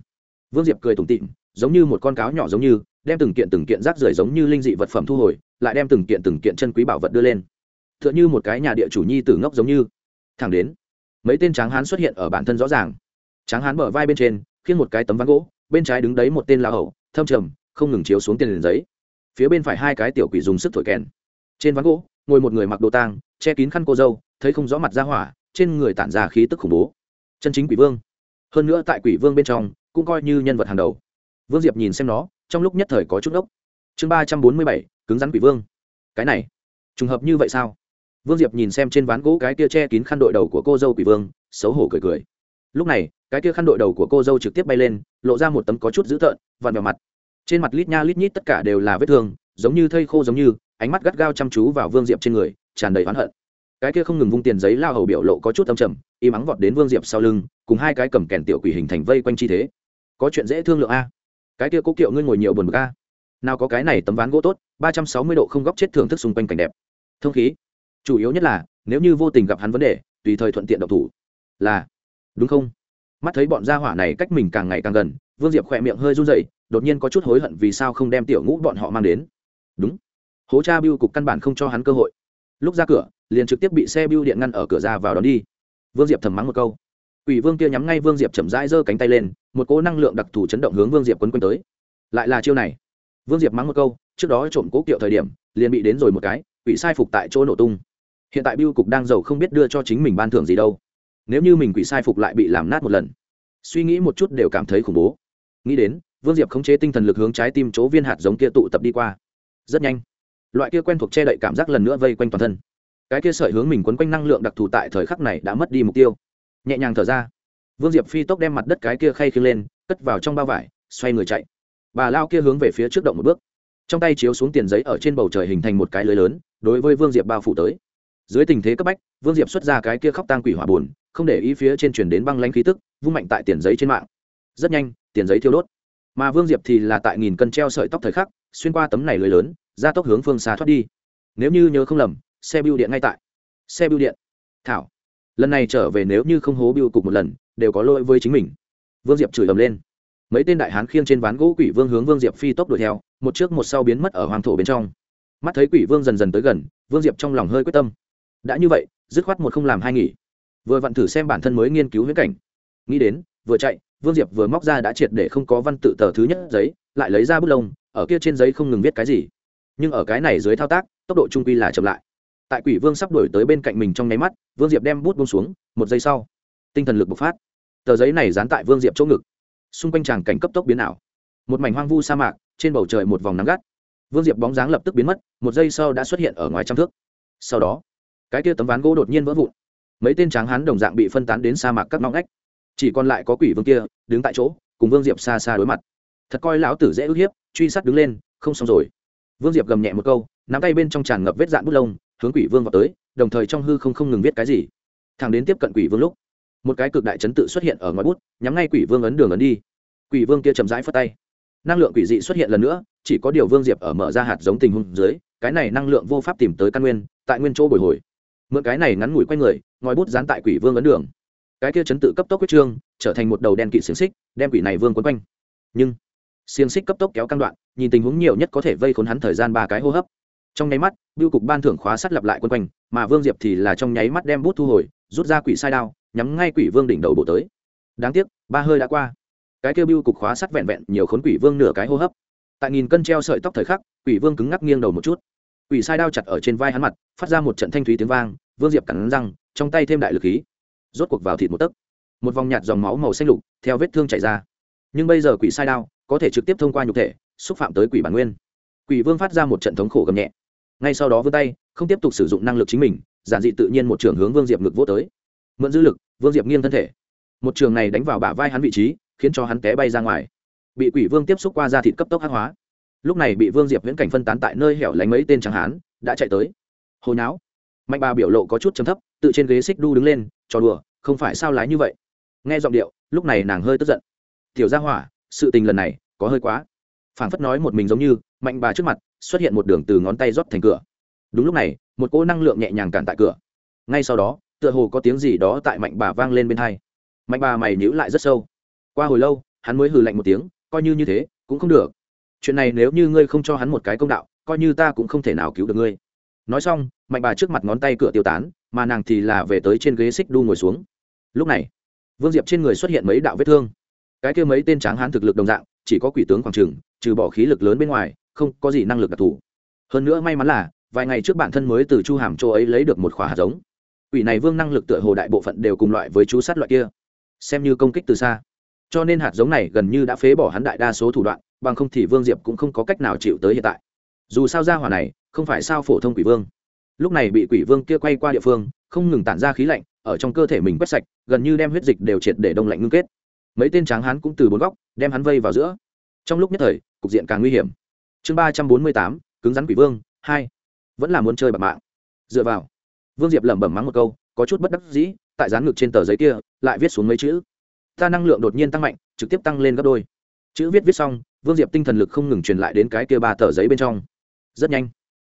Vương diệp cười tủm tịm giống như một con cáo nhỏ giống như, đem từng kiện từng kiện rác rưởi giống như linh dị vật phẩm thu hồi, lại đem từng kiện từng kiện chân quý bảo vật đưa lên. T h ư ợ n h ư một cái nhà địa chủ nhi tử ngốc giống như. Thẳng đến, mấy tên tráng hán xuất hiện ở bản thân rõ ràng. Tráng hán mở vai bên trên khiến một cái tấm ván gỗ, bên trái đứng đấy một tên lao hầu, thâm trầm, không ngừng chiếu xuống tiền liền giấy. Phía bên phải hai cái tiểu quỷ dùng sức thổi kèn. Trên ván gỗ, ngồi một người mặc đồ tang, che kín khăn cô dâu, thấy không rõ mặt ra hỏa, trên người tản ra khí tức khủng bố. Chân chính quỷ vương hơn nữa tại quỷ vương bên trong cũng coi như nhân vật hàng đầu. Vương diệp nhìn xem nó, trong lúc nhất thời có chút ốc. Chương ba trăm bốn mươi bảy, cứng rắn quỷ vương. Cái này, trùng hợp như vậy sao? Vương diệp nhìn xem trên ván gỗ cái kia che kín khăn đội đầu của cô dâu quỷ vương, xấu hổ cười cười. Lúc này, cái kia khăn đội đầu của cô dâu trực tiếp bay lên, lộ ra một tấm có chút dữ tợn, vặn vào mặt. Trên mặt lít nha lít nhít tất cả đều là vết thương, giống như thây khô giống như, ánh mắt gắt gao chăm chú vào vương diệp trên người, tràn đầy oán hận cái kia không ngừng vung tiền giấy lao hầu biểu lộ có chút âm trầm, y mắng vọt đến vương diệp sau lưng, cùng hai cái cầm kèn tiểu quỷ hình thành vây quanh chi thế. Có chuyện dễ thương lượng a. Cái kia cố kiệu ngươi ngồi nhiều buồn bực a. Nào có cái này tấm ván gỗ tốt, ba trăm sáu mươi độ không góc chết thưởng thức xung quanh cảnh đẹp. Thông khí. Chủ yếu nhất là, nếu như vô tình gặp hắn vấn đề, tùy thời thuận tiện độc thủ. Là. Đúng không? Mắt thấy bọn gia hỏa này cách mình càng ngày càng gần, vương diệp khỏe miệng hơi run dậy đột nhiên có chút hối hận vì sao không đem tiểu ngũ bọn họ mang đến. Đúng. Hố cha biêu cục căn bản không cho hắn cơ hội. Lúc ra cửa liền trực tiếp bị xe bưu điện ngăn ở cửa ra vào đón đi. Vương diệp thầm mắng một câu. Quỷ vương kia nhắm ngay vương diệp chậm rãi giơ cánh tay lên, một cỗ năng lượng đặc thù chấn động hướng vương diệp quấn quanh tới. Lại là chiêu này. Vương diệp mắng một câu, trước đó trộm cố kiệu thời điểm, liền bị đến rồi một cái, quỷ sai phục tại chỗ nổ tung. Hiện tại biêu cục đang giàu không biết đưa cho chính mình ban thưởng gì đâu. Nếu như mình quỷ sai phục lại bị làm nát một lần. Suy nghĩ một chút đều cảm thấy khủng bố. Nghĩ đến, vương diệp khống chế tinh thần lực hướng trái tim chỗ viên hạt giống kia tụ tập đi qua. Rất nhanh. Loại kia quen thuộc che đậy cảm giác lần nữa vây quanh toàn thân cái kia sợi hướng mình quấn quanh năng lượng đặc thù tại thời khắc này đã mất đi mục tiêu. Nhẹ nhàng thở ra. Vương diệp phi tốc đem mặt đất cái kia khay khiêng lên, cất vào trong bao vải, xoay người chạy. Bà lao kia hướng về phía trước động một bước. Trong tay chiếu xuống tiền giấy ở trên bầu trời hình thành một cái lưới lớn, đối với vương diệp bao phủ tới. Dưới tình thế cấp bách, vương diệp xuất ra cái kia khóc tang quỷ hỏa bùn không để ý phía trên chuyển đến băng lanh khí tức, vung mạnh tại tiền giấy trên mạng. Rất nhanh, tiền giấy thiêu đốt. Mà vương diệp thì là tại nghìn cân treo sợi tóc thời khắc, xuyên qua tấm này lưới lớn, ra tốc hướng phương xa thoát đi. Nếu như nhớ không lầm xe bưu điện ngay tại. Xe bưu điện. Thảo. Lần này trở về nếu như không hố bưu cục một lần, đều có lỗi với chính mình. Vương diệp chửi ầm lên. Mấy tên đại hán khiêng trên ván gỗ quỷ vương hướng vương diệp phi tốc đuổi theo, một trước một sau biến mất ở hoàng thổ bên trong. Mắt thấy quỷ vương dần dần tới gần, vương diệp trong lòng hơi quyết tâm. Đã như vậy, dứt khoát một không làm hai nghỉ. Vừa vặn thử xem bản thân mới nghiên cứu huyễn cảnh. Nghĩ đến, vừa chạy, vương diệp vừa móc ra đã triệt để không có văn tự tờ thứ nhất giấy, lại lấy ra bút lông, ở kia trên giấy không ngừng viết cái gì. Nhưng ở cái này dưới thao tác, tốc độ trung quy là chậm lại tại quỷ vương sắp đổi tới bên cạnh mình trong nháy mắt, vương diệp đem bút bông xuống, một giây sau, tinh thần lực bộc phát. Tờ giấy này dán tại vương diệp chỗ ngực. Xung quanh tràng cảnh cấp tốc biến ảo. Một mảnh hoang vu sa mạc, trên bầu trời một vòng nắng gắt. Vương diệp bóng dáng lập tức biến mất, một giây sau đã xuất hiện ở ngoài trăm thước. Sau đó, cái kia tấm ván gỗ đột nhiên vỡ vụn. Mấy tên tráng hán đồng dạng bị phân tán đến sa mạc các ngõ ngách. Chỉ còn lại có quỷ vương kia, đứng tại chỗ, cùng vương diệp xa xa đối mặt. Thật coi lão tử dễ ức hiếp, truy sát đứng lên, không xong rồi. Vương diệp gầm nhẹ một câu, nắm tay bên trong tràn ngập vết dạn bút lông hướng quỷ vương vào tới, đồng thời trong hư không không ngừng viết cái gì. Thằng đến tiếp cận quỷ vương lúc, một cái cực đại chấn tự xuất hiện ở ngoài bút, nhắm ngay quỷ vương ấn đường ấn đi. Quỷ vương kia chậm rãi phất tay. Năng lượng quỷ dị xuất hiện lần nữa, chỉ có điều vương diệp ở mở ra hạt giống tình huống dưới, cái này năng lượng vô pháp tìm tới căn nguyên, tại nguyên chỗ bồi hồi. Mượn cái này ngắn ngủi quay người ngòi bút dán tại quỷ vương ấn đường. Cái kia chấn tự cấp tốc quyết trương, trở thành một đầu đen kỵ xiềng xích, đem quỷ này vương quấn quanh. Nhưng, xiềng xích cấp tốc kéo căng đoạn, nhìn tình huống nhiều nhất có thể vây khốn hắn thời gian ba cái hô hấp trong nháy mắt biêu cục ban thưởng khóa sắt lặp lại quân quanh, mà vương diệp thì là trong nháy mắt đem bút thu hồi, rút ra quỷ sai đao, nhắm ngay quỷ vương đỉnh đầu bổ tới. Đáng tiếc, ba hơi đã qua. Cái kêu biêu cục khóa sắt vẹn vẹn nhiều khốn quỷ vương nửa cái hô hấp. Tại nghìn cân treo sợi tóc thời khắc, quỷ vương cứng ngắc nghiêng đầu một chút. Quỷ sai đao chặt ở trên vai hắn mặt, phát ra một trận thanh thúy tiếng vang, vương diệp cắn răng, trong tay thêm đại lực khí. Rốt cuộc vào thịt một tấc. Một vòng nhạt dòng máu màu xanh lục, theo vết thương chảy ra. Nhưng bây giờ quỷ sai đao có thể trực tiếp thông qua nhục thể, xúc phạm tới quỷ bản nguyên. Quỷ vương phát ra một trận thống khổ gầm nhẹ ngay sau đó vươn tay, không tiếp tục sử dụng năng lực chính mình, giản dị tự nhiên một trường hướng vương diệp ngực vô tới. Mượn dư lực, vương diệp nghiêng thân thể. Một trường này đánh vào bả vai hắn vị trí, khiến cho hắn té bay ra ngoài. Bị quỷ vương tiếp xúc qua da thịt cấp tốc hắc hóa. Lúc này bị vương diệp viễn cảnh phân tán tại nơi hẻo lánh mấy tên tráng hán, đã chạy tới. Hồi não mạnh bà biểu lộ có chút chấm thấp, tự trên ghế xích đu đứng lên, trò đùa, không phải sao lái như vậy. Nghe giọng điệu, lúc này nàng hơi tức giận. Tiểu gia hỏa, sự tình lần này có hơi quá. Phảng phất nói một mình giống như, mạnh bà trước mặt xuất hiện một đường từ ngón tay rót thành cửa. Đúng lúc này, một cỗ năng lượng nhẹ nhàng cản tại cửa. Ngay sau đó, tựa hồ có tiếng gì đó tại mạnh bà vang lên bên hai. Mạnh bà mày nhíu lại rất sâu. Qua hồi lâu, hắn mới hừ lạnh một tiếng, coi như như thế, cũng không được. Chuyện này nếu như ngươi không cho hắn một cái công đạo, coi như ta cũng không thể nào cứu được ngươi. Nói xong, mạnh bà trước mặt ngón tay cửa tiêu tán, mà nàng thì là về tới trên ghế xích đu ngồi xuống. Lúc này, vương diệp trên người xuất hiện mấy đạo vết thương. Cái kia mấy tên tráng hán thực lực đồng dạng, chỉ có quỷ tướng khoảng trừng trừ bỏ khí lực lớn bên ngoài không có gì năng lực đặc thù. Hơn nữa may mắn là, vài ngày trước bản thân mới từ chu hàm châu ấy lấy được một khỏa hạt giống. Quỷ này vương năng lực tựa hồ đại bộ phận đều cùng loại với chú sát loại kia. Xem như công kích từ xa. Cho nên hạt giống này gần như đã phế bỏ hắn đại đa số thủ đoạn, bằng không thì vương diệp cũng không có cách nào chịu tới hiện tại. Dù sao ra hỏa này, không phải sao phổ thông quỷ vương. Lúc này bị quỷ vương kia quay qua địa phương, không ngừng tản ra khí lạnh, ở trong cơ thể mình quét sạch, gần như đem huyết dịch đều triệt để đông lạnh ngưng kết. Mấy tên tráng hắn cũng từ bốn góc, đem hắn vây vào giữa. Trong lúc nhất thời, cục diện càng nguy hiểm chương ba trăm bốn mươi tám, cứng rắn quỷ vương, hai. Vẫn là muốn chơi bạc mạng. Dựa vào. Vương diệp lẩm bẩm mắng một câu, có chút bất đắc dĩ, tại dán ngực trên tờ giấy kia, lại viết xuống mấy chữ. Ta năng lượng đột nhiên tăng mạnh, trực tiếp tăng lên gấp đôi. Chữ viết viết xong, vương diệp tinh thần lực không ngừng truyền lại đến cái kia ba tờ giấy bên trong. Rất nhanh.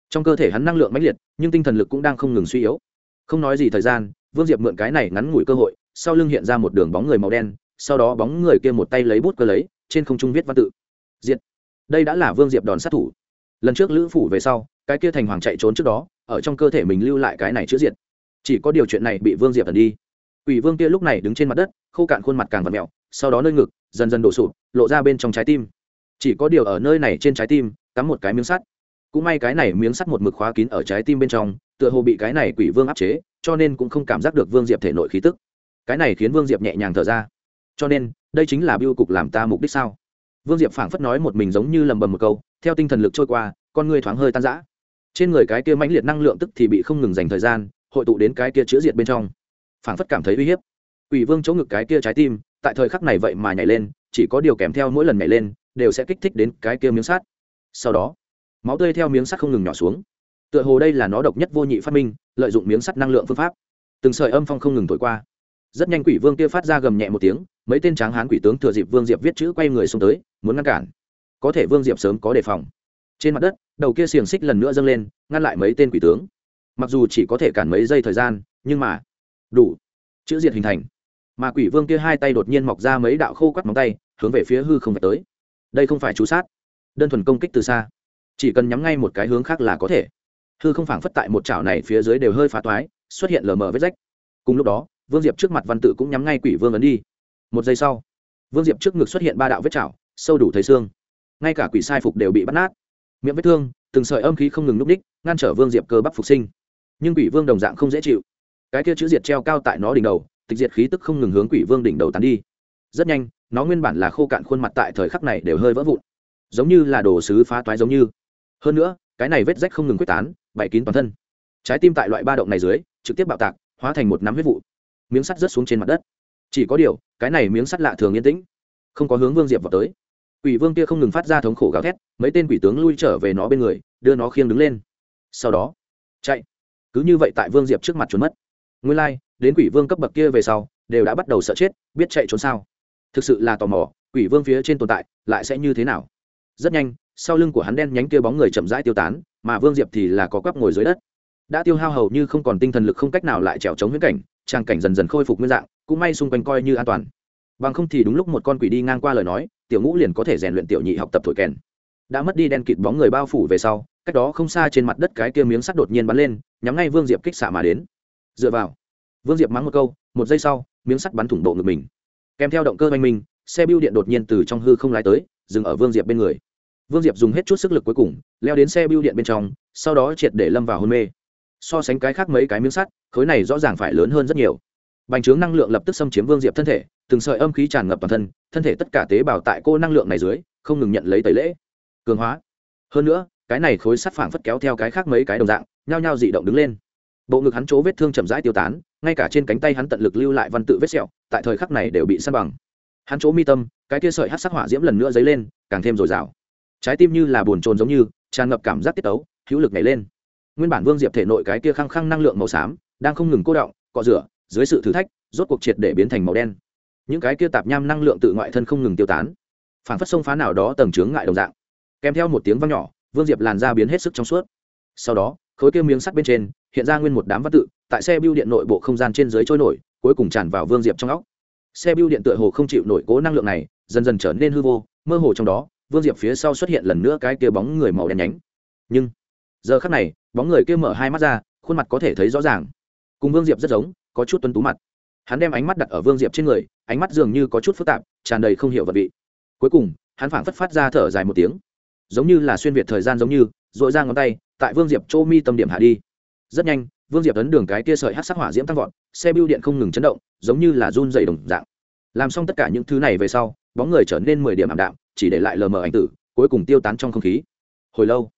Trong cơ thể hắn năng lượng mãnh liệt, nhưng tinh thần lực cũng đang không ngừng suy yếu. Không nói gì thời gian, vương diệp mượn cái này ngắn ngủi cơ hội, sau lưng hiện ra một đường bóng người màu đen, sau đó bóng người kia một tay lấy bút cơ lấy, trên không trung viết văn tự. Diện đây đã là vương diệp đòn sát thủ. Lần trước lữ phủ về sau, cái kia thành hoàng chạy trốn trước đó, ở trong cơ thể mình lưu lại cái này chữa diệt. Chỉ có điều chuyện này bị vương diệp ẩn đi. Ủy vương kia lúc này đứng trên mặt đất, khô cạn khuôn mặt càng vặt mẹo, sau đó nơi ngực, dần dần đổ sụp, lộ ra bên trong trái tim. Chỉ có điều ở nơi này trên trái tim, cắm một cái miếng sắt. Cũng may cái này miếng sắt một mực khóa kín ở trái tim bên trong, tựa hồ bị cái này quỷ vương áp chế, cho nên cũng không cảm giác được vương diệp thể nội khí tức. Cái này khiến vương diệp nhẹ nhàng thở ra. Cho nên, đây chính là biêu cục làm ta mục đích sao? Vương diệp phảng phất nói một mình giống như lầm bầm một câu, theo tinh thần lực trôi qua, con người thoáng hơi tan rã. Trên người cái kia mãnh liệt năng lượng tức thì bị không ngừng dành thời gian, hội tụ đến cái kia chữa diệt bên trong. Phảng phất cảm thấy uy hiếp. Quỷ vương chỗ ngực cái kia trái tim, tại thời khắc này vậy mà nhảy lên, chỉ có điều kèm theo mỗi lần nhảy lên, đều sẽ kích thích đến cái kia miếng sắt. Sau đó, máu tươi theo miếng sắt không ngừng nhỏ xuống. Tựa hồ đây là nó độc nhất vô nhị phát minh, lợi dụng miếng sắt năng lượng phương pháp. Từng sợi âm phong không ngừng thổi qua rất nhanh quỷ vương kia phát ra gầm nhẹ một tiếng, mấy tên tráng hán quỷ tướng thừa dịp vương diệp viết chữ quay người xuống tới, muốn ngăn cản. Có thể vương diệp sớm có đề phòng. Trên mặt đất, đầu kia xiềng xích lần nữa dâng lên, ngăn lại mấy tên quỷ tướng. Mặc dù chỉ có thể cản mấy giây thời gian, nhưng mà đủ. Chữ diệt hình thành. Mà quỷ vương kia hai tay đột nhiên mọc ra mấy đạo khô quắt móng tay, hướng về phía hư không phải tới. Đây không phải chú sát. Đơn thuần công kích từ xa. Chỉ cần nhắm ngay một cái hướng khác là có thể. Hư không phảng phất tại một chảo này phía dưới đều hơi phá toái, xuất hiện lờ mờ vết rách. Cùng lúc đó vương diệp trước mặt văn tự cũng nhắm ngay quỷ vương ấn đi. Một giây sau, vương diệp trước ngực xuất hiện ba đạo vết chảo, sâu đủ thấy xương. Ngay cả quỷ sai phục đều bị bắt nát. Miệng vết thương, từng sợi âm khí không ngừng núp đích ngăn trở vương diệp cơ bắp phục sinh. Nhưng quỷ vương đồng dạng không dễ chịu. Cái kia chữ diệt treo cao tại nó đỉnh đầu, tịch diệt khí tức không ngừng hướng quỷ vương đỉnh đầu tán đi. Rất nhanh, nó nguyên bản là khô cạn khuôn mặt tại thời khắc này đều hơi vỡ vụn. Giống như là đồ sứ phá toái giống như. Hơn nữa, cái này vết rách không ngừng quyết tán bậy kín toàn thân. Trái tim tại loại ba động này dưới, trực tiếp bạo tạc, hóa thành một nắm huyết vụ miếng sắt rớt xuống trên mặt đất. Chỉ có điều cái này miếng sắt lạ thường yên tĩnh. Không có hướng vương diệp vào tới. Quỷ vương kia không ngừng phát ra thống khổ gào thét mấy tên quỷ tướng lui trở về nó bên người đưa nó khiêng đứng lên. Sau đó chạy. Cứ như vậy tại vương diệp trước mặt trốn mất. Nguyên lai、like, đến quỷ vương cấp bậc kia về sau đều đã bắt đầu sợ chết biết chạy trốn sao. Thực sự là tò mò quỷ vương phía trên tồn tại lại sẽ như thế nào? Rất nhanh sau lưng của hắn đen nhánh kia bóng người chậm rãi tiêu tán mà vương diệp thì là có quắp ngồi dưới đất. Đã tiêu hao hầu như không còn tinh thần lực không cách nào lại trèo chống huyễn cảnh tràng cảnh dần dần khôi phục nguyên dạng, cũng may xung quanh coi như an toàn. Bằng không thì đúng lúc một con quỷ đi ngang qua lời nói, tiểu ngũ liền có thể rèn luyện tiểu nhị học tập thổi kèn. Đã mất đi đen kịt bóng người bao phủ về sau, cách đó không xa trên mặt đất cái kia miếng sắt đột nhiên bắn lên, nhắm ngay vương diệp kích xạ mà đến. Dựa vào, vương diệp mắng một câu, một giây sau, miếng sắt bắn thủng bộ ngực mình. Kèm theo động cơ oanh minh, xe bưu điện đột nhiên từ trong hư không lái tới, dừng ở vương diệp bên người. Vương diệp dùng hết chút sức lực cuối cùng, leo đến xe bưu điện bên trong, sau đó triệt để lâm vào hôn mê so sánh cái khác mấy cái miếng sắt, khối này rõ ràng phải lớn hơn rất nhiều. Bành trướng năng lượng lập tức xâm chiếm vương diệp thân thể, từng sợi âm khí tràn ngập toàn thân thân thể tất cả tế bào tại cô năng lượng này dưới, không ngừng nhận lấy tẩy lễ. Cường hóa. Hơn nữa, cái này khối sắt phảng phất kéo theo cái khác mấy cái đồng dạng, nhao nhao dị động đứng lên. Bộ ngực hắn chỗ vết thương chậm rãi tiêu tán, ngay cả trên cánh tay hắn tận lực lưu lại văn tự vết sẹo, tại thời khắc này đều bị săn bằng. Hắn chỗ mi tâm, cái kia sợi hát sắc hỏa diễm lần nữa dấy lên, càng thêm dồi dào. Trái tim như là bồn trồn giống như, tràn ngập cảm giác tiết tấu, hữu lực nhảy lên nguyên bản vương diệp thể nội cái kia khăng khăng năng lượng màu xám đang không ngừng cô động, cọ rửa, dưới sự thử thách, rốt cuộc triệt để biến thành màu đen. Những cái kia tạp nham năng lượng tự ngoại thân không ngừng tiêu tán, phản phất sông phá nào đó tầng chướng ngại đồng dạng. Kèm theo một tiếng vang nhỏ, vương diệp làn ra biến hết sức trong suốt. Sau đó, khối kia miếng sắt bên trên hiện ra nguyên một đám văn tự, tại xe bưu điện nội bộ không gian trên dưới trôi nổi, cuối cùng tràn vào vương diệp trong óc. Xe bưu điện tựa hồ không chịu nổi cố năng lượng này, dần dần trở nên hư vô, mơ hồ trong đó, vương diệp phía sau xuất hiện lần nữa cái kia bóng người màu đen nhánh. Nhưng giờ khắc này, bóng người kia mở hai mắt ra, khuôn mặt có thể thấy rõ ràng. Cùng vương diệp rất giống, có chút tuân tú mặt. Hắn đem ánh mắt đặt ở vương diệp trên người, ánh mắt dường như có chút phức tạp, tràn đầy không hiểu vật vị. Cuối cùng, hắn phảng phất phát ra thở dài một tiếng. Giống như là xuyên việt thời gian giống như dội ra ngón tay, tại vương diệp chỗ mi tâm điểm hạ đi. Rất nhanh, vương diệp ấn đường cái tia sợi hát sắc hỏa diễm tăng vọt, xe bưu điện không ngừng chấn động, giống như là run dày đồng dạng. Làm xong tất cả những thứ này về sau, bóng người trở nên mười điểm ảm đạm, chỉ để lại lờ mờ ảnh tử, cuối cùng tiêu tán trong không khí. Hồi lâu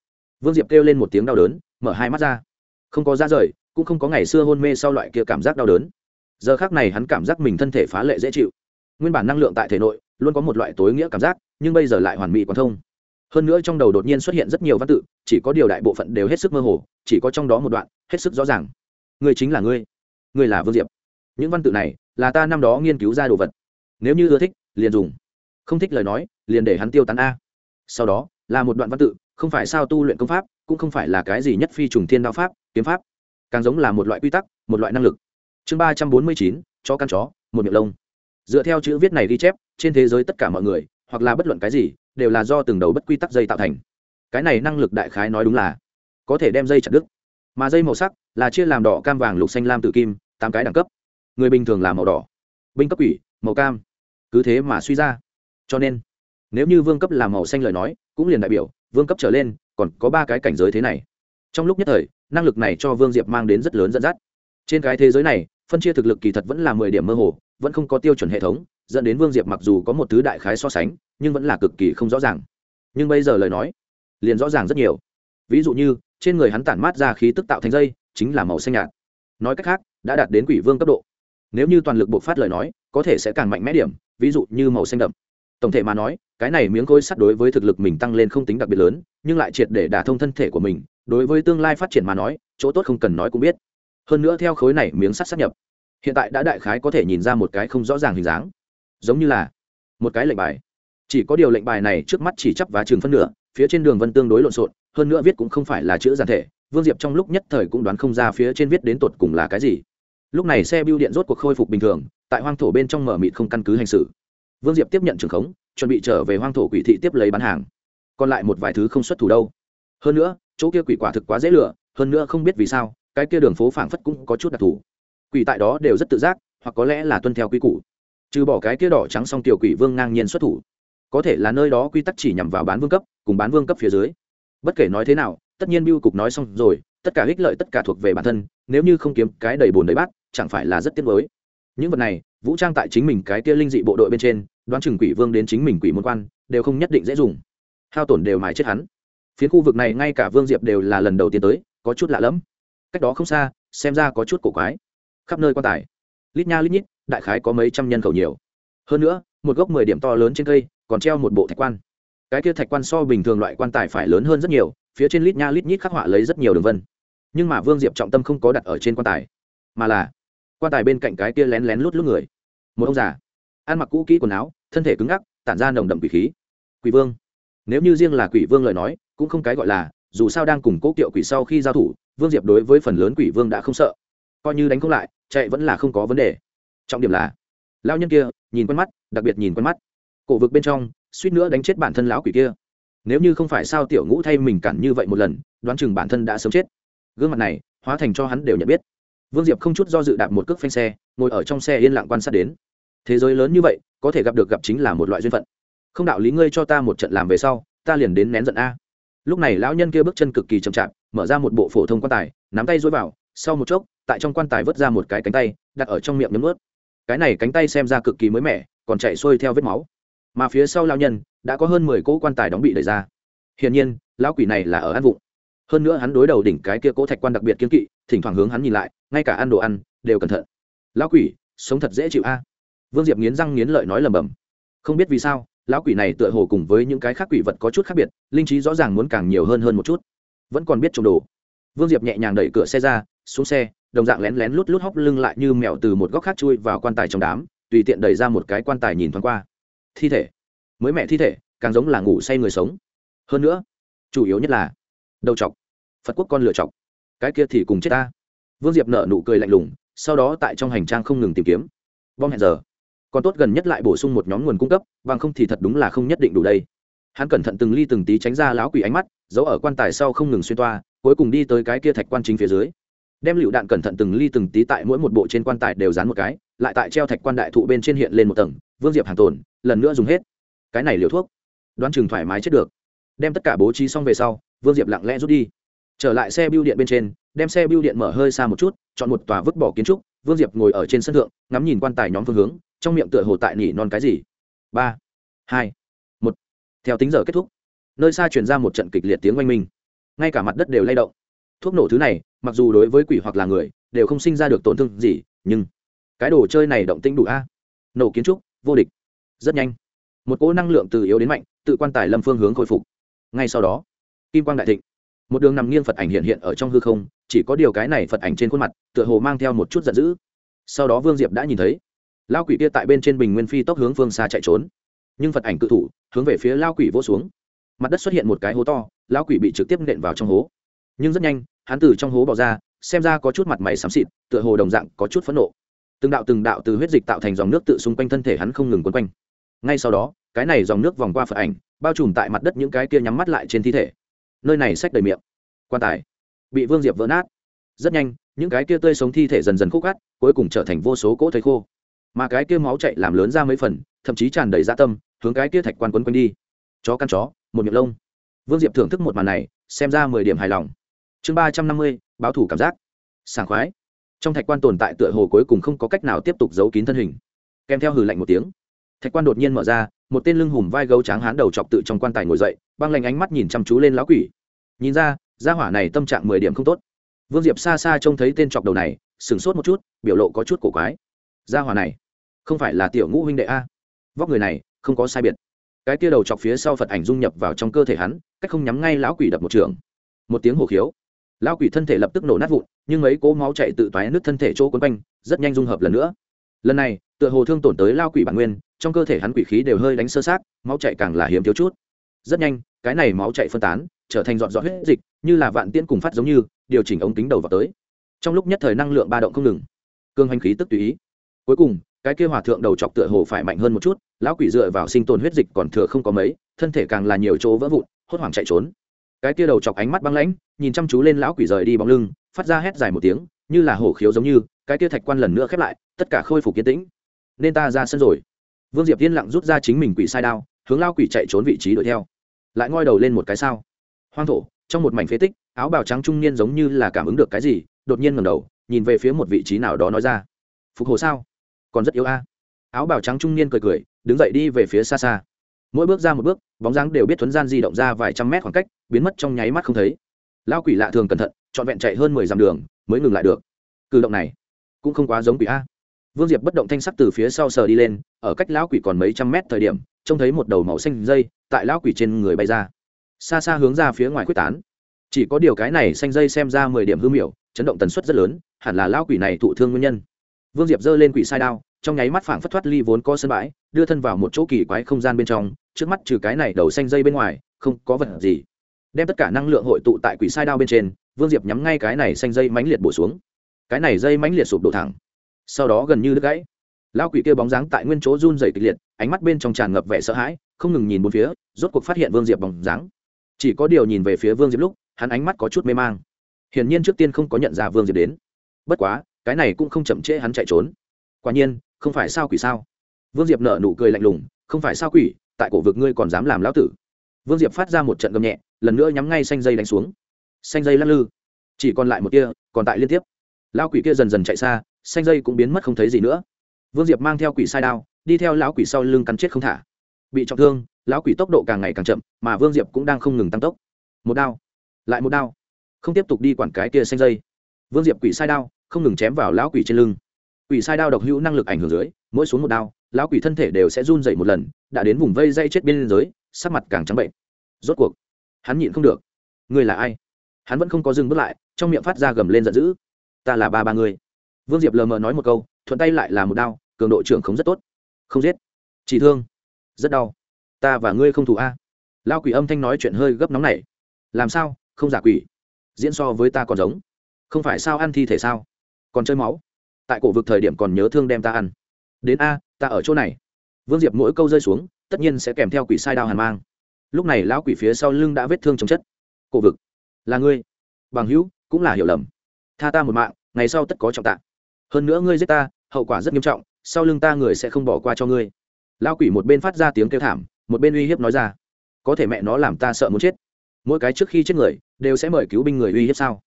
vương diệp kêu lên một tiếng đau đớn, mở hai mắt ra. Không có ra rời, cũng không có ngày xưa hôn mê sau loại kia cảm giác đau đớn. Giờ khác này hắn cảm giác mình thân thể phá lệ dễ chịu. Nguyên bản năng lượng tại thể nội, luôn có một loại tối nghĩa cảm giác, nhưng bây giờ lại hoàn mỹ quan thông. Hơn nữa trong đầu đột nhiên xuất hiện rất nhiều văn tự, chỉ có điều đại bộ phận đều hết sức mơ hồ, chỉ có trong đó một đoạn, hết sức rõ ràng. Ngươi chính là ngươi. Ngươi là vương diệp. Những văn tự này, là ta năm đó nghiên cứu ra đồ vật. Nếu như ưa thích, liền dùng. Không thích lời nói, liền để hắn tiêu tán a. Sau đó, là một đoạn văn tự không phải sao tu luyện công pháp, cũng không phải là cái gì nhất phi trùng thiên đạo pháp, kiếm pháp. Càng giống là một loại quy tắc, một loại năng lực. Chương ba trăm bốn mươi chín cho căn chó, một miệng lông. Dựa theo chữ viết này ghi chép, trên thế giới tất cả mọi người, hoặc là bất luận cái gì, đều là do từng đầu bất quy tắc dây tạo thành. Cái này năng lực đại khái nói đúng là, có thể đem dây chặt đứt. Mà dây màu sắc là chia làm đỏ, cam, vàng, lục, xanh, lam tự kim, tám cái đẳng cấp. Người bình thường là màu đỏ, binh cấp quỷ, màu cam. Cứ thế mà suy ra. Cho nên, nếu như vương cấp là màu xanh lời nói, cũng liền đại biểu vương cấp trở lên, còn có ba cái cảnh giới thế này. Trong lúc nhất thời, năng lực này cho vương diệp mang đến rất lớn dẫn dắt. Trên cái thế giới này, phân chia thực lực kỳ thật vẫn là mười điểm mơ hồ, vẫn không có tiêu chuẩn hệ thống, dẫn đến vương diệp mặc dù có một thứ đại khái so sánh, nhưng vẫn là cực kỳ không rõ ràng. Nhưng bây giờ lời nói, liền rõ ràng rất nhiều. Ví dụ như, trên người hắn tản mát ra khí tức tạo thành dây, chính là màu xanh nhạt. Nói cách khác, đã đạt đến quỷ vương cấp độ. Nếu như toàn lực bộc phát lời nói, có thể sẽ càng mạnh mẽ điểm, ví dụ như màu xanh đậm tổng thể mà nói, cái này miếng khối sắt đối với thực lực mình tăng lên không tính đặc biệt lớn, nhưng lại triệt để đả thông thân thể của mình, đối với tương lai phát triển mà nói, chỗ tốt không cần nói cũng biết. Hơn nữa theo khối này miếng sắt sắp nhập, hiện tại đã đại khái có thể nhìn ra một cái không rõ ràng hình dáng. Giống như là một cái lệnh bài. Chỉ có điều lệnh bài này trước mắt chỉ chấp và trường phân nửa, phía trên đường vân tương đối lộn xộn, hơn nữa viết cũng không phải là chữ giản thể, vương diệp trong lúc nhất thời cũng đoán không ra phía trên viết đến tột cùng là cái gì. Lúc này xe biêu điện rốt cuộc khôi phục bình thường, tại hoang thổ bên trong mở mịt không căn cứ hành xử vương diệp tiếp nhận trường khống, chuẩn bị trở về hoang thổ quỷ thị tiếp lấy bán hàng. Còn lại một vài thứ không xuất thủ đâu. Hơn nữa, chỗ kia quỷ quả thực quá dễ lựa hơn nữa không biết vì sao, cái kia đường phố phảng phất cũng có chút đặc thù. Quỷ tại đó đều rất tự giác, hoặc có lẽ là tuân theo quy củ. Trừ bỏ cái kia đỏ trắng xong tiểu quỷ vương ngang nhiên xuất thủ, có thể là nơi đó quy tắc chỉ nhằm vào bán vương cấp, cùng bán vương cấp phía dưới. Bất kể nói thế nào, tất nhiên biêu cục nói xong rồi, tất cả ích lợi tất cả thuộc về bản thân, nếu như không kiếm cái đầy bồn đầy bát, chẳng phải là rất tiếc mới những vật này, vũ trang tại chính mình cái kia linh dị bộ đội bên trên, đoán chừng quỷ vương đến chính mình quỷ môn quan, đều không nhất định dễ dùng. Hao tổn đều mài chết hắn. Phiến khu vực này ngay cả vương diệp đều là lần đầu tiên tới, có chút lạ lẫm. Cách đó không xa, xem ra có chút cổ quái. Khắp nơi quan tài. Lít nha lít nhít, đại khái có mấy trăm nhân khẩu nhiều. Hơn nữa, một gốc mười điểm to lớn trên cây, còn treo một bộ thạch quan. Cái kia thạch quan so bình thường loại quan tài phải lớn hơn rất nhiều, phía trên lít nha lít nhít khắc họa lấy rất nhiều đường vân. Nhưng mà vương diệp trọng tâm không có đặt ở trên quan tài, mà là quan tài bên cạnh cái kia lén lén lút lút người. Một ông già, ăn mặc cũ kỹ quần áo, thân thể cứng ngắc, tản ra nồng đậm quỷ khí. Quỷ vương. Nếu như riêng là quỷ vương lời nói, cũng không cái gọi là, dù sao đang cùng cố kiệu quỷ sau khi giao thủ, vương diệp đối với phần lớn quỷ vương đã không sợ. Coi như đánh không lại, chạy vẫn là không có vấn đề. Trọng điểm là lao nhân kia, nhìn quen mắt, đặc biệt nhìn quen mắt. Cổ vực bên trong, suýt nữa đánh chết bản thân lão quỷ kia. Nếu như không phải sao tiểu ngũ thay mình cản như vậy một lần, đoán chừng bản thân đã sớm chết. Gương mặt này, hóa thành cho hắn đều nhận biết vương diệp không chút do dự đạp một cước phanh xe, ngồi ở trong xe yên lặng quan sát đến. Thế giới lớn như vậy, có thể gặp được gặp chính là một loại duyên phận. Không đạo lý ngươi cho ta một trận làm về sau, ta liền đến nén giận a. Lúc này lão nhân kia bước chân cực kỳ chậm chạp, mở ra một bộ phổ thông quan tài, nắm tay dối vào, sau một chốc, tại trong quan tài vớt ra một cái cánh tay, đặt ở trong miệng nhấm ướt cái này cánh tay xem ra cực kỳ mới mẻ, còn chạy xuôi theo vết máu. Mà phía sau lao nhân, đã có hơn mười cỗ quan tài đóng bị đẩy ra. Hiển nhiên, lão quỷ này là ở an vụng. Hơn nữa hắn đối đầu đỉnh cái kia cỗ thạch quan đặc biệt kiên kỵ thỉnh thoảng hướng hắn nhìn lại, ngay cả ăn đồ ăn đều cẩn thận. Lão quỷ, sống thật dễ chịu a. Vương diệp nghiến răng nghiến lợi nói lầm bầm không biết vì sao, lão quỷ này tựa hồ cùng với những cái khác quỷ vật có chút khác biệt, linh trí rõ ràng muốn càng nhiều hơn hơn một chút. Vẫn còn biết trộm đồ. Vương diệp nhẹ nhàng đẩy cửa xe ra, xuống xe, đồng dạng lén lén lút lút hóc lưng lại như mèo từ một góc khác chui vào quan tài trong đám, tùy tiện đẩy ra một cái quan tài nhìn thoáng qua. Thi thể. Mới mẹ thi thể, càng giống là ngủ say người sống. Hơn nữa, chủ yếu nhất là đầu chọc. Phật quốc con lựa chọc cái kia thì cùng chết ta. Vương diệp nợ nụ cười lạnh lùng, sau đó tại trong hành trang không ngừng tìm kiếm. Bom hẹn giờ. Còn tốt gần nhất lại bổ sung một nhóm nguồn cung cấp, bằng không thì thật đúng là không nhất định đủ đây. Hắn cẩn thận từng ly từng tí tránh ra lão quỷ ánh mắt, giấu ở quan tài sau không ngừng xuyên toa, cuối cùng đi tới cái kia thạch quan chính phía dưới. Đem lựu đạn cẩn thận từng ly từng tí tại mỗi một bộ trên quan tài đều dán một cái, lại tại treo thạch quan đại thụ bên trên hiện lên một tầng, vương diệp hàng tồn, lần nữa dùng hết. Cái này liều thuốc. Đoán chừng thoải mái chết được. Đem tất cả bố trí xong về sau, vương diệp lặng lẽ rút đi trở lại xe biêu điện bên trên, đem xe biêu điện mở hơi xa một chút, chọn một tòa vứt bỏ kiến trúc, vương diệp ngồi ở trên sân thượng, ngắm nhìn quan tài nhóm phương hướng, trong miệng tựa hồ tại nỉ non cái gì. Ba, hai, một. Theo tính giờ kết thúc, nơi xa truyền ra một trận kịch liệt tiếng oanh minh. Ngay cả mặt đất đều lay động. Thuốc nổ thứ này, mặc dù đối với quỷ hoặc là người, đều không sinh ra được tổn thương gì, nhưng cái đồ chơi này động tĩnh đủ a. Nổ kiến trúc, vô địch. Rất nhanh. Một cỗ năng lượng từ yếu đến mạnh, tự quan tài lâm phương hướng khôi phục. Ngay sau đó, kim quang đại thịnh một đường nằm nghiêng phật ảnh hiện hiện ở trong hư không, chỉ có điều cái này phật ảnh trên khuôn mặt, tựa hồ mang theo một chút giận dữ. Sau đó vương diệp đã nhìn thấy, lao quỷ kia tại bên trên bình nguyên phi tốc hướng phương xa chạy trốn. Nhưng phật ảnh cự thủ, hướng về phía lao quỷ vỗ xuống. Mặt đất xuất hiện một cái hố to, lao quỷ bị trực tiếp nện vào trong hố. Nhưng rất nhanh, hắn từ trong hố bỏ ra, xem ra có chút mặt mày xám xịt, tựa hồ đồng dạng có chút phẫn nộ. Từng đạo từng đạo từ huyết dịch tạo thành dòng nước tự xung quanh thân thể hắn không ngừng quấn quanh. Ngay sau đó, cái này dòng nước vòng qua phật ảnh, bao trùm tại mặt đất những cái kia nhắm mắt lại trên thi thể nơi này sách đầy miệng. Quan tài bị vương diệp vỡ nát. Rất nhanh, những cái kia tươi sống thi thể dần dần khúc gắt cuối cùng trở thành vô số cỗ thây khô. Mà cái kia máu chạy làm lớn ra mấy phần, thậm chí tràn đầy dã tâm, hướng cái kia thạch quan quấn quanh đi. Chó căn chó, một miệng lông. Vương diệp thưởng thức một màn này, xem ra mười điểm hài lòng. Chương ba trăm năm mươi, báo thủ cảm giác. Sảng khoái. Trong thạch quan tồn tại tựa hồ cuối cùng không có cách nào tiếp tục giấu kín thân hình. Kèm theo hừ lạnh một tiếng, thạch quan đột nhiên mở ra một tên lưng hùm vai gấu tráng hán đầu chọc tự trong quan tài ngồi dậy, băng lanh ánh mắt nhìn chăm chú lên lão quỷ. Nhìn ra, gia hỏa này tâm trạng mười điểm không tốt. Vương diệp xa xa trông thấy tên chọc đầu này, sửng sốt một chút, biểu lộ có chút cổ quái. Gia hỏa này, không phải là tiểu ngũ huynh đệ a? Vóc người này, không có sai biệt. Cái tia đầu chọc phía sau phật ảnh dung nhập vào trong cơ thể hắn, cách không nhắm ngay lão quỷ đập một trường. Một tiếng hổ khiếu. Lão quỷ thân thể lập tức nổ nát vụn, nhưng mấy cỗ máu chạy tự toái nước thân thể chỗ quấn quanh, rất nhanh dung hợp lần nữa. Lần này, tựa hồ thương tổn tới lao quỷ bản nguyên trong cơ thể hắn quỷ khí đều hơi đánh sơ sát máu chạy càng là hiếm thiếu chút. Rất nhanh, cái này máu chạy phân tán, trở thành dọn dọn huyết dịch, như là vạn tiễn cùng phát giống như, điều chỉnh ống kính đầu vào tới. Trong lúc nhất thời năng lượng ba động không ngừng cương hành khí tức tùy ý. Cuối cùng, cái kia hòa thượng đầu chọc tựa hồ phải mạnh hơn một chút, lão quỷ dựa vào sinh tồn huyết dịch còn thừa không có mấy, thân thể càng là nhiều chỗ vỡ vụn, hốt hoảng chạy trốn. Cái kia đầu chọc ánh mắt băng lãnh, nhìn chăm chú lên lão quỷ rời đi bóng lưng, phát ra hét dài một tiếng, như là hổ khiếu giống như, cái kia thạch quan lần nữa khép lại, tất cả khôi phục kiến tĩnh. Nên ta ra sân rồi vương diệp yên lặng rút ra chính mình quỷ sai đao, hướng lao quỷ chạy trốn vị trí đuổi theo. Lại ngoi đầu lên một cái sao. Hoang thổ, trong một mảnh phế tích, áo bào trắng trung niên giống như là cảm ứng được cái gì, đột nhiên ngầm đầu, nhìn về phía một vị trí nào đó nói ra. Phục hồ sao? Còn rất yếu a. Áo bào trắng trung niên cười cười, đứng dậy đi về phía xa xa. Mỗi bước ra một bước, bóng dáng đều biết thuấn gian di động ra vài trăm mét khoảng cách, biến mất trong nháy mắt không thấy. Lao quỷ lạ thường cẩn thận, trọn vẹn chạy hơn mười dặm đường, mới ngừng lại được. Cử động này cũng không quá giống quỷ a vương diệp bất động thanh sắc từ phía sau sờ đi lên, ở cách lão quỷ còn mấy trăm mét thời điểm, trông thấy một đầu màu xanh dây tại lão quỷ trên người bay ra. Xa xa hướng ra phía ngoài quyết tán. Chỉ có điều cái này xanh dây xem ra mười điểm hư miểu, chấn động tần suất rất lớn, hẳn là lão quỷ này thụ thương nguyên nhân. Vương diệp giơ lên quỷ sai đao, trong nháy mắt phảng phất thoát ly vốn có sân bãi, đưa thân vào một chỗ kỳ quái không gian bên trong, trước mắt trừ cái này đầu xanh dây bên ngoài, không có vật gì. Đem tất cả năng lượng hội tụ tại quỷ sai đao bên trên, vương diệp nhắm ngay cái này xanh dây mãnh liệt bổ xuống. Cái này dây mãnh liệt sụp đổ thẳng sau đó gần như đứt gãy. Lao quỷ kia bóng dáng tại nguyên chỗ run dày kịch liệt, ánh mắt bên trong tràn ngập vẻ sợ hãi, không ngừng nhìn bốn phía, rốt cuộc phát hiện vương diệp bóng dáng. Chỉ có điều nhìn về phía vương diệp lúc, hắn ánh mắt có chút mê mang. Hiển nhiên trước tiên không có nhận ra vương diệp đến. Bất quá, cái này cũng không chậm trễ hắn chạy trốn. Quả nhiên, không phải sao quỷ sao? Vương diệp nở nụ cười lạnh lùng, không phải sao quỷ, tại cổ vực ngươi còn dám làm lão tử. Vương diệp phát ra một trận gầm nhẹ, lần nữa nhắm ngay xanh dây đánh xuống. Xanh dây lắc lư. Chỉ còn lại một kia còn tại liên tiếp. Lão quỷ kia dần dần chạy xa, xanh dây cũng biến mất không thấy gì nữa. Vương diệp mang theo quỷ sai đao, đi theo lão quỷ sau lưng cắn chết không thả. Bị trọng thương, lão quỷ tốc độ càng ngày càng chậm, mà vương diệp cũng đang không ngừng tăng tốc. Một đao, lại một đao, không tiếp tục đi quản cái kia xanh dây. Vương diệp quỷ sai đao, không ngừng chém vào lão quỷ trên lưng. Quỷ sai đao độc hữu năng lực ảnh hưởng dưới, mỗi xuống một đao, lão quỷ thân thể đều sẽ run dậy một lần, đã đến vùng vây dây chết bên dưới, sắc mặt càng trắng bệnh. Rốt cuộc, hắn nhịn không được. Ngươi là ai? Hắn vẫn không có dừng bước lại, trong miệng phát ra gầm lên giận dữ ta là ba ba người vương diệp lờ mờ nói một câu, thuận tay lại là một đao, cường độ trưởng không rất tốt. Không giết. Chỉ thương. Rất đau. Ta và ngươi không thủ a. Lao quỷ âm thanh nói chuyện hơi gấp nóng này làm sao? Không giả quỷ. Diễn so với ta còn giống. Không phải sao ăn thi thể sao? Còn chơi máu. Tại cổ vực thời điểm còn nhớ thương đem ta ăn. Đến a, ta ở chỗ này. Vương diệp mỗi câu rơi xuống, tất nhiên sẽ kèm theo quỷ sai đao hàn mang. Lúc này lão quỷ phía sau lưng đã vết thương chống chất. Cổ vực. Là ngươi. Bằng hữu, cũng là hiểu lầm tha ta một mạng, ngày sau tất có trọng tạng. Hơn nữa ngươi giết ta, hậu quả rất nghiêm trọng, sau lưng ta người sẽ không bỏ qua cho ngươi. Lao quỷ một bên phát ra tiếng kêu thảm, một bên uy hiếp nói ra. Có thể mẹ nó làm ta sợ muốn chết. Mỗi cái trước khi chết người, đều sẽ mời cứu binh người uy hiếp sao?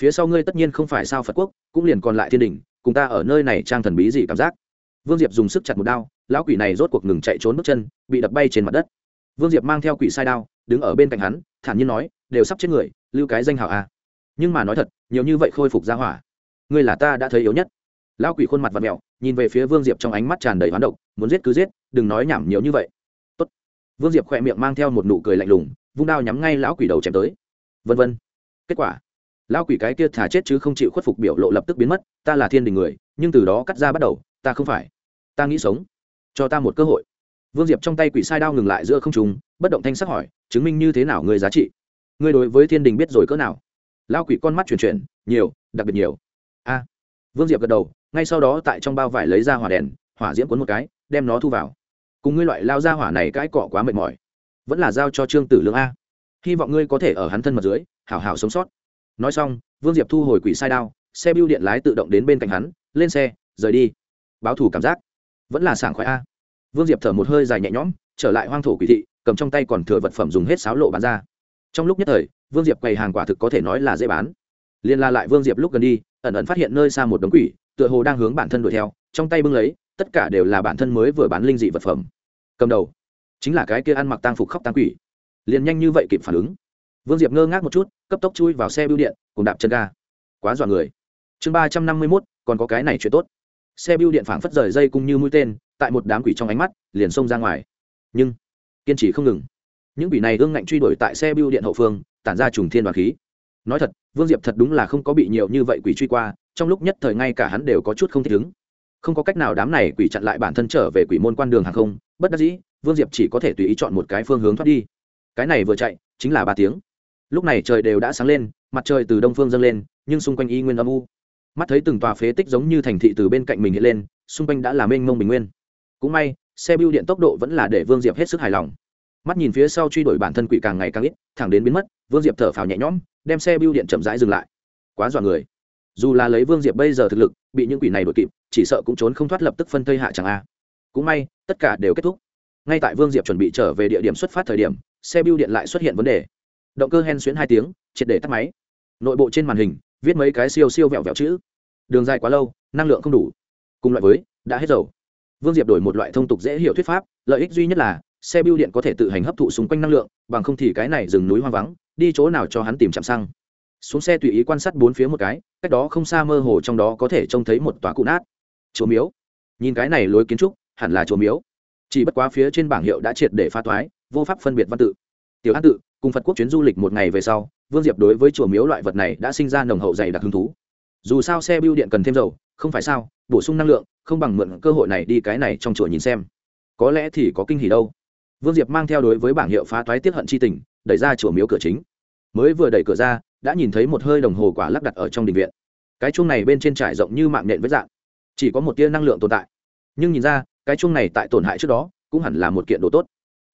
Phía sau ngươi tất nhiên không phải sao phật quốc, cũng liền còn lại thiên đình, cùng ta ở nơi này trang thần bí gì cảm giác. Vương diệp dùng sức chặt một đao, lão quỷ này rốt cuộc ngừng chạy trốn bước chân, bị đập bay trên mặt đất. Vương diệp mang theo quỷ sai đao, đứng ở bên cạnh hắn, thản nhiên nói, đều sắp chết người, lưu cái danh hảo a nhưng mà nói thật, nhiều như vậy khôi phục ra hỏa, ngươi là ta đã thấy yếu nhất. Lão quỷ khuôn mặt và mẹo nhìn về phía vương diệp trong ánh mắt tràn đầy hoán động muốn giết cứ giết, đừng nói nhảm nhiều như vậy. Tốt. vương diệp khỏe miệng mang theo một nụ cười lạnh lùng, vung đao nhắm ngay lão quỷ đầu chém tới. Vân vân. Kết quả, lão quỷ cái kia thả chết chứ không chịu khuất phục biểu lộ lập tức biến mất, ta là thiên đình người, nhưng từ đó cắt ra bắt đầu, ta không phải. Ta nghĩ sống. Cho ta một cơ hội. Vương diệp trong tay quỷ sai đao ngừng lại giữa không trùng bất động thanh sắc hỏi, chứng minh như thế nào người giá trị? Ngươi đối với thiên đình biết rồi cỡ nào? Lao quỷ con mắt chuyển chuyển, nhiều, đặc biệt nhiều. A. Vương diệp gật đầu, ngay sau đó tại trong bao vải lấy ra hỏa đèn, hỏa diễm cuốn một cái, đem nó thu vào. Cùng ngươi loại lao ra hỏa này cãi cọ quá mệt mỏi. Vẫn là giao cho trương tử lương a. Hy vọng ngươi có thể ở hắn thân mật dưới, hảo hảo sống sót. Nói xong, vương diệp thu hồi quỷ sai đao, xe bưu điện lái tự động đến bên cạnh hắn, lên xe, rời đi. Báo thủ cảm giác. Vẫn là sảng khoái a. Vương diệp thở một hơi dài nhẹ nhõm, trở lại hoang thổ quỷ thị, cầm trong tay còn thừa vật phẩm dùng hết sáo lộ bán ra. Trong lúc nhất thời vương diệp quầy hàng quả thực có thể nói là dễ bán. Liên la lại vương diệp lúc gần đi, ẩn ẩn phát hiện nơi xa một đống quỷ, tựa hồ đang hướng bản thân đuổi theo, trong tay bưng lấy, tất cả đều là bản thân mới vừa bán linh dị vật phẩm. Cầm đầu, chính là cái kia ăn mặc tang phục khóc tang quỷ. Liền nhanh như vậy kịp phản ứng. Vương diệp ngơ ngác một chút, cấp tốc chui vào xe bưu điện, cùng đạp chân ga. Quá dọa người. Chương ba trăm năm mươi mốt, còn có cái này chuyện tốt. Xe bưu điện phảng phất rời dây cung như mũi tên, tại một đám quỷ trong ánh mắt, liền xông ra ngoài. Nhưng, kiên trì không ngừng. Những quỷ này ương ngạnh truy đuổi tại xe bưu điện hậu phương tản ra trùng thiên đoàn khí. Nói thật, vương diệp thật đúng là không có bị nhiều như vậy quỷ truy qua, trong lúc nhất thời ngay cả hắn đều có chút không thích ứng. Không có cách nào đám này quỷ chặn lại bản thân trở về quỷ môn quan đường hàng không, bất đắc dĩ, vương diệp chỉ có thể tùy ý chọn một cái phương hướng thoát đi. Cái này vừa chạy, chính là ba tiếng. Lúc này trời đều đã sáng lên, mặt trời từ đông phương dâng lên, nhưng xung quanh y nguyên âm u. Mắt thấy từng tòa phế tích giống như thành thị từ bên cạnh mình hiện lên, xung quanh đã là mênh mông bình nguyên. Cũng may, xe bưu điện tốc độ vẫn là để vương diệp hết sức hài lòng mắt nhìn phía sau truy đuổi bản thân quỷ càng ngày càng ít, thẳng đến biến mất, vương diệp thở phào nhẹ nhõm, đem xe bưu điện chậm rãi dừng lại. Quá dọa người. Dù là lấy vương diệp bây giờ thực lực, bị những quỷ này đuổi kịp, chỉ sợ cũng trốn không thoát lập tức phân thây hạ chẳng a. Cũng may, tất cả đều kết thúc. Ngay tại vương diệp chuẩn bị trở về địa điểm xuất phát thời điểm, xe bưu điện lại xuất hiện vấn đề. Động cơ hen xuyến hai tiếng, triệt để tắt máy. Nội bộ trên màn hình, viết mấy cái siêu siêu vẹo vẹo chữ. Đường dài quá lâu, năng lượng không đủ. Cùng loại với, đã hết dầu. Vương diệp đổi một loại thông tục dễ hiểu thuyết pháp, lợi ích duy nhất là xe bưu điện có thể tự hành hấp thụ xung quanh năng lượng, bằng không thì cái này rừng núi hoang vắng, đi chỗ nào cho hắn tìm chạm xăng. Xuống xe tùy ý quan sát bốn phía một cái, cách đó không xa mơ hồ trong đó có thể trông thấy một tòa cụ nát. Chùa miếu. Nhìn cái này lối kiến trúc, hẳn là chùa miếu. Chỉ bất quá phía trên bảng hiệu đã triệt để pha toái, vô pháp phân biệt văn tự. Tiểu an tự, cùng phật quốc chuyến du lịch một ngày về sau, vương diệp đối với chùa miếu loại vật này đã sinh ra nồng hậu dày đặc hứng thú. Dù sao xe bưu điện cần thêm dầu, không phải sao, bổ sung năng lượng, không bằng mượn cơ hội này đi cái này trong chùa nhìn xem. Có lẽ thì có kinh hỉ đâu vương diệp mang theo đối với bảng hiệu phá toái tiết hận c h i tình, đẩy ra chùa miếu cửa chính. Mới vừa đẩy cửa ra, đã nhìn thấy một hơi đồng hồ quả lắp đặt ở trong đình viện. Cái chuông này bên trên trải rộng như mạng nện với dạng, chỉ có một tia năng lượng tồn tại. Nhưng nhìn ra, cái chuông này tại tổn hại trước đó, cũng hẳn là một kiện đồ tốt.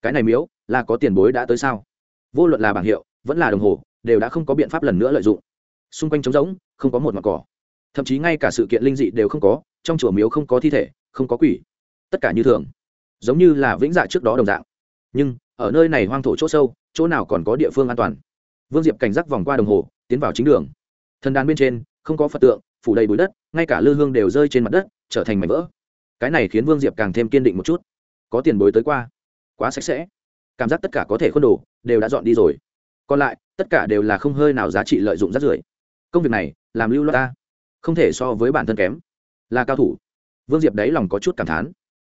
Cái này miếu, là có tiền bối đã tới sao? Vô luận là bảng hiệu, vẫn là đồng hồ, đều đã không có biện pháp lần nữa lợi dụng. Xung quanh trống rỗng, không có một mặt cỏ. Thậm chí ngay cả sự kiện linh dị đều không có, trong chùa miếu không có thi thể, không có quỷ. Tất cả như thường, giống như là vĩnh dạ trước đó đồng dạng nhưng ở nơi này hoang thổ chỗ sâu, chỗ nào còn có địa phương an toàn? Vương diệp cảnh giác vòng qua đồng hồ, tiến vào chính đường. Thần đàn bên trên, không có phật tượng, phủ đầy bụi đất, ngay cả lư hương đều rơi trên mặt đất, trở thành mảnh vỡ. Cái này khiến vương diệp càng thêm kiên định một chút. Có tiền bối tới qua. Quá sạch sẽ. Cảm giác tất cả có thể khuôn đồ, đều đã dọn đi rồi. Còn lại, tất cả đều là không hơi nào giá trị lợi dụng rác rưởi. Công việc này, làm lưu loa ta. Không thể so với bản thân kém. Là cao thủ. Vương diệp đấy lòng có chút cảm thán.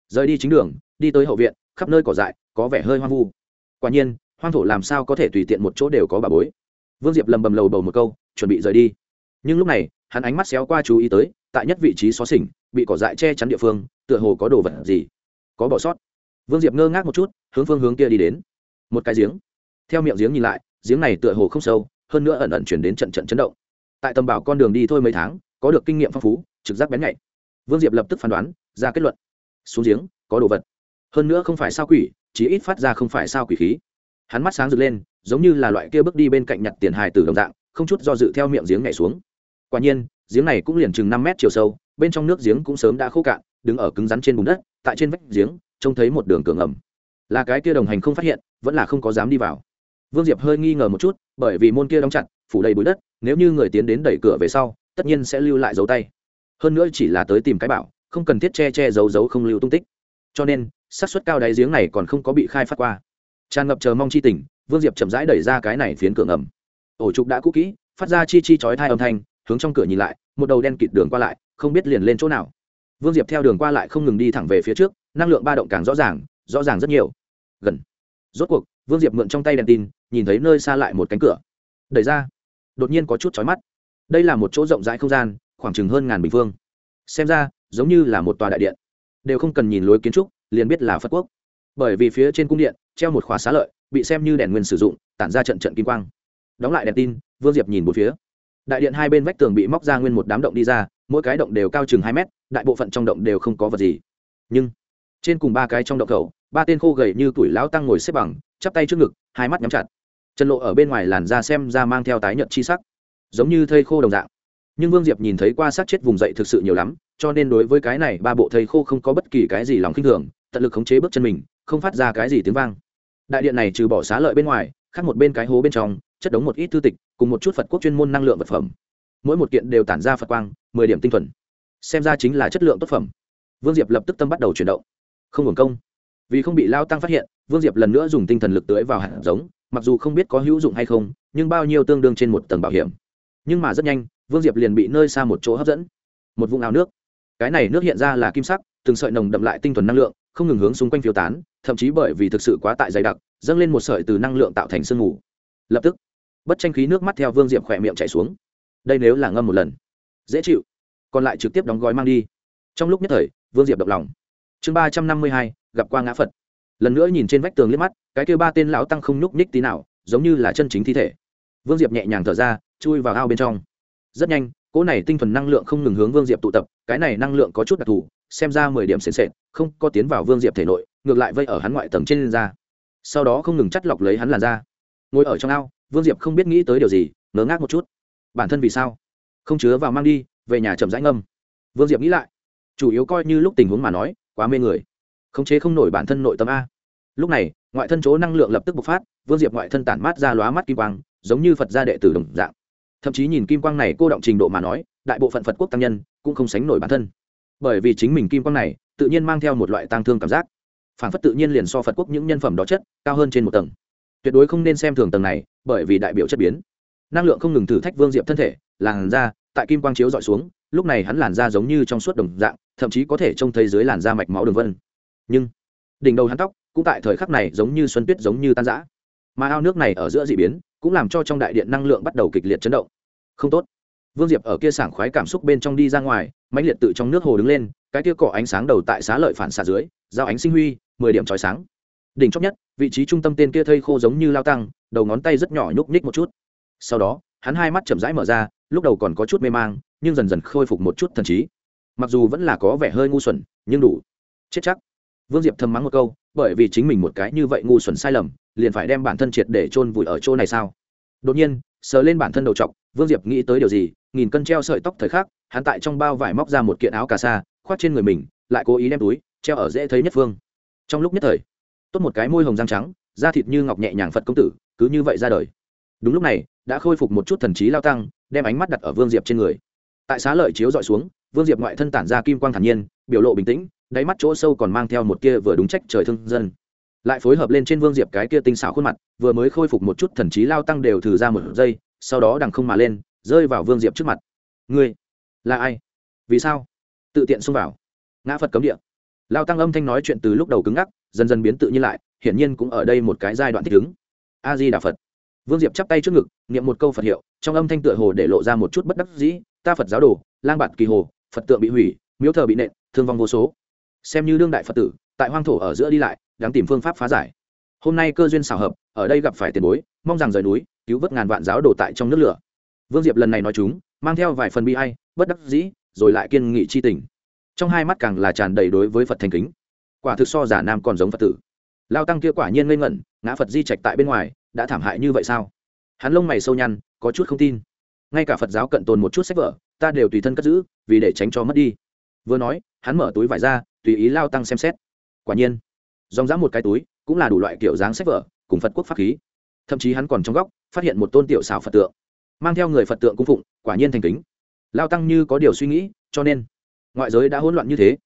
Rời đi chính đường, đi tới hậu viện khắp nơi cỏ dại, có vẻ hơi hoang vu. Quả nhiên, hoang thổ làm sao có thể tùy tiện một chỗ đều có bà bối. Vương diệp lầm bầm lầu bầu một câu, chuẩn bị rời đi. Nhưng lúc này, hắn ánh mắt xéo qua chú ý tới, tại nhất vị trí xó xỉnh, bị cỏ dại che chắn địa phương, tựa hồ có đồ vật gì. Có bỏ sót. Vương diệp ngơ ngác một chút, hướng phương hướng kia đi đến. Một cái giếng. Theo miệng giếng nhìn lại, giếng này tựa hồ không sâu, hơn nữa ẩn ẩn chuyển đến trận trận chấn động. Tại tầm bảo con đường đi thôi mấy tháng, có được kinh nghiệm phong phú, trực giác bén nhạy. Vương diệp lập tức phán đoán, ra kết luận. Xuống giếng, có đồ vật hơn nữa không phải sao quỷ chỉ ít phát ra không phải sao quỷ khí. Hắn mắt sáng rực lên, giống như là loại kia bước đi bên cạnh nhặt tiền hài từ đồng dạng, không chút do dự theo miệng giếng nhảy xuống. Quả nhiên, giếng này cũng liền chừng năm mét chiều sâu, bên trong nước giếng cũng sớm đã khô cạn, đứng ở cứng rắn trên bùn đất, tại trên vách giếng, trông thấy một đường cường ẩm là cái kia đồng hành không phát hiện, vẫn là không có dám đi vào. Vương diệp hơi nghi ngờ một chút, bởi vì môn kia đóng chặt, phủ đầy bụi đất, nếu như người tiến đến đẩy cửa về sau, tất nhiên sẽ lưu lại dấu tay. Hơn nữa chỉ là tới tìm cái bảo, không cần thiết che che giấu giấu không lưu tung tích. Cho nên xác suất cao đáy giếng này còn không có bị khai phát qua. Tràn ngập chờ mong chi tình, vương diệp chậm rãi đẩy ra cái này phiến cửa ngầm. Ổ trục đã cũ kỹ, phát ra chi chi chói thai âm thanh, hướng trong cửa nhìn lại, một đầu đen kịt đường qua lại, không biết liền lên chỗ nào. Vương diệp theo đường qua lại không ngừng đi thẳng về phía trước, năng lượng ba động càng rõ ràng rõ ràng rất nhiều. Gần. Rốt cuộc, vương diệp mượn trong tay đèn tin, nhìn thấy nơi xa lại một cánh cửa. Đẩy ra. Đột nhiên có chút chói mắt. Đây là một chỗ rộng rãi không gian, khoảng chừng hơn ngàn bình phương. Xem ra, giống như là một tòa đại điện. Đều không cần nhìn lối kiến trúc liền biết là phật quốc. Bởi vì phía trên cung điện, treo một khóa xá lợi, bị xem như đèn nguyên sử dụng, tản ra trận trận kim quang. Đóng lại đèn tin, vương diệp nhìn một phía. Đại điện hai bên vách tường bị móc ra nguyên một đám động đi ra, mỗi cái động đều cao chừng hai mét, đại bộ phận trong động đều không có vật gì. Nhưng, trên cùng ba cái trong động khẩu, ba tên khô gầy như tuổi lão tăng ngồi xếp bằng, chắp tay trước ngực, hai mắt nhắm chặt. Trần lộ ở bên ngoài làn da xem ra mang theo tái nhợt chi sắc, giống như thây khô đồng dạng. Nhưng vương diệp nhìn thấy qua sát chết vùng dậy thực sự nhiều lắm, cho nên đối với cái này ba bộ thây khô không có bất kỳ cái gì lòng khinh thường tận lực khống chế bước chân mình, không phát ra cái gì tiếng vang. Đại điện này trừ bỏ xá lợi bên ngoài, khác một bên cái hố bên trong, chất đống một ít thư tịch, cùng một chút phật quốc chuyên môn năng lượng vật phẩm. Mỗi một kiện đều tản ra phật quang, mười điểm tinh thuần. Xem ra chính là chất lượng tốt phẩm. Vương diệp lập tức tâm bắt đầu chuyển động. Không hưởng công. Vì không bị lao tăng phát hiện, vương diệp lần nữa dùng tinh thần lực tưới vào hạt giống, mặc dù không biết có hữu dụng hay không, nhưng bao nhiêu tương đương trên một tầng bảo hiểm. Nhưng mà rất nhanh, vương diệp liền bị nơi xa một chỗ hấp dẫn. Một vùng áo nước. Cái này nước hiện ra là kim sắc, từng sợi nồng đậm lại tinh thuần năng lượng không ngừng hướng xung quanh phiêu tán, thậm chí bởi vì thực sự quá tại dày đặc, dâng lên một sợi từ năng lượng tạo thành sương mù. Lập tức, bất tranh khí nước mắt theo vương diệp khỏe miệng chảy xuống. Đây nếu là ngâm một lần, dễ chịu. Còn lại trực tiếp đóng gói mang đi. Trong lúc nhất thời, vương diệp động lòng. Chương ba trăm năm mươi hai, gặp qua ngã phật. Lần nữa nhìn trên vách tường liếc mắt, cái kêu ba tên lão tăng không nhúc nhích tí nào, giống như là chân chính thi thể. Vương diệp nhẹ nhàng thở ra, chui vào ao bên trong. Rất nhanh cỗ này tinh thuần năng lượng không ngừng hướng vương diệp tụ tập, cái này năng lượng có chút đặc thù, xem ra mười điểm sền sệt, không có tiến vào vương diệp thể nội, ngược lại vây ở hắn ngoại tầng trên da. Sau đó không ngừng chắt lọc lấy hắn làn da. Ngồi ở trong ao, vương diệp không biết nghĩ tới điều gì, ngớ ngác một chút. Bản thân vì sao? Không chứa vào mang đi, về nhà chậm rãi ngâm. Vương diệp nghĩ lại, chủ yếu coi như lúc tình huống mà nói, quá mê người. Khống chế không nổi bản thân nội tâm a. Lúc này, ngoại thân chỗ năng lượng lập tức bộc phát, vương diệp ngoại thân tản mát ra lóa mắt kim quang, giống như phật gia đệ tử đồng dạng thậm chí nhìn kim quang này cô động trình độ mà nói, đại bộ phận phật quốc tăng nhân cũng không sánh nổi bản thân. Bởi vì chính mình kim quang này tự nhiên mang theo một loại tang thương cảm giác. Phản phất tự nhiên liền so phật quốc những nhân phẩm đó chất cao hơn trên một tầng. Tuyệt đối không nên xem thường tầng này, bởi vì đại biểu chất biến. Năng lượng không ngừng thử thách vương diệp thân thể, làn da tại kim quang chiếu dọi xuống, lúc này hắn làn da giống như trong suốt đồng dạng, thậm chí có thể trông thấy dưới làn da mạch máu đường vân. Nhưng đỉnh đầu hắn tóc cũng tại thời khắc này giống như xuân tuyết giống như tan rã mà ao nước này ở giữa dị biến, cũng làm cho trong đại điện năng lượng bắt đầu kịch liệt chấn động. Không tốt. Vương diệp ở kia sảng khoái cảm xúc bên trong đi ra ngoài, mãnh liệt tự trong nước hồ đứng lên, cái kia cỏ ánh sáng đầu tại xá lợi phản xạ dưới, giao ánh sinh huy, mười điểm trói sáng. Đỉnh chóp nhất, vị trí trung tâm tên kia thây khô giống như lao tăng, đầu ngón tay rất nhỏ nhúc nhích một chút. Sau đó, hắn hai mắt chậm rãi mở ra, lúc đầu còn có chút mê mang, nhưng dần dần khôi phục một chút thần trí. Mặc dù vẫn là có vẻ hơi ngu xuẩn, nhưng đủ. Chết chắc. Vương diệp thầm mắng một câu bởi vì chính mình một cái như vậy ngu xuẩn sai lầm, liền phải đem bản thân triệt để chôn vùi ở chỗ này sao? Đột nhiên, sờ lên bản thân đầu t vương diệp nghĩ tới điều gì, nghìn cân treo sợi tóc thời khắc, hắn tại trong bao vải móc ra một kiện áo cà sa, khoác trên người mình, lại cố ý đem túi treo ở dễ thấy nhất phương. Trong lúc nhất thời, tốt một cái môi hồng răng trắng, da thịt như ngọc nhẹ nhàng phật công tử, cứ như vậy ra đời. Đúng lúc này, đã khôi phục một chút thần trí lao tăng, đem ánh mắt đặt ở vương diệp trên người. Tại xá lợi chiếu dọi xuống, vương diệp ngoại thân tản ra kim quang thản nhiên, biểu lộ bình tĩnh đáy mắt chỗ sâu còn mang theo một kia vừa đúng trách trời thương dân. Lại phối hợp lên trên vương diệp cái kia tinh xảo khuôn mặt, vừa mới khôi phục một chút thần trí lao tăng đều thử ra một giây, sau đó đằng không mà lên, rơi vào vương diệp trước mặt. Ngươi là ai? Vì sao? Tự tiện xông vào. Ngã phật cấm địa. Lao tăng âm thanh nói chuyện từ lúc đầu cứng ngắc, dần dần biến tự nhiên lại, hiển nhiên cũng ở đây một cái giai đoạn thích ứng. A di đà phật. Vương diệp chắp tay trước ngực, niệm một câu phật hiệu, trong âm thanh tựa hồ để lộ ra một chút bất đắc dĩ, ta phật giáo đồ, lang bạt kỳ hồ, phật tượng bị hủy, miếu thờ bị nện, thương vong vô số xem như đương đại phật tử tại hoang thổ ở giữa đi lại đang tìm phương pháp phá giải hôm nay cơ duyên xảo hợp ở đây gặp phải tiền bối mong rằng rời núi cứu vớt ngàn vạn giáo đồ tại trong nước lửa vương diệp lần này nói chúng mang theo vài phần bi hay bất đắc dĩ rồi lại kiên nghị c h i tình trong hai mắt càng là tràn đầy đối với phật thành kính quả thực so giả nam còn giống phật tử lao tăng kia quả nhiên ngây ngẩn ngã phật di trạch tại bên ngoài đã thảm hại như vậy sao hắn lông mày sâu nhăn có chút không tin ngay cả phật giáo cận tồn một chút sách vở ta đều tùy thân cất giữ vì để tránh cho mất đi vừa nói hắn mở túi vải ra, tùy ý lao tăng xem xét. Quả nhiên, dòng dã một cái túi cũng là đủ loại kiểu dáng sách vở cùng phật quốc pháp khí. Thậm chí hắn còn trong góc phát hiện một tôn tiểu xảo phật tượng, mang theo người phật tượng cung phụng, quả nhiên thành kính. Lao tăng như có điều suy nghĩ, cho nên ngoại giới đã hỗn loạn như thế.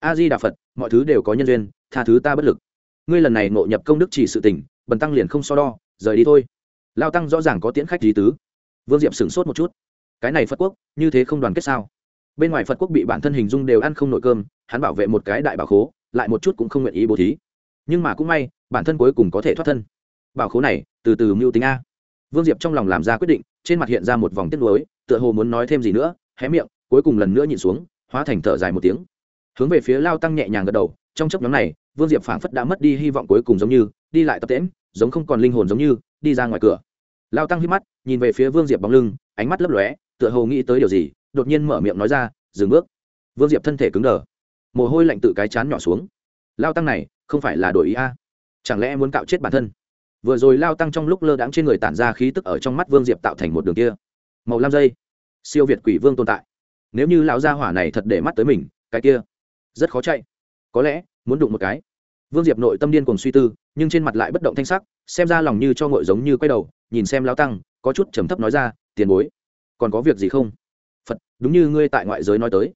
A di đà phật, mọi thứ đều có nhân duyên, tha thứ ta bất lực. Ngươi lần này ngộ nhập công đức chỉ sự tỉnh bần tăng liền không so đo, rời đi thôi. Lao tăng rõ ràng có tiễn khách lý tứ. Vương diệm sửng sốt một chút. Cái này phật quốc, như thế không đoàn kết sao? Bên ngoài phật quốc bị bản thân hình dung đều ăn không nội cơm, hắn bảo vệ một cái đại bảo khố, lại một chút cũng không nguyện ý bố thí. Nhưng mà cũng may, bản thân cuối cùng có thể thoát thân. Bảo khố này, từ từ mưu tính a. Vương diệp trong lòng làm ra quyết định, trên mặt hiện ra một vòng tiếc nuối, tựa hồ muốn nói thêm gì nữa, hé miệng, cuối cùng lần nữa nhìn xuống, hóa thành thở dài một tiếng. Hướng về phía lao tăng nhẹ nhàng gật đầu, trong chấp nhóm này, vương diệp phảng phất đã mất đi hy vọng cuối cùng giống như, đi lại tập tễm giống không còn linh hồn giống như, đi ra ngoài cửa. Lao tăng hít mắt, nhìn về phía vương diệp bóng lưng, ánh mắt lấp lóe, tựa hồ nghĩ tới điều gì đột nhiên mở miệng nói ra, dừng bước. Vương diệp thân thể cứng đờ. Mồ hôi lạnh tự cái chán nhỏ xuống. Lao tăng này, không phải là đổi ý a? Chẳng lẽ muốn cạo chết bản thân? Vừa rồi lao tăng trong lúc lơ đãng trên người tản ra khí tức ở trong mắt vương diệp tạo thành một đường kia. Màu lam dây. Siêu việt quỷ vương tồn tại. Nếu như lão gia hỏa này thật để mắt tới mình, cái kia rất khó chạy. Có lẽ muốn đụng một cái. Vương diệp nội tâm điên cùng suy tư, nhưng trên mặt lại bất động thanh sắc, xem ra lòng như cho ngội giống như quay đầu, nhìn xem lao tăng, có chút trầm thấp nói ra, tiền bối, còn có việc gì không? Phật, đúng như ngươi tại ngoại giới nói tới.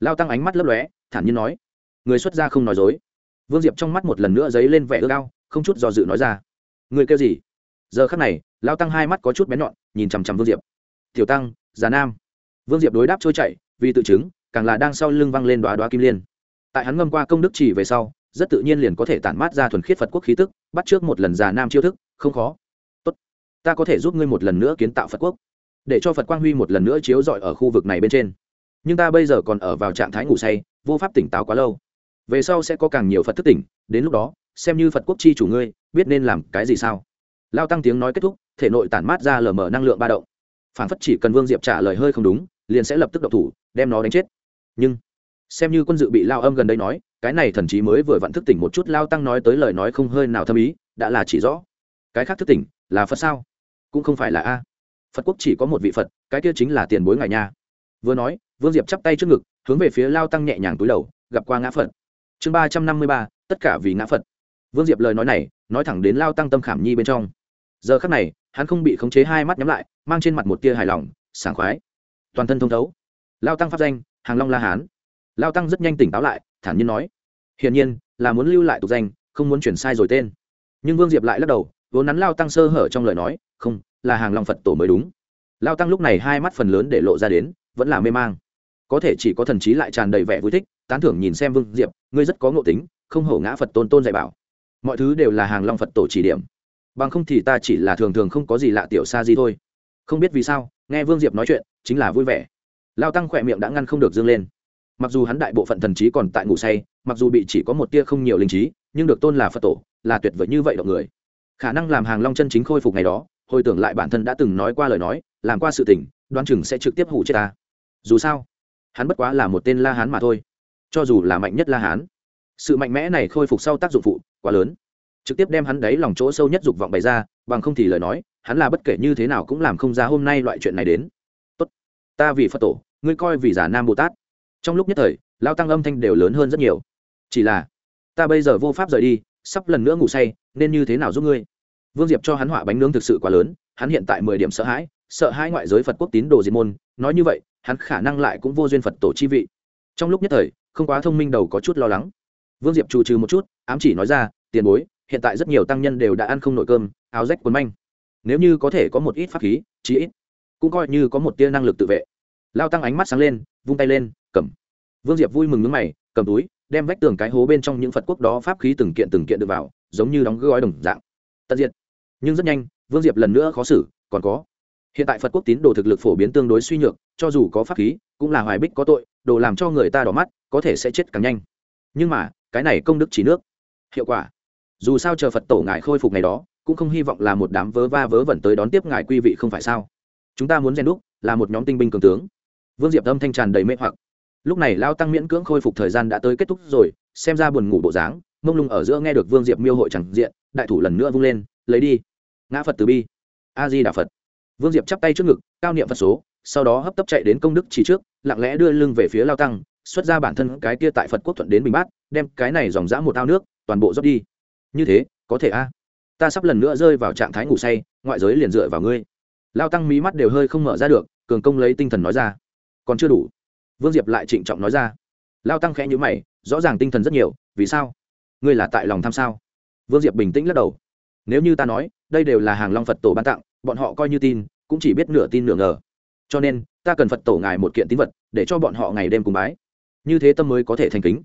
Lao tăng ánh mắt lấp lóe, thản nhiên nói. Người xuất gia không nói dối. Vương diệp trong mắt một lần nữa dấy lên vẻ ước ao, không chút do dự nói ra. Người kêu gì? Giờ khắc này, lao tăng hai mắt có chút bén nhọn, nhìn chằm chằm vương diệp. Tiểu tăng, già nam. Vương diệp đối đáp trôi chảy, vì tự chứng, càng là đang sau lưng văng lên đoá đoá kim liên. Tại hắn ngâm qua công đức chỉ về sau, rất tự nhiên liền có thể tản mát ra thuần khiết phật quốc khí tức, bắt trước một lần già nam chiêu thức, không khó. Tốt, ta có thể giúp ngươi một lần nữa kiến tạo phật quốc để cho phật quang huy một lần nữa chiếu rọi ở khu vực này bên trên. Nhưng ta bây giờ còn ở vào trạng thái ngủ say, vô pháp tỉnh táo quá lâu. Về sau sẽ có càng nhiều phật thức tỉnh, đến lúc đó, xem như phật quốc chi chủ ngươi, biết nên làm cái gì sao? Lao tăng tiếng nói kết thúc, thể nội tản mát ra lờ mờ năng lượng ba động. Phản phất chỉ cần vương diệp trả lời hơi không đúng, liền sẽ lập tức độc thủ, đem nó đánh chết. Nhưng, xem như quân dự bị lao âm gần đây nói, cái này thần chí mới vừa vặn thức tỉnh một chút, lao tăng nói tới lời nói không hơi nào thâm ý, đã là chỉ rõ. Cái khác thức tỉnh là phật sao? Cũng không phải là a phật quốc chỉ có một vị phật, cái kia chính là tiền bối ngài nha. Vừa nói, vương diệp chắp tay trước ngực, hướng về phía lao tăng nhẹ nhàng túi đầu, gặp qua ngã phật. Chương ba trăm năm mươi ba, tất cả vì ngã phật. Vương diệp lời nói này, nói thẳng đến lao tăng tâm khảm nhi bên trong. Giờ khắc này, hắn không bị khống chế hai mắt nhắm lại, mang trên mặt một tia hài lòng, sảng khoái. Toàn thân thông thấu. Lao tăng pháp danh, hàng long la hán. Lao tăng rất nhanh tỉnh táo lại, thản nhiên nói, hiển nhiên, là muốn lưu lại tục danh, không muốn chuyển sai rồi tên. Nhưng vương diệp lại lắc đầu, vốn nắn lao tăng sơ hở trong lời nói, không là hàng long phật tổ mới đúng. Lao tăng lúc này hai mắt phần lớn để lộ ra đến, vẫn là mê mang. Có thể chỉ có thần trí lại tràn đầy vẻ vui thích, tán thưởng nhìn xem vương diệp, ngươi rất có ngộ tính, không hổ ngã phật tôn tôn dạy bảo. Mọi thứ đều là hàng long phật tổ chỉ điểm. Bằng không thì ta chỉ là thường thường không có gì lạ tiểu xa gì thôi. Không biết vì sao, nghe vương diệp nói chuyện, chính là vui vẻ. Lao tăng khỏe miệng đã ngăn không được dâng lên. Mặc dù hắn đại bộ phận thần trí còn tại ngủ say, mặc dù bị chỉ có một tia không nhiều linh trí, nhưng được tôn là phật tổ, là tuyệt vời như vậy động người. Khả năng làm hàng long chân chính khôi phục ngày đó hồi tưởng lại bản thân đã từng nói qua lời nói, làm qua sự tình đoan chừng sẽ trực tiếp hủ chết ta. Dù sao, hắn bất quá là một tên la hán mà thôi. Cho dù là mạnh nhất la hán, sự mạnh mẽ này khôi phục sau tác dụng phụ quá lớn. Trực tiếp đem hắn đấy lòng chỗ sâu nhất dục vọng bày ra, bằng không thì lời nói, hắn là bất kể như thế nào cũng làm không ra hôm nay loại chuyện này đến. Tốt, ta vì phật tổ, ngươi coi vì giả nam bồ tát. Trong lúc nhất thời, lao tăng âm thanh đều lớn hơn rất nhiều. Chỉ là, ta bây giờ vô pháp rời đi, sắp lần nữa ngủ say, nên như thế nào giúp ngươi? Vương diệp cho hắn họa bánh nướng thực sự quá lớn, hắn hiện tại mười điểm sợ hãi sợ hãi ngoại giới phật quốc tín đồ diệt môn, nói như vậy, hắn khả năng lại cũng vô duyên phật tổ chi vị. Trong lúc nhất thời, không quá thông minh đầu có chút lo lắng. Vương diệp trù trừ một chút, ám chỉ nói ra, tiền bối, hiện tại rất nhiều tăng nhân đều đã ăn không nội cơm, áo rách quần manh. Nếu như có thể có một ít pháp khí, chí ít cũng coi như có một tia năng lực tự vệ. Lao tăng ánh mắt sáng lên, vung tay lên, cầm. Vương diệp vui mừng nước mày, cầm túi, đem vách tường cái hố bên trong những phật quốc đó pháp khí từng kiện từng kiện được vào, giống như đóng gói đồng dạng. Tận diệt nhưng rất nhanh, vương diệp lần nữa khó xử, còn có. Hiện tại phật quốc tín đồ thực lực phổ biến tương đối suy nhược, cho dù có pháp khí, cũng là hoài bích có tội, đồ làm cho người ta đỏ mắt, có thể sẽ chết càng nhanh. Nhưng mà, cái này công đức chỉ nước. Hiệu quả. Dù sao chờ phật tổ ngài khôi phục ngày đó, cũng không hy vọng là một đám vớ va vớ vẩn tới đón tiếp ngài quý vị không phải sao? Chúng ta muốn rèn đúc, là một nhóm tinh binh cường tướng. Vương diệp âm thanh tràn đầy mê hoặc. Lúc này lao tăng miễn cưỡng khôi phục thời gian đã tới kết thúc rồi, xem ra buồn ngủ bộ dáng, mông lung ở giữa nghe được vương diệp miêu hội chẳng diện, đại thủ lần nữa vung lên, lấy đi ngã phật từ bi a di đà phật vương diệp chắp tay trước ngực cao niệm phật số sau đó hấp tấp chạy đến công đức chỉ trước lặng lẽ đưa lưng về phía lao tăng xuất ra bản thân cái kia tại phật quốc thuận đến bình bát đem cái này dòng dã một ao nước toàn bộ dốc đi như thế có thể a ta sắp lần nữa rơi vào trạng thái ngủ say ngoại giới liền dựa vào ngươi lao tăng mí mắt đều hơi không mở ra được cường công lấy tinh thần nói ra còn chưa đủ vương diệp lại trịnh trọng nói ra lao tăng khẽ nhữ mày rõ ràng tinh thần rất nhiều vì sao ngươi là tại lòng tham sao vương diệp bình tĩnh lắc đầu nếu như ta nói đây đều là hàng long phật tổ ban tặng, bọn họ coi như tin, cũng chỉ biết nửa tin nửa ngờ. Cho nên, ta cần phật tổ ngài một kiện tín vật, để cho bọn họ ngày đêm cùng bái. Như thế tâm mới có thể thành kính.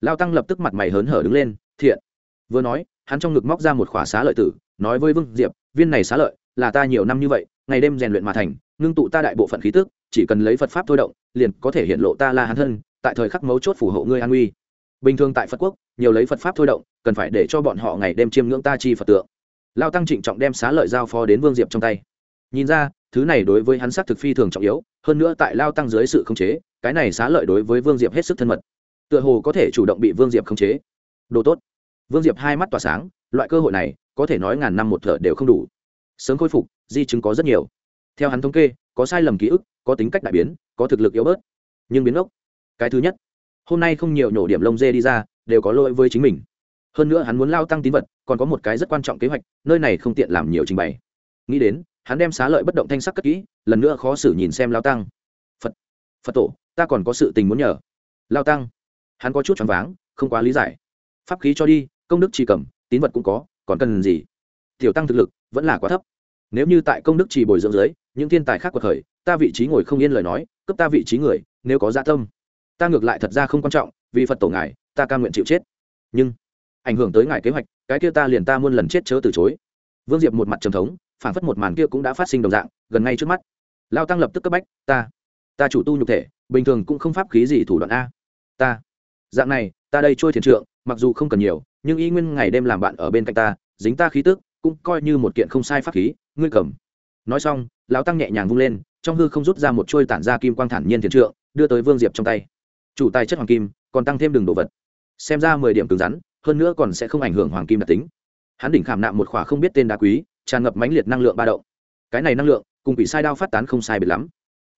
Lao tăng lập tức mặt mày hớn hở đứng lên, thiện. Vừa nói, hắn trong ngực móc ra một khỏa xá lợi tử, nói với vương diệp, viên này xá lợi là ta nhiều năm như vậy, ngày đêm rèn luyện mà thành, ngưng tụ ta đại bộ phận khí tức, chỉ cần lấy phật pháp thôi động, liền có thể hiện lộ ta là hắn thân, tại thời khắc mấu chốt phù hộ ngươi an uy. Bình thường tại phật quốc, nhiều lấy phật pháp thôi động, cần phải để cho bọn họ ngày đêm chiêm ngưỡng ta chi phật tượng lao tăng trịnh trọng đem xá lợi giao phó đến vương diệp trong tay. Nhìn ra, thứ này đối với hắn sắc thực phi thường trọng yếu, hơn nữa tại lao tăng dưới sự khống chế, cái này xá lợi đối với vương diệp hết sức thân mật. Tựa hồ có thể chủ động bị vương diệp khống chế. Đồ tốt. Vương diệp hai mắt tỏa sáng, loại cơ hội này, có thể nói ngàn năm một thợ đều không đủ. Sớm khôi phục, di chứng có rất nhiều. Theo hắn thống kê, có sai lầm ký ức, có tính cách đại biến, có thực lực yếu bớt. Nhưng biến ốc. Cái thứ nhất, hôm nay không nhiều nhổ điểm lông dê đi ra, đều có lỗi với chính mình hơn nữa hắn muốn lao tăng tín vật, còn có một cái rất quan trọng kế hoạch, nơi này không tiện làm nhiều trình bày. Nghĩ đến, hắn đem xá lợi bất động thanh sắc cất kỹ, lần nữa khó xử nhìn xem lao tăng. Phật phật tổ, ta còn có sự tình muốn nhờ. Lao tăng, hắn có chút choáng váng, không quá lý giải. Pháp khí cho đi, công đức chỉ cầm, tín vật cũng có, còn cần gì? Tiểu tăng thực lực vẫn là quá thấp. Nếu như tại công đức chỉ bồi dưỡng dưới, những thiên tài khác cuộc khởi, ta vị trí ngồi không yên lời nói cấp ta vị trí người, nếu có dạ tâm. Ta ngược lại thật ra không quan trọng, vì phật tổ ngài, ta ca nguyện chịu chết. Nhưng ảnh hưởng tới ngài kế hoạch, cái kia ta liền ta muôn lần chết chớ từ chối. Vương diệp một mặt trầm thống phản phất một màn kia cũng đã phát sinh đồng dạng, gần ngay trước mắt. Lao tăng lập tức cấp bách, ta ta chủ tu nhục thể, bình thường cũng không pháp khí gì thủ đoạn a. Ta, dạng này, ta đây trôi thiền trượng, mặc dù không cần nhiều, nhưng y nguyên ngày đêm làm bạn ở bên cạnh ta, dính ta khí tức, cũng coi như một kiện không sai pháp khí, ngươi cầm. Nói xong, lão tăng nhẹ nhàng vung lên, trong hư không rút ra một trôi tản ra kim quang thản nhiên thiền trượng, đưa tới vương diệp trong tay. Chủ tài chất hoàng kim, còn tăng thêm đường đồ vật. Xem ra mười điểm cứng rắn hơn nữa còn sẽ không ảnh hưởng hoàng kim đặc tính. Hắn đỉnh khảm nạm một khỏa không biết tên đá quý, tràn ngập mãnh liệt năng lượng ba động. Cái này năng lượng, cùng quỷ sai đao phát tán không sai biệt lắm.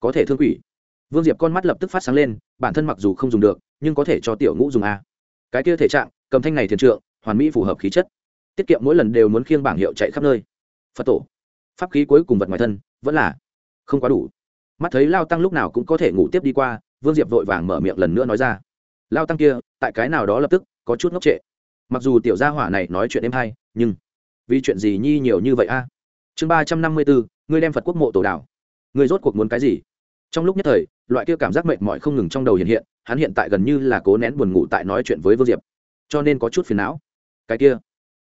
Có thể thương quỷ. Vương diệp con mắt lập tức phát sáng lên, bản thân mặc dù không dùng được, nhưng có thể cho tiểu ngũ dùng a. Cái kia thể trạng, cầm thanh này thiền trượng, hoàn mỹ phù hợp khí chất. Tiết kiệm mỗi lần đều muốn khiêng bảng hiệu chạy khắp nơi. Phật tổ. Pháp khí cuối cùng vật ngoài thân, vẫn là không quá đủ. Mắt thấy lao tăng lúc nào cũng có thể ngủ tiếp đi qua, vương diệp vội vàng mở miệng lần nữa nói ra. Lao tăng kia, tại cái nào đó lập tức có chút ngốc trệ mặc dù tiểu gia hỏa này nói chuyện em hay, nhưng vì chuyện gì nhi nhiều như vậy a? Chương ba trăm năm mươi bốn, ngươi đem phật quốc mộ tổ đảo. Ngươi rốt cuộc muốn cái gì? Trong lúc nhất thời, loại kia cảm giác mệt mỏi không ngừng trong đầu hiện hiện, hắn hiện tại gần như là cố nén buồn ngủ tại nói chuyện với vương diệp. Cho nên có chút phiền não. Cái kia.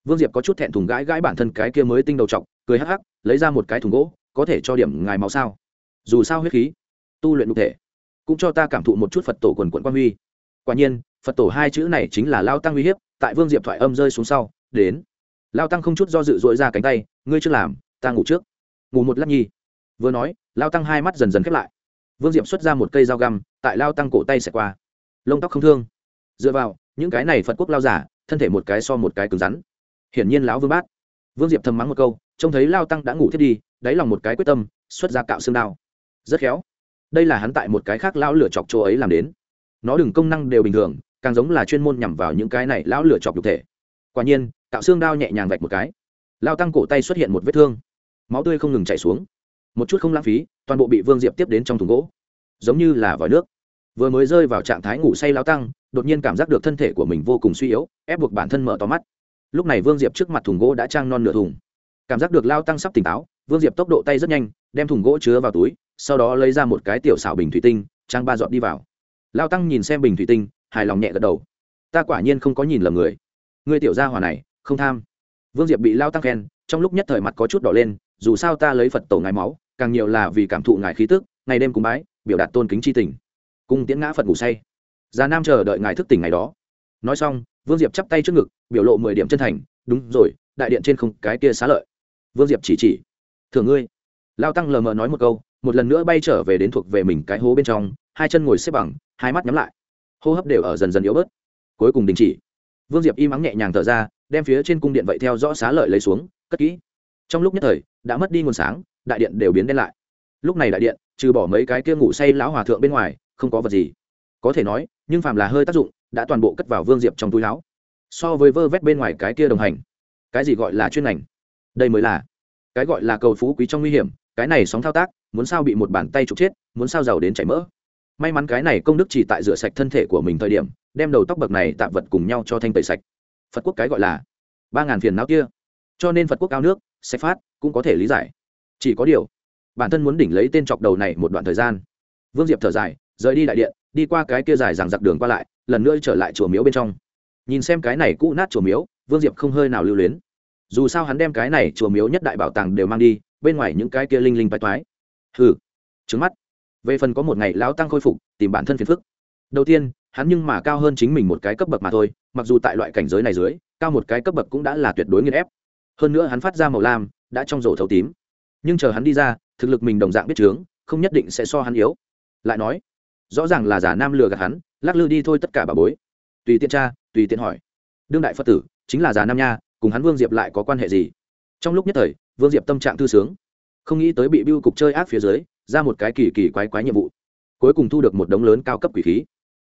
Vương diệp có chút thẹn thùng gãi gãi bản thân cái kia mới tinh đầu t cười hắc hắc, lấy ra một cái thùng gỗ, có thể cho điểm ngài máu sao? Dù sao huyết khí, tu luyện cụ thể, cũng cho ta cảm thụ một chút phật tổ quần quận quan huy. Quả nhiên, phật tổ hai chữ này chính là lao tăng uy hiếp tại vương diệp thoại âm rơi xuống sau, đến. Lao tăng không chút do dự dội ra cánh tay, ngươi chưa làm, ta ngủ trước. Ngủ một lát nhi. Vừa nói, lao tăng hai mắt dần dần khép lại. Vương diệp xuất ra một cây dao găm, tại lao tăng cổ tay xẻ qua. Lông tóc không thương. Dựa vào, những cái này phật quốc lao giả, thân thể một cái so một cái cứng rắn. Hiển nhiên lão vương bát. Vương diệp thầm mắng một câu, trông thấy lao tăng đã ngủ thiết đi, đáy lòng một cái quyết tâm, xuất ra cạo xương đao. Rất khéo. Đây là hắn tại một cái khác lão lửa chọc chỗ ấy làm đến. Nó đừng công năng đều bình thường càng giống là chuyên môn nhằm vào những cái này lão lửa chọc nhục thể. Quả nhiên, cạo xương đao nhẹ nhàng vạch một cái, lao tăng cổ tay xuất hiện một vết thương, máu tươi không ngừng chảy xuống. Một chút không lãng phí, toàn bộ bị vương diệp tiếp đến trong thùng gỗ, giống như là vòi nước. Vừa mới rơi vào trạng thái ngủ say lao tăng, đột nhiên cảm giác được thân thể của mình vô cùng suy yếu, ép buộc bản thân mở to mắt. Lúc này vương diệp trước mặt thùng gỗ đã trang non nửa thùng. Cảm giác được lao tăng sắp tỉnh táo, vương diệp tốc độ tay rất nhanh, đem thùng gỗ chứa vào túi, sau đó lấy ra một cái tiểu xảo bình thủy tinh, trang ba dọn đi vào. Lao tăng nhìn xem bình thủy tinh hài lòng nhẹ gật đầu. Ta quả nhiên không có nhìn lầm người. Người tiểu gia hòa này, không tham. Vương diệp bị lao tăng khen, trong lúc nhất thời mặt có chút đỏ lên, dù sao ta lấy phật tổ ngài máu, càng nhiều là vì cảm thụ ngài khí tức, ngày đêm cùng bái, biểu đạt tôn kính tri tình. Cung tiễn ngã phật ngủ say. Già nam chờ đợi ngài thức tỉnh ngày đó. Nói xong, vương diệp chắp tay trước ngực, biểu lộ mười điểm chân thành, đúng rồi, đại điện trên không cái kia xá lợi. Vương diệp chỉ chỉ thường ngươi. Lao tăng lờ mờ nói một câu, một lần nữa bay trở về đến thuộc về mình cái hố bên trong, hai chân ngồi xếp bằng, hai mắt nhắm lại hô hấp đều ở dần dần yếu bớt. Cuối cùng đình chỉ. Vương diệp im ắng nhẹ nhàng thở ra, đem phía trên cung điện vậy theo dõi xá lợi lấy xuống, cất kỹ. Trong lúc nhất thời, đã mất đi nguồn sáng, đại điện đều biến đen lại. Lúc này đại điện, trừ bỏ mấy cái kia ngủ say lão hòa thượng bên ngoài, không có vật gì. Có thể nói, nhưng phàm là hơi tác dụng, đã toàn bộ cất vào vương diệp trong túi láo so với vơ vét bên ngoài cái kia đồng hành, cái gì gọi là chuyên ngành? Đây mới là, cái gọi là cầu phú quý trong nguy hiểm, cái này sóng thao tác, muốn sao bị một bàn tay trục chết, muốn sao giàu đến chảy mỡ? May mắn cái này công đức chỉ tại rửa sạch thân thể của mình thời điểm, đem đầu tóc bậc này tạm vật cùng nhau cho thanh tẩy sạch. Phật quốc cái gọi là ba ngàn phiền não kia. Cho nên phật quốc cao nước sẽ phát, cũng có thể lý giải. Chỉ có điều, bản thân muốn đỉnh lấy tên chọc đầu này một đoạn thời gian. Vương diệp thở dài, rời đi đại điện, đi qua cái kia dài rằng giặc đường qua lại, lần nữa trở lại chùa miếu bên trong. Nhìn xem cái này cũ nát chùa miếu, vương diệp không hơi nào lưu luyến. Dù sao hắn đem cái này chùa miếu nhất đại bảo tàng đều mang đi, bên ngoài những cái kia linh linh bạch toái. Hừ, trứng mắt về phần có một ngày lão tăng khôi phục, tìm bản thân phiền phức. Đầu tiên, hắn nhưng mà cao hơn chính mình một cái cấp bậc mà thôi, mặc dù tại loại cảnh giới này dưới, cao một cái cấp bậc cũng đã là tuyệt đối nghiên ép. Hơn nữa hắn phát ra màu lam, đã trong rổ thấu tím. Nhưng chờ hắn đi ra, thực lực mình đồng dạng biết trướng không nhất định sẽ so hắn yếu. Lại nói, rõ ràng là giả nam lừa gạt hắn, lắc lư đi thôi tất cả bà bối. Tùy tiện tra, tùy tiện hỏi. Đương đại phật tử, chính là giả nam nha, cùng hắn vương diệp lại có quan hệ gì? Trong lúc nhất thời, vương diệp tâm trạng thư sướng. Không nghĩ tới bị biêu cục chơi ác phía dưới ra một cái kỳ kỳ quái quái nhiệm vụ. Cuối cùng thu được một đống lớn cao cấp quỷ khí.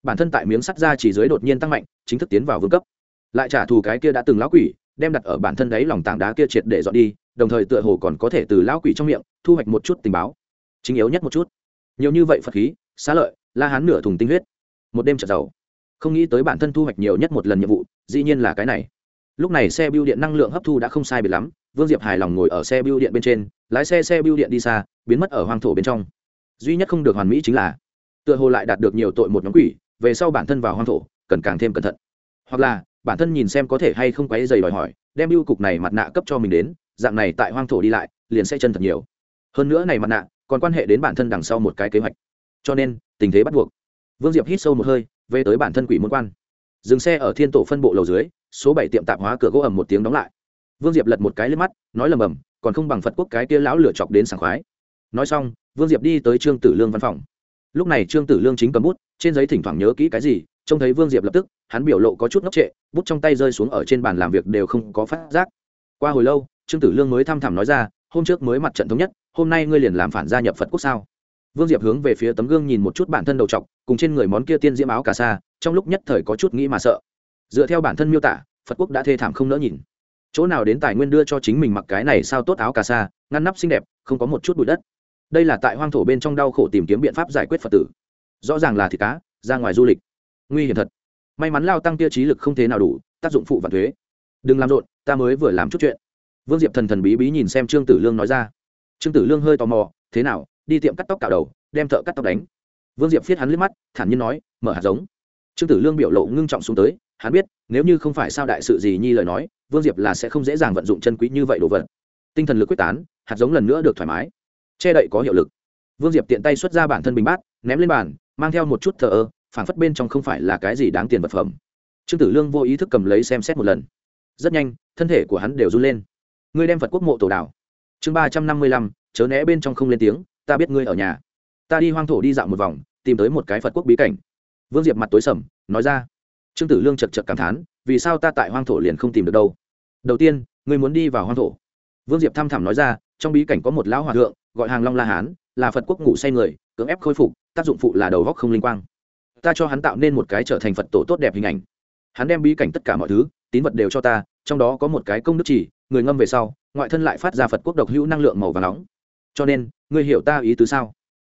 Bản thân tại miếng sắt ra chỉ dưới đột nhiên tăng mạnh, chính thức tiến vào vương cấp. Lại trả thù cái kia đã từng lão quỷ, đem đặt ở bản thân đấy lòng tảng đá kia triệt để dọn đi, đồng thời tựa hồ còn có thể từ lão quỷ trong miệng thu hoạch một chút tình báo. Chính yếu nhất một chút. Nhiều như vậy phật khí, xá lợi, la hán nửa thùng tinh huyết. Một đêm trật giàu. Không nghĩ tới bản thân thu hoạch nhiều nhất một lần nhiệm vụ, dĩ nhiên là cái này. Lúc này xe bưu điện năng lượng hấp thu đã không sai biệt lắm, vương diệp hài lòng ngồi ở xe bưu điện bên trên lái xe xe bưu điện đi xa, biến mất ở hoang thổ bên trong. Duy nhất không được hoàn mỹ chính là, tựa hồ lại đạt được nhiều tội một nhóm quỷ, về sau bản thân vào hoang thổ, cần càng thêm cẩn thận. Hoặc là, bản thân nhìn xem có thể hay không quấy dày đòi hỏi, đem bưu cục này mặt nạ cấp cho mình đến, dạng này tại hoang thổ đi lại, liền sẽ chân thật nhiều. Hơn nữa này mặt nạ, còn quan hệ đến bản thân đằng sau một cái kế hoạch. Cho nên, tình thế bắt buộc. Vương diệp hít sâu một hơi, về tới bản thân quỷ môn quan. Dừng xe ở thiên tổ phân bộ lầu dưới, số bảy tiệm tạp hóa cửa gỗ ẩm một tiếng đóng lại. Vương diệp lật một cái lên mắt, nói lầm bầm còn không bằng phật quốc cái kia lão lửa chọc đến sảng khoái. Nói xong, vương diệp đi tới trương tử lương văn phòng. Lúc này trương tử lương chính cầm bút, trên giấy thỉnh thoảng nhớ kỹ cái gì, trông thấy vương diệp lập tức, hắn biểu lộ có chút ngốc trệ, bút trong tay rơi xuống ở trên bàn làm việc đều không có phát giác. Qua hồi lâu, trương tử lương mới thăm thẳm nói ra, hôm trước mới mặt trận thống nhất, hôm nay ngươi liền làm phản gia nhập phật quốc sao? Vương diệp hướng về phía tấm gương nhìn một chút bản thân đầu t cùng trên người món kia tiên diễm áo cà sa, trong lúc nhất thời có chút nghĩ mà sợ. Dựa theo bản thân miêu tả, phật quốc đã thê thảm không nỡ nhìn chỗ nào đến tài nguyên đưa cho chính mình mặc cái này sao tốt áo cà sa, ngăn nắp xinh đẹp, không có một chút bụi đất. Đây là tại hoang thổ bên trong đau khổ tìm kiếm biện pháp giải quyết phật tử. Rõ ràng là thịt cá, ra ngoài du lịch. Nguy hiểm thật. May mắn lao tăng tiêu chí lực không thế nào đủ, tác dụng phụ và thuế. Đừng làm rộn, ta mới vừa làm chút chuyện. Vương diệp thần thần bí bí nhìn xem trương tử lương nói ra. Trương tử lương hơi tò mò, thế nào, đi tiệm cắt tóc cạo đầu, đem thợ cắt tóc đánh. Vương diệp viết hắn liếc mắt, thản nhiên nói, mở hạt giống. Trương tử lương biểu lộ ngưng trọng xuống tới hắn biết, nếu như không phải sao đại sự gì nhi lời nói, vương diệp là sẽ không dễ dàng vận dụng chân quý như vậy đồ vật. Tinh thần lực quyết tán, hạt giống lần nữa được thoải mái. Che đậy có hiệu lực. Vương diệp tiện tay xuất ra bản thân bình bát, ném lên bàn, mang theo một chút thờ ơ phản phất bên trong không phải là cái gì đáng tiền vật phẩm. Trương tử lương vô ý thức cầm lấy xem xét một lần. Rất nhanh, thân thể của hắn đều run lên. Ngươi đem phật quốc mộ tổ đảo. Chương ba trăm năm mươi lăm, chớ né bên trong không lên tiếng, ta biết ngươi ở nhà. Ta đi hoang thổ đi dạo một vòng, tìm tới một cái phật quốc bí cảnh. Vương diệp mặt tối sầm, nói ra trương tử lương chật chật cảm thán, vì sao ta tại hoang thổ liền không tìm được đâu? Đầu tiên, ngươi muốn đi vào hoang thổ. Vương diệp thăm thẳm nói ra, trong bí cảnh có một lão hòa thượng, gọi hàng long la hán, là phật quốc ngủ say người, cưỡng ép khôi phục, tác dụng phụ là đầu góc không linh quang. Ta cho hắn tạo nên một cái trở thành phật tổ tốt đẹp hình ảnh. Hắn đem bí cảnh tất cả mọi thứ, tín vật đều cho ta, trong đó có một cái công đức chỉ, người ngâm về sau, ngoại thân lại phát ra phật quốc độc hữu năng lượng màu và nóng. Cho nên, ngươi hiểu ta ý tứ sao?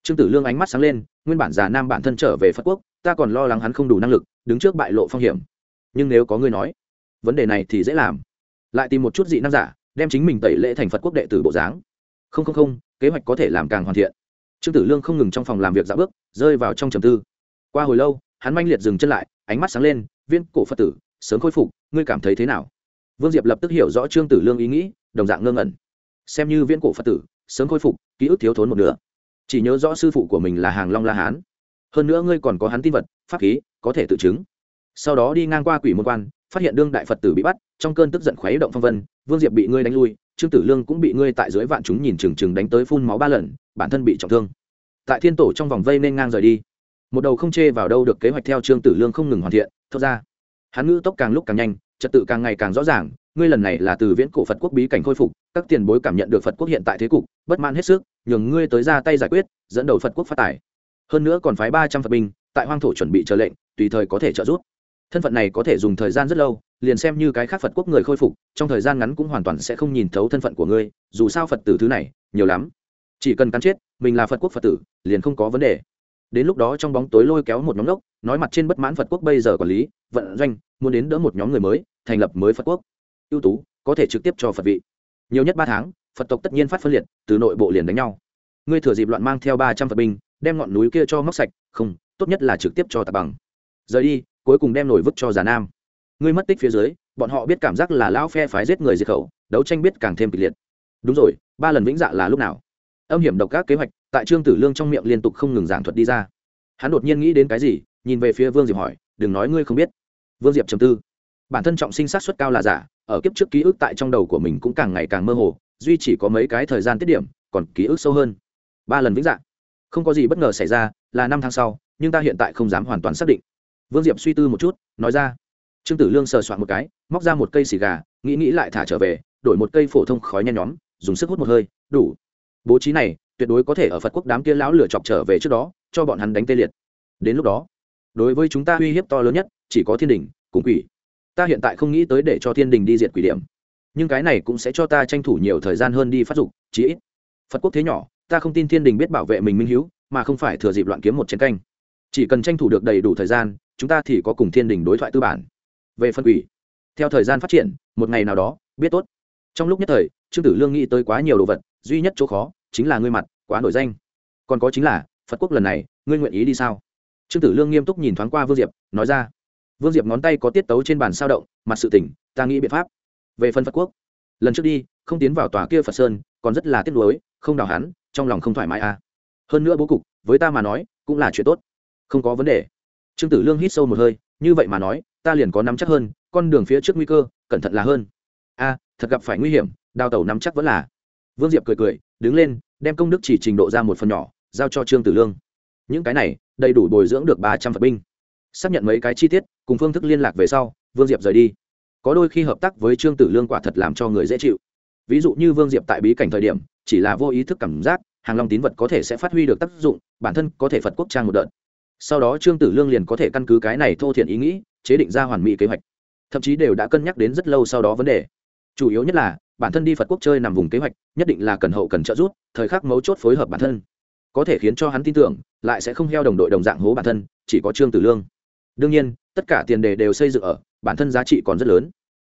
Trương tử lương ánh mắt sáng lên, nguyên bản già nam bản thân trở về phật quốc ta còn lo lắng hắn không đủ năng lực, đứng trước bại lộ phong hiểm. Nhưng nếu có ngươi nói, vấn đề này thì dễ làm. Lại tìm một chút dị năng giả, đem chính mình tẩy lễ thành phật quốc đệ tử bộ dáng. Không không không, kế hoạch có thể làm càng hoàn thiện. Trương tử lương không ngừng trong phòng làm việc dạ bước, rơi vào trong trầm tư. Qua hồi lâu, hắn manh liệt dừng chân lại, ánh mắt sáng lên, viên cổ phật tử, sớm khôi phục, ngươi cảm thấy thế nào? Vương diệp lập tức hiểu rõ trương tử lương ý nghĩ, đồng dạng ngơ ngẩn. Xem như viên cổ phật tử, sớm khôi phục, ký ức thiếu thốn một nửa. Chỉ nhớ rõ sư phụ của mình là hàng long la hán hơn nữa ngươi còn có hắn tin vật, pháp khí, có thể tự chứng. Sau đó đi ngang qua quỷ môn quan, phát hiện đương đại phật tử bị bắt, trong cơn tức giận khuấy động phong vân, vương diệp bị ngươi đánh lui, trương tử lương cũng bị ngươi tại dưới vạn chúng nhìn trừng trừng đánh tới phun máu ba lần, bản thân bị trọng thương. Tại thiên tổ trong vòng vây nên ngang rời đi. Một đầu không chê vào đâu được kế hoạch theo trương tử lương không ngừng hoàn thiện thật ra. Hắn ngữ tốc càng lúc càng nhanh, trật tự càng ngày càng rõ ràng, ngươi lần này là từ viễn cổ phật quốc bí cảnh khôi phục, các tiền bối cảm nhận được phật quốc hiện tại thế cục, bất mãn hết sức, nhường ngươi tới ra tay giải quyết, dẫn đầu phật quốc phát tài hơn nữa còn phái ba trăm phật binh, tại hoang thổ chuẩn bị chờ lệnh, tùy thời có thể trợ giúp. Thân phận này có thể dùng thời gian rất lâu, liền xem như cái khác phật quốc người khôi phục, trong thời gian ngắn cũng hoàn toàn sẽ không nhìn thấu thân phận của ngươi, dù sao phật tử thứ này, nhiều lắm. Chỉ cần cắn chết, mình là phật quốc phật tử, liền không có vấn đề. Đến lúc đó trong bóng tối lôi kéo một nhóm lốc nói mặt trên bất mãn phật quốc bây giờ quản lý, vận doanh, muốn đến đỡ một nhóm người mới, thành lập mới phật quốc. Ưu tú, có thể trực tiếp cho phật vị. Nhiều nhất ba tháng, phật tộc tất nhiên phát phân liệt, từ nội bộ liền đánh nhau. Ngươi thừa dịp loạn mang theo ba trăm phật binh đem ngọn núi kia cho móc sạch, không, tốt nhất là trực tiếp cho tạc bằng. Rời đi, cuối cùng đem nổi vứt cho già nam. Ngươi mất tích phía dưới, bọn họ biết cảm giác là lão phe phái giết người diệt khẩu, đấu tranh biết càng thêm kịch liệt. Đúng rồi, ba lần vĩnh dạ là lúc nào? Âm hiểm độc các kế hoạch, tại trương tử lương trong miệng liên tục không ngừng giảng thuật đi ra. Hắn đột nhiên nghĩ đến cái gì, nhìn về phía vương diệp hỏi, đừng nói ngươi không biết. Vương diệp trầm tư. Bản thân trọng sinh sát xuất cao là giả, ở kiếp trước ký ức tại trong đầu của mình cũng càng ngày càng mơ hồ, duy chỉ có mấy cái thời gian tiết điểm, còn ký ức sâu hơn. Ba lần vĩnh dạng không có gì bất ngờ xảy ra, là năm tháng sau, nhưng ta hiện tại không dám hoàn toàn xác định. Vương diệp suy tư một chút, nói ra. Trương tử lương sờ soạn một cái, móc ra một cây xì gà, nghĩ nghĩ lại thả trở về, đổi một cây phổ thông khói nhen nhóm, dùng sức hút một hơi, đủ. Bố trí này, tuyệt đối có thể ở phật quốc đám kia lão lửa chọc trở về trước đó, cho bọn hắn đánh tê liệt. Đến lúc đó, đối với chúng ta uy hiếp to lớn nhất, chỉ có thiên đình, cùng quỷ. Ta hiện tại không nghĩ tới để cho thiên đình đi diệt quỷ điểm. Nhưng cái này cũng sẽ cho ta tranh thủ nhiều thời gian hơn đi phát dục, chí ít. Phật quốc thế nhỏ ta không tin thiên đình biết bảo vệ mình minh hữu mà không phải thừa dịp loạn kiếm một chiến canh. Chỉ cần tranh thủ được đầy đủ thời gian, chúng ta thì có cùng thiên đình đối thoại tư bản. Về phân quỷ, theo thời gian phát triển, một ngày nào đó, biết tốt. Trong lúc nhất thời, trương tử lương nghĩ tới quá nhiều đồ vật, duy nhất chỗ khó, chính là ngươi mặt, quá nổi danh. Còn có chính là, phật quốc lần này, ngươi nguyện ý đi sao? Trương tử lương nghiêm túc nhìn thoáng qua vương diệp, nói ra. Vương diệp ngón tay có tiết tấu trên bàn sao động, mặt sự tỉnh, ta nghĩ biện pháp. Về phần phật quốc, lần trước đi, không tiến vào tòa kia phật sơn, còn rất là tiếc nuối, không đào hắn trong lòng không thoải mái à. Hơn nữa bố cục, với ta mà nói, cũng là chuyện tốt. Không có vấn đề. Trương tử lương hít sâu một hơi, như vậy mà nói, ta liền có nắm chắc hơn, con đường phía trước nguy cơ, cẩn thận là hơn. A thật gặp phải nguy hiểm, đào tẩu nắm chắc vẫn là. Vương diệp cười cười, đứng lên, đem công đức chỉ trình độ ra một phần nhỏ, giao cho trương tử lương. Những cái này, đầy đủ bồi dưỡng được ba trăm phật binh. Xác nhận mấy cái chi tiết, cùng phương thức liên lạc về sau, vương diệp rời đi. Có đôi khi hợp tác với trương tử lương quả thật làm cho người dễ chịu. Ví dụ như vương diệp tại bí cảnh thời điểm chỉ là vô ý thức cảm giác, hàng long tín vật có thể sẽ phát huy được tác dụng, bản thân có thể phật quốc trang một đợt. Sau đó trương tử lương liền có thể căn cứ cái này thô thiện ý nghĩ, chế định ra hoàn mỹ kế hoạch. Thậm chí đều đã cân nhắc đến rất lâu sau đó vấn đề. Chủ yếu nhất là, bản thân đi phật quốc chơi nằm vùng kế hoạch, nhất định là cần hậu cần trợ giúp, thời khắc mấu chốt phối hợp bản thân. Có thể khiến cho hắn tin tưởng, lại sẽ không heo đồng đội đồng dạng hố bản thân, chỉ có trương tử lương. Đương nhiên, tất cả tiền đề đều xây dựng ở, bản thân giá trị còn rất lớn.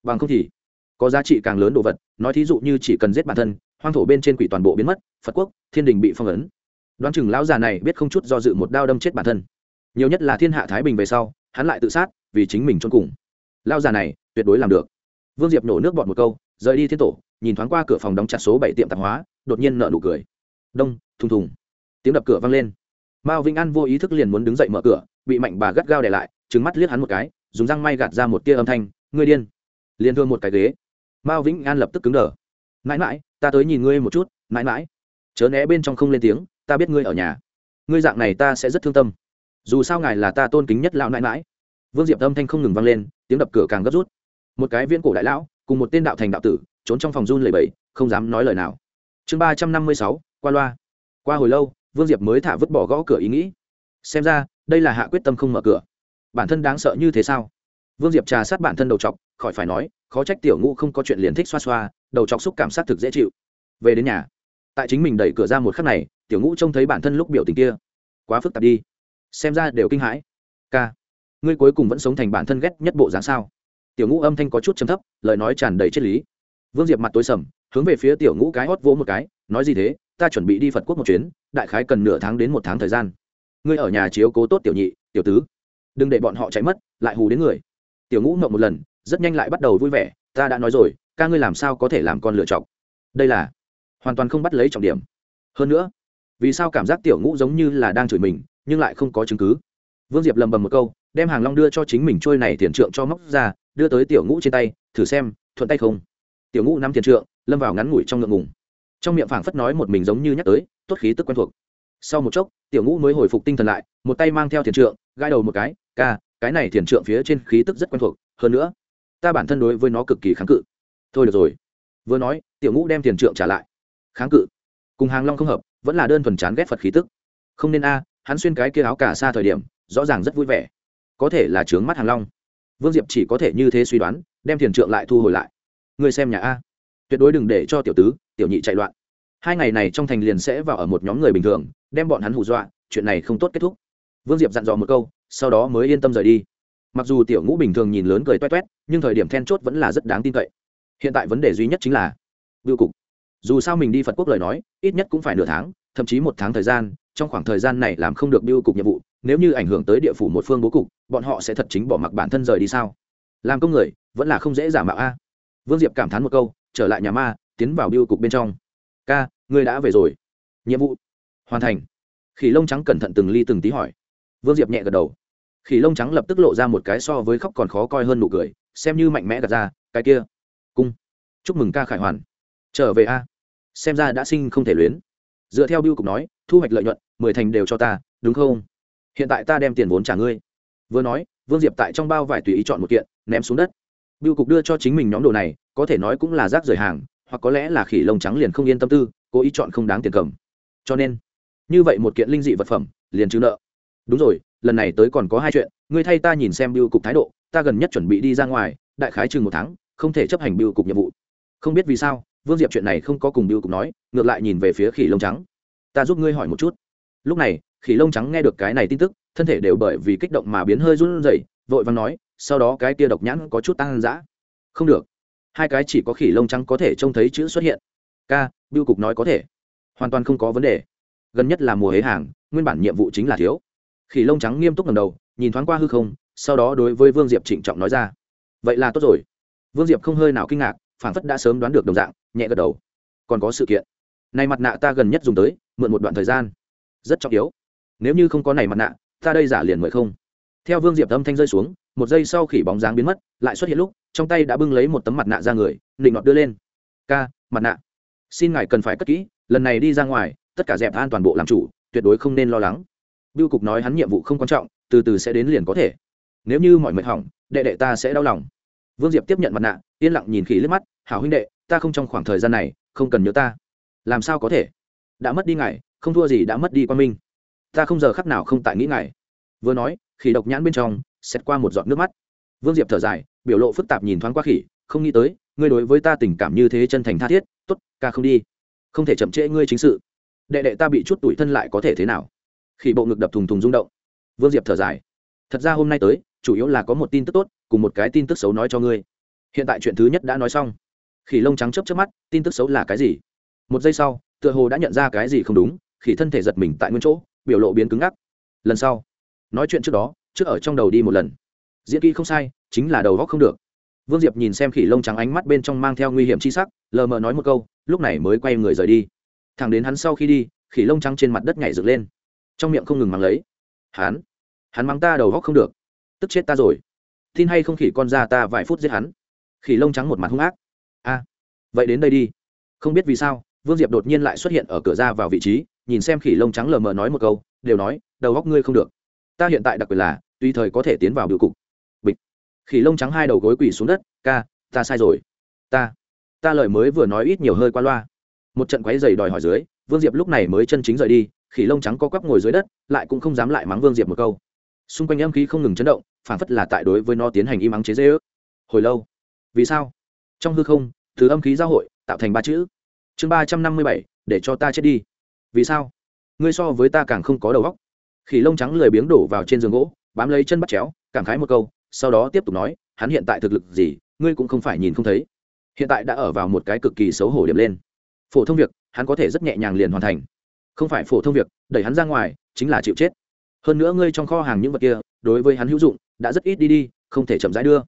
Bằng không thì, có giá trị càng lớn đồ vật, nói thí dụ như chỉ cần giết bản thân hoang thổ bên trên quỷ toàn bộ biến mất, phật quốc, thiên đình bị phong ấn. Đoán chừng lão già này biết không chút do dự một đao đâm chết bản thân. Nhiều nhất là thiên hạ thái bình về sau, hắn lại tự sát, vì chính mình trốn cùng. Lão già này, tuyệt đối làm được. Vương diệp nổ nước bọt một câu, rời đi thiên tổ, nhìn thoáng qua cửa phòng đóng chặt số bảy tiệm tạp hóa, đột nhiên nợ nụ cười. Đông, thùng thùng. Tiếng đập cửa vang lên. Mao vĩnh an vô ý thức liền muốn đứng dậy mở cửa, bị mạnh bà gắt gao để lại trứng mắt liếc hắn một cái, dùng răng may gạt ra một tia âm thanh, ngươi điên. Liền thương một cái ghế. Mao vĩnh an lập tức cứng đờ. Mãi mãi ta tới nhìn ngươi một chút, mãi mãi. Chớ né bên trong không lên tiếng, ta biết ngươi ở nhà. Ngươi dạng này ta sẽ rất thương tâm. Dù sao ngài là ta tôn kính nhất lão nãi mãi. Vương diệp âm thanh không ngừng vang lên, tiếng đập cửa càng gấp rút. Một cái viên cổ đại lão, cùng một tên đạo thành đạo tử, trốn trong phòng run lầy bẫy không dám nói lời nào. Chương ba trăm năm mươi sáu, qua loa. Qua hồi lâu, vương diệp mới thả vứt bỏ gõ cửa ý nghĩ. Xem ra, đây là hạ quyết tâm không mở cửa. Bản thân đáng sợ như thế sao? Vương diệp trà sát bản thân đầu chọc khỏi phải nói khó trách tiểu ngũ không có chuyện liền thích xoa xoa, đầu chọc xúc cảm sát thực dễ chịu. Về đến nhà, tại chính mình đẩy cửa ra một khắc này, tiểu ngũ trông thấy bản thân lúc biểu tình kia. Quá phức tạp đi. Xem ra đều kinh hãi. Ca, ngươi cuối cùng vẫn sống thành bản thân ghét nhất bộ dáng sao? Tiểu ngũ âm thanh có chút chấm thấp, lời nói tràn đầy triết lý. Vương diệp mặt tối sầm, hướng về phía tiểu ngũ cái hót vỗ một cái, nói gì thế, ta chuẩn bị đi phật quốc một chuyến, đại khái cần nửa tháng đến một tháng thời gian. Ngươi ở nhà chiếu cố tốt tiểu nhị, tiểu tứ. Đừng để bọn họ chạy mất, lại hù đến người. Tiểu ngũ ngậm một lần rất nhanh lại bắt đầu vui vẻ, ta đã nói rồi, ca ngươi làm sao có thể làm con lựa chọc đây là hoàn toàn không bắt lấy trọng điểm. Hơn nữa, vì sao cảm giác tiểu ngũ giống như là đang chửi mình, nhưng lại không có chứng cứ? Vương diệp lầm bầm một câu, đem hàng long đưa cho chính mình trôi này tiền trượng cho móc ra, đưa tới tiểu ngũ trên tay, thử xem, thuận tay không? Tiểu ngũ nắm tiền trượng, lâm vào ngắn ngủi trong ngượng ngùng. Trong miệng phảng phất nói một mình giống như nhắc tới, tốt khí tức quen thuộc. Sau một chốc, tiểu ngũ mới hồi phục tinh thần lại, một tay mang theo tiền trượng gai đầu một cái, ca, cái này tiền trượng phía trên khí tức rất quen thuộc, hơn nữa ta bản thân đối với nó cực kỳ kháng cự. Thôi được rồi. Vừa nói, tiểu ngũ đem tiền trượng trả lại. Kháng cự. Cùng hàng long không hợp, vẫn là đơn thuần chán ghét phật khí tức. Không nên a, hắn xuyên cái kia áo cả xa thời điểm, rõ ràng rất vui vẻ. Có thể là trướng mắt hàng long. Vương diệp chỉ có thể như thế suy đoán, đem tiền trượng lại thu hồi lại. Người xem nhà a. Tuyệt đối đừng để cho tiểu tứ, tiểu nhị chạy loạn. Hai ngày này trong thành liền sẽ vào ở một nhóm người bình thường, đem bọn hắn hù dọa, chuyện này không tốt kết thúc. Vương diệp dặn dò một câu, sau đó mới yên tâm rời đi mặc dù tiểu ngũ bình thường nhìn lớn cười toét toét, nhưng thời điểm then chốt vẫn là rất đáng tin cậy. Hiện tại vấn đề duy nhất chính là biêu cục. Dù sao mình đi phật quốc lời nói, ít nhất cũng phải nửa tháng, thậm chí một tháng thời gian, trong khoảng thời gian này làm không được biêu cục nhiệm vụ, nếu như ảnh hưởng tới địa phủ một phương bố cục, bọn họ sẽ thật chính bỏ mặc bản thân rời đi sao? Làm công người, vẫn là không dễ giả mạo a. Vương diệp cảm thán một câu, trở lại nhà ma, tiến vào biêu cục bên trong. Ca, ngươi đã về rồi. Nhiệm vụ hoàn thành. Khỉ lông trắng cẩn thận từng ly từng tí hỏi. Vương diệp nhẹ gật đầu khỉ lông trắng lập tức lộ ra một cái so với khóc còn khó coi hơn nụ cười, xem như mạnh mẽ gạt ra, cái kia, cung, chúc mừng ca khải hoàn. Trở về a. Xem ra đã sinh không thể luyến. Dựa theo biêu cục nói, thu hoạch lợi nhuận, mười thành đều cho ta, đúng không? Hiện tại ta đem tiền vốn trả ngươi. Vừa nói, vương diệp tại trong bao vải tùy ý chọn một kiện, ném xuống đất. Biêu cục đưa cho chính mình nhóm đồ này, có thể nói cũng là rác rời hàng, hoặc có lẽ là khỉ lông trắng liền không yên tâm tư, cố ý chọn không đáng tiền cầm. Cho nên, như vậy một kiện linh dị vật phẩm, liền trừ nợ. Đúng rồi lần này tới còn có hai chuyện, ngươi thay ta nhìn xem biêu cục thái độ, ta gần nhất chuẩn bị đi ra ngoài, đại khái chừng một tháng, không thể chấp hành biêu cục nhiệm vụ. Không biết vì sao, vương diệp chuyện này không có cùng biêu cục nói, ngược lại nhìn về phía khỉ lông trắng. Ta giúp ngươi hỏi một chút. Lúc này, khỉ lông trắng nghe được cái này tin tức, thân thể đều bởi vì kích động mà biến hơi run rẩy, vội vàng nói, sau đó cái tia độc nhãn có chút tăng dã. Không được. Hai cái chỉ có khỉ lông trắng có thể trông thấy chữ xuất hiện. Ca biêu cục nói có thể. Hoàn toàn không có vấn đề. Gần nhất là mùa hế hàng, nguyên bản nhiệm vụ chính là thiếu khỉ lông trắng nghiêm túc ngầm đầu, nhìn thoáng qua hư không, sau đó đối với vương diệp trịnh trọng nói ra. Vậy là tốt rồi. Vương diệp không hơi nào kinh ngạc phản phất đã sớm đoán được đồng dạng, nhẹ gật đầu. Còn có sự kiện. Này mặt nạ ta gần nhất dùng tới, mượn một đoạn thời gian. Rất trọng yếu. Nếu như không có này mặt nạ, ta đây giả liền mời không. Theo vương diệp âm thanh rơi xuống, một giây sau khỉ bóng dáng biến mất, lại xuất hiện lúc, trong tay đã bưng lấy một tấm mặt nạ ra người định ngọt đưa lên. Ca, mặt nạ. Xin ngài cần phải cất kỹ, lần này đi ra ngoài, tất cả dẹp an toàn bộ làm chủ, tuyệt đối không nên lo lắng biêu cục nói hắn nhiệm vụ không quan trọng, từ từ sẽ đến liền có thể. Nếu như mọi mệt hỏng, đệ đệ ta sẽ đau lòng. Vương diệp tiếp nhận mặt nạ, yên lặng nhìn khỉ liếc mắt, hảo huynh đệ, ta không trong khoảng thời gian này, không cần nhớ ta. Làm sao có thể? Đã mất đi ngài, không thua gì đã mất đi quan minh. Ta không giờ khắc nào không tại nghĩ ngài. Vừa nói, khỉ độc nhãn bên trong xét qua một giọt nước mắt. Vương diệp thở dài, biểu lộ phức tạp nhìn thoáng qua khỉ, không nghĩ tới, ngươi đối với ta tình cảm như thế chân thành tha thiết t ố t ca không đi. Không thể chậm trễ ngươi chính sự. Đệ đệ ta bị chút tuổi thân lại có thể thế nào? Khi bộ ngực đập thùng thùng rung động. Vương diệp thở dài. Thật ra hôm nay tới, chủ yếu là có một tin tức tốt, cùng một cái tin tức xấu nói cho ngươi. Hiện tại chuyện thứ nhất đã nói xong. Khỉ lông trắng chấp chấp mắt, tin tức xấu là cái gì? Một giây sau, tựa hồ đã nhận ra cái gì không đúng, khỉ thân thể giật mình tại nguyên chỗ, biểu lộ biến cứng ngắc. Lần sau, nói chuyện trước đó, trước ở trong đầu đi một lần. Diễn kỹ không sai, chính là đầu góc không được. Vương diệp nhìn xem khỉ lông trắng ánh mắt bên trong mang theo nguy hiểm c h i sắc, lờ mờ nói một câu, lúc này mới quay người rời đi. Thẳng đến hắn sau khi đi, khỉ lông trắng trên mặt đất nhảy dựng lên trong miệng không ngừng mắng lấy. Hắn hắn mắng ta đầu góc không được. Tức chết ta rồi. Tin hay không khỉ con ra ta vài phút giết hắn. Khỉ lông trắng một mặt hung ác. A, vậy đến đây đi. Không biết vì sao, vương diệp đột nhiên lại xuất hiện ở cửa ra vào vị trí, nhìn xem khỉ lông trắng lờ mờ nói một câu, đều nói, đầu góc ngươi không được. Ta hiện tại đặc biệt là, tùy thời có thể tiến vào biểu cục. Bịch. Khỉ lông trắng hai đầu gối quỳ xuống đất, ca, ta sai rồi. Ta ta lời mới vừa nói ít nhiều hơi qua loa. Một trận quáy dày đòi hỏi dưới, vương diệp lúc này mới chân chính rời đi khỉ lông trắng co quắp ngồi dưới đất, lại cũng không dám lại mắng vương diệp một câu. Xung quanh âm khí không ngừng chấn động, phản phất là tại đối với nó tiến hành im ắng chế dễ ước hồi lâu. Vì sao? Trong hư không thứ âm khí giao hội, tạo thành ba chữ. Chương ba trăm năm mươi bảy, để cho ta chết đi. Vì sao? Ngươi so với ta càng không có đầu óc. Khỉ lông trắng lười biếng đổ vào trên giường gỗ, bám lấy chân bắt chéo, cảm khái một câu, sau đó tiếp tục nói, hắn hiện tại thực lực gì, ngươi cũng không phải nhìn không thấy. Hiện tại đã ở vào một cái cực kỳ xấu hổ điểm lên. Phổ thông việc, hắn có thể rất nhẹ nhàng liền hoàn thành không phải phổ thông việc, đẩy hắn ra ngoài, chính là chịu chết. Hơn nữa ngươi trong kho hàng những vật kia, đối với hắn hữu dụng, đã rất ít đi đi, không thể chậm rãi đưa.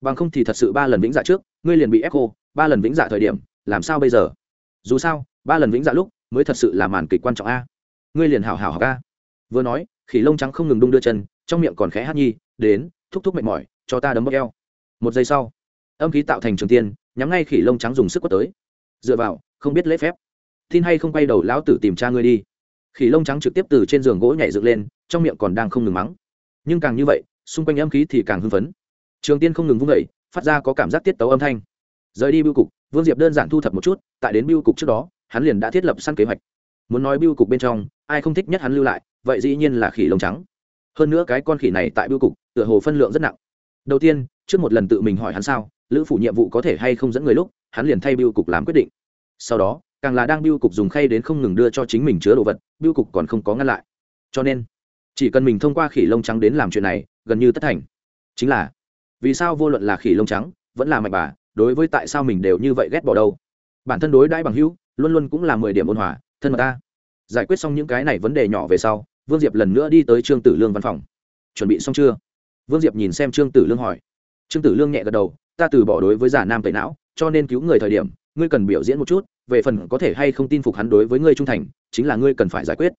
Bằng không thì thật sự ba lần vĩnh dạ trước, ngươi liền bị ép khô, ba lần vĩnh dạ thời điểm, làm sao bây giờ? Dù sao, ba lần vĩnh dạ lúc, mới thật sự là màn kịch quan trọng a. Ngươi liền hảo hảo học a. Vừa nói, khỉ lông trắng không ngừng đung đưa chân, trong miệng còn khẽ hát nhi, đến, thúc thúc mệt mỏi, cho ta đấm bốc eo. Một giây sau, âm khí tạo thành trường tiên, nhắm ngay khỉ lông trắng dùng sức quất tới. Dựa vào, không biết lễ phép tin hay không quay đầu lão tử tìm cha ngươi đi. Khỉ lông trắng trực tiếp từ trên giường gỗ nhảy dựng lên, trong miệng còn đang không ngừng mắng. Nhưng càng như vậy, xung quanh âm khí thì càng hưng phấn. Trường tiên không ngừng vung vẩy phát ra có cảm giác tiết tấu âm thanh. Rời đi biêu cục, vương diệp đơn giản thu thập một chút, tại đến biêu cục trước đó, hắn liền đã thiết lập săn kế hoạch. Muốn nói biêu cục bên trong, ai không thích nhất hắn lưu lại, vậy dĩ nhiên là khỉ lông trắng. Hơn nữa cái con khỉ này tại biêu cục, tựa hồ phân lượng rất nặng. Đầu tiên, trước một lần tự mình hỏi hắn sao, lữ phủ nhiệm vụ có thể hay không dẫn người lúc, hắn liền thay biêu cục làm quyết định. Sau đó càng là đang biêu cục dùng khay đến không ngừng đưa cho chính mình chứa đồ vật, biêu cục còn không có ngăn lại. Cho nên, chỉ cần mình thông qua khỉ lông trắng đến làm chuyện này, gần như tất thành. Chính là, vì sao vô luận là khỉ lông trắng, vẫn là mạnh bà, đối với tại sao mình đều như vậy ghét bỏ đâu? Bản thân đối đãi bằng hữu, luôn luôn cũng là mười điểm ôn hòa, thân mật ta. Giải quyết xong những cái này vấn đề nhỏ về sau, vương diệp lần nữa đi tới trương tử lương văn phòng. Chuẩn bị xong chưa? Vương diệp nhìn xem trương tử lương hỏi. Trương tử lương nhẹ gật đầu, ta từ bỏ đối với giả nam tẩy não, cho nên cứu người thời điểm ngươi cần biểu diễn một chút, về phần có thể hay không tin phục hắn đối với ngươi trung thành, chính là ngươi cần phải giải quyết.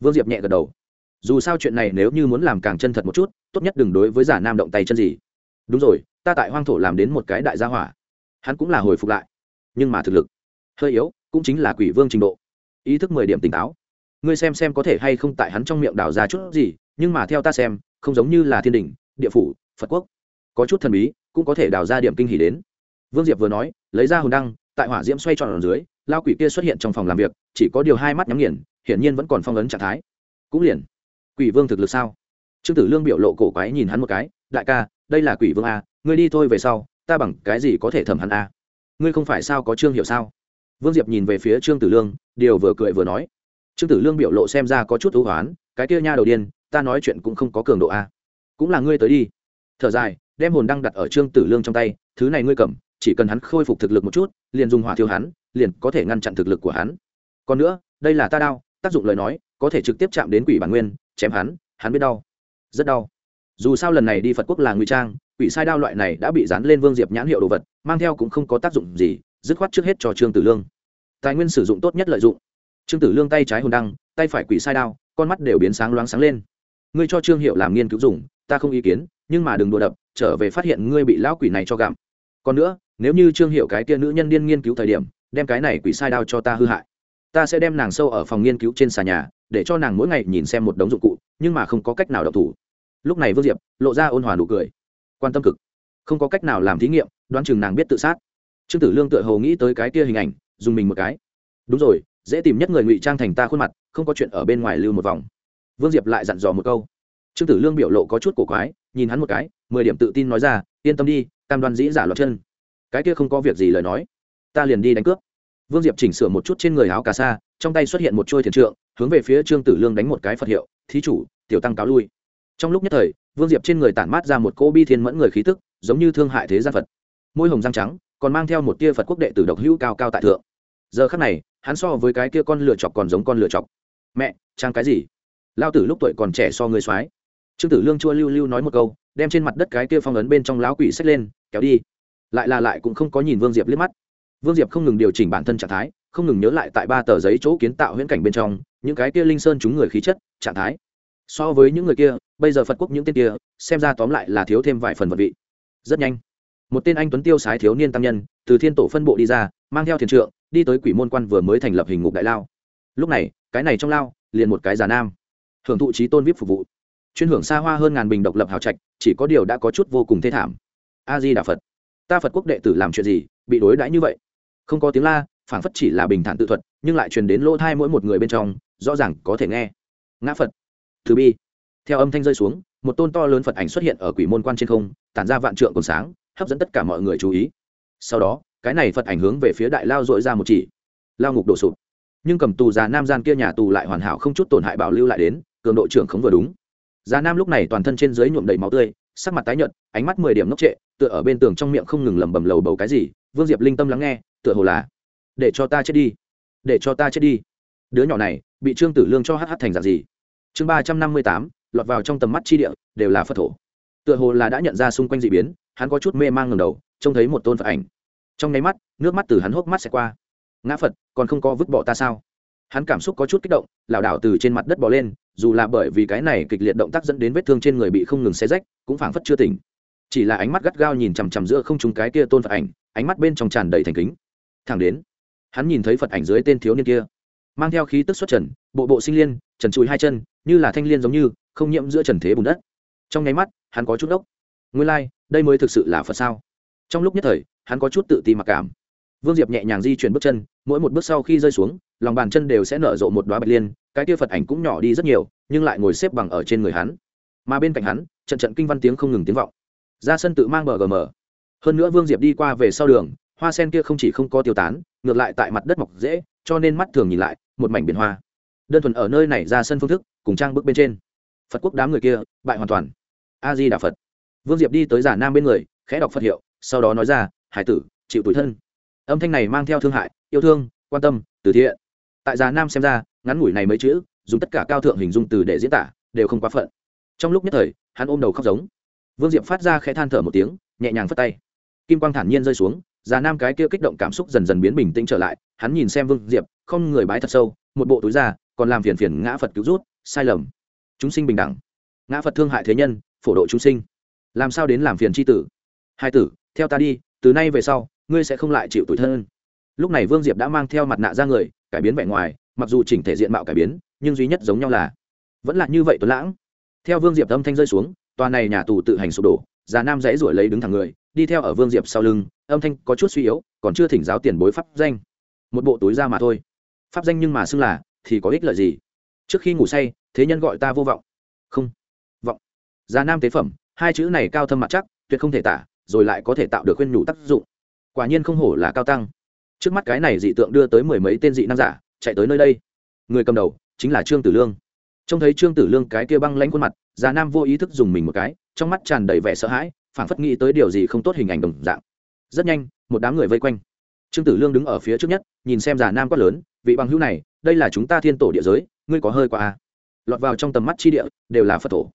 Vương diệp nhẹ gật đầu. Dù sao chuyện này nếu như muốn làm càng chân thật một chút, tốt nhất đừng đối với giả nam động tay chân gì. Đúng rồi, ta tại hoang thổ làm đến một cái đại gia hỏa. Hắn cũng là hồi phục lại. Nhưng mà thực lực hơi yếu, cũng chính là quỷ vương trình độ. Ý thức mười điểm tỉnh táo. Ngươi xem xem có thể hay không tại hắn trong miệng đào ra chút gì, nhưng mà theo ta xem, không giống như là thiên đình, địa phủ, phật quốc. Có chút thần bí, cũng có thể đào ra điểm kinh hỉ đến. Vương diệp vừa nói, lấy ra hồn đăng tại hỏa diễm xoay tròn ở dưới, lao quỷ kia xuất hiện trong phòng làm việc, chỉ có điều hai mắt nhắm nghiền, hiển nhiên vẫn còn phong ấn trạng thái. Cũng liền, quỷ vương thực lực sao? Trương tử lương biểu lộ cổ quái nhìn hắn một cái, đại ca, đây là quỷ vương a, ngươi đi thôi về sau, ta bằng cái gì có thể thẩm hắn a? Ngươi không phải sao có trương hiểu sao? Vương diệp nhìn về phía trương tử lương, điều vừa cười vừa nói. Trương tử lương biểu lộ xem ra có chút ưu hoán, cái kia nha đầu điên, ta nói chuyện cũng không có cường độ a. Cũng là ngươi tới đi. Thở dài, đem hồn đăng đặt ở trương tử lương trong tay, thứ này ngươi cầm chỉ cần hắn khôi phục thực lực một chút, liền dùng hỏa thiêu hắn, liền có thể ngăn chặn thực lực của hắn. Còn nữa, đây là ta đao, tác dụng lời nói, có thể trực tiếp chạm đến quỷ bản nguyên, chém hắn hắn biết đau, rất đau. Dù sao lần này đi phật quốc là nguy trang, quỷ sai đao loại này đã bị dán lên vương diệp nhãn hiệu đồ vật, mang theo cũng không có tác dụng gì, dứt khoát trước hết cho trương tử lương. Tài nguyên sử dụng tốt nhất lợi dụng. Trương tử lương tay trái hồn đăng, tay phải quỷ sai đao, con mắt đều biến sáng loáng sáng lên. Ngươi cho trương hiệu làm nghiên cứu dùng, ta không ý kiến, nhưng mà đừng đùa đập, trở về phát hiện ngươi bị lão quỷ này cho gặm còn nữa, nếu như trương hiệu cái kia nữ nhân điên nghiên cứu thời điểm, đem cái này quỷ sai đao cho ta hư hại. Ta sẽ đem nàng sâu ở phòng nghiên cứu trên xà nhà, để cho nàng mỗi ngày nhìn xem một đống dụng cụ, nhưng mà không có cách nào đọc thủ. Lúc này vương diệp lộ ra ôn hòa nụ cười. Quan tâm cực. Không có cách nào làm thí nghiệm, đoán chừng nàng biết tự sát. Trương tử lương tựa hồ nghĩ tới cái kia hình ảnh, dùng mình một cái. Đúng rồi, dễ tìm nhất người ngụy trang thành ta khuôn mặt, không có chuyện ở bên ngoài lưu một vòng. Vương diệp lại dặn dò một câu trương tử lương biểu lộ có chút cổ quái, nhìn hắn một cái, mười điểm tự tin nói ra, yên tâm đi, cam đoan dĩ giả loạt chân. Cái kia không có việc gì lời nói. Ta liền đi đánh cướp. Vương diệp chỉnh sửa một chút trên người áo cà sa, trong tay xuất hiện một trôi thiền trượng, hướng về phía trương tử lương đánh một cái phật hiệu, thí chủ, tiểu tăng cáo lui. Trong lúc nhất thời, vương diệp trên người tản mát ra một cỗ bi thiên mẫn người khí tức, giống như thương hại thế gian phật. Môi hồng răng trắng, còn mang theo một tia phật quốc đệ tử độc hữu cao cao tại thượng. Giờ khắc này, hắn so với cái kia con lửa chọc còn giống con lửa chọc. Mẹ, trang cái gì? Lao tử lúc tuổi còn trẻ so người soái trương tử lương chua lưu lưu nói một câu, đem trên mặt đất cái kia phong ấn bên trong lão quỷ xách lên, kéo đi. Lại là lại cũng không có nhìn vương diệp liếc mắt. Vương diệp không ngừng điều chỉnh bản thân trạng thái, không ngừng nhớ lại tại ba tờ giấy chỗ kiến tạo huyễn cảnh bên trong, những cái kia linh sơn chúng người khí chất, trạng thái. So với những người kia, bây giờ phật quốc những tên kia, xem ra tóm lại là thiếu thêm vài phần vật vị. Rất nhanh, một tên anh tuấn tiêu sái thiếu niên tam nhân, từ thiên tổ phân bộ đi ra, mang theo thiền trượng, đi tới quỷ môn quan vừa mới thành lập hình ngục đại lao. Lúc này, cái này trong lao, liền một cái già nam, hưởng thụ trí tôn vip phục vụ chuyên hưởng xa hoa hơn ngàn bình độc lập hào trạch, chỉ có điều đã có chút vô cùng thê thảm. A di đà phật. Ta phật quốc đệ tử làm chuyện gì, bị đối đãi như vậy? Không có tiếng la, phảng phất chỉ là bình thản tự thuật, nhưng lại truyền đến lỗ thai mỗi một người bên trong, rõ ràng có thể nghe. Ngã phật. Từ bi. Theo âm thanh rơi xuống, một tôn to lớn phật ảnh xuất hiện ở quỷ môn quan trên không, tản ra vạn trượng còn sáng, hấp dẫn tất cả mọi người chú ý. Sau đó, cái này phật ảnh hướng về phía đại lao dội ra một chỉ. Lao ngục đổ sụp. Nhưng cầm tù già nam gian kia nhà tù lại hoàn hảo không chút tổn hại bảo lưu lại đến, cường độ trưởng không vừa đúng già nam lúc này toàn thân trên dưới nhuộm đầy máu tươi, sắc mặt tái nhợt, ánh mắt mười điểm ngốc trệ, tựa ở bên tường trong miệng không ngừng lẩm bẩm lầu bầu cái gì, vương diệp linh tâm lắng nghe, tựa hồ là, để cho ta chết đi, để cho ta chết đi. Đứa nhỏ này, bị trương tử lương cho hh thành dạng gì? Chương ba trăm năm mươi tám, lọt vào trong tầm mắt chi địa, đều là phật thổ. Tựa hồ là đã nhận ra xung quanh dị biến, hắn có chút mê mang ngẩng đầu, trông thấy một tôn phật ảnh. Trong đáy mắt, nước mắt từ hắn hốc mắt sẽ qua. Ngã phật, còn không có vứt bỏ ta sao? Hắn cảm xúc có chút kích động, lảo đảo từ trên mặt đất bỏ lên dù là bởi vì cái này kịch liệt động tác dẫn đến vết thương trên người bị không ngừng xe rách cũng phảng phất chưa tỉnh. Chỉ là ánh mắt gắt gao nhìn chằm chằm giữa không chúng cái kia tôn phật ảnh ánh mắt bên trong tràn đầy thành kính. Thẳng đến hắn nhìn thấy phật ảnh dưới tên thiếu niên kia mang theo khí tức xuất trần bộ bộ sinh liên trần chùi hai chân như là thanh liên giống như không nhiễm giữa trần thế bùn đất. Trong nháy mắt hắn có chút ốc nguyên lai、like, đây mới thực sự là phật sao? Trong lúc nhất thời hắn có chút tự ti mặc cảm. Vương diệp nhẹ nhàng di chuyển bước chân mỗi một bước sau khi rơi xuống lòng bàn chân đều sẽ nở rộ một đoá bạch liên cái kia phật ảnh cũng nhỏ đi rất nhiều, nhưng lại ngồi xếp bằng ở trên người hắn. Mà bên cạnh hắn, trận trận kinh văn tiếng không ngừng tiếng vọng. Ra sân tự mang bờ gm hơn nữa vương diệp đi qua về sau đường, hoa sen kia không chỉ không có tiêu tán, ngược lại tại mặt đất mọc dễ, cho nên mắt thường nhìn lại, một mảnh biển hoa. Đơn thuần ở nơi này ra sân phương thức, cùng trang bước bên trên. Phật quốc đám người kia, bại hoàn toàn. A di đà phật. Vương diệp đi tới giả nam bên người, khẽ đọc phật hiệu, sau đó nói ra, hải tử, chịu tủi thân. Âm thanh này mang theo thương hại, yêu thương, quan tâm, từ thiện tại già nam xem ra, ngắn ngủi này mấy chữ, dùng tất cả cao thượng hình dung từ để diễn tả, đều không quá phận. Trong lúc nhất thời, hắn ôm đầu khóc giống. Vương diệm phát ra khẽ than thở một tiếng, nhẹ nhàng phất tay. Kim quang thản nhiên rơi xuống, già nam cái kia kích động cảm xúc dần dần biến bình tĩnh trở lại, hắn nhìn xem vương diệp, không người bái thật sâu, một bộ túi ra, còn làm phiền phiền ngã phật cứu rút, sai lầm. Chúng sinh bình đẳng. Ngã phật thương hại thế nhân, phổ độ chúng sinh. Làm sao đến làm phiền c h i tử? Hai tử, theo ta đi, từ nay về sau, ngươi sẽ không lại chịu tủi thân lúc này vương diệp đã mang theo mặt nạ ra người, cải biến vẻ ngoài, mặc dù chỉnh thể diện mạo cải biến, nhưng duy nhất giống nhau là vẫn là như vậy tuấn lãng. Theo vương diệp âm thanh rơi xuống, tòa này nhà tù tự hành sụp đổ, già nam dãy ruổi lấy đứng thẳng người, đi theo ở vương diệp sau lưng, âm thanh có chút suy yếu, còn chưa thỉnh giáo tiền bối pháp danh. Một bộ túi ra mà thôi. Pháp danh nhưng mà xưng là, thì có ích lợi gì? Trước khi ngủ say, thế nhân gọi ta vô vọng. Không. Vọng. Già nam tế phẩm, hai chữ này cao thâm mặt chắc, tuyệt không thể tả, rồi lại có thể tạo được khuyên nhủ tác dụng. Quả nhiên không hổ là cao tăng trước mắt cái này dị tượng đưa tới mười mấy tên dị nam giả, chạy tới nơi đây. Người cầm đầu chính là trương tử lương. Trông thấy trương tử lương cái kia băng lãnh khuôn mặt, già nam vô ý thức dùng mình một cái, trong mắt tràn đầy vẻ sợ hãi, phảng phất nghĩ tới điều gì không tốt hình ảnh đồng dạng. Rất nhanh, một đám người vây quanh. Trương tử lương đứng ở phía trước nhất, nhìn xem già nam quát lớn, vị bằng hữu này, đây là chúng ta thiên tổ địa giới, ngươi có hơi qua a à? lọt vào trong tầm mắt chi địa, đều là phật tổ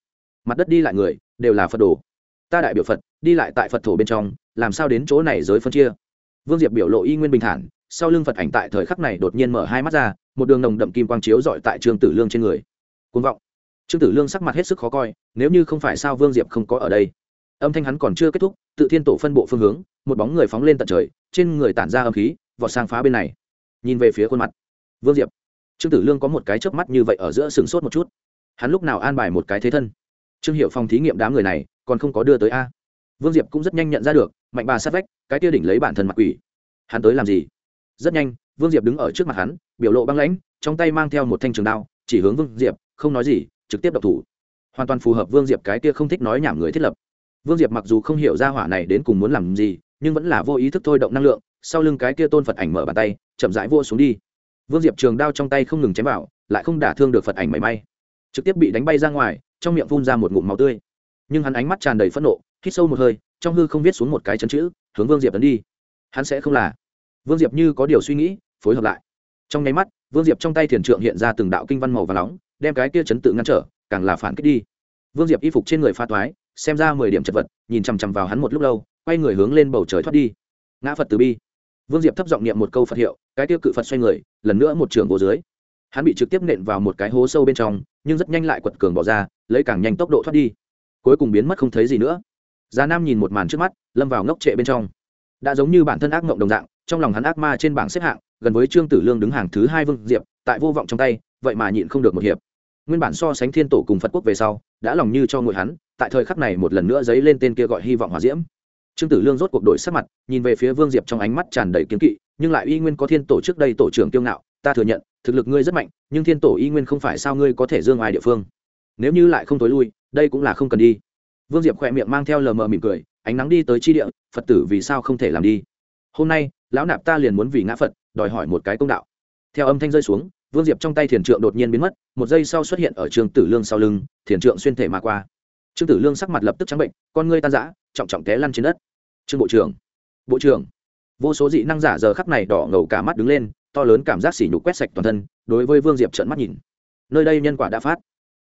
mặt đất đi lại người, đều là phật đồ. Ta đại biểu phật, đi lại tại phật thổ bên trong, làm sao đến chỗ này giới phân chia? Vương diệp biểu lộ y nguyên bình thản, sau lưng phật ảnh tại thời khắc này đột nhiên mở hai mắt ra, một đường nồng đậm kim quang chiếu dọi tại trương tử lương trên người. Côn vọng. Trương tử lương sắc mặt hết sức khó coi, nếu như không phải sao vương diệp không có ở đây. Âm thanh hắn còn chưa kết thúc, tự thiên tổ phân bộ phương hướng, một bóng người phóng lên tận trời, trên người tản ra âm khí, vọt sang phá bên này. Nhìn về phía khuôn mặt. Vương diệp. Trương tử lương có một cái chớp mắt như vậy ở giữa sừng sốt một chút. Hắn lúc nào an bài một cái thế thân? Trương hiệu phòng thí nghiệm đám người này, còn không có đưa tới a. Vương diệp cũng rất nhanh nhận ra được mạnh bà sát vách, cái tia đỉnh lấy bản thân mặc quỷ. Hắn tới làm gì? Rất nhanh, vương diệp đứng ở trước mặt hắn, biểu lộ băng lãnh, trong tay mang theo một thanh trường đao, chỉ hướng vương diệp, không nói gì, trực tiếp đập thủ. Hoàn toàn phù hợp vương diệp cái tia không thích nói nhảm người thiết lập. Vương diệp mặc dù không hiểu ra hỏa này đến cùng muốn làm gì, nhưng vẫn là vô ý thức thôi động năng lượng, sau lưng cái kia tôn phật ảnh mở bàn tay, chậm rãi vô xuống đi. Vương diệp trường đao trong tay không ngừng chém vào, lại không đả thương được phật ảnh mảy may. Trực tiếp bị đánh bay ra ngoài, trong miệng phun ra một ngụm máu tươi. Nhưng hắn ánh mắt tràn đầy phẫn nộ, hít sâu một hơi trong hư không viết xuống một cái chấn chữ, hướng vương diệp tấn đi. Hắn sẽ không là. Vương diệp như có điều suy nghĩ, phối hợp lại. Trong nháy mắt, vương diệp trong tay thiền trượng hiện ra từng đạo kinh văn màu và nóng, đem cái kia chấn tự ngăn trở, càng là phản kích đi. Vương diệp y phục trên người pha toái, xem ra mười điểm chật vật, nhìn chằm chằm vào hắn một lúc lâu, quay người hướng lên bầu trời thoát đi. Ngã phật từ bi. Vương diệp thấp giọng niệm một câu phật hiệu, cái tiêu cự phật xoay người, lần nữa một trường vô dưới. Hắn bị trực tiếp nện vào một cái hố sâu bên trong, nhưng rất nhanh lại quật cường bỏ ra, lấy càng nhanh tốc độ thoát đi. Cuối cùng biến mất không thấy gì nữa già nam nhìn một màn trước mắt, lâm vào ngốc trệ bên trong. Đã giống như bản thân ác mộng đồng dạng, trong lòng hắn ác ma trên bảng xếp hạng, gần với trương tử lương đứng hàng thứ hai vương diệp, tại vô vọng trong tay, vậy mà nhịn không được một hiệp. Nguyên bản so sánh thiên tổ cùng phật quốc về sau, đã lòng như cho ngồi hắn, tại thời khắc này một lần nữa dấy lên tên kia gọi hy vọng hòa diễm. Trương tử lương rốt cuộc đổi sắc mặt, nhìn về phía vương diệp trong ánh mắt tràn đầy kiếm kỵ, nhưng lại y nguyên có thiên tổ trước đây tổ trưởng kiêu ngạo, ta thừa nhận, thực lực ngươi rất mạnh, nhưng thiên tổ y nguyên không phải sao ngươi có thể dương ai địa phương. Nếu như lại không tối lui, đây cũng là không cần đi vương diệp khỏe miệng mang theo lờ mờ mỉm cười, ánh nắng đi tới chi địa, phật tử vì sao không thể làm đi? Hôm nay, lão nạp ta liền muốn vì ngã phật, đòi hỏi một cái công đạo. Theo âm thanh rơi xuống, vương diệp trong tay thiền trượng đột nhiên biến mất, một giây sau xuất hiện ở trường tử lương sau lưng, thiền trượng xuyên thể mà qua. Trương tử lương sắc mặt lập tức trắng bệnh, con ngươi tan rã, trọng trọng té lăn trên đất. Trương bộ trưởng bộ trưởng. Vô số dị năng giả giờ khắc này đỏ ngầu cả mắt đứng lên, to lớn cảm giác sỉ nhục quét sạch toàn thân, đối với vương diệp trợn mắt nhìn. Nơi đây nhân quả đã phát.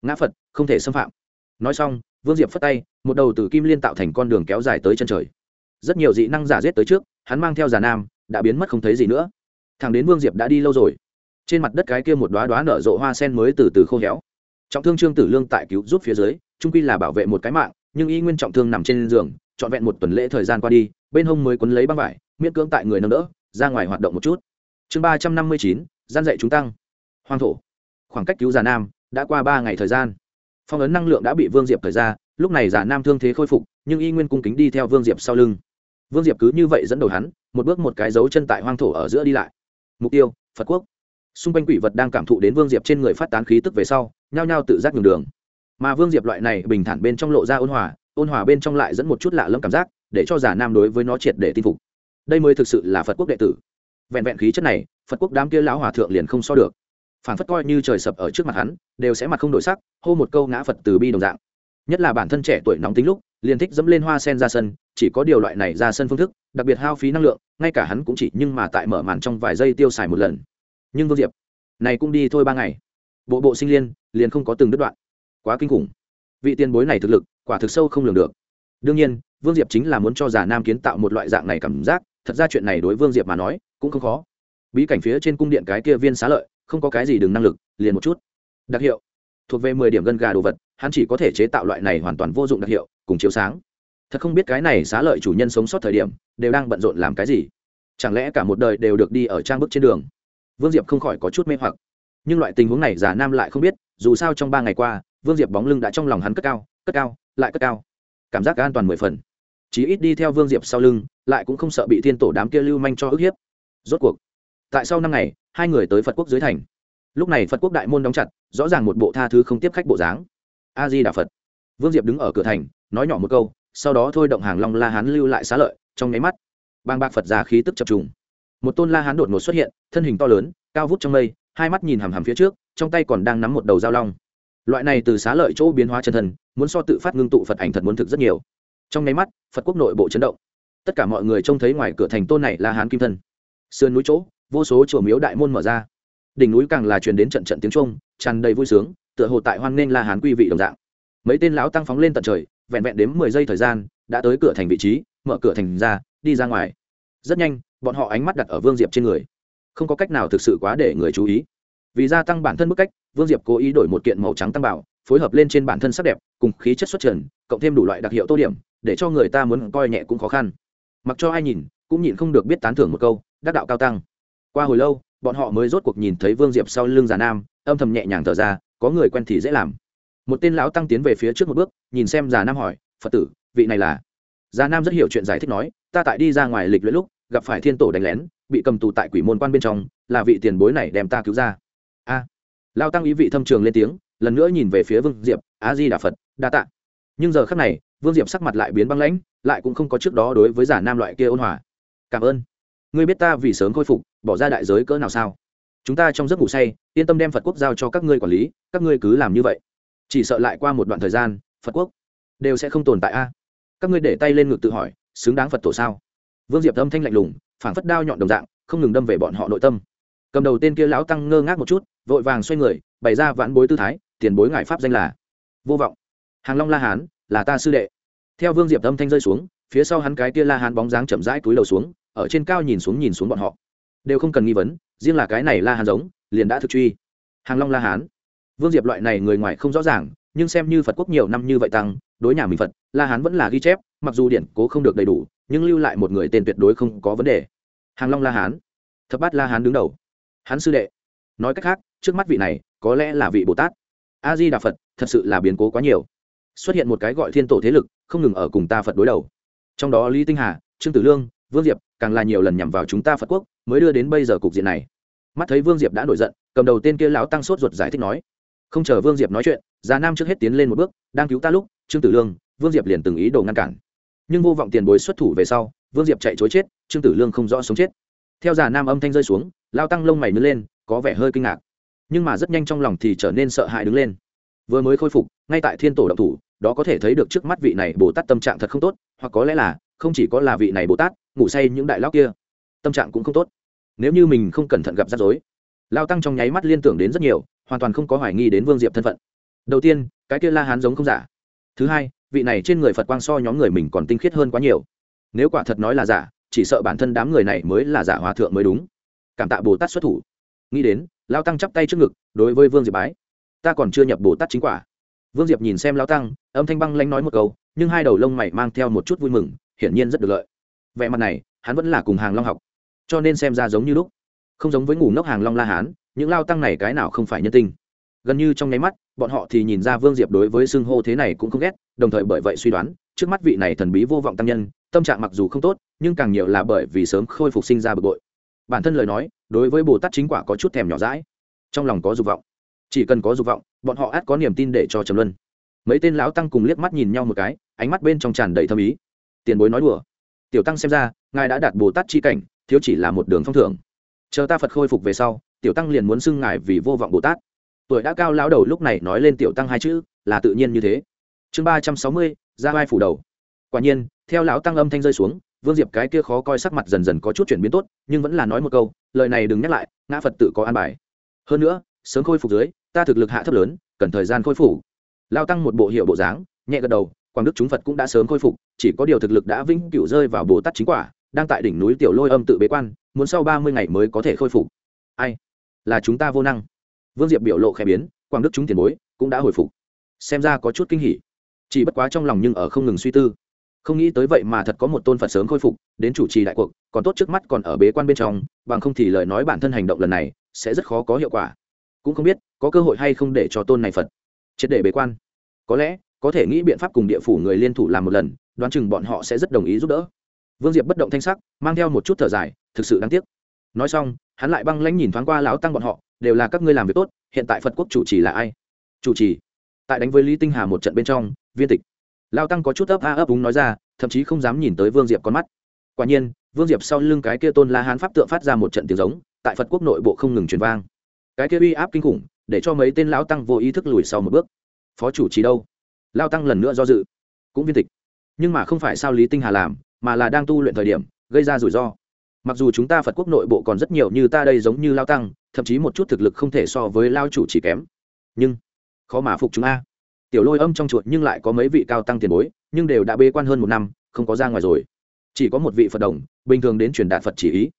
Ngã phật, không thể xâm phạm. Nói xong, vương diệp phất tay một đầu từ kim liên tạo thành con đường kéo dài tới chân trời. Rất nhiều dị năng giả giết tới trước, hắn mang theo già nam, đã biến mất không thấy gì nữa. Thằng đến vương diệp đã đi lâu rồi. Trên mặt đất cái kia một đoá đoá nở rộ hoa sen mới từ từ khô héo. Trọng thương trương tử lương tại cứu giúp phía dưới, trung quy là bảo vệ một cái mạng, nhưng y nguyên trọng thương nằm trên giường, trọn vẹn một tuần lễ thời gian qua đi, bên hông mới quấn lấy băng vải, miễn cưỡng tại người nâng đỡ, ra ngoài hoạt động một chút. Chương ba trăm năm mươi chín, gian dạy chúng tăng. Hoang thổ. Khoảng cách cứu già nam đã qua ba ngày thời gian. Phong ấn năng lượng đã bị vương diệp thời ra lúc này giả nam thương thế khôi phục, nhưng y nguyên cung kính đi theo vương diệp sau lưng. Vương diệp cứ như vậy dẫn đầu hắn, một bước một cái dấu chân tại hoang thổ ở giữa đi lại. Mục tiêu, phật quốc. Xung quanh quỷ vật đang cảm thụ đến vương diệp trên người phát tán khí tức về sau, nhao nhao tự giác nhường đường. Mà vương diệp loại này bình thản bên trong lộ ra ôn hòa ôn hòa bên trong lại dẫn một chút lạ lẫm cảm giác, để cho giả nam đối với nó triệt để tin phục. Đây mới thực sự là phật quốc đệ tử. Vẹn vẹn khí chất này, phật quốc đám kia lão hòa thượng liền không so được. Phản phất coi như trời sập ở trước mặt hắn, đều sẽ mặt không đổi sắc, hô một câu ngã phật từ bi đồng dạng nhất là bản thân trẻ tuổi nóng tính lúc, liền thích dẫm lên hoa sen ra sân, chỉ có điều loại này ra sân phương thức, đặc biệt hao phí năng lượng, ngay cả hắn cũng chỉ nhưng mà tại mở màn trong vài giây tiêu xài một lần. Nhưng vương diệp, này cũng đi thôi ba ngày. Bộ bộ sinh liên, liền không có từng đứt đoạn. Quá kinh khủng. Vị tiền bối này thực lực, quả thực sâu không lường được. Đương nhiên, vương diệp chính là muốn cho già nam kiến tạo một loại dạng này cảm giác, thật ra chuyện này đối vương diệp mà nói, cũng không khó. Bí cảnh phía trên cung điện cái kia viên xá lợi, không có cái gì đừng năng lực, liền một chút. Đặc hiệu, thuộc về mười điểm gân gà đồ vật hắn chỉ có thể chế tạo loại này hoàn toàn vô dụng đặc hiệu, cùng chiếu sáng. Thật không biết cái này xá lợi chủ nhân sống sót thời điểm, đều đang bận rộn làm cái gì. Chẳng lẽ cả một đời đều được đi ở trang bức trên đường? Vương diệp không khỏi có chút mê hoặc. Nhưng loại tình huống này giả nam lại không biết, dù sao trong ba ngày qua, vương diệp bóng lưng đã trong lòng hắn cất cao cất cao, lại cất cao. Cảm giác an toàn mười phần. Chỉ ít đi theo vương diệp sau lưng, lại cũng không sợ bị thiên tổ đám kia lưu manh cho ức hiếp. Rốt cuộc, tại sau năm ngày, hai người tới phật quốc dưới thành. Lúc này phật quốc đại môn đóng chặt, rõ ràng một bộ tha thứ không tiếp khách bộ dáng a di đà phật. Vương diệp đứng ở cửa thành, nói nhỏ một câu, sau đó thôi động hàng long la hán lưu lại xá lợi, trong nháy mắt, bang bạc phật già khí tức chập trùng. Một tôn la hán đột ngột xuất hiện, thân hình to lớn, cao vút trong mây, hai mắt nhìn hằm hằm phía trước, trong tay còn đang nắm một đầu dao long. Loại này từ xá lợi chỗ biến hóa chân thân, muốn so tự phát ngưng tụ phật ảnh thật muốn thực rất nhiều. Trong nháy mắt, phật quốc nội bộ chấn động. Tất cả mọi người trông thấy ngoài cửa thành tôn này la hán kim thân. Sườn núi chỗ, vô số chùa miếu đại môn mở ra. Đỉnh núi càng là truyền đến trận trận tiếng trung tràn đầy vui sướng tựa hồ tại hoan nên la hán quy vị đồng dạng. Mấy tên lão tăng phóng lên tận trời, vẹn vẹn đếm mười giây thời gian, đã tới cửa thành vị trí, mở cửa thành ra, đi ra ngoài. Rất nhanh, bọn họ ánh mắt đặt ở vương diệp trên người. Không có cách nào thực sự quá để người chú ý. Vì gia tăng bản thân bức cách, vương diệp cố ý đổi một kiện màu trắng tăng bảo, phối hợp lên trên bản thân sắc đẹp, cùng khí chất xuất trần, cộng thêm đủ loại đặc hiệu tô điểm, để cho người ta muốn coi nhẹ cũng khó khăn. Mặc cho ai nhìn, cũng nhìn không được biết tán thưởng một câu, đắc đạo cao tăng. Qua hồi lâu, bọn họ mới rốt cuộc nhìn thấy vương diệp sau lưng già nam âm thầm nhẹ nhàng thở ra, có người quen thì dễ làm. Một tên lão tăng tiến về phía trước một bước, nhìn xem già nam hỏi, phật tử, vị này là? Già nam rất hiểu chuyện giải thích nói, ta tại đi ra ngoài lịch luyện lúc, gặp phải thiên tổ đánh lén, bị cầm tù tại quỷ môn quan bên trong, là vị tiền bối này đem ta cứu ra. A. Lao tăng ý vị thâm trường lên tiếng, lần nữa nhìn về phía vương diệp á di đà phật, đa tạ. Nhưng giờ khắc này, vương diệp sắc mặt lại biến băng lãnh, lại cũng không có trước đó đối với giả nam loại kia ôn hòa. Cảm ơn. Ngươi biết ta vì sớm khôi phục, bỏ ra đại giới cỡ nào sao? Chúng ta trong giấc ngủ say, yên tâm đem phật quốc giao cho các ngươi quản lý, các ngươi cứ làm như vậy. Chỉ sợ lại qua một đoạn thời gian, phật quốc đều sẽ không tồn tại a. Các ngươi để tay lên ngực tự hỏi, xứng đáng phật tổ sao? Vương diệp âm thanh lạnh lùng, phảng phất đao nhọn đồng dạng, không ngừng đâm về bọn họ nội tâm. Cầm đầu tên kia lão tăng ngơ ngác một chút, vội vàng xoay người, bày ra vãn bối tư thái, tiền bối ngại pháp danh là vô vọng. Hàng long la hán, là ta sư đệ. Theo vương diệp âm thanh rơi xuống, phía sau hắn cái kia la hán bóng dáng chậm rãi túi đầu xuống, ở trên cao nhìn xuống nhìn xuống bọn họ đều không cần nghi vấn, riêng là cái này la hán giống, liền đã thực truy. Hàng long la hán. Vương diệp loại này người ngoài không rõ ràng, nhưng xem như phật quốc nhiều năm như vậy tăng, đối nhà mình phật, la hán vẫn là ghi chép, mặc dù điển cố không được đầy đủ, nhưng lưu lại một người tên tuyệt đối không có vấn đề. Hàng long la hán. Thập bát la hán đứng đầu. Hắn sư đệ. Nói cách khác, trước mắt vị này, có lẽ là vị bồ tát. A di đà phật, thật sự là biến cố quá nhiều. Xuất hiện một cái gọi thiên tổ thế lực, không ngừng ở cùng ta phật đối đầu. Trong đó lý tinh hà, trương tử lương, vương diệp, càng là nhiều lần nhằm vào chúng ta phật quốc mới đưa đến bây giờ cục diện này. Mắt thấy vương diệp đã nổi giận, cầm đầu tên kia lão tăng sốt ruột giải thích nói, không chờ vương diệp nói chuyện, già nam trước hết tiến lên một bước, đang cứu ta lúc, trương tử lương, vương diệp liền từng ý đồ ngăn cản. Nhưng vô vọng tiền bối xuất thủ về sau, vương diệp chạy chối chết, trương tử lương không rõ sống chết. Theo già nam âm thanh rơi xuống lao tăng lông mày nứt lên, có vẻ hơi kinh ngạc. Nhưng mà rất nhanh trong lòng thì trở nên sợ hãi đứng lên. Vừa mới khôi phục, ngay tại thiên tổ động thủ, đó có thể thấy được trước mắt vị này bồ tát tâm trạng thật không tốt, hoặc có lẽ là, không chỉ có là vị này bồ tát, ngủ say những đại lão kia tâm trạng cũng không tốt. Nếu như mình không cẩn thận gặp rắc rối, lao tăng trong nháy mắt liên tưởng đến rất nhiều, hoàn toàn không có hoài nghi đến vương diệp thân phận. Đầu tiên, cái kia la hán giống không giả. Thứ hai, vị này trên người phật quang so nhóm người mình còn tinh khiết hơn quá nhiều. Nếu quả thật nói là giả, chỉ sợ bản thân đám người này mới là giả hòa thượng mới đúng. Cảm tạ bồ tát xuất thủ. Nghĩ đến, lao tăng chắp tay trước ngực, đối với vương diệp bái, ta còn chưa nhập bồ tát chính quả. Vương diệp nhìn xem lao tăng, âm thanh băng lanh nói một câu, nhưng hai đầu lông mày mang theo một chút vui mừng, hiển nhiên rất được lợi. Vẻ mặt này, hắn vẫn là cùng hàng long học cho nên xem ra giống như lúc, không giống với ngủ ngốc hàng long la hán, những lao tăng này cái nào không phải nhân tinh gần như trong nháy mắt, bọn họ thì nhìn ra vương diệp đối với xưng hô thế này cũng không ghét, đồng thời bởi vậy suy đoán, trước mắt vị này thần bí vô vọng tăng nhân, tâm trạng mặc dù không tốt, nhưng càng nhiều là bởi vì sớm khôi phục sinh ra bực bội. Bản thân lời nói, đối với bồ tát chính quả có chút thèm nhỏ rãi trong lòng có dục vọng. Chỉ cần có dục vọng, bọn họ át có niềm tin để cho trầm luân. Mấy tên lão tăng cùng liếc mắt nhìn nhau một cái, ánh mắt bên trong tràn đầy thâm ý. Tiền bối nói đùa. Tiểu tăng xem ra, ngài đã đạt bồ tát chi cảnh thiếu chỉ là một đường phong thưởng. Chờ ta phật khôi phục về sau, tiểu tăng liền muốn xưng ngài vì vô vọng bồ tát. Tuổi đã cao lão đầu lúc này nói lên tiểu tăng hai chữ, là tự nhiên như thế. Chương ba trăm sáu mươi, ra vai phủ đầu. Quả nhiên, theo lão tăng âm thanh rơi xuống, vương diệp cái kia khó coi sắc mặt dần dần có chút chuyển biến tốt, nhưng vẫn là nói một câu, lời này đừng nhắc lại, ngã phật tự có an bài. Hơn nữa, sớm khôi phục dưới, ta thực lực hạ thấp lớn, cần thời gian khôi phục. Lao tăng một bộ hiệu bộ dáng, nhẹ gật đầu quảng đức chúng phật cũng đã sớm khôi phục, chỉ có điều thực lực đã vĩnh cửu rơi vào bồ tát chính quả đang tại đỉnh núi tiểu lôi âm tự bế quan, muốn sau ba mươi ngày mới có thể khôi phục. Ai? Là chúng ta vô năng. Vương diệp biểu lộ khẽ biến, Quang đức chúng tiền bối, cũng đã hồi phục. Xem ra có chút kinh hỉ. Chỉ bất quá trong lòng nhưng ở không ngừng suy tư. Không nghĩ tới vậy mà thật có một tôn phật sớm khôi phục, đến chủ trì đại cuộc, còn tốt trước mắt còn ở bế quan bên trong, bằng không thì lời nói bản thân hành động lần này sẽ rất khó có hiệu quả. Cũng không biết, có cơ hội hay không để cho tôn này phật triệt để bế quan. Có lẽ, có thể nghĩ biện pháp cùng địa phủ người liên thủ làm một lần, đoán chừng bọn họ sẽ rất đồng ý giúp đỡ vương diệp bất động thanh sắc, mang theo một chút thở dài, thực sự đáng tiếc. Nói xong, hắn lại băng lãnh nhìn thoáng qua lão tăng bọn họ, đều là các ngươi làm việc tốt, hiện tại phật quốc chủ trì là ai? Chủ trì. Tại đánh với lý tinh hà một trận bên trong, viên tịch. Lao tăng có chút ấp a ấp úng nói ra, thậm chí không dám nhìn tới vương diệp con mắt. Quả nhiên, vương diệp sau lưng cái kia tôn la hán pháp tượng phát ra một trận tiếng giống, tại phật quốc nội bộ không ngừng truyền vang. Cái kia uy áp kinh khủng, để cho mấy tên lão tăng vô ý thức lùi sau một bước. Phó chủ trì đâu? Lao tăng lần nữa do dự. Cũng viên tịch. Nhưng mà không phải sao lý tinh hà làm mà là đang tu luyện thời điểm, gây ra rủi ro. Mặc dù chúng ta phật quốc nội bộ còn rất nhiều như ta đây giống như lao tăng, thậm chí một chút thực lực không thể so với lao chủ chỉ kém. Nhưng, khó mà phục chúng a. Tiểu lôi âm trong chuột nhưng lại có mấy vị cao tăng tiền bối, nhưng đều đã bê quan hơn một năm, không có ra ngoài rồi. Chỉ có một vị phật đồng, bình thường đến truyền đạt phật chỉ ý.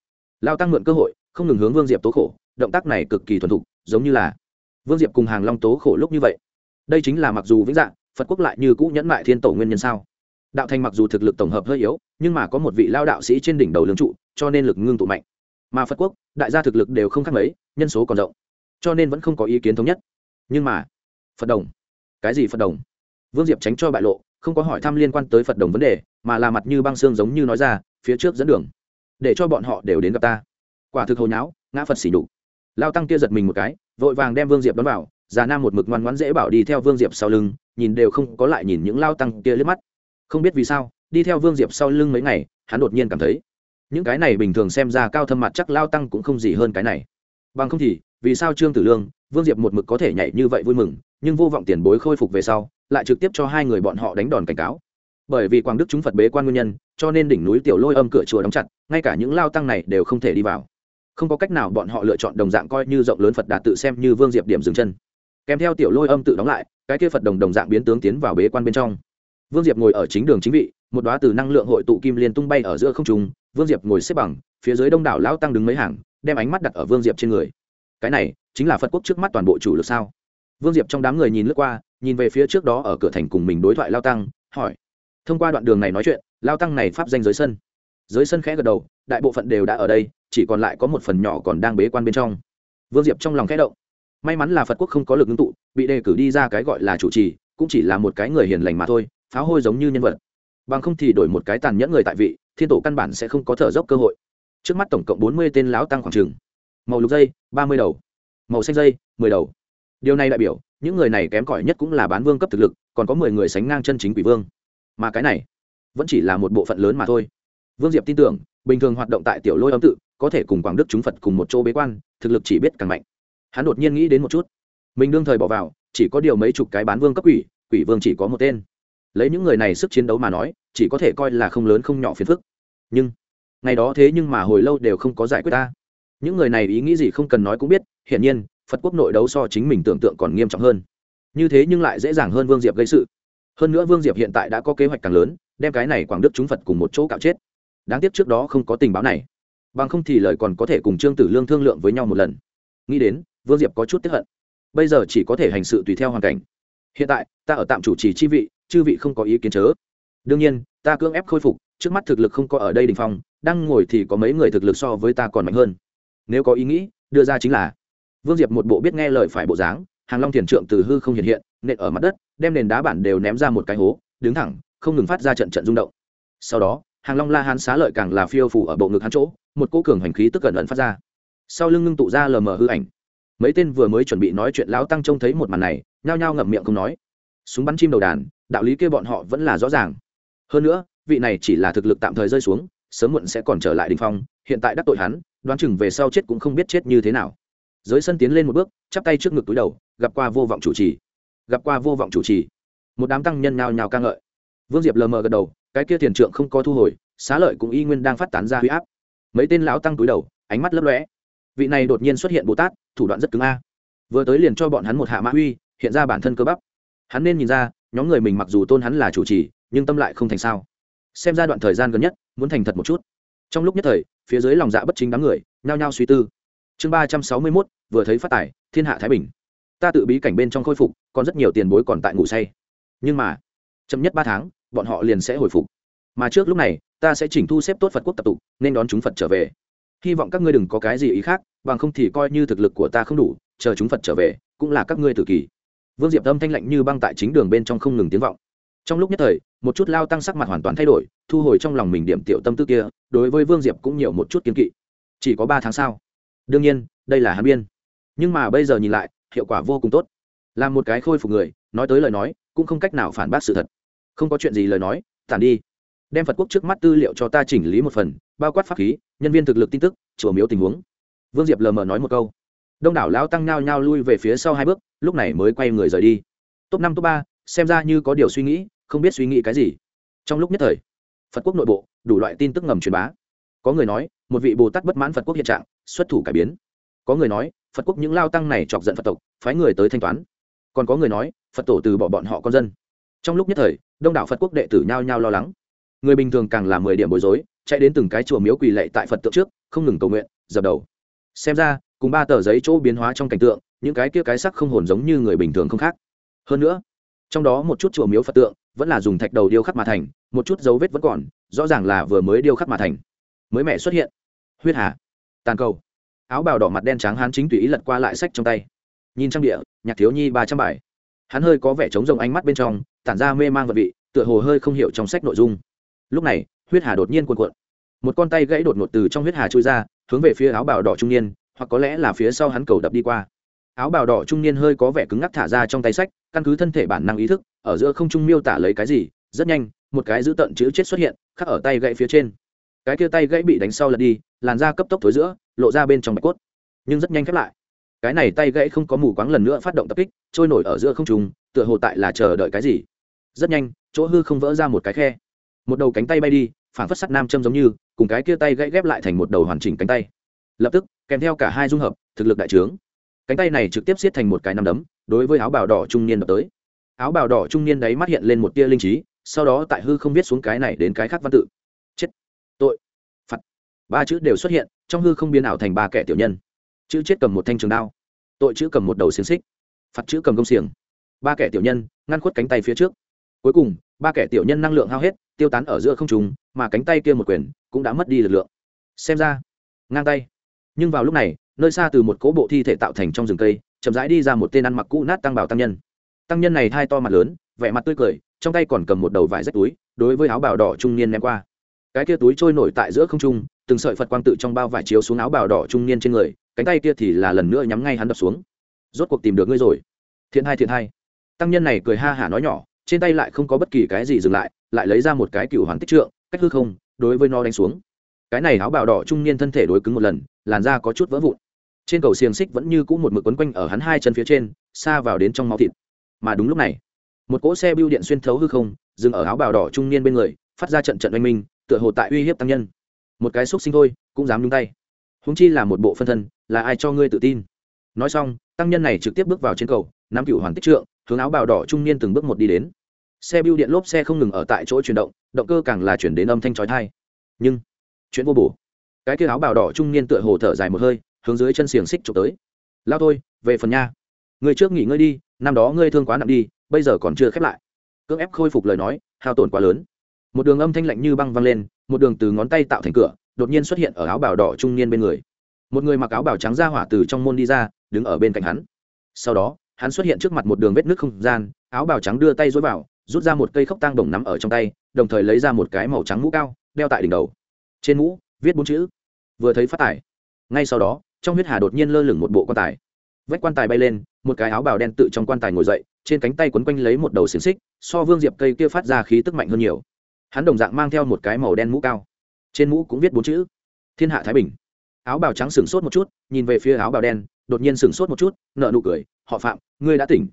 Lao tăng mượn cơ hội, không ngừng hướng vương diệp tố khổ, động tác này cực kỳ thuần thục, giống như là vương diệp cùng hàng long tố khổ lúc như vậy. Đây chính là mặc dù vĩnh dạng, phật quốc lại như cũ nhẫn mại thiên tổ nguyên nhân sao? Đạo thành mặc dù thực lực tổng hợp hơi yếu, nhưng mà có một vị lao đạo sĩ trên đỉnh đầu lương trụ, cho nên lực ngưng tụ mạnh. Mà phật quốc, đại gia thực lực đều không khác mấy, nhân số còn rộng, cho nên vẫn không có ý kiến thống nhất. Nhưng mà, phật đồng. Cái gì phật đồng? Vương diệp tránh cho bại lộ, không có hỏi thăm liên quan tới phật đồng vấn đề, mà là mặt như băng xương giống như nói ra, phía trước dẫn đường, để cho bọn họ đều đến gặp ta. Quả thực hồi nháo, ngã phật xỉ đục. Lao tăng kia giật mình một cái, vội vàng đem vương diệp đón vào, già nam một mực ngoan ngoãn dễ bảo đi theo vương diệp sau lưng, nhìn đều không có lại nhìn những lao tăng kia liếc mắt không biết vì sao, đi theo vương diệp sau lưng mấy ngày, hắn đột nhiên cảm thấy, những cái này bình thường xem ra cao thâm mặt chắc lao tăng cũng không gì hơn cái này. Bằng không thì, vì sao trương tử lương, vương diệp một mực có thể nhảy như vậy vui mừng, nhưng vô vọng tiền bối khôi phục về sau, lại trực tiếp cho hai người bọn họ đánh đòn cảnh cáo. Bởi vì quảng đức chúng phật bế quan nguyên nhân, cho nên đỉnh núi tiểu lôi âm cửa chùa đóng chặt, ngay cả những lao tăng này đều không thể đi vào. Không có cách nào bọn họ lựa chọn đồng dạng coi như rộng lớn phật đạt tự xem như vương diệp điểm dừng chân. Kèm theo tiểu lôi âm tự đóng lại, cái kia phật đồng đồng dạng biến tướng tiến vào bế quan bên trong vương diệp ngồi ở chính đường chính vị, một đoá từ năng lượng hội tụ kim liên tung bay ở giữa không trung, vương diệp ngồi xếp bằng, phía dưới đông đảo lão tăng đứng mấy hàng, đem ánh mắt đặt ở vương diệp trên người. Cái này chính là phật quốc trước mắt toàn bộ chủ lực sao? Vương diệp trong đám người nhìn lướt qua, nhìn về phía trước đó ở cửa thành cùng mình đối thoại lao tăng, hỏi. Thông qua đoạn đường này nói chuyện lao tăng này pháp danh giới sân. Giới sân khẽ gật đầu, đại bộ phận đều đã ở đây, chỉ còn lại có một phần nhỏ còn đang bế quan bên trong. Vương diệp trong lòng khẽ động. May mắn là phật quốc không có lực ngưng tụ, bị đề cử đi ra cái gọi là chủ trì, cũng chỉ là một cái người hiền lành mà thôi pháo hôi giống như nhân vật. Bằng không thì đổi một cái tàn nhẫn người tại vị, thiên tổ căn bản sẽ không có thở dốc cơ hội. Trước mắt tổng cộng bốn mươi tên lão tăng khoảng trường màu lục dây, ba mươi đầu. Màu xanh dây, mười đầu. Điều này đại biểu, những người này kém cỏi nhất cũng là bán vương cấp thực lực, còn có mười người sánh ngang chân chính quỷ vương. Mà cái này, vẫn chỉ là một bộ phận lớn mà thôi. Vương diệp tin tưởng, bình thường hoạt động tại tiểu lôi âm tự, có thể cùng quảng đức chúng phật cùng một chỗ bế quan, thực lực chỉ biết càng mạnh. Hắn đột nhiên nghĩ đến một chút. Mình đương thời bỏ vào, chỉ có điều mấy chục cái bán vương cấp quỷ quỷ vương chỉ có một tên lấy những người này sức chiến đấu mà nói, chỉ có thể coi là không lớn không nhỏ phiền phức. Nhưng, ngày đó thế nhưng mà hồi lâu đều không có giải quyết ta. Những người này ý nghĩ gì không cần nói cũng biết, hiển nhiên, phật quốc nội đấu so chính mình tưởng tượng còn nghiêm trọng hơn. Như thế nhưng lại dễ dàng hơn vương diệp gây sự. Hơn nữa vương diệp hiện tại đã có kế hoạch càng lớn, đem cái này quảng đức chúng phật cùng một chỗ cạo chết. Đáng tiếc trước đó không có tình báo này. Bằng không thì lời còn có thể cùng trương tử lương thương lượng với nhau một lần. Nghĩ đến, vương diệp có chút tiếp hận. Bây giờ chỉ có thể hành sự tùy theo hoàn cảnh. Hiện tại, ta ở tạm chủ trì chi vị chư vị không có ý kiến chớ. Đương nhiên, ta cưỡng ép khôi phục, trước mắt thực lực không có ở đây đình phong, đang ngồi thì có mấy người thực lực so với ta còn mạnh hơn. Nếu có ý nghĩ, đưa ra chính là, vương diệp một bộ biết nghe lời phải bộ dáng, hàng long thiền trượng từ hư không hiện hiện, nện ở mặt đất, đem nền đá bản đều ném ra một cái hố, đứng thẳng, không ngừng phát ra trận trận rung động. Sau đó, hàng long la hán xá lợi càng là phiêu phủ ở bộ ngực hắn chỗ, một cỗ cường hành khí tức cẩn ẩn phát ra. Sau lưng ngưng tụ ra lờ mờ hư ảnh. Mấy tên vừa mới chuẩn bị nói chuyện lão tăng trông thấy một màn này, nhao nhao ngậm miệng không nói. Súng bắn chim đầu đàn đạo lý kia bọn họ vẫn là rõ ràng. Hơn nữa, vị này chỉ là thực lực tạm thời rơi xuống, sớm muộn sẽ còn trở lại đình phong, hiện tại đắc tội hắn, đoán chừng về sau chết cũng không biết chết như thế nào. Giới sân tiến lên một bước, chắp tay trước ngực túi đầu, gặp qua vô vọng chủ trì. Gặp qua vô vọng chủ trì. Một đám tăng nhân nhào nhào ca ngợi. Vương diệp lờ mờ gật đầu, cái kia tiền trượng không có thu hồi, xá lợi cũng y nguyên đang phát tán ra huy áp. Mấy tên lão tăng túi đầu, ánh mắt lấp lóe. Vị này đột nhiên xuất hiện bồ tát, thủ đoạn rất cứng a. Vừa tới liền cho bọn hắn một hạ mã huy hiện ra bản thân cơ bắp. Hắn nên nhìn ra nhóm người mình mặc dù tôn hắn là chủ trì, nhưng tâm lại không thành sao. Xem ra đoạn thời gian gần nhất, muốn thành thật một chút. Trong lúc nhất thời, phía dưới lòng dạ bất chính đám người, nhao nhao suy tư. Chương ba trăm sáu mươi mốt, vừa thấy phát tài, thiên hạ thái bình. Ta tự bí cảnh bên trong khôi phục, còn rất nhiều tiền bối còn tại ngủ say. Nhưng mà, chậm nhất ba tháng, bọn họ liền sẽ hồi phục. Mà trước lúc này, ta sẽ chỉnh thu xếp tốt phật quốc tập tụ nên đón chúng phật trở về. Hy vọng các ngươi đừng có cái gì ý khác, bằng không thì coi như thực lực của ta không đủ, chờ chúng phật trở về, cũng là các ngươi tự kỷ vương diệp âm thanh lạnh như băng tại chính đường bên trong không ngừng tiếng vọng. Trong lúc nhất thời, một chút lao tăng sắc mặt hoàn toàn thay đổi, thu hồi trong lòng mình điểm tiểu tâm tư kia, đối với vương diệp cũng nhiều một chút kiến kỵ. Chỉ có ba tháng sau. Đương nhiên, đây là hàn biên. Nhưng mà bây giờ nhìn lại, hiệu quả vô cùng tốt. Làm một cái khôi phục người, nói tới lời nói, cũng không cách nào phản bác sự thật. Không có chuyện gì lời nói, tản đi. Đem phật quốc trước mắt tư liệu cho ta chỉnh lý một phần, bao quát pháp khí, nhân viên thực lực tin tức, chùa miếu tình huống. Vương diệp lờ mờ nói một câu đông đảo lao tăng nhao nhao lui về phía sau hai bước, lúc này mới quay người rời đi. Top năm, top ba, xem ra như có điều suy nghĩ, không biết suy nghĩ cái gì. Trong lúc nhất thời, phật quốc nội bộ, đủ loại tin tức ngầm truyền bá. Có người nói, một vị bồ tát bất mãn phật quốc hiện trạng, xuất thủ cải biến. Có người nói, phật quốc những lao tăng này chọc giận phật tộc, phái người tới thanh toán. Còn có người nói, phật tổ từ bỏ bọn họ con dân. Trong lúc nhất thời, đông đảo phật quốc đệ tử nhao nhao lo lắng. Người bình thường càng là mười điểm bối rối, chạy đến từng cái chùa miếu quỳ lệ tại phật tượng trước, không ngừng cầu nguyện, dập đầu xem ra, cùng ba tờ giấy chỗ biến hóa trong cảnh tượng, những cái kia cái sắc không hồn giống như người bình thường không khác. Hơn nữa, trong đó một chút chùa miếu phật tượng, vẫn là dùng thạch đầu điêu khắc mà thành, một chút dấu vết vẫn còn, rõ ràng là vừa mới điêu khắc mà thành. Mới mẹ xuất hiện. Huyết hà. Tàn cầu. Áo bào đỏ mặt đen trắng hắn chính tùy ý lật qua lại sách trong tay. Nhìn trang địa, nhạc thiếu nhi ba trăm bài. Hắn hơi có vẻ trống rồng ánh mắt bên trong, tản ra mê mang vật vị, tựa hồ hơi không hiểu trong sách nội dung. Lúc này, huyết hà đột nhiên cuộn cuộn. Một con tay gãy đột ngột từ trong huyết hà trôi ra hướng về phía áo bào đỏ trung niên, hoặc có lẽ là phía sau hắn cầu đập đi qua. Áo bào đỏ trung niên hơi có vẻ cứng ngắc thả ra trong tay sách, căn cứ thân thể bản năng ý thức, ở giữa không trung miêu tả lấy cái gì, rất nhanh, một cái giữ tận chữ chết xuất hiện, khắc ở tay gãy phía trên. Cái kia tay gãy bị đánh sau lật đi, làn da cấp tốc thối giữa, lộ ra bên trong bạch cốt. Nhưng rất nhanh khép lại. Cái này tay gãy không có mù quáng lần nữa phát động tập kích, trôi nổi ở giữa không trùng tựa hồ tại là chờ đợi cái gì. Rất nhanh, chỗ hư không vỡ ra một cái khe. Một đầu cánh tay bay đi phản phất sắt nam châm giống như, cùng cái kia tay gãy ghép lại thành một đầu hoàn chỉnh cánh tay. Lập tức, kèm theo cả hai dung hợp, thực lực đại trướng. Cánh tay này trực tiếp xiết thành một cái nằm đấm, đối với áo bào đỏ trung niên đập tới. Áo bào đỏ trung niên đấy mắt hiện lên một tia linh trí, sau đó tại hư không viết xuống cái này đến cái khác văn tự. Chết. Tội. Phạt. Ba chữ đều xuất hiện, trong hư không biến ảo thành ba kẻ tiểu nhân. Chữ chết cầm một thanh trường đao. Tội chữ cầm một đầu xiềng xích. Phạt chữ cầm công xiềng. Ba kẻ tiểu nhân, ngăn khuất cánh tay phía trước. Cuối cùng ba kẻ tiểu nhân năng lượng hao hết, tiêu tán ở giữa không trùng mà cánh tay kia một quyền cũng đã mất đi lực lượng. Xem ra, ngang tay. Nhưng vào lúc này, nơi xa từ một cỗ bộ thi thể tạo thành trong rừng cây, chậm rãi đi ra một tên ăn mặc cũ nát tăng bảo tăng nhân. Tăng nhân này thai to mặt lớn, vẻ mặt tươi cười, trong tay còn cầm một đầu vải rách túi, đối với áo bào đỏ trung niên ném qua. Cái kia túi trôi nổi tại giữa không trung, từng sợi phật quang tự trong bao vải chiếu xuống áo bào đỏ trung niên trên người, cánh tay kia thì là lần nữa nhắm ngay hắn đập xuống. Rốt cuộc tìm được ngươi rồi. Thiện hai thiện hai. Tăng nhân này cười ha hả nói nhỏ trên tay lại không có bất kỳ cái gì dừng lại lại lấy ra một cái cựu hoàn tích trượng, cách hư không, đối với nó đánh xuống. Cái này áo bào đỏ trung niên thân thể đối cứng một lần, làn da có chút vỡ vụn. Trên cầu xiềng xích vẫn như cũ một mực quấn quanh ở hắn hai chân phía trên, xa vào đến trong máu thịt. Mà đúng lúc này, một cỗ xe bưu điện xuyên thấu hư không, dừng ở áo bào đỏ trung niên bên người, phát ra trận trận oanh minh, tựa hồ tại uy hiếp tăng nhân. Một cái xúc sinh thôi, cũng dám nhung tay. Húng chi là một bộ phân thân, là ai cho ngươi tự tin? Nói xong, tăng nhân này trực tiếp bước vào trên cầu, nắm cựu hoàn tích trượng hướng áo bào đỏ trung niên từng bước một đi đến. Xe bưu điện lốp xe không ngừng ở tại chỗ chuyển động động cơ càng là chuyển đến âm thanh trói thai nhưng, chuyện vô bổ. Cái kia áo bào đỏ trung niên tựa hồ thở dài một hơi, hướng dưới chân xiềng xích trộm tới. Lao thôi, về phần nha. Người trước nghỉ ngơi đi, năm đó ngươi thương quá nặng đi, bây giờ còn chưa khép lại. Cưỡng ép khôi phục lời nói, hao tổn quá lớn. Một đường âm thanh lạnh như băng văng lên, một đường từ ngón tay tạo thành cửa, đột nhiên xuất hiện ở áo bào đỏ trung niên bên người. Một người mặc áo bào trắng ra hỏa từ trong môn đi ra, đứng ở bên cạnh hắn. Sau đó hắn xuất hiện trước mặt một đường vết nước không gian, áo bào trắng đưa tay dối vào, rút ra một cây khốc tang đồng nắm ở trong tay, đồng thời lấy ra một cái màu trắng mũ cao, đeo tại đỉnh đầu. Trên mũ, viết bốn chữ. Vừa thấy phát tải ngay sau đó, trong huyết hà đột nhiên lơ lửng một bộ quan tài. Vách quan tài bay lên, một cái áo bào đen tự trong quan tài ngồi dậy, trên cánh tay quấn quanh lấy một đầu xiềng xích, so vương diệp cây kia phát ra khí tức mạnh hơn nhiều. Hắn đồng dạng mang theo một cái màu đen mũ cao. Trên mũ cũng viết bốn chữ. Thiên hạ thái bình. Áo bào trắng sửng sốt một chút, nhìn về phía áo bào đen đột nhiên sửng sốt một chút nợ nụ cười, họ phạm, ngươi đã tỉnh.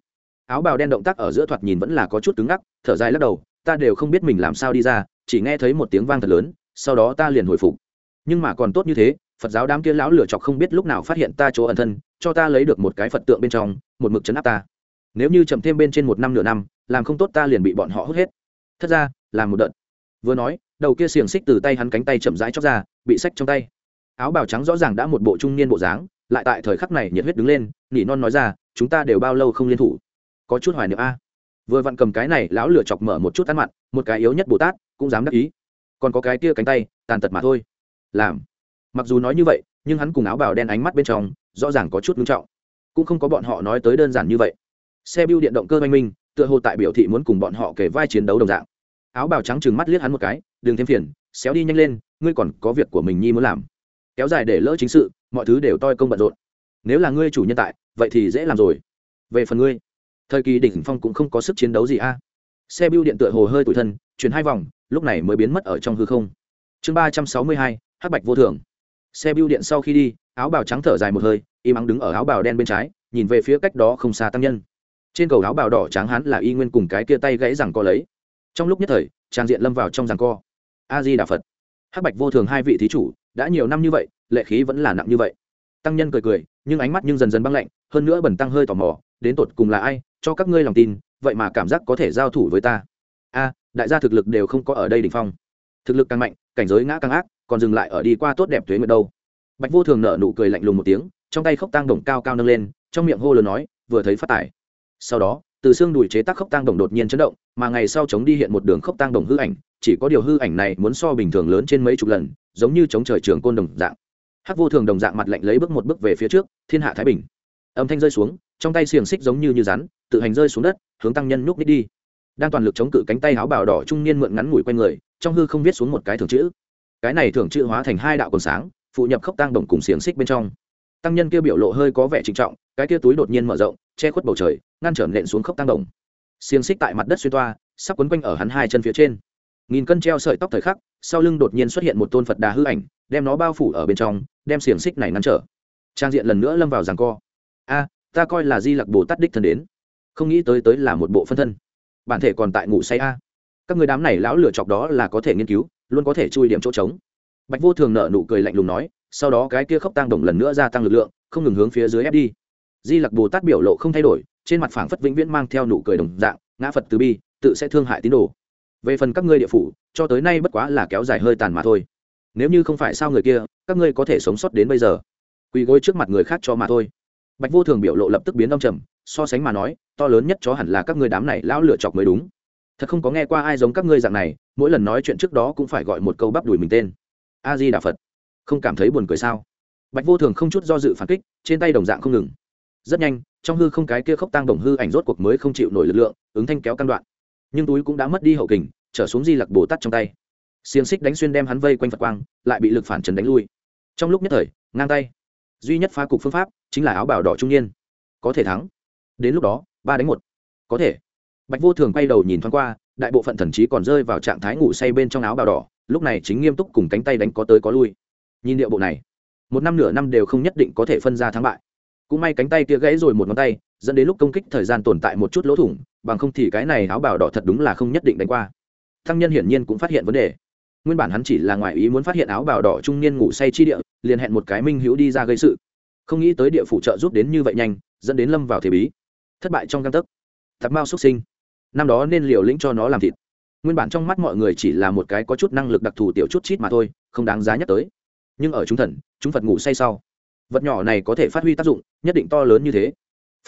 Áo bào đen động tác ở giữa thoạt nhìn vẫn là có chút cứng ngắc, thở dài lắc đầu, ta đều không biết mình làm sao đi ra, chỉ nghe thấy một tiếng vang thật lớn, sau đó ta liền hồi phục. Nhưng mà còn tốt như thế, phật giáo đám kia lão lửa chọc không biết lúc nào phát hiện ta chỗ ẩn thân, cho ta lấy được một cái phật tượng bên trong, một mực chấn áp ta. Nếu như chậm thêm bên trên một năm nửa năm, làm không tốt ta liền bị bọn họ hút hết. Thật ra, làm một đợt. Vừa nói, đầu kia xiềng xích từ tay hắn cánh tay chậm rãi chóc ra, bị sách trong tay. Áo bào trắng rõ ràng đã một bộ trung niên bộ dáng lại tại thời khắc này nhiệt huyết đứng lên, nỉ non nói ra, chúng ta đều bao lâu không liên thủ? Có chút hoài niệm a. Vừa vặn cầm cái này, lão lửa chọc mở một chút ăn mặn, một cái yếu nhất bồ tát, cũng dám đắc ý. Còn có cái kia cánh tay, tàn tật mà thôi. Làm. Mặc dù nói như vậy, nhưng hắn cùng áo bào đen ánh mắt bên trong, rõ ràng có chút ngưng trọng. Cũng không có bọn họ nói tới đơn giản như vậy. Xe bưu điện động cơ oanh minh, tựa hồ tại biểu thị muốn cùng bọn họ kể vai chiến đấu đồng dạng. Áo bào trắng trừng mắt liếc hắn một cái, đừng thêm phiền, xéo đi nhanh lên, ngươi còn có việc của mình nhi muốn làm. Kéo dài để lỡ chính sự mọi thứ đều toi công bận rộn. Nếu là ngươi chủ nhân tại, vậy thì dễ làm rồi. Về phần ngươi, thời kỳ đỉnh phong cũng không có sức chiến đấu gì a. Xe bưu điện tựa hồ hơi tủi thân, chuyển hai vòng, lúc này mới biến mất ở trong hư không. Chương ba trăm sáu mươi hai, hắc bạch vô thường. Xe bưu điện sau khi đi, áo bào trắng thở dài một hơi, im ắng đứng ở áo bào đen bên trái, nhìn về phía cách đó không xa tăng nhân. Trên cầu áo bào đỏ trắng hắn là y nguyên cùng cái kia tay gãy rằng co lấy. Trong lúc nhất thời, trang diện lâm vào trong rằng co. A di đà phật. Hắc bạch vô thường hai vị thí chủ đã nhiều năm như vậy, lệ khí vẫn là nặng như vậy. Tăng nhân cười cười, nhưng ánh mắt nhưng dần dần băng lạnh, hơn nữa bẩn tăng hơi tò mò, đến tột cùng là ai, cho các ngươi lòng tin, vậy mà cảm giác có thể giao thủ với ta. A, đại gia thực lực đều không có ở đây đ ỉ n h phong. Thực lực càng mạnh, cảnh giới ngã càng ác, còn dừng lại ở đi qua tốt đẹp thuế nguyện đâu. Bạch vô thường nở nụ cười lạnh lùng một tiếng, trong tay khốc tăng đồng cao cao nâng lên, trong miệng hô lớn nói, vừa thấy phát tải sau đó, từ xương đùi chế tác khốc tăng đồng đột nhiên chấn động, mà ngày sau chống đi hiện một đường khốc tăng đồng hư ảnh chỉ có điều hư ảnh này muốn so bình thường lớn trên mấy chục lần, giống như chống trời trường côn đồng dạng. Hắc vô thường đồng dạng mặt lạnh lấy bước một bước về phía trước, thiên hạ thái bình. Âm thanh rơi xuống, trong tay xiềng xích giống như như rắn, tự hành rơi xuống đất, hướng tăng nhân nhúc nít đi. Đang toàn lực chống cự cánh tay áo bào đỏ trung niên mượn ngắn ngủi quanh người, trong hư không viết xuống một cái thường chữ. Cái này thường chữ hóa thành hai đạo còn sáng, phụ nhập khốc tăng đồng cùng xiềng xích bên trong. Tăng nhân kia biểu lộ hơi có vẻ trịnh trọng, cái kia túi đột nhiên mở rộng, che khuất bầu trời, ngăn trở nện xuống khốc tăng đồng. Xiềng xích tại mặt đất xuyên toa, sắp quấn quanh ở hắn hai chân phía trên nghìn cân treo sợi tóc thời khắc, sau lưng đột nhiên xuất hiện một tôn phật đà hư ảnh, đem nó bao phủ ở bên trong, đem xiềng xích này ngăn trở. Trang diện lần nữa lâm vào ràng co. A, ta coi là di lặc bồ tát đích thân đến. Không nghĩ tới tới là một bộ phân thân. Bản thể còn tại ngủ say a. Các người đám này lão lựa chọc đó là có thể nghiên cứu, luôn có thể chui điểm chỗ trống. Bạch vô thường nợ nụ cười lạnh lùng nói, sau đó cái kia khốc tăng đồng lần nữa gia tăng lực lượng, không ngừng hướng phía dưới ép đi. Di lặc bồ tát biểu lộ không thay đổi, trên mặt phảng phất vĩnh viễn mang theo nụ cười đồng dạng, ngã phật từ bi, tự sẽ thương hại tín đồ về phần các ngươi địa phủ, cho tới nay bất quá là kéo dài hơi tàn mà thôi. Nếu như không phải sao người kia, các ngươi có thể sống sót đến bây giờ. Quỳ gối trước mặt người khác cho mà thôi. Bạch vô thường biểu lộ lập tức biến đông trầm, so sánh mà nói, to lớn nhất chó hẳn là các ngươi đám này lão lựa chọc mới đúng. Thật không có nghe qua ai giống các ngươi dạng này, mỗi lần nói chuyện trước đó cũng phải gọi một câu bắp đùi mình tên. A di đà phật. Không cảm thấy buồn cười sao? Bạch vô thường không chút do dự phản kích, trên tay đồng dạng không ngừng. Rất nhanh, trong hư không cái kia khốc tăng đồng hư ảnh rốt cuộc mới không chịu nổi lực lượng, ứng thanh kéo căn đoạn nhưng túi cũng đã mất đi hậu kình, trở xuống di lặc bồ tát trong tay. Xiềng xích đánh xuyên đem hắn vây quanh phật quang, lại bị lực phản trần đánh lui. Trong lúc nhất thời, ngang tay. Duy nhất phá cục phương pháp chính là áo bảo đỏ trung niên. Có thể thắng. Đến lúc đó, ba đánh một. Có thể. Bạch vô thường quay đầu nhìn thoáng qua, đại bộ phận thần trí còn rơi vào trạng thái ngủ say bên trong áo bào đỏ, lúc này chính nghiêm túc cùng cánh tay đánh có tới có lui. Nhìn điệu bộ này, một năm nửa năm đều không nhất định có thể phân ra thắng bại. Cũng may cánh tay kia gãy rồi một ngón tay, dẫn đến lúc công kích thời gian tồn tại một chút lỗ thủng bằng không thì cái này áo bào đỏ thật đúng là không nhất định đánh qua. Thăng nhân hiển nhiên cũng phát hiện vấn đề. Nguyên bản hắn chỉ là ngoại ý muốn phát hiện áo bào đỏ trung niên ngủ say chi địa, liền hẹn một cái minh hữu đi ra gây sự. Không nghĩ tới địa phủ trợ giúp đến như vậy nhanh, dẫn đến lâm vào thế bí. Thất bại trong găng tấc. Tạp mao xuất sinh. Năm đó nên liều lĩnh cho nó làm thịt. Nguyên bản trong mắt mọi người chỉ là một cái có chút năng lực đặc thù tiểu chút chít mà thôi, không đáng giá nhắc tới. Nhưng ở chúng thần, chúng phật ngủ say sau, vật nhỏ này có thể phát huy tác dụng, nhất định to lớn như thế.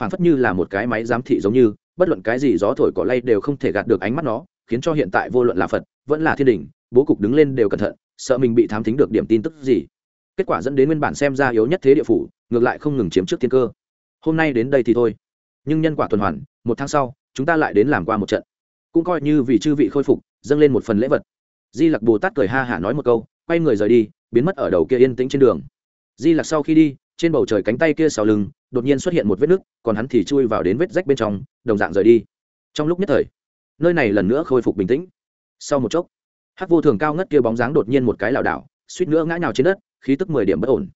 Phản phất như là một cái máy giám thị giống như bất luận cái gì gió thổi cỏ lay đều không thể gạt được ánh mắt nó, khiến cho hiện tại vô luận là phật, vẫn là thiên đình, bố cục đứng lên đều cẩn thận, sợ mình bị thám thính được điểm tin tức gì. Kết quả dẫn đến nguyên bản xem ra yếu nhất thế địa phủ, ngược lại không ngừng chiếm trước thiên cơ. Hôm nay đến đây thì thôi. Nhưng nhân quả tuần hoàn, một tháng sau, chúng ta lại đến làm qua một trận. Cũng coi như vì chư vị khôi phục, dâng lên một phần lễ vật. Di lặc bồ tát cười ha hả nói một câu, quay người rời đi, biến mất ở đầu kia yên tĩnh trên đường. Di lặc sau khi đi, trên bầu trời cánh tay kia sau lưng đột nhiên xuất hiện một vết nứt, còn hắn thì chui vào đến vết rách bên trong, đồng dạng rời đi. Trong lúc nhất thời, nơi này lần nữa khôi phục bình tĩnh. Sau một chốc, hắc vô thường cao ngất kia bóng dáng đột nhiên một cái lảo đảo, suýt nữa ngã nhào trên đất, khí tức mười điểm bất ổn.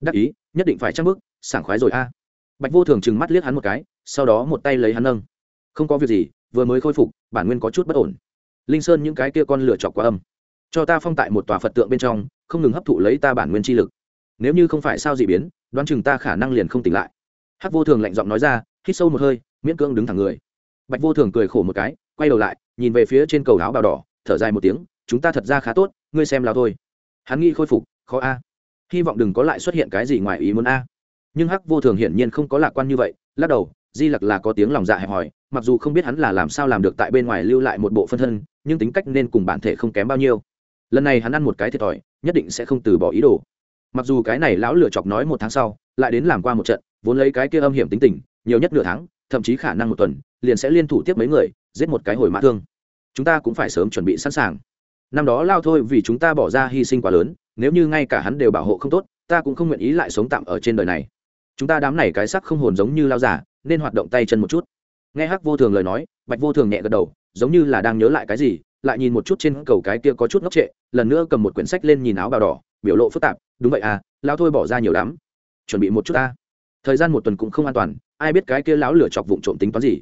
Đắc ý, nhất định phải chắc bước, sảng khoái rồi a. Bạch vô thường trừng mắt liếc hắn một cái, sau đó một tay lấy hắn nâng. Không có việc gì, vừa mới khôi phục, bản nguyên có chút bất ổn. Linh sơn những cái kia con lửa chọc quá âm. Cho ta phong tại một tòa phật tượng bên trong, không ngừng hấp thụ lấy ta bản nguyên chi lực. Nếu như không phải sao dị biến, đoán chừng ta khả năng liền không tỉnh lại hắc vô thường lạnh giọng nói ra, hít sâu một hơi, miễn cưỡng đứng thẳng người. Bạch vô thường cười khổ một cái, quay đầu lại, nhìn về phía trên cầu áo bào đỏ, thở dài một tiếng, chúng ta thật ra khá tốt, ngươi xem lao thôi. Hắn nghĩ khôi phục, khó a. Hy vọng đừng có lại xuất hiện cái gì ngoài ý muốn a. Nhưng hắc vô thường hiển nhiên không có lạc quan như vậy, lắc đầu, di lặc là có tiếng lòng dạ hẹp hòi, mặc dù không biết hắn là làm sao làm được tại bên ngoài lưu lại một bộ phân thân, nhưng tính cách nên cùng bản thể không kém bao nhiêu. Lần này hắn ăn một cái thiệt thòi, nhất định sẽ không từ bỏ ý đồ. Mặc dù cái này lão lựa chọc nói một tháng sau, lại đến làm qua một trận vốn lấy cái kia âm hiểm tính tình, nhiều nhất nửa tháng, thậm chí khả năng một tuần, liền sẽ liên thủ tiếp mấy người, giết một cái hồi mã thương. Chúng ta cũng phải sớm chuẩn bị sẵn sàng. Năm đó lao thôi vì chúng ta bỏ ra hy sinh quá lớn, nếu như ngay cả hắn đều bảo hộ không tốt, ta cũng không nguyện ý lại sống tạm ở trên đời này. Chúng ta đám này cái sắc không hồn giống như lao giả nên hoạt động tay chân một chút. Nghe hắc vô thường lời nói, bạch vô thường nhẹ gật đầu, giống như là đang nhớ lại cái gì, lại nhìn một chút trên cầu cái kia có chút ngốc trệ, lần nữa cầm một quyển sách lên nhìn áo bào đỏ, biểu lộ phức tạp, đúng vậy à lao thôi bỏ ra nhiều lắm. Chuẩn bị một chút ta thời gian một tuần cũng không an toàn, ai biết cái kia lão lửa chọc vụng trộm tính toán gì.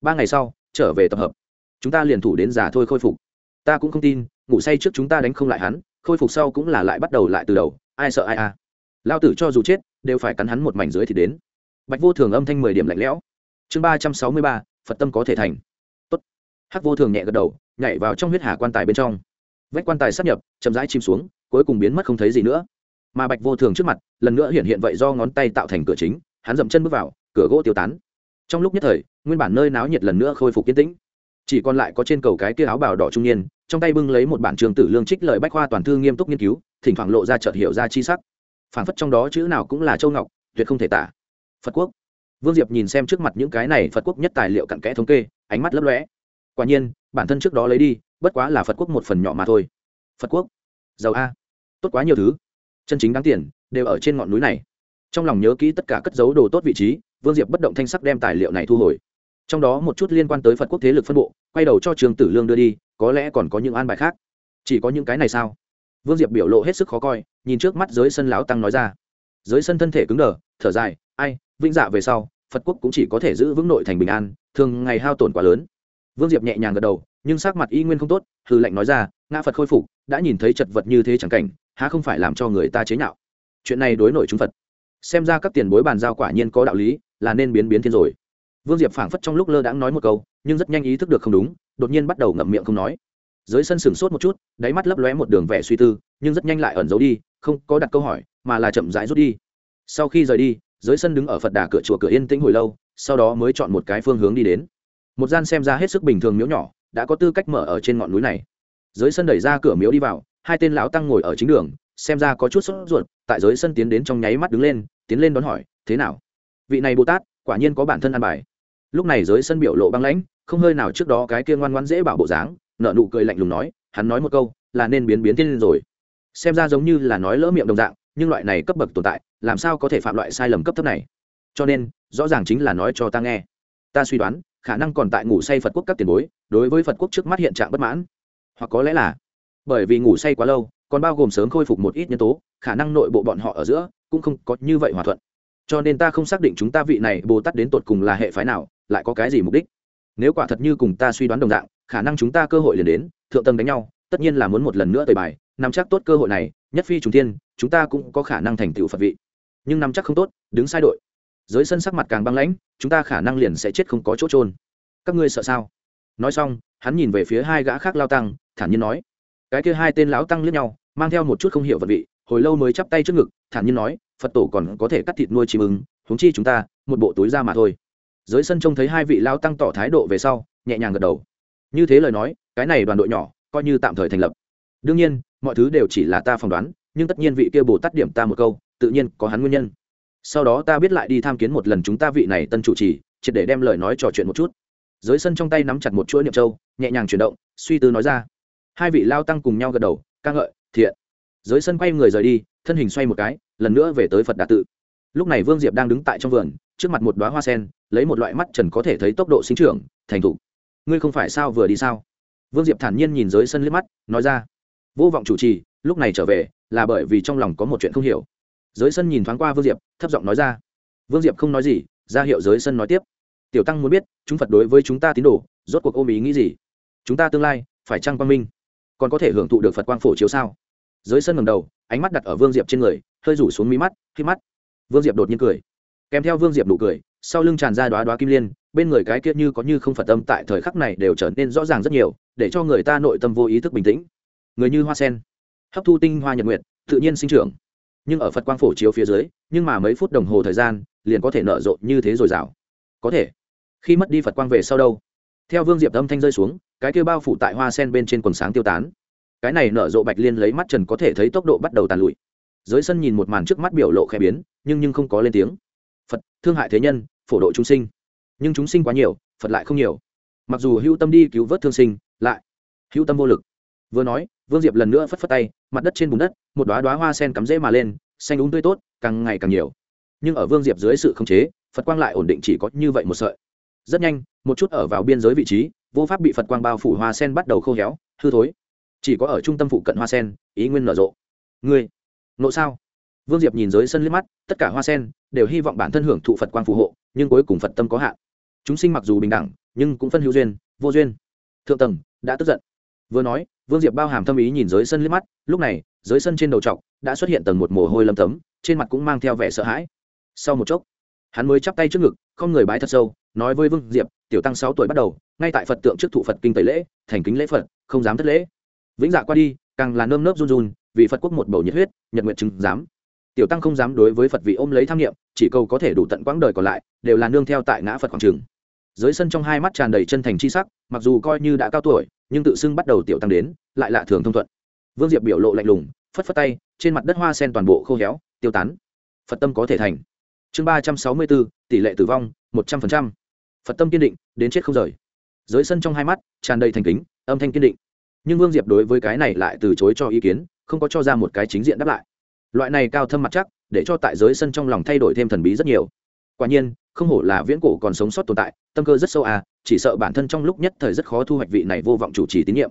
Ba ngày sau, trở về tập hợp. Chúng ta liền thủ đến già thôi khôi phục. Ta cũng không tin, ngủ say trước chúng ta đánh không lại hắn, khôi phục sau cũng là lại bắt đầu lại từ đầu, ai sợ ai à. Lao tử cho dù chết, đều phải cắn hắn một mảnh dưới thì đến. Bạch vô thường âm thanh mười điểm lạnh lẽo. Chương ba trăm sáu mươi ba, phật tâm có thể thành. Tốt. Hắc vô thường nhẹ gật đầu, nhảy vào trong huyết hà quan tài bên trong. Vách quan tài sắp nhập, chậm rãi chìm xuống, cuối cùng biến mất không thấy gì nữa mà bạch vô thường trước mặt, lần nữa hiện hiện vậy do ngón tay tạo thành cửa chính, hắn dậm chân bước vào, cửa gỗ tiêu tán. Trong lúc nhất thời, nguyên bản nơi náo nhiệt lần nữa khôi phục yên tĩnh. Chỉ còn lại có trên cầu cái kia áo bào đỏ trung niên, trong tay bưng lấy một bản trường tử lương trích lời bách khoa toàn thư nghiêm túc nghiên cứu, thỉnh thoảng lộ ra chợt hiểu ra chi sắc. Phản phất trong đó chữ nào cũng là châu ngọc, tuyệt không thể tả. Phật quốc. Vương diệp nhìn xem trước mặt những cái này phật quốc nhất tài liệu cặn kẽ thống kê, ánh mắt lấp lóe. Quả nhiên, bản thân trước đó lấy đi, bất quá là phật quốc một phần nhỏ mà thôi. Phật quốc. Giàu a. Tốt quá nhiều thứ chân chính đáng tiền, đều ở trên ngọn núi này. Trong lòng nhớ kỹ tất cả cất dấu đồ tốt vị trí, vương diệp bất động thanh sắc đem tài liệu này thu hồi. Trong đó một chút liên quan tới phật quốc thế lực phân bộ, quay đầu cho trường tử lương đưa đi, có lẽ còn có những an bài khác. Chỉ có những cái này sao? Vương diệp biểu lộ hết sức khó coi, nhìn trước mắt giới sân lão tăng nói ra. Giới sân thân thể cứng đờ, thở dài, ai, vĩnh dạ về sau, phật quốc cũng chỉ có thể giữ vững nội thành bình an, thường ngày hao tổn quá lớn. Vương diệp nhẹ nhàng gật đầu, nhưng sắc mặt y nguyên không tốt hư lệnh nói ra, ngã phật khôi phục, đã nhìn thấy chật vật như thế chẳng cảnh há không phải làm cho người ta chế nhạo? Chuyện này đối nổi chúng phật. Xem ra các tiền bối bàn giao quả nhiên có đạo lý, là nên biến biến thiên rồi. Vương diệp phảng phất trong lúc lơ đãng nói một câu, nhưng rất nhanh ý thức được không đúng, đột nhiên bắt đầu ngậm miệng không nói. Dưới sân sửng sốt một chút, đáy mắt lấp lóe một đường vẻ suy tư, nhưng rất nhanh lại ẩn giấu đi, không có đặt câu hỏi, mà là chậm rãi rút đi. Sau khi rời đi, dưới sân đứng ở phật đà cửa chùa cửa yên tĩnh hồi lâu, sau đó mới chọn một cái phương hướng đi đến. Một gian xem ra hết sức bình thường miếu nhỏ, đã có tư cách mở ở trên ngọn núi này. Dưới sân đẩy ra cửa miếu đi vào hai tên lão tăng ngồi ở chính đường, xem ra có chút sốt ruột, tại giới sân tiến đến trong nháy mắt đứng lên, tiến lên đón hỏi, thế nào? Vị này bồ tát, quả nhiên có bản thân ăn bài. Lúc này giới sân biểu lộ băng lãnh, không hơi nào trước đó cái kia ngoan ngoan dễ bảo bộ dáng nợ nụ cười lạnh lùng nói, hắn nói một câu, là nên biến biến thiên lên rồi. Xem ra giống như là nói lỡ miệng đồng dạng, nhưng loại này cấp bậc tồn tại, làm sao có thể phạm loại sai lầm cấp thấp này? Cho nên, rõ ràng chính là nói cho ta nghe. Ta suy đoán, khả năng còn tại ngủ say phật quốc các tiền bối, đối với phật quốc trước mắt hiện trạng bất mãn. Hoặc có lẽ là bởi vì ngủ say quá lâu, còn bao gồm sớm khôi phục một ít nhân tố, khả năng nội bộ bọn họ ở giữa cũng không có như vậy hòa thuận. Cho nên ta không xác định chúng ta vị này bồ tát đến tột cùng là hệ phái nào, lại có cái gì mục đích. Nếu quả thật như cùng ta suy đoán đồng dạng, khả năng chúng ta cơ hội liền đến, thượng tầng đánh nhau, tất nhiên là muốn một lần nữa tời bài, nắm chắc tốt cơ hội này, nhất phi trùng tiên chúng ta cũng có khả năng thành tựu phật vị. Nhưng nắm chắc không tốt, đứng sai đội. Dưới sân sắc mặt càng băng lãnh, chúng ta khả năng liền sẽ chết không có chỗ trôn các ngươi sợ sao? Nói xong, hắn nhìn về phía hai gã khác lao tăng, thản nhiên nói cái kia hai tên lão tăng liếc nhau, mang theo một chút không hiểu vật vị, hồi lâu mới chắp tay trước ngực, thản nhiên nói, phật tổ còn có thể cắt thịt nuôi chim ứng huống chi chúng ta, một bộ túi ra mà thôi. Dưới sân trông thấy hai vị lao tăng tỏ thái độ về sau, nhẹ nhàng gật đầu. Như thế lời nói, cái này đoàn đội nhỏ, coi như tạm thời thành lập. Đương nhiên, mọi thứ đều chỉ là ta phỏng đoán, nhưng tất nhiên vị kia bồ tát điểm ta một câu, tự nhiên có hắn nguyên nhân. Sau đó ta biết lại đi tham kiến một lần chúng ta vị này tân chủ trì, triệt để đem lời nói trò chuyện một chút. Dưới sân trong tay nắm chặt một chuỗi niệm châu, nhẹ nhàng chuyển động, suy tư nói ra hai vị lao tăng cùng nhau gật đầu, ca ngợi, thiện. Dưới sân quay người rời đi, thân hình xoay một cái, lần nữa về tới phật đà tự. Lúc này vương diệp đang đứng tại trong vườn, trước mặt một đoá hoa sen, lấy một loại mắt trần có thể thấy tốc độ sinh trưởng, thành thục. Ngươi không phải sao vừa đi sao? Vương diệp thản nhiên nhìn dưới sân liếc mắt, nói ra. Vô vọng chủ trì, lúc này trở về, là bởi vì trong lòng có một chuyện không hiểu. Dưới sân nhìn thoáng qua vương diệp, thấp giọng nói ra. Vương diệp không nói gì, ra hiệu dưới sân nói tiếp. Tiểu tăng muốn biết, chúng phật đối với chúng ta tín đồ, rốt cuộc ôm ý nghĩ gì? Chúng ta tương lai, phải trăng quang minh? Còn có thể hưởng thụ được phật quang phổ chiếu sao dưới sân ngầm đầu ánh mắt đặt ở vương diệp trên người hơi rủ xuống mí mắt khi mắt vương diệp đột nhiên cười kèm theo vương diệp nụ cười sau lưng tràn ra đoá đoá kim liên bên người cái kia như có như không phật tâm tại thời khắc này đều trở nên rõ ràng rất nhiều để cho người ta nội tâm vô ý thức bình tĩnh người như hoa sen hấp thu tinh hoa nhật nguyệt tự nhiên sinh trưởng nhưng ở phật quang phổ chiếu phía dưới nhưng mà mấy phút đồng hồ thời gian liền có thể nở rộ như thế rồi rào có thể khi mất đi phật quang về sau đâu theo vương diệp âm thanh rơi xuống cái kia bao phủ tại hoa sen bên trên quần sáng tiêu tán. Cái này nở rộ bạch liên lấy mắt trần có thể thấy tốc độ bắt đầu tàn lụi. Dưới sân nhìn một màn trước mắt biểu lộ khẽ biến, nhưng nhưng không có lên tiếng. Phật, thương hại thế nhân, phổ độ chúng sinh. Nhưng chúng sinh quá nhiều, phật lại không nhiều. Mặc dù hữu tâm đi cứu vớt thương sinh, lại hữu tâm vô lực. Vừa nói, vương diệp lần nữa phất phất tay, mặt đất trên bùn đất, một đoá đoá hoa sen cắm rễ mà lên, xanh đúng tươi tốt, càng ngày càng nhiều. Nhưng ở vương diệp dưới sự khống chế, phật quang lại ổn định chỉ có như vậy một sợi. Rất nhanh, một chút ở vào biên giới vị trí vô pháp bị phật quang bao phủ hoa sen bắt đầu khô héo hư thối chỉ có ở trung tâm phụ cận hoa sen ý nguyên nở rộ ngươi nộ sao vương diệp nhìn dưới sân liếc mắt tất cả hoa sen đều hy vọng bản thân hưởng thụ phật quang phù hộ nhưng cuối cùng phật tâm có hạn chúng sinh mặc dù bình đẳng nhưng cũng phân hữu duyên vô duyên thượng tầng đã tức giận vừa nói vương diệp bao hàm tâm ý nhìn dưới sân liếc mắt lúc này dưới sân trên đầu trọc đã xuất hiện tầng một mồ hôi lâm tấm trên mặt cũng mang theo vẻ sợ hãi sau một chốc hắn mới chắp tay trước ngực không người bái thật sâu nói với vương diệp tiểu tăng sáu tuổi bắt đầu, ngay tại phật tượng trước thụ phật kinh tẩy lễ, thành kính lễ phật, không dám thất lễ. Vĩnh dạ qua đi, càng là nơm nớp run run, vì phật quốc một bầu nhiệt huyết, nhật nguyện chứng dám tiểu tăng không dám đối với phật vị ôm lấy tham nghiệm chỉ cầu có thể đủ tận quãng đời còn lại, đều là nương theo tại ngã phật quảng trường. Dưới sân trong hai mắt tràn đầy chân thành chi sắc, mặc dù coi như đã cao tuổi, nhưng tự xưng bắt đầu tiểu tăng đến, lại lạ thường thông thuận. Vương diệp biểu lộ lạnh lùng, phất phất tay, trên mặt đất hoa sen toàn bộ khô héo, tiêu tán. Phật tâm có thể thành. Chương ba trăm sáu mươi bốn, tỷ lệ tử vong, một trăm linh phật tâm kiên định, đến chết không rời. Dưới sân trong hai mắt, tràn đầy thành kính, âm thanh kiên định. Nhưng vương diệp đối với cái này lại từ chối cho ý kiến, không có cho ra một cái chính diện đáp lại. Loại này cao thâm mặt chắc, để cho tại giới sân trong lòng thay đổi thêm thần bí rất nhiều. Quả nhiên, không hổ là viễn cổ còn sống sót tồn tại, tâm cơ rất sâu à chỉ sợ bản thân trong lúc nhất thời rất khó thu hoạch vị này vô vọng chủ trì tín nhiệm.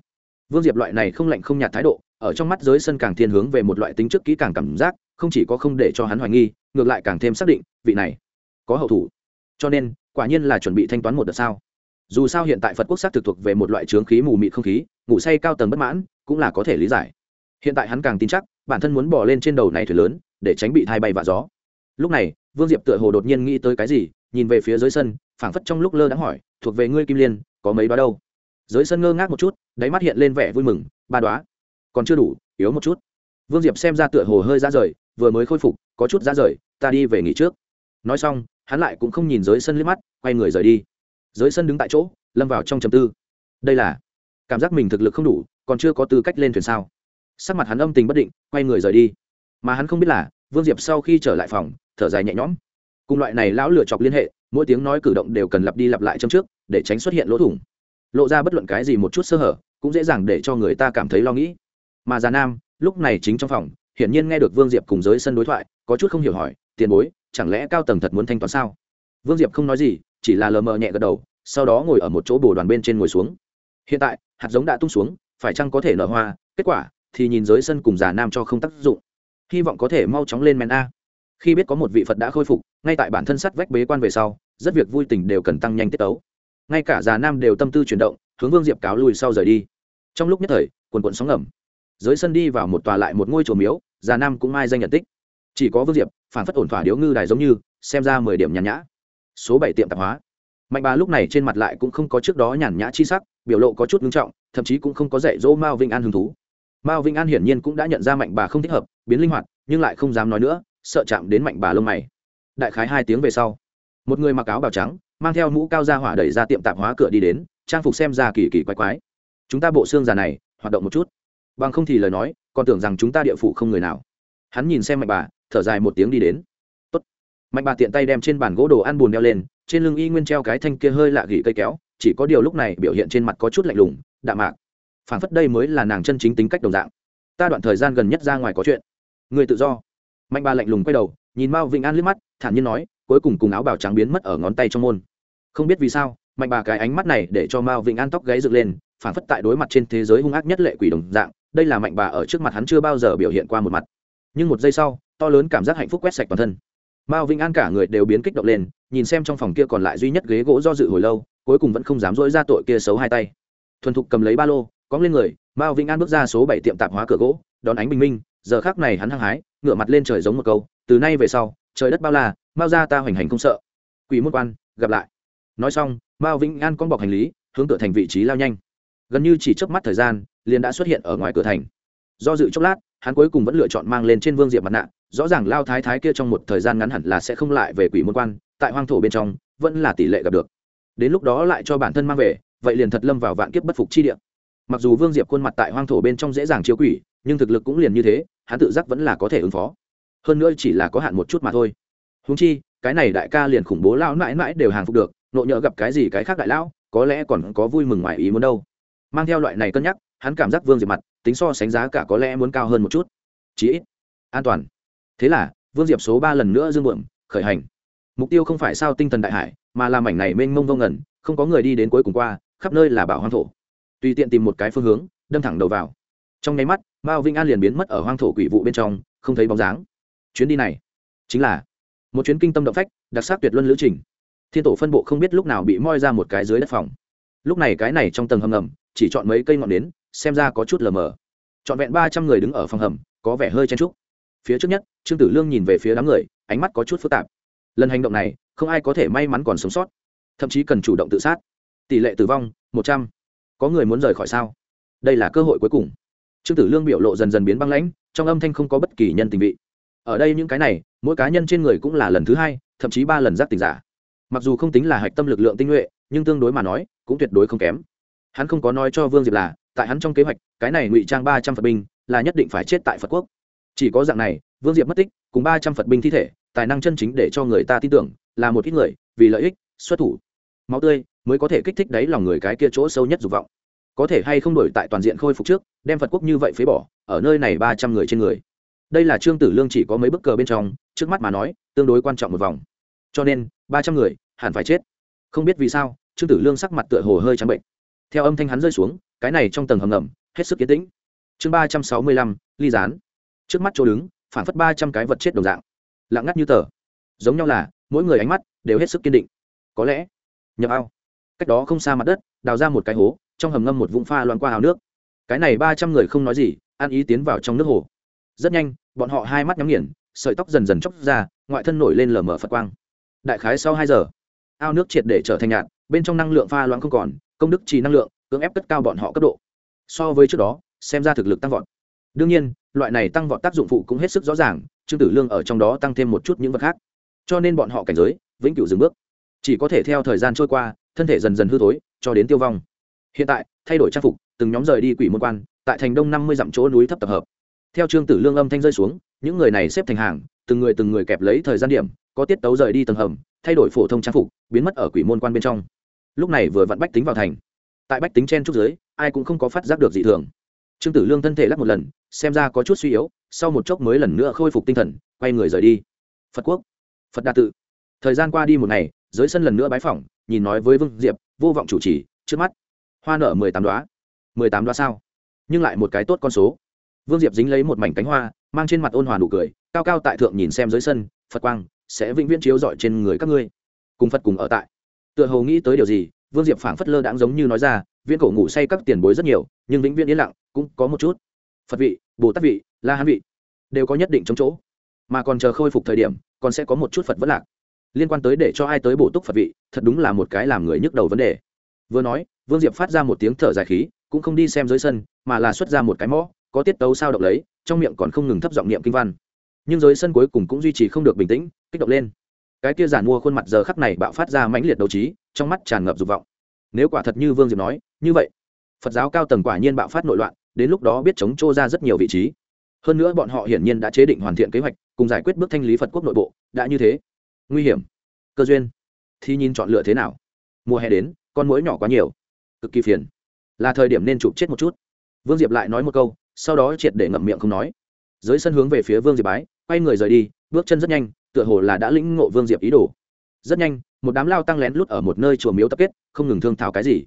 Vương diệp loại này không lạnh không nhạt thái độ, ở trong mắt giới sân càng thiên hướng về một loại tính trước kỹ càng cảm giác, không chỉ có không để cho hắn hoài nghi, ngược lại càng thêm xác định vị này có hậu thủ. Cho nên quả nhiên là chuẩn bị thanh toán một đợt sao. Dù sao hiện tại phật quốc xác thực thuộc về một loại trướng khí mù mịt không khí, ngủ say cao tầng bất mãn, cũng là có thể lý giải. Hiện tại hắn càng tin chắc, bản thân muốn bỏ lên trên đầu này thuyền lớn, để tránh bị thai bay và gió. Lúc này, vương diệp tựa hồ đột nhiên nghĩ tới cái gì, nhìn về phía dưới sân, phảng phất trong lúc lơ đãng hỏi, thuộc về ngươi kim liên, có mấy đoá đâu? Dưới sân ngơ ngác một chút, đáy mắt hiện lên vẻ vui mừng, ba đoá? Còn chưa đủ, yếu một chút. Vương diệp xem ra tựa hồ hơi ra rời, vừa mới khôi phục, có chút ra rời, ta đi về nghỉ trước. Nói xong hắn lại cũng không nhìn giới sân liếc mắt, quay người rời đi. Giới sân đứng tại chỗ, lâm vào trong chầm tư. Đây là cảm giác mình thực lực không đủ, còn chưa có tư cách lên thuyền sao? Sắc mặt hắn âm tình bất định, quay người rời đi. Mà hắn không biết là, vương diệp sau khi trở lại phòng, thở dài nhẹ nhõm. Cùng loại này lão lựa chọc liên hệ, mỗi tiếng nói cử động đều cần lặp đi lặp lại trong trước, để tránh xuất hiện lỗ thủng. Lộ ra bất luận cái gì một chút sơ hở, cũng dễ dàng để cho người ta cảm thấy lo nghĩ. Mà già nam, lúc này chính trong phòng, hiển nhiên nghe được vương diệp cùng giới sân đối thoại, có chút không hiểu hỏi, tiền bối chẳng lẽ cao tầng thật muốn thanh toán sao? Vương diệp không nói gì, chỉ là lờ mờ nhẹ gật đầu, sau đó ngồi ở một chỗ bồ đoàn bên trên ngồi xuống. Hiện tại, hạt giống đã tung xuống, phải chăng có thể nở hoa? Kết quả, thì nhìn giới sân cùng già nam cho không tác dụng. Hy vọng có thể mau chóng lên men a. Khi biết có một vị phật đã khôi phục, ngay tại bản thân sắt vách bế quan về sau, rất việc vui tình đều cần tăng nhanh tiết tấu. Ngay cả già nam đều tâm tư chuyển động, hướng vương diệp cáo lùi sau rời đi. Trong lúc nhất thời, quần quận sóng ngầm. Dưới sân đi vào một tòa lại một ngôi chùa miếu, già nam cũng mai danh nhận tích chỉ có vương diệp, phản phất ổn thỏa điếu ngư đài giống như, xem ra mười điểm nhàn nhã. Số bảy tiệm tạp hóa. Mạnh bà lúc này trên mặt lại cũng không có trước đó nhàn nhã chi sắc, biểu lộ có chút ngưng trọng, thậm chí cũng không có dạy dỗ mao vinh an hứng thú. Mao vinh an hiển nhiên cũng đã nhận ra mạnh bà không thích hợp, biến linh hoạt, nhưng lại không dám nói nữa, sợ chạm đến mạnh bà lông mày. Đại khái hai tiếng về sau, một người mặc áo bào trắng, mang theo mũ cao ra hỏa đẩy ra tiệm tạp hóa cửa đi đến, trang phục xem ra kỳ kỳ quái quái. Chúng ta bộ xương già này, hoạt động một chút. Bằng không thì lời nói, còn tưởng rằng chúng ta địa phủ không người nào hắn nhìn xem mạnh bà, thở dài một tiếng đi đến. Tốt. mạnh bà tiện tay đem trên bàn gỗ đồ ăn bùn đeo lên, trên lưng y nguyên treo cái thanh kia hơi lạ gỉ cây kéo, chỉ có điều lúc này biểu hiện trên mặt có chút lạnh lùng, đạm mạc. Phản phất đây mới là nàng chân chính tính cách đồng dạng. Ta đoạn thời gian gần nhất ra ngoài có chuyện. Người tự do. Mạnh bà lạnh lùng quay đầu, nhìn mao vĩnh an liếc mắt, thản nhiên nói, cuối cùng cùng áo bào trắng biến mất ở ngón tay trong môn. Không biết vì sao mạnh bà cái ánh mắt này để cho mao vĩnh an tóc gáy dựng lên phản phất tại đối mặt trên thế giới hung ác nhất lệ quỷ đồng dạng, đây là mạnh bà ở trước mặt hắn chưa bao giờ biểu hiện qua một mặt nhưng một giây sau, to lớn cảm giác hạnh phúc quét sạch toàn thân. Mao vĩnh an cả người đều biến kích động lên, nhìn xem trong phòng kia còn lại duy nhất ghế gỗ do dự hồi lâu, cuối cùng vẫn không dám dỗi ra tội kia xấu hai tay. Thuần thục cầm lấy ba lô, cóng lên người, mao vĩnh an bước ra số bảy tiệm tạp hóa cửa gỗ, đón ánh bình minh, giờ khác này hắn hăng hái, ngửa mặt lên trời giống một câu, từ nay về sau, trời đất bao la, mao ra ta hoành hành không sợ. Quỷ môn quan, gặp lại. Nói xong, mao vĩnh an con bọc hành lý, hướng cửa thành vị trí lao nhanh. Gần như chỉ trước mắt thời gian, liền đã xuất hiện ở ngoài cửa thành. Do dự chốc lát hắn cuối cùng vẫn lựa chọn mang lên trên vương diệp mặt nạ, rõ ràng lao thái thái kia trong một thời gian ngắn hẳn là sẽ không lại về quỷ môn quan, tại hoang thổ bên trong, vẫn là tỷ lệ gặp được. Đến lúc đó lại cho bản thân mang về, vậy liền thật lâm vào vạn kiếp bất phục chi địa. Mặc dù vương diệp khuôn mặt tại hoang thổ bên trong dễ dàng chiếu quỷ, nhưng thực lực cũng liền như thế, hắn tự giác vẫn là có thể ứng phó. Hơn nữa chỉ là có hạn một chút mà thôi. Húng chi, cái này đại ca liền khủng bố lao mãi mãi đều hàng phục được, nộ nhỡ gặp cái gì cái khác đại lão, có lẽ còn có vui mừng ngoài ý muốn đâu. Mang theo loại này cân nhắc, hắn cảm giác vương diệp mặt tính so sánh giá cả có lẽ muốn cao hơn một chút. Chí ít, an toàn. Thế là, vương diệp số ba lần nữa dương bượm khởi hành. Mục tiêu không phải sao tinh thần đại hải, mà là mảnh này mênh mông vô ngẩn không có người đi đến cuối cùng qua, khắp nơi là bảo hoang thổ. Tùy tiện tìm một cái phương hướng, đâm thẳng đầu vào. Trong nháy mắt, mao vinh an liền biến mất ở hoang thổ quỷ vụ bên trong, không thấy bóng dáng. Chuyến đi này, chính là một chuyến kinh tâm động phách, đặc sắc tuyệt luân lữ trình. Thiên tổ phân bộ không biết lúc nào bị moi ra một cái dưới đất phòng. Lúc này cái này trong tầng hầm ngầm, chỉ chọn mấy cây ngọn nến xem ra có chút lờ mờ. Trọn vẹn ba trăm người đứng ở phòng hầm, có vẻ hơi chen trúc phía trước nhất, trương tử lương nhìn về phía đám người, ánh mắt có chút phức tạp. Lần hành động này, không ai có thể may mắn còn sống sót. Thậm chí cần chủ động tự sát. Tỷ lệ tử vong, một trăm. Có người muốn rời khỏi sao? Đây là cơ hội cuối cùng. Trương tử lương biểu lộ dần dần biến băng lãnh, trong âm thanh không có bất kỳ nhân tình vị. Ở đây những cái này, mỗi cá nhân trên người cũng là lần thứ hai, thậm chí ba lần giác tình giả. Mặc dù không tính là hạch tâm lực lượng tinh nhuệ, nhưng tương đối mà nói, cũng tuyệt đối không kém. Hắn không có nói cho vương diệp là tại hắn trong kế hoạch, cái này ngụy trang ba trăm phật binh là nhất định phải chết tại phật quốc. Chỉ có dạng này, vương diệp mất tích, cùng ba trăm phật binh thi thể, tài năng chân chính để cho người ta tin tưởng, là một ít người, vì lợi ích, xuất thủ. Máu tươi mới có thể kích thích đáy lòng người cái kia chỗ sâu nhất dục vọng. Có thể hay không đổi tại toàn diện khôi phục trước, đem phật quốc như vậy phế bỏ, ở nơi này ba trăm người trên người. Đây là trương tử lương chỉ có mấy bức cờ bên trong, trước mắt mà nói, tương đối quan trọng một vòng. Cho nên, ba trăm người, hẳn phải chết. Không biết vì sao, trương tử lương sắc mặt tựa hồ hơi trắng bệnh. Theo âm thanh hắn rơi xuống cái này trong tầng hầm ngầm, hết sức kiến tĩnh. Chương ba trăm sáu mươi lăm, ly rán trước mắt chỗ đứng, phản phất ba trăm cái vật chết đồng dạng. Lặng ngắt như tờ. Giống nhau là, mỗi người ánh mắt đều hết sức kiên định. Có lẽ, nhập ao. Cách đó không xa mặt đất, đào ra một cái hố, trong hầm ngâm một vũng pha loạn qua hào nước. Cái này ba trăm người không nói gì, ăn ý tiến vào trong nước hồ. Rất nhanh, bọn họ hai mắt nhắm nghiền, sợi tóc dần dần chóc ra, ngoại thân nổi lên lở mở phật quang. Đại khái sau hai giờ, ao nước triệt để trở thành nhạt, bên trong năng lượng pha loãng không còn, công đức trì năng lượng cưỡng ép cất cao bọn họ cấp độ. So với trước đó, xem ra thực lực tăng vọt. Đương nhiên, loại này tăng vọt tác dụng phụ cũng hết sức rõ ràng, trương tử lương ở trong đó tăng thêm một chút những vật khác. Cho nên bọn họ cảnh giới, vĩnh cửu dừng bước. Chỉ có thể theo thời gian trôi qua, thân thể dần dần hư thối, cho đến tiêu vong. Hiện tại, thay đổi trang phục, từng nhóm rời đi quỷ môn quan, tại thành đông năm mươi dặm chỗ núi thấp tập hợp. Theo trương tử lương âm thanh rơi xuống, những người này xếp thành hàng, từng người từng người kẹp lấy thời gian điểm, có tiết tấu rời đi tầng hầm, thay đổi phổ thông trang phục, biến mất ở quỷ môn quan bên trong. Lúc này vừa vặn bách tính vào thành tại bách tính chen trúc giới, ai cũng không có phát giác được dị thường. Trương tử lương thân thể lắc một lần, xem ra có chút suy yếu, sau một chốc mới lần nữa khôi phục tinh thần, quay người rời đi. Phật quốc, phật đa tự. Thời gian qua đi một ngày, dưới sân lần nữa bái phỏng, nhìn nói với vương diệp, vô vọng chủ trì, trước mắt. Hoa nở mười tám đoá. Mười tám đoá sao? Nhưng lại một cái tốt con số. Vương diệp dính lấy một mảnh cánh hoa, mang trên mặt ôn hòa nụ cười, cao cao tại thượng nhìn xem dưới sân, phật quang sẽ vĩnh viễn chiếu rọi trên người các ngươi. Cùng phật cùng ở tại. Tựa hồ nghĩ tới điều gì vương diệp phảng phất lơ đãng giống như nói ra, viễn cổ ngủ say các tiền bối rất nhiều, nhưng vĩnh viễn yên lặng cũng có một chút. Phật vị, bồ tát vị, la hán vị đều có nhất định chống chỗ. Mà còn chờ khôi phục thời điểm, còn sẽ có một chút phật vất lạc. Liên quan tới để cho ai tới bổ túc phật vị, thật đúng là một cái làm người nhức đầu vấn đề. Vừa nói, vương diệp phát ra một tiếng thở dài khí, cũng không đi xem dưới sân, mà là xuất ra một cái mõ, có tiết tấu sao động lấy, trong miệng còn không ngừng thấp giọng niệm kinh văn. Nhưng dưới sân cuối cùng cũng duy trì không được bình tĩnh, kích động lên cái kia giản mua khuôn mặt giờ khắc này bạo phát ra mãnh liệt đấu trí, trong mắt tràn ngập dục vọng. Nếu quả thật như vương diệp nói, như vậy, phật giáo cao tầng quả nhiên bạo phát nội loạn, đến lúc đó biết chống trô ra rất nhiều vị trí. Hơn nữa bọn họ hiển nhiên đã chế định hoàn thiện kế hoạch, cùng giải quyết bước thanh lý phật quốc nội bộ, đã như thế. Nguy hiểm. Cơ duyên. Thì nhìn chọn lựa thế nào? Mùa hè đến, con mũi nhỏ quá nhiều. Cực kỳ phiền. Là thời điểm nên chụp chết một chút. Vương diệp lại nói một câu, sau đó triệt để ngậm miệng không nói. Dưới sân hướng về phía vương diệp bái, quay người rời đi, bước chân rất nhanh tựa hồ là đã lĩnh ngộ vương diệp ý đồ. Rất nhanh, một đám lao tăng lén lút ở một nơi chùa miếu tập kết, không ngừng thương thảo cái gì.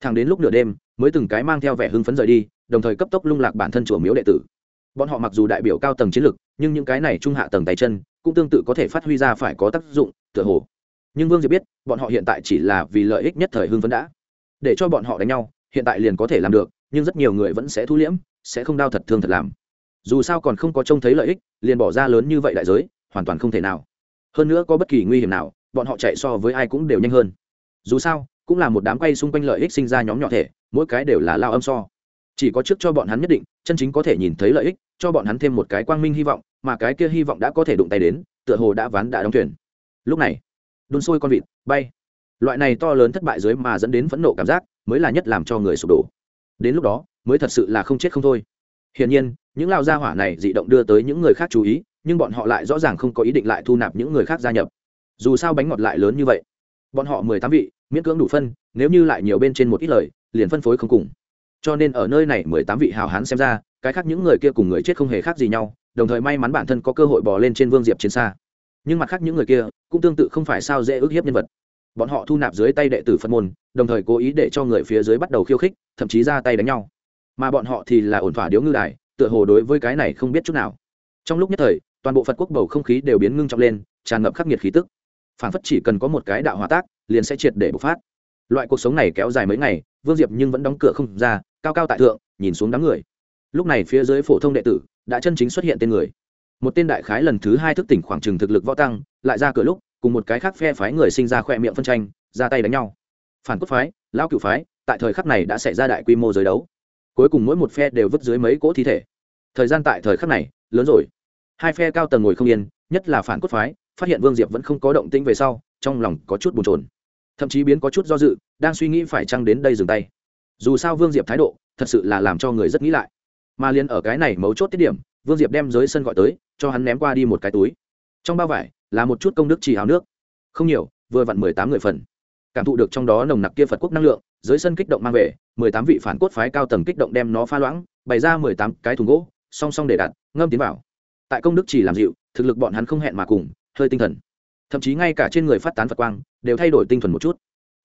Thẳng đến lúc nửa đêm, mới từng cái mang theo vẻ hưng phấn rời đi, đồng thời cấp tốc lung lạc bản thân chùa miếu đệ tử. Bọn họ mặc dù đại biểu cao tầng chiến lược nhưng những cái này trung hạ tầng tay chân, cũng tương tự có thể phát huy ra phải có tác dụng, tựa hồ. Nhưng vương diệp biết, bọn họ hiện tại chỉ là vì lợi ích nhất thời hưng phấn đã. Để cho bọn họ đánh nhau, hiện tại liền có thể làm được, nhưng rất nhiều người vẫn sẽ thu liễm, sẽ không đau thật thương thật làm. Dù sao còn không có trông thấy lợi ích, liền bỏ ra lớn như vậy đại giới hoàn toàn không thể nào. Hơn nữa có bất kỳ nguy hiểm nào, bọn họ chạy so với ai cũng đều nhanh hơn. Dù sao, cũng là một đám quay xung quanh lợi ích sinh ra nhóm nhỏ thể, mỗi cái đều là lao âm so. Chỉ có trước cho bọn hắn nhất định, chân chính có thể nhìn thấy lợi ích, cho bọn hắn thêm một cái quang minh hy vọng, mà cái kia hy vọng đã có thể đụng tay đến, tựa hồ đã ván đã đóng thuyền. Lúc này, đun sôi con vịt, bay. Loại này to lớn thất bại dưới mà dẫn đến phẫn nộ cảm giác, mới là nhất làm cho người sụp đổ. Đến lúc đó, mới thật sự là không chết không thôi. Hiển nhiên, những lao gia hỏa này dị động đưa tới những người khác chú ý nhưng bọn họ lại rõ ràng không có ý định lại thu nạp những người khác gia nhập. Dù sao bánh ngọt lại lớn như vậy. Bọn họ mười tám vị, miễn cưỡng đủ phân, nếu như lại nhiều bên trên một ít lời, liền phân phối không cùng. Cho nên ở nơi này mười tám vị hào hán xem ra, cái khác những người kia cùng người chết không hề khác gì nhau, đồng thời may mắn bản thân có cơ hội bỏ lên trên vương diệp chiến xa. Nhưng mặt khác những người kia, cũng tương tự không phải sao dễ ức hiếp nhân vật. Bọn họ thu nạp dưới tay đệ tử phật môn, đồng thời cố ý để cho người phía dưới bắt đầu khiêu khích, thậm chí ra tay đánh nhau. Mà bọn họ thì là ổn thỏa điếu ngư đài, tựa hồ đối với cái này không biết chút nào. Trong lúc nhất thời toàn bộ phật quốc bầu không khí đều biến ngưng trọng lên, tràn ngập khắc nghiệt khí tức. Phản phất chỉ cần có một cái đạo hòa tác, liền sẽ triệt để bộc phát. Loại cuộc sống này kéo dài mấy ngày, vương diệp nhưng vẫn đóng cửa không ra, cao cao tại thượng, nhìn xuống đám người. Lúc này phía dưới phổ thông đệ tử đã chân chính xuất hiện tên người. Một tên đại khái lần thứ hai thức tỉnh khoảng trừng thực lực võ tăng, lại ra cửa lúc, cùng một cái khác phe phái người sinh ra khỏe miệng phân tranh, ra tay đánh nhau. Phản quốc phái, lão cựu phái, tại thời khắc này đã xảy ra đại quy mô giới đấu. Cuối cùng mỗi một phe đều vứt dưới mấy cỗ thi thể. Thời gian tại thời khắc này, lớn rồi hai phe cao tầng ngồi không yên, nhất là phản cốt phái, phát hiện vương diệp vẫn không có động tĩnh về sau, trong lòng có chút bồn trồn thậm chí biến có chút do dự, đang suy nghĩ phải chăng đến đây dừng tay. Dù sao vương diệp thái độ, thật sự là làm cho người rất nghĩ lại. Mà liền ở cái này mấu chốt tiết điểm, vương diệp đem dưới sân gọi tới, cho hắn ném qua đi một cái túi. Trong bao vải, là một chút công đức chỉ hào nước. Không nhiều, vừa vặn mười tám người phần. Cảm thụ được trong đó nồng nặc kia phật quốc năng lượng dưới sân kích động mang về, mười tám vị phản cốt phái cao tầng kích động đem nó pha loãng, bày ra mười tám cái thùng gỗ, song song để đặt, ngâm tiến vào tại công đức chỉ làm dịu, thực lực bọn hắn không hẹn mà cùng, hơi tinh thần. Thậm chí ngay cả trên người phát tán phật quang, đều thay đổi tinh thuần một chút.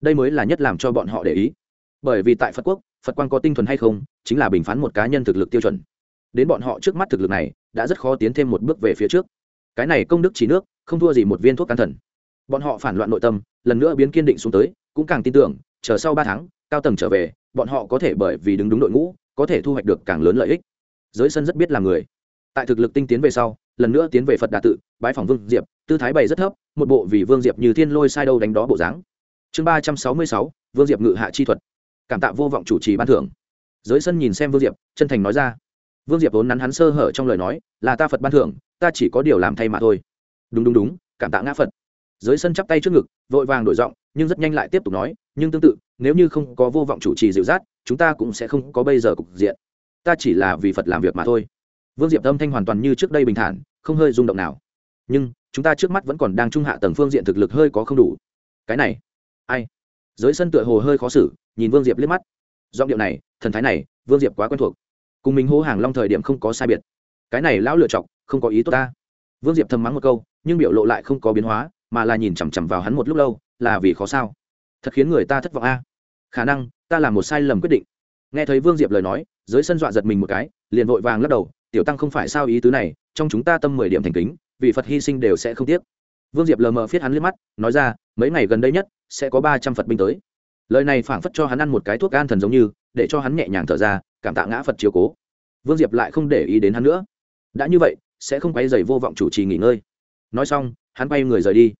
Đây mới là nhất làm cho bọn họ để ý. Bởi vì tại phật quốc, phật quang có tinh thuần hay không, chính là bình phán một cá nhân thực lực tiêu chuẩn. Đến bọn họ trước mắt thực lực này, đã rất khó tiến thêm một bước về phía trước. Cái này công đức chỉ nước, không thua gì một viên thuốc can thần. Bọn họ phản loạn nội tâm, lần nữa biến kiên định xuống tới, cũng càng tin tưởng, chờ sau ba tháng, cao tầng trở về, bọn họ có thể bởi vì đứng đúng đội ngũ, có thể thu hoạch được càng lớn lợi ích. Giới sân rất biết là người tại thực lực tinh tiến về sau, lần nữa tiến về phật đà tự, bái phòng vương diệp, tư thái bày rất thấp, một bộ vì vương diệp như thiên lôi sai đâu đánh đó bộ dáng. Chương ba trăm sáu mươi sáu, vương diệp ngự hạ chi thuật. Cảm tạ vô vọng chủ trì ban thưởng. Giới sân nhìn xem vương diệp, chân thành nói ra. Vương diệp vốn nắn hắn sơ hở trong lời nói, là ta phật ban thưởng, ta chỉ có điều làm thay mà thôi. Đúng đúng đúng, cảm tạ ngã phật. Giới sân chắp tay trước ngực, vội vàng đổi giọng, nhưng rất nhanh lại tiếp tục nói, nhưng tương tự, nếu như không có vô vọng chủ trì dịu dắt, chúng ta cũng sẽ không có bây giờ cục diện. Ta chỉ là vì phật làm việc mà thôi vương diệp âm thanh hoàn toàn như trước đây bình thản, không hơi rung động nào. Nhưng, chúng ta trước mắt vẫn còn đang trung hạ tầng phương diện thực lực hơi có không đủ. Cái này, ai? Giới sân tựa hồ hơi khó xử, nhìn vương diệp liếc mắt. Giọng điệu này, thần thái này, vương diệp quá quen thuộc. Cùng mình hô hàng long thời điểm không có sai biệt. Cái này lão lựa chọc, không có ý tốt ta. Vương diệp thầm mắng một câu, nhưng biểu lộ lại không có biến hóa, mà là nhìn chằm chằm vào hắn một lúc lâu, là vì khó sao? Thật khiến người ta thất vọng a. Khả năng, ta làm một sai lầm quyết định. Nghe thấy vương diệp lời nói giới sân dọa giật mình một cái, liền vội vàng lắc đầu tiểu tăng không phải sao ý tứ này, trong chúng ta tâm mười điểm thành kính, vì phật hy sinh đều sẽ không tiếc. Vương diệp lờ mờ viết hắn liếc mắt, nói ra, mấy ngày gần đây nhất, sẽ có ba trăm phật binh tới. Lời này phảng phất cho hắn ăn một cái thuốc gan thần giống như, để cho hắn nhẹ nhàng thở ra, cảm tạ ngã phật chiếu cố. Vương diệp lại không để ý đến hắn nữa. Đã như vậy, sẽ không quay dày vô vọng chủ trì nghỉ ngơi. Nói xong, hắn quay người rời đi.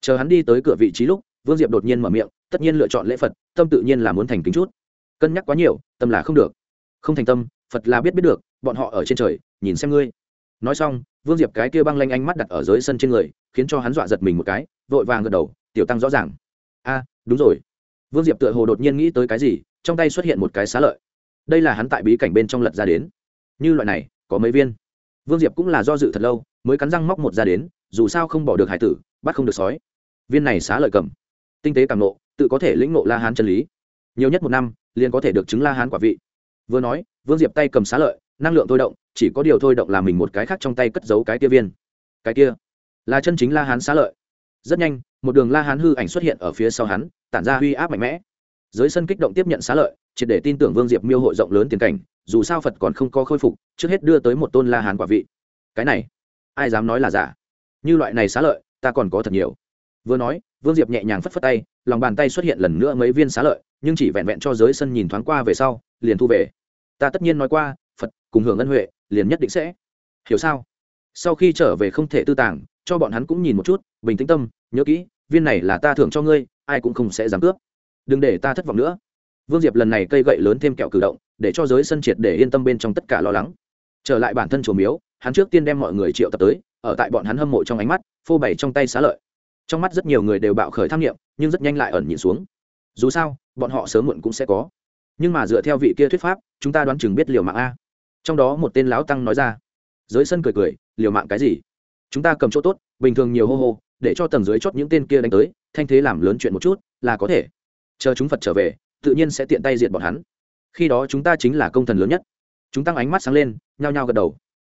Chờ hắn đi tới cửa vị trí lúc, vương diệp đột nhiên mở miệng, tất nhiên lựa chọn lễ phật, tâm tự nhiên là muốn thành kính chút. Cân nhắc quá nhiều, tâm là không được. Không thành tâm phật là biết biết được, bọn họ ở trên trời, nhìn xem ngươi. Nói xong, vương diệp cái kia băng lanh ánh mắt đặt ở dưới sân trên người, khiến cho hắn dọa giật mình một cái, vội vàng gật đầu, tiểu tăng rõ ràng. A, đúng rồi. Vương diệp tựa hồ đột nhiên nghĩ tới cái gì, trong tay xuất hiện một cái xá lợi. Đây là hắn tại bí cảnh bên trong lật ra đến. Như loại này, có mấy viên? Vương diệp cũng là do dự thật lâu, mới cắn răng móc một ra đến, dù sao không bỏ được hải tử, bắt không được sói. Viên này xá lợi cầm. Tinh tế càng nộ, tự có thể lĩnh nộ la hán chân lý. Nhiều nhất một năm, liền có thể được chứng la hán quả vị vừa nói, vương diệp tay cầm xá lợi, năng lượng thôi động, chỉ có điều thôi động là mình một cái khác trong tay cất giấu cái kia viên. Cái kia là chân chính la hán xá lợi. Rất nhanh, một đường la hán hư ảnh xuất hiện ở phía sau hắn, tản ra huy áp mạnh mẽ. Dưới sân kích động tiếp nhận xá lợi, triệt để tin tưởng vương diệp miêu hội rộng lớn tiền cảnh, dù sao phật còn không có khôi phục, trước hết đưa tới một tôn la hán quả vị. Cái này, ai dám nói là giả? Như loại này xá lợi, ta còn có thật nhiều. Vừa nói, vương diệp nhẹ nhàng phất phất tay, lòng bàn tay xuất hiện lần nữa mấy viên xá lợi, nhưng chỉ vẹn vẹn cho giới sân nhìn thoáng qua về sau, liền thu về ta tất nhiên nói qua, phật cùng hưởng ân huệ, liền nhất định sẽ. Hiểu sao? Sau khi trở về không thể tư tàng, cho bọn hắn cũng nhìn một chút, bình tĩnh tâm, nhớ kỹ, viên này là ta thưởng cho ngươi, ai cũng không sẽ dám cướp. Đừng để ta thất vọng nữa. Vương diệp lần này cây gậy lớn thêm kẹo cử động, để cho giới sân triệt để yên tâm bên trong tất cả lo lắng. Trở lại bản thân chùa miếu, hắn trước tiên đem mọi người triệu tập tới, ở tại bọn hắn hâm mộ trong ánh mắt, phô bày trong tay xá lợi. Trong mắt rất nhiều người đều bạo khởi tham nghiệm nhưng rất nhanh lại ẩn nhịn xuống. Dù sao, bọn họ sớm muộn cũng sẽ có nhưng mà dựa theo vị kia thuyết pháp, chúng ta đoán chừng biết liều mạng a. Trong đó một tên lão tăng nói ra. Giới sân cười cười, liều mạng cái gì? Chúng ta cầm chỗ tốt, bình thường nhiều hô hô, để cho tầng dưới chót những tên kia đánh tới, thanh thế làm lớn chuyện một chút, là có thể. Chờ chúng phật trở về, tự nhiên sẽ tiện tay diệt bọn hắn. Khi đó chúng ta chính là công thần lớn nhất. Chúng tăng ánh mắt sáng lên, nhao nhao gật đầu.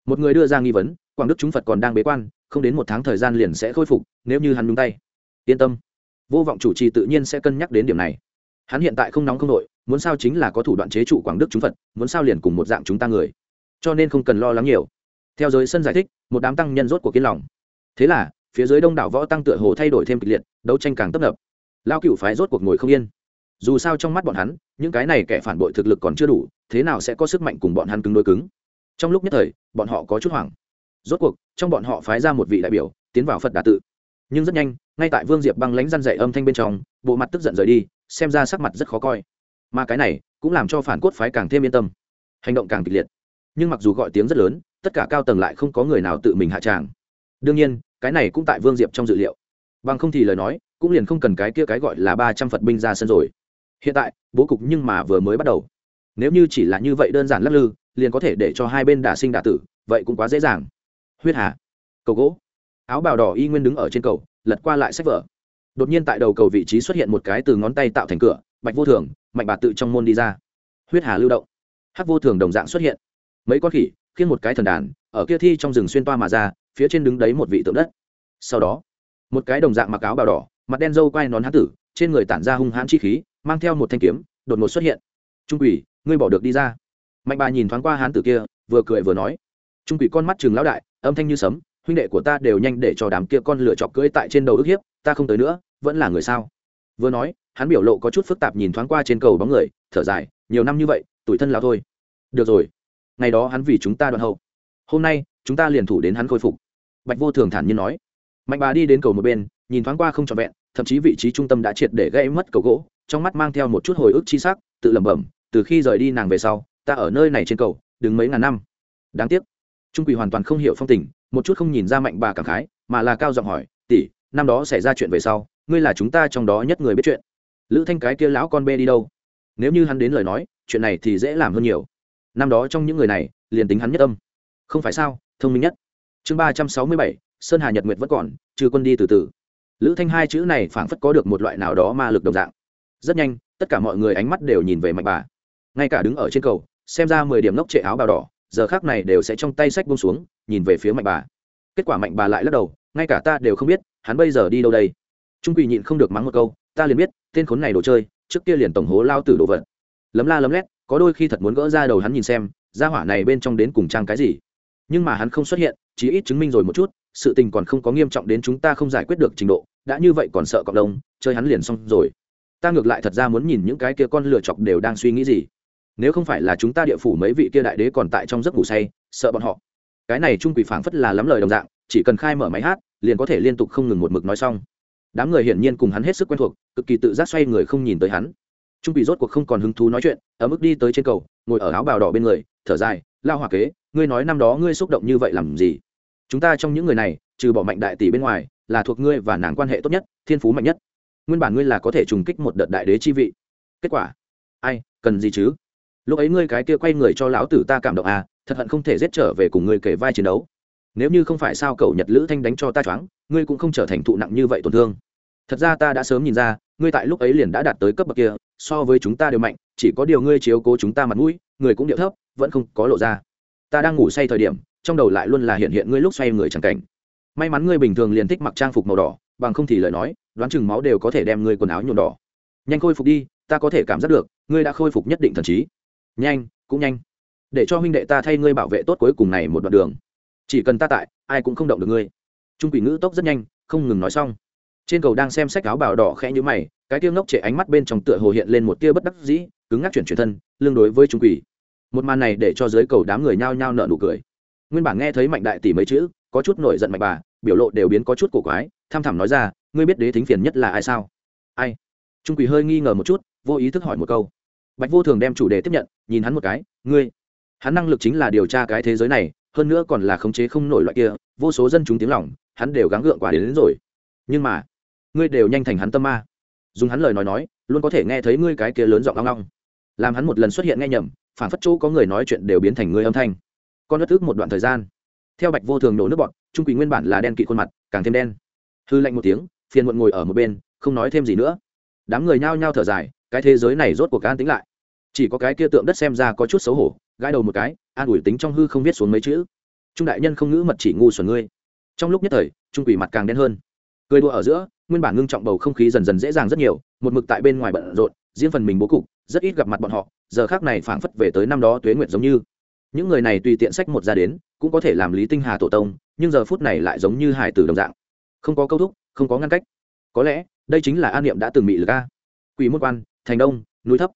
Một người đưa ra nghi vấn, quảng đức chúng phật còn đang bế quan, không đến một tháng thời gian liền sẽ khôi phục, nếu như hắn đúng tay. Yên tâm. Vô vọng chủ trì tự nhiên sẽ cân nhắc đến điểm này. Hắn hiện tại không nóng không nội muốn sao chính là có thủ đoạn chế trụ quảng đức chúng phật, muốn sao liền cùng một dạng chúng ta người. Cho nên không cần lo lắng nhiều. Theo giới sân giải thích, một đám tăng nhân rốt của kiên lòng. Thế là, phía dưới đông đảo võ tăng tựa hồ thay đổi thêm kịch liệt, đấu tranh càng tấp nập. Lao cựu phái rốt cuộc ngồi không yên. Dù sao trong mắt bọn hắn, những cái này kẻ phản bội thực lực còn chưa đủ, thế nào sẽ có sức mạnh cùng bọn hắn cứng đôi cứng? Trong lúc nhất thời, bọn họ có chút hoảng. Rốt cuộc, trong bọn họ phái ra một vị đại biểu, tiến vào phật đà tự. Nhưng rất nhanh, ngay tại vương diệp băng lánh răn dậy âm thanh bên trong, bộ mặt tức giận rời đi, xem ra sắc mặt rất khó coi mà cái này cũng làm cho phản cốt phái càng thêm yên tâm. Hành động càng kịch liệt. Nhưng mặc dù gọi tiếng rất lớn, tất cả cao tầng lại không có người nào tự mình hạ tràng. Đương nhiên, cái này cũng tại vương diệp trong dự liệu. Bằng không thì lời nói, cũng liền không cần cái kia cái gọi là ba trăm phật binh ra sân rồi. Hiện tại, bố cục nhưng mà vừa mới bắt đầu. Nếu như chỉ là như vậy đơn giản lắc lư, liền có thể để cho hai bên đả sinh đả tử, vậy cũng quá dễ dàng. Huyết hà, cầu gỗ. Áo bào đỏ y nguyên đứng ở trên cầu, lật qua lại sách vở. Đột nhiên tại đầu cầu vị trí xuất hiện một cái từ ngón tay tạo thành cửa, bạch vô thường mạnh bà tự trong môn đi ra. Huyết hà lưu động. Hắc vô thường đồng dạng xuất hiện. Mấy con khỉ khiến một cái thần đàn, ở kia thi trong rừng xuyên toa mà ra, phía trên đứng đấy một vị tượng đất. Sau đó, một cái đồng dạng mặc áo bào đỏ, mặt đen dâu quai nón hán tử, trên người tản ra hung hãn chi khí, mang theo một thanh kiếm, đột ngột xuất hiện. Trung quỷ, ngươi bỏ được đi ra. Mạnh bà nhìn thoáng qua hán tử kia, vừa cười vừa nói. Trung quỷ con mắt chừng lão đại, âm thanh như sấm, huynh đệ của ta đều nhanh để cho đám kia con lửa chọc cưỡi tại trên đầu ức hiếp, ta không tới nữa, vẫn là người sao? Vừa nói, hắn biểu lộ có chút phức tạp nhìn thoáng qua trên cầu bóng người, thở dài, nhiều năm như vậy, tuổi thân lao thôi. Được rồi, ngày đó hắn vì chúng ta đoạn hậu. Hôm nay, chúng ta liền thủ đến hắn khôi phục. Bạch vô thường thản nhiên nói. Mạnh bà đi đến cầu một bên, nhìn thoáng qua không trọn vẹn, thậm chí vị trí trung tâm đã triệt để gây mất cầu gỗ, trong mắt mang theo một chút hồi ức chi sắc, tự lẩm bẩm, từ khi rời đi nàng về sau, ta ở nơi này trên cầu, đứng mấy ngàn năm. Đáng tiếc, trung quỳ hoàn toàn không hiểu phong tình, một chút không nhìn ra mạnh bà cảm khái, mà là cao giọng hỏi, tỷ, năm đó xảy ra chuyện về sau ngươi là chúng ta trong đó nhất người biết chuyện. Lữ thanh cái kia lão con bê đi đâu? Nếu như hắn đến lời nói, chuyện này thì dễ làm hơn nhiều. Năm đó trong những người này, liền tính hắn nhất âm. Không phải sao, thông minh nhất. Chương ba trăm sáu mươi bảy, sơn hà nhật nguyệt vẫn còn, trừ quân đi từ từ. Lữ thanh hai chữ này phảng phất có được một loại nào đó ma lực đồng dạng. Rất nhanh, tất cả mọi người ánh mắt đều nhìn về mạnh bà. Ngay cả đứng ở trên cầu, xem ra mười điểm ngốc trệ áo bào đỏ, giờ khác này đều sẽ trong tay sách bông xuống, nhìn về phía mạnh bà. Kết quả mạnh bà lại lắc đầu, ngay cả ta đều không biết, hắn bây giờ đi đâu đây? Trung quỳ nhịn không được mắng một câu, ta liền biết, tên khốn này đồ chơi, trước kia liền tổng hố lao tử đồ vật. Lấm la lấm lét, có đôi khi thật muốn gỡ ra đầu hắn nhìn xem ra hỏa này bên trong đến cùng trang cái gì. Nhưng mà hắn không xuất hiện, chỉ ít chứng minh rồi một chút, sự tình còn không có nghiêm trọng đến chúng ta không giải quyết được trình độ, đã như vậy còn sợ cộng đồng chơi hắn liền xong rồi. Ta ngược lại thật ra muốn nhìn những cái kia con lựa chọc đều đang suy nghĩ gì. Nếu không phải là chúng ta địa phủ mấy vị kia đại đế còn tại trong giấc ngủ say, sợ bọn họ. Cái này trung quỷ phảng phất là lắm lời đồng dạng, chỉ cần khai mở máy hát, liền có thể liên tục không ngừng một mực nói xong đám người hiển nhiên cùng hắn hết sức quen thuộc, cực kỳ tự giác xoay người không nhìn tới hắn. Trung bị rốt cuộc không còn hứng thú nói chuyện, ở mức đi tới trên cầu, ngồi ở áo bào đỏ bên người, thở dài, lao hỏa kế, ngươi nói năm đó ngươi xúc động như vậy làm gì? Chúng ta trong những người này, trừ bỏ mạnh đại tỷ bên ngoài, là thuộc ngươi và nàng quan hệ tốt nhất, thiên phú mạnh nhất. Nguyên bản ngươi là có thể trùng kích một đợt đại đế chi vị. Kết quả? Ai, cần gì chứ? Lúc ấy ngươi cái kia quay người cho lão tử ta cảm động à thật hận không thể giết trở về cùng ngươi kể vai chiến đấu nếu như không phải sao cậu nhật lữ thanh đánh cho ta choáng, ngươi cũng không trở thành thụ nặng như vậy tổn thương. Thật ra ta đã sớm nhìn ra, ngươi tại lúc ấy liền đã đạt tới cấp bậc kia, so với chúng ta đều mạnh, chỉ có điều ngươi chiếu cố chúng ta mặt mũi, người cũng điệu thấp, vẫn không có lộ ra. Ta đang ngủ say thời điểm, trong đầu lại luôn là hiện hiện ngươi lúc xoay người chẳng cảnh. May mắn ngươi bình thường liền thích mặc trang phục màu đỏ, bằng không thì lời nói, đoán chừng máu đều có thể đem ngươi quần áo nhuộm đỏ. Nhanh khôi phục đi, ta có thể cảm giác được, ngươi đã khôi phục nhất định thần trí. Nhanh, cũng nhanh. Để cho huynh đệ ta thay ngươi bảo vệ tốt cuối cùng này một đoạn đường chỉ cần ta tại, ai cũng không động được ngươi. Trung quỷ ngữ tốc rất nhanh, không ngừng nói xong. Trên cầu đang xem sách áo bào đỏ khẽ như mày, cái tiêu ngốc trệ ánh mắt bên trong tựa hồ hiện lên một tia bất đắc dĩ, cứng ngắc chuyển chuyển thân, lương đối với trung quỷ. Một màn này để cho dưới cầu đám người nhao nhao nợ nụ cười. Nguyên bản nghe thấy mạnh đại tỷ mấy chữ, có chút nổi giận mạnh bà, biểu lộ đều biến có chút cổ quái, tham thẳm nói ra, ngươi biết đế thính phiền nhất là ai sao? Ai? Trung quỷ hơi nghi ngờ một chút, vô ý thức hỏi một câu. Bạch vô thường đem chủ đề tiếp nhận, nhìn hắn một cái, ngươi? Hắn năng lực chính là điều tra cái thế giới này hơn nữa còn là khống chế không nổi loại kia vô số dân chúng tiếng lòng hắn đều gắng gượng quả đến, đến rồi. Nhưng mà ngươi đều nhanh thành hắn tâm ma. Dùng hắn lời nói nói luôn có thể nghe thấy ngươi cái kia lớn giọng long long làm hắn một lần xuất hiện nghe nhầm phản phất chỗ có người nói chuyện đều biến thành ngươi âm thanh. Con đất ước một đoạn thời gian. Theo bạch vô thường nổ nước bọt trung quỳ nguyên bản là đen kỵ khuôn mặt càng thêm đen. Hư lạnh một tiếng phiền muộn ngồi ở một bên không nói thêm gì nữa. Đám người nhao nhao thở dài cái thế giới này rốt cuộc an tính lại. Chỉ có cái kia tượng đất xem ra có chút xấu hổ gãi đầu một cái, an ủi tính trong hư không viết xuống mấy chữ. Trung đại nhân không ngữ mật chỉ ngu xuẩn ngươi. Trong lúc nhất thời, trung quỷ mặt càng đen hơn. Cười đùa ở giữa, nguyên bản ngưng trọng bầu không khí dần dần dễ dàng rất nhiều, một mực tại bên ngoài bận rộn, riêng phần mình bố cục, rất ít gặp mặt bọn họ, giờ khác này phảng phất về tới năm đó tuế nguyện giống như. Những người này tùy tiện sách một ra đến, cũng có thể làm lý tinh hà tổ tông, nhưng giờ phút này lại giống như hải tử đồng dạng. Không có câu thúc, không có ngăn cách. Có lẽ, đây chính là an niệm đã từng bị lực a. Quỷ môn quan, thành đông, núi thấp.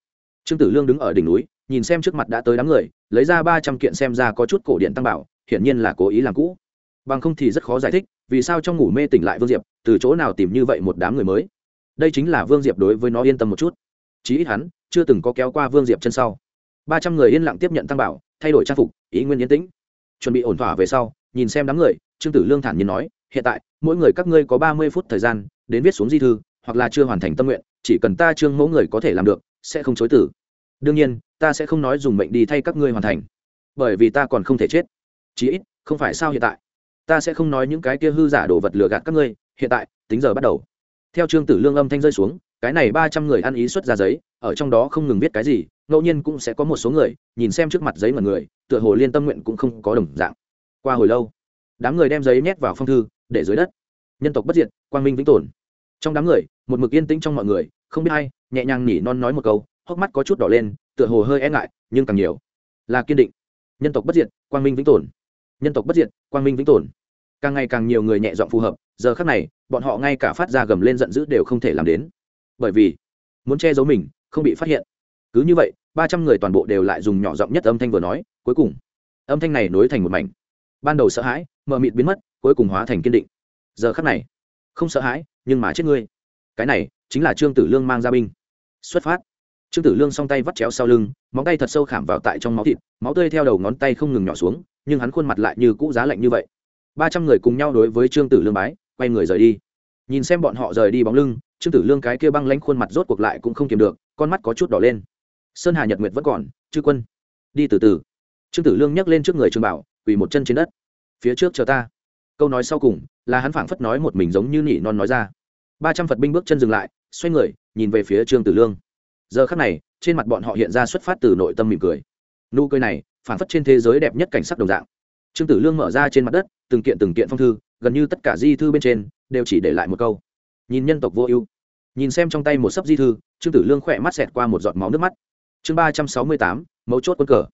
Trương tử lương đứng ở đỉnh núi nhìn xem trước mặt đã tới đám người, lấy ra ba trăm kiện xem ra có chút cổ điện tăng bảo, hiển nhiên là cố ý làm cũ. Bằng không thì rất khó giải thích, vì sao trong ngủ mê tỉnh lại vương diệp, từ chỗ nào tìm như vậy một đám người mới. Đây chính là vương diệp đối với nó yên tâm một chút. Chí ít hắn chưa từng có kéo qua vương diệp chân sau. Ba trăm người yên lặng tiếp nhận tăng bảo, thay đổi trang phục, ý nguyên yên tĩnh. Chuẩn bị ổn thỏa về sau, nhìn xem đám người, trương tử lương thản nhiên nói, hiện tại, mỗi người các ngươi có ba mươi phút thời gian, đến viết xuống di thư, hoặc là chưa hoàn thành tâm nguyện, chỉ cần ta trương mẫu người có thể làm được, sẽ không chối tử đương nhiên, ta sẽ không nói dùng mệnh đi thay các ngươi hoàn thành. Bởi vì ta còn không thể chết. Chí ít, không phải sao hiện tại. Ta sẽ không nói những cái kia hư giả đồ vật lừa gạt các ngươi, hiện tại, tính giờ bắt đầu. Theo trương tử lương âm thanh rơi xuống, cái này ba trăm người ăn ý xuất ra giấy, ở trong đó không ngừng viết cái gì, ngẫu nhiên cũng sẽ có một số người, nhìn xem trước mặt giấy mà người, tựa hồ liên tâm nguyện cũng không có đồng dạng. Qua hồi lâu, đám người đem giấy nhét vào phong thư, để dưới đất. Nhân tộc bất diệt, quang minh vĩnh tồn. Trong đám người, một mực yên tĩnh trong mọi người, không biết ai, nhẹ nhàng nhỉ non nói một câu hốc mắt có chút đỏ lên, tựa hồ hơi e ngại, nhưng càng nhiều là kiên định. Nhân tộc bất diệt, quang minh vĩnh tồn. Nhân tộc bất diệt, quang minh vĩnh tồn. Càng ngày càng nhiều người nhẹ giọng phù hợp, giờ khác này, bọn họ ngay cả phát ra gầm lên giận dữ đều không thể làm đến. Bởi vì, muốn che giấu mình, không bị phát hiện. Cứ như vậy, ba trăm người toàn bộ đều lại dùng nhỏ giọng nhất âm thanh vừa nói, cuối cùng, âm thanh này nối thành một mảnh. Ban đầu sợ hãi, mờ mịt biến mất, cuối cùng hóa thành kiên định. Giờ khắc này, không sợ hãi, nhưng mà chết ngươi. Cái này, chính là trương tử lương mang ra binh. Xuất phát trương tử lương song tay vắt chéo sau lưng, móng tay thật sâu khảm vào tại trong máu thịt, máu tươi theo đầu ngón tay không ngừng nhỏ xuống, nhưng hắn khuôn mặt lại như cũ giá lạnh như vậy. Ba trăm người cùng nhau đối với trương tử lương bái, quay người rời đi. Nhìn xem bọn họ rời đi bóng lưng, trương tử lương cái kia băng lanh khuôn mặt rốt cuộc lại cũng không kiềm được, con mắt có chút đỏ lên. Sơn hà nhật nguyệt vẫn còn, chư quân. Đi từ từ. Trương tử lương nhấc lên trước người trương bảo, quỳ một chân trên đất. Phía trước chờ ta. Câu nói sau cùng, là hắn phảng phất nói một mình giống như nhị non nói ra. Ba trăm phật binh bước chân dừng lại, xoay người, nhìn về phía trương tử lương giờ khắc này, trên mặt bọn họ hiện ra xuất phát từ nội tâm mỉm cười. Nụ cười này phản phất trên thế giới đẹp nhất cảnh sắc đồng dạng. Trương tử lương mở ra trên mặt đất, từng kiện từng kiện phong thư, gần như tất cả di thư bên trên, đều chỉ để lại một câu. Nhìn nhân tộc vô ưu. Nhìn xem trong tay một sấp di thư, trương tử lương khỏe mắt xẹt qua một giọt máu nước mắt. Chương ba trăm sáu mươi tám, mấu chốt quân cờ.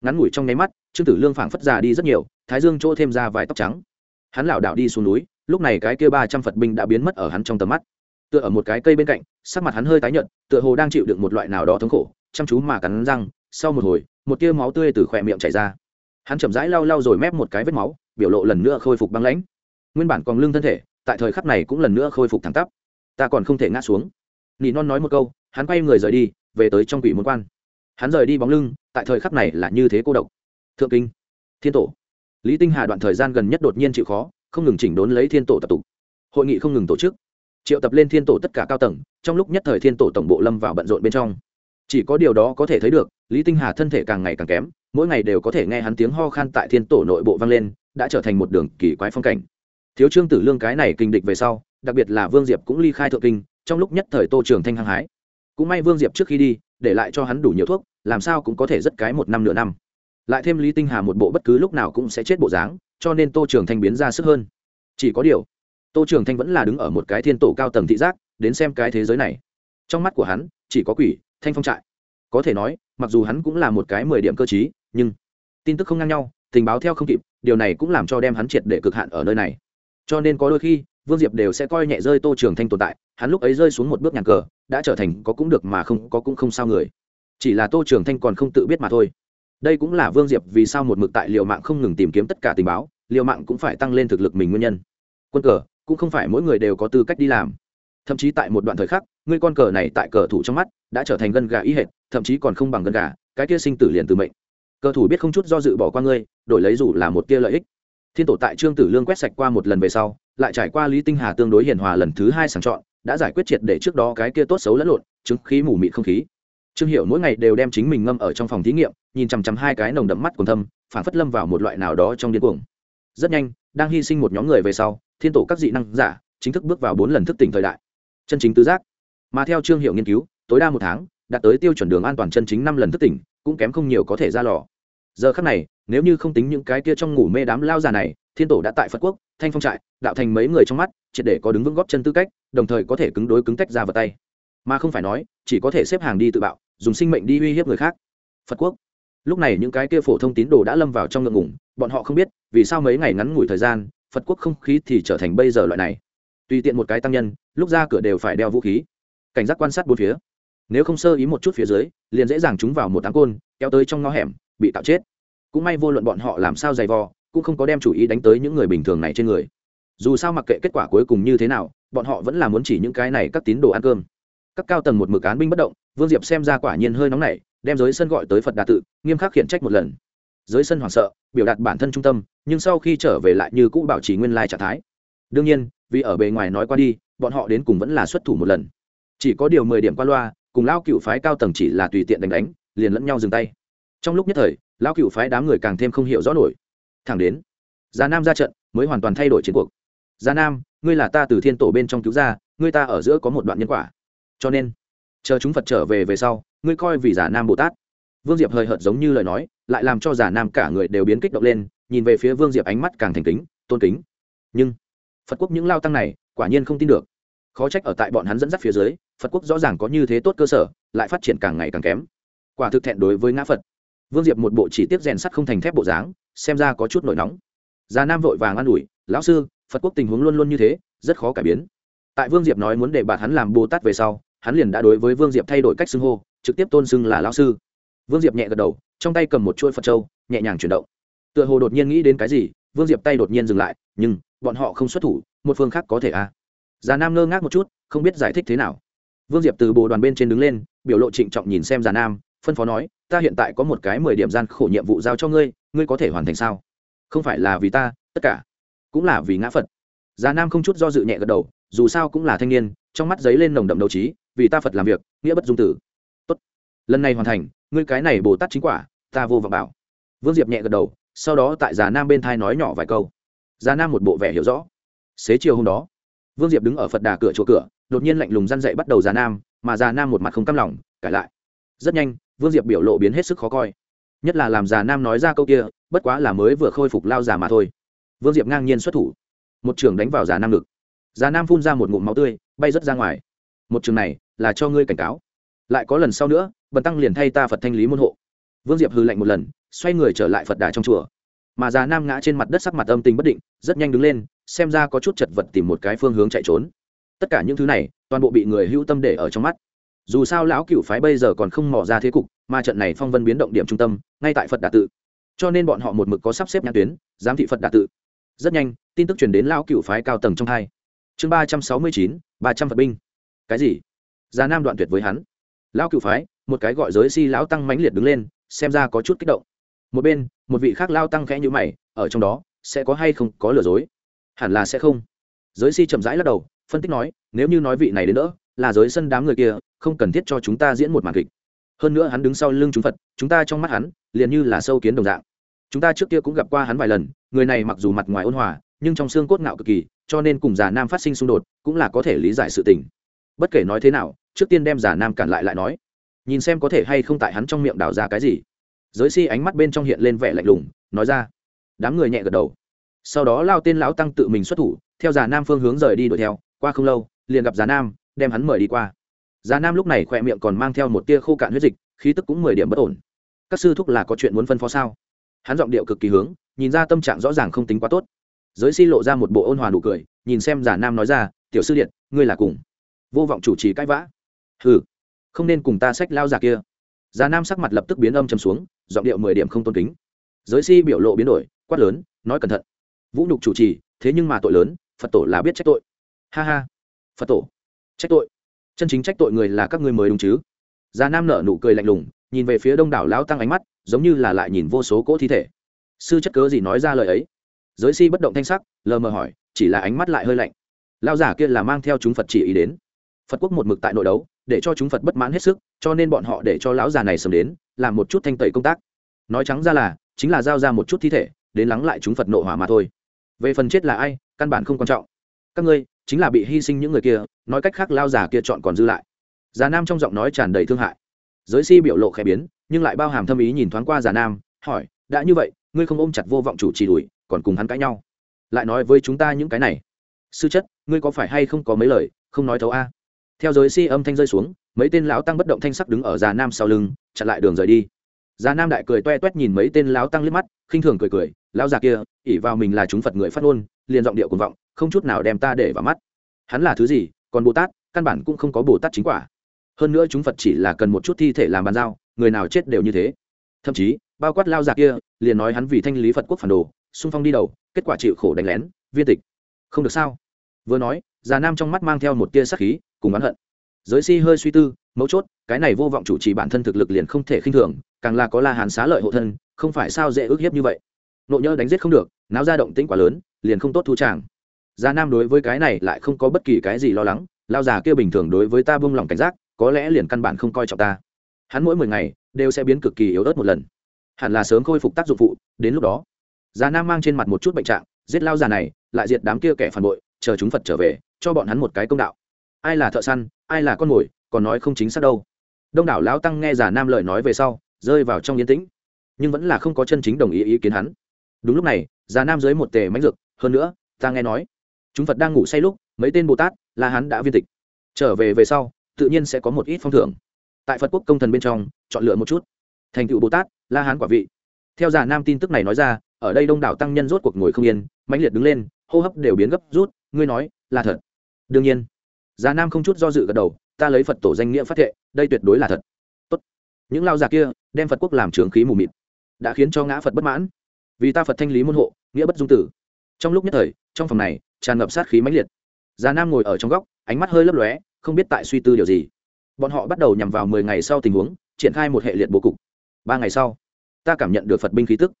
Ngắn ngủi trong nháy mắt, trương tử lương phảng phất già đi rất nhiều, thái dương chỗ thêm ra vài tóc trắng. Hắn lảo đảo đi xuống núi, lúc này cái kia ba trăm phật binh đã biến mất ở hắn trong tầm mắt tựa ở một cái cây bên cạnh, sắc mặt hắn hơi tái nhợt, tựa hồ đang chịu đựng một loại nào đó thống khổ, chăm chú mà cắn răng, sau một hồi, một tia máu tươi từ khỏe miệng chảy ra. Hắn chậm rãi lau lau rồi mép một cái vết máu, biểu lộ lần nữa khôi phục băng lãnh. Nguyên bản còn lưng thân thể, tại thời khắc này cũng lần nữa khôi phục thẳng tắp. Ta còn không thể ngã xuống. Nỉ non nói một câu, hắn quay người rời đi, về tới trong quỷ môn quan. Hắn rời đi bóng lưng, tại thời khắc này là như thế cô độc. Thượng kinh, thiên tổ. Lý tinh hà đoạn thời gian gần nhất đột nhiên chịu khó, không ngừng chỉnh đốn lấy thiên tổ tập tục. Hội nghị không ngừng tổ chức triệu tập lên thiên tổ tất cả cao tầng, trong lúc nhất thời thiên tổ tổng bộ lâm vào bận rộn bên trong. Chỉ có điều đó có thể thấy được, lý tinh hà thân thể càng ngày càng kém, mỗi ngày đều có thể nghe hắn tiếng ho khan tại thiên tổ nội bộ vang lên, đã trở thành một đường kỳ quái phong cảnh. Thiếu trương tử lương cái này kinh địch về sau, đặc biệt là vương diệp cũng ly khai thượng kinh, trong lúc nhất thời tô trường thanh hăng hái. Cũng may vương diệp trước khi đi, để lại cho hắn đủ nhiều thuốc, làm sao cũng có thể rất cái một năm nửa năm. Lại thêm lý tinh hà một bộ bất cứ lúc nào cũng sẽ chết bộ dáng, cho nên tô trường thanh biến ra sức hơn. Chỉ có điều tô trường thanh vẫn là đứng ở một cái thiên tổ cao tầng thị giác, đến xem cái thế giới này. Trong mắt của hắn, chỉ có quỷ, thanh phong trại. Có thể nói, mặc dù hắn cũng là một cái mười điểm cơ t nhưng tin tức không ngang nhau, tình báo theo không kịp, điều này cũng làm cho đem hắn triệt để cực hạn ở nơi này. Cho nên có đôi khi, vương diệp đều sẽ coi nhẹ rơi tô trường thanh tồn tại, hắn lúc ấy rơi xuống một bước nhàn cờ, đã trở thành có cũng được mà không, có cũng không sao người. Chỉ là tô trường thanh còn không tự biết mà thôi. Đây cũng là vương diệp vì sao một mực tại liều mạng không ngừng tìm kiếm tất cả tình báo, liều mạng cũng phải tăng lên thực lực mình nguyên nhân. Quân cờ cũng không phải mỗi người đều có tư cách đi làm. Thậm chí tại một đoạn thời khắc, ngươi con cờ này tại cờ thủ trong mắt đã trở thành gân gà ý hệt, thậm chí còn không bằng gân gà, cái kia sinh tử liền từ mệnh. Cờ thủ biết không chút do dự bỏ qua ngươi, đổi lấy dù là một kia lợi ích. Thiên tổ tại trương tử lương quét sạch qua một lần về sau, lại trải qua lý tinh hà tương đối hiền hòa lần thứ hai sàng chọn, đã giải quyết triệt để trước đó cái kia tốt xấu lẫn lộn, chứng khí mù mịt không khí. Trương hiệu mỗi ngày đều đem chính mình ngâm ở trong phòng thí nghiệm, nhìn chằm chằm hai cái nồng đậm mắt còn thâm phản phất lâm vào một loại nào đó trong điên cuồng. Rất nhanh đang hy sinh một nhóm người về sau, thiên tổ các dị năng giả chính thức bước vào bốn lần thức tỉnh thời đại. Chân chính tứ giác. Mà theo trương hiệu nghiên cứu, tối đa một tháng, đạt tới tiêu chuẩn đường an toàn chân chính năm lần thức tỉnh, cũng kém không nhiều có thể ra lò. Giờ khắc này, nếu như không tính những cái kia trong ngủ mê đám lao già này, thiên tổ đã tại phật quốc, thanh phong trại, đạo thành mấy người trong mắt, triệt để có đứng vững góp chân tư cách, đồng thời có thể cứng đối cứng tách ra vào tay. Mà không phải nói, chỉ có thể xếp hàng đi tự bạo, dùng sinh mệnh đi uy hiếp người khác. Phật quốc. Lúc này những cái kia phổ thông tín đồ đã lâm vào trong ngượng ngủng bọn họ không biết, vì sao mấy ngày ngắn ngủi thời gian, phật quốc không khí thì trở thành bây giờ loại này. Tùy tiện một cái tăng nhân, lúc ra cửa đều phải đeo vũ khí. Cảnh giác quan sát bốn phía. Nếu không sơ ý một chút phía dưới, liền dễ dàng trúng vào một táng côn, kéo tới trong ngõ hẻm, bị tạo chết. Cũng may vô luận bọn họ làm sao dày vò, cũng không có đem chủ ý đánh tới những người bình thường này trên người. Dù sao mặc kệ kết quả cuối cùng như thế nào, bọn họ vẫn là muốn chỉ những cái này các tín đồ ăn cơm. Các cao tầng một mực án binh bất động, vương diệp xem ra quả nhiên hơi nóng nảy, đem giới sân gọi tới phật đà tự, nghiêm khắc khiển trách một lần dưới sân hoảng sợ, biểu đạt bản thân trung tâm, nhưng sau khi trở về lại như cũ bảo trì nguyên lai trạng thái. Đương nhiên, vì ở bề ngoài nói qua đi, bọn họ đến cùng vẫn là xuất thủ một lần. Chỉ có điều mười điểm qua loa, cùng lao cựu phái cao tầng chỉ là tùy tiện đánh đánh, liền lẫn nhau dừng tay. Trong lúc nhất thời, lao cựu phái đám người càng thêm không hiểu rõ nổi. Thẳng đến, già nam ra trận, mới hoàn toàn thay đổi chiến cuộc. Già nam, ngươi là ta từ thiên tổ bên trong cứu ra, ngươi ta ở giữa có một đoạn nhân quả. Cho nên, chờ chúng phật trở về về sau, ngươi coi vì giả nam bồ tát vương diệp hơi hợt giống như lời nói, lại làm cho giả nam cả người đều biến kích động lên, nhìn về phía vương diệp ánh mắt càng thành kính, tôn kính. Nhưng, phật quốc những lao tăng này, quả nhiên không tin được. Khó trách ở tại bọn hắn dẫn dắt phía dưới, phật quốc rõ ràng có như thế tốt cơ sở, lại phát triển càng ngày càng kém. Quả thực thẹn đối với ngã phật. Vương diệp một bộ chỉ tiếp rèn sắt không thành thép bộ dáng, xem ra có chút nổi nóng. Già nam vội vàng an ủi, lão sư, phật quốc tình huống luôn luôn như thế, rất khó cải biến. Tại vương diệp nói muốn để bạn hắn làm bồ tát về sau, hắn liền đã đối với vương diệp thay đổi cách xưng hô, trực tiếp tôn xưng là lão sư vương diệp nhẹ gật đầu, trong tay cầm một chuỗi phật trâu nhẹ nhàng chuyển động. Tựa hồ đột nhiên nghĩ đến cái gì, vương diệp tay đột nhiên dừng lại, nhưng, bọn họ không xuất thủ, một phương khác có thể à? Già nam ngơ ngác một chút, không biết giải thích thế nào. Vương diệp từ bộ đoàn bên trên đứng lên, biểu lộ trịnh trọng nhìn xem già nam, phân phó nói, ta hiện tại có một cái mười điểm gian khổ nhiệm vụ giao cho ngươi ngươi có thể hoàn thành sao? Không phải là vì ta, tất cả, cũng là vì ngã phật. Già nam không chút do dự nhẹ gật đầu, dù sao cũng là thanh niên, trong mắt giấy lên nồng đậm đấu trí, vì ta phật làm việc, nghĩa bất dung tử. Tốt, lần này hoàn thành ngươi cái này bồ tát chính quả, ta vô vọng bảo. Vương diệp nhẹ gật đầu, sau đó tại già nam bên thai nói nhỏ vài câu. Già nam một bộ vẻ hiểu rõ. Xế chiều hôm đó, vương diệp đứng ở phật đà cửa chỗ cửa, đột nhiên lạnh lùng răn dậy bắt đầu già nam, mà già nam một mặt không căm lòng, cãi lại. Rất nhanh, vương diệp biểu lộ biến hết sức khó coi. Nhất là làm già nam nói ra câu kia, bất quá là mới vừa khôi phục lao già mà thôi. Vương diệp ngang nhiên xuất thủ. Một trường đánh vào già nam ngực. Già nam phun ra một ngụm máu tươi, bay rớt ra ngoài. Một trường này là cho ngươi cảnh cáo lại có lần sau nữa, bần tăng liền thay ta phật thanh lý môn hộ. Vương diệp hư lạnh một lần, xoay người trở lại phật đà trong chùa. Mà già nam ngã trên mặt đất sắc mặt âm tình bất định, rất nhanh đứng lên, xem ra có chút chật vật tìm một cái phương hướng chạy trốn. Tất cả những thứ này, toàn bộ bị người hữu tâm để ở trong mắt. Dù sao lão cựu phái bây giờ còn không mò ra thế cục, mà trận này phong vân biến động điểm trung tâm, ngay tại phật đà tự. Cho nên bọn họ một mực có sắp xếp nhãn tuyến, giám thị phật đà tự. Rất nhanh, tin tức truyền đến lão cựu phái cao tầng trong hai. Chương ba trăm sáu mươi chín, ba trăm phật binh. Cái gì? Già nam đoạn tuyệt với hắn lão cựu phái, một cái gọi giới si lão tăng mãnh liệt đứng lên, xem ra có chút kích động. Một bên, một vị khác lao tăng khẽ nhữ mày, ở trong đó, sẽ có hay không có lừa dối? Hẳn là sẽ không. Giới si chậm rãi lắc đầu, phân tích nói, nếu như nói vị này đến nữa là giới sân đám người kia, không cần thiết cho chúng ta diễn một màn kịch. Hơn nữa hắn đứng sau lưng chúng phật, chúng ta trong mắt hắn, liền như là sâu kiến đồng dạng. Chúng ta trước kia cũng gặp qua hắn vài lần, người này mặc dù mặt ngoài ôn hòa, nhưng trong xương cốt ngạo cực kỳ, cho nên cùng già nam phát sinh xung đột, cũng là có thể lý giải sự tình. Bất kể nói thế nào trước tiên đem giả nam cản lại lại nói, nhìn xem có thể hay không tại hắn trong miệng đào ra cái gì. Giới si ánh mắt bên trong hiện lên vẻ lạnh lùng, nói ra, đám người nhẹ gật đầu. Sau đó lao tên lão tăng tự mình xuất thủ, theo già nam phương hướng rời đi đuổi theo, qua không lâu, liền gặp già nam, đem hắn mời đi qua. Già nam lúc này khỏe miệng còn mang theo một tia khô cạn huyết dịch, khí tức cũng mười điểm bất ổn. Các sư thúc là có chuyện muốn phân phó sao? Hắn giọng điệu cực kỳ hướng, nhìn ra tâm trạng rõ ràng không tính quá tốt. Giới si lộ ra một bộ ôn hòa nụ cười, nhìn xem giả nam nói ra, tiểu sư điện, ngươi là cùng. Vô vọng chủ trì cãi vã hừ, không nên cùng ta sách lao giả kia. Già nam sắc mặt lập tức biến âm châm xuống, giọng điệu mười điểm không tôn kính. Giới si biểu lộ biến đổi, quát lớn, nói cẩn thận. Vũ nhục chủ trì, thế nhưng mà tội lớn, phật tổ là biết trách tội. Ha ha, phật tổ, trách tội. Chân chính trách tội người là các ngươi mới đúng chứ? Già nam nở nụ cười lạnh lùng, nhìn về phía đông đảo lao tăng ánh mắt, giống như là lại nhìn vô số cỗ thi thể. Sư chất cớ gì nói ra lời ấy? Giới si bất động thanh sắc, lờ mờ hỏi, chỉ là ánh mắt lại hơi lạnh. Lao giả kia là mang theo chúng phật chỉ ý đến. Phật quốc một mực tại nội đấu để cho chúng phật bất mãn hết sức, cho nên bọn họ để cho lão già này sớm đến, làm một chút thanh tẩy công tác. Nói trắng ra là, chính là giao ra một chút thi thể, đến lắng lại chúng phật nộ hỏa mà thôi. Về phần chết là ai, căn bản không quan trọng. Các ngươi, chính là bị hy sinh những người kia, nói cách khác lao già kia chọn còn dư lại. Già nam trong giọng nói tràn đầy thương hại. Giới si biểu lộ khẽ biến, nhưng lại bao hàm thâm ý nhìn thoáng qua già nam, hỏi, đã như vậy, ngươi không ôm chặt vô vọng chủ trì đuổi, còn cùng hắn cãi nhau? Lại nói với chúng ta những cái này. Sư chất, ngươi có phải hay không có mấy lời, không nói thấu a? Theo giới si âm thanh rơi xuống, mấy tên lão tăng bất động thanh sắc đứng ở già nam sau lưng, chặn lại đường rời đi. Già nam đại cười toe toét nhìn mấy tên lão tăng liếc mắt, khinh thường cười cười, lão già kia ỉ vào mình là chúng phật người phát ngôn, liền giọng điệu cuồng vọng, không chút nào đem ta để vào mắt. Hắn là thứ gì, còn bồ tát, căn bản cũng không có bồ tát chính quả. Hơn nữa chúng phật chỉ là cần một chút thi thể làm bàn giao, người nào chết đều như thế. Thậm chí, bao quát lao già kia, liền nói hắn vì thanh lý phật quốc phản đồ, xung phong đi đầu, kết quả chịu khổ đánh lén, viên tịch. Không được sao? Vừa nói già nam trong mắt mang theo một tia sắc khí, cùng oán hận. Giới si hơi suy tư, mấu chốt, cái này vô vọng chủ trì bản thân thực lực liền không thể khinh thường, càng là có la hàn xá lợi hộ thân, không phải sao dễ ước hiếp như vậy. Nộ nhỡ đánh giết không được, náo ra động tĩnh quá lớn, liền không tốt thu tràng. Già nam đối với cái này lại không có bất kỳ cái gì lo lắng, lao già kia bình thường đối với ta buông lòng cảnh giác, có lẽ liền căn bản không coi trọng ta. Hắn mỗi mười ngày, đều sẽ biến cực kỳ yếu ớt một lần. Hẳn là sớm khôi phục tác dụng phụ, đến lúc đó, già nam mang trên mặt một chút bệnh trạng, giết lao già này, lại diệt đám kia kẻ phản bội, chờ chúng phật trở về cho bọn hắn một cái công đạo. Ai là thợ săn, ai là con mồi, còn nói không chính xác đâu. Đông đảo lão tăng nghe già nam lời nói về sau, rơi vào trong yên tĩnh. Nhưng vẫn là không có chân chính đồng ý ý kiến hắn. Đúng lúc này, già nam dưới một tề mánh dược, hơn nữa, ta nghe nói, chúng phật đang ngủ say lúc, mấy tên bồ tát là hắn đã viên tịch. Trở về về sau, tự nhiên sẽ có một ít phong thưởng. Tại phật quốc công thần bên trong, chọn lựa một chút. Thành tựu bồ tát, la hán quả vị. Theo già nam tin tức này nói ra, ở đây đông đảo tăng nhân rốt cuộc ngồi không yên, mãnh liệt đứng lên, hô hấp đều biến gấp rút, ngươi nói, là thật đương nhiên già nam không chút do dự gật đầu, ta lấy phật tổ danh nghĩa phát thệ, đây tuyệt đối là thật. Tốt. những lao già kia đem phật quốc làm trường khí mù mịt, đã khiến cho ngã phật bất mãn. Vì ta phật thanh lý môn hộ, nghĩa bất dung tử. Trong lúc nhất thời, trong phòng này, tràn ngập sát khí mãnh liệt. Già nam ngồi ở trong góc, ánh mắt hơi lấp lóe, không biết tại suy tư điều gì. Bọn họ bắt đầu nhằm vào mười ngày sau tình huống, triển khai một hệ liệt bố cục. Ba ngày sau, ta cảm nhận được phật binh khí tức.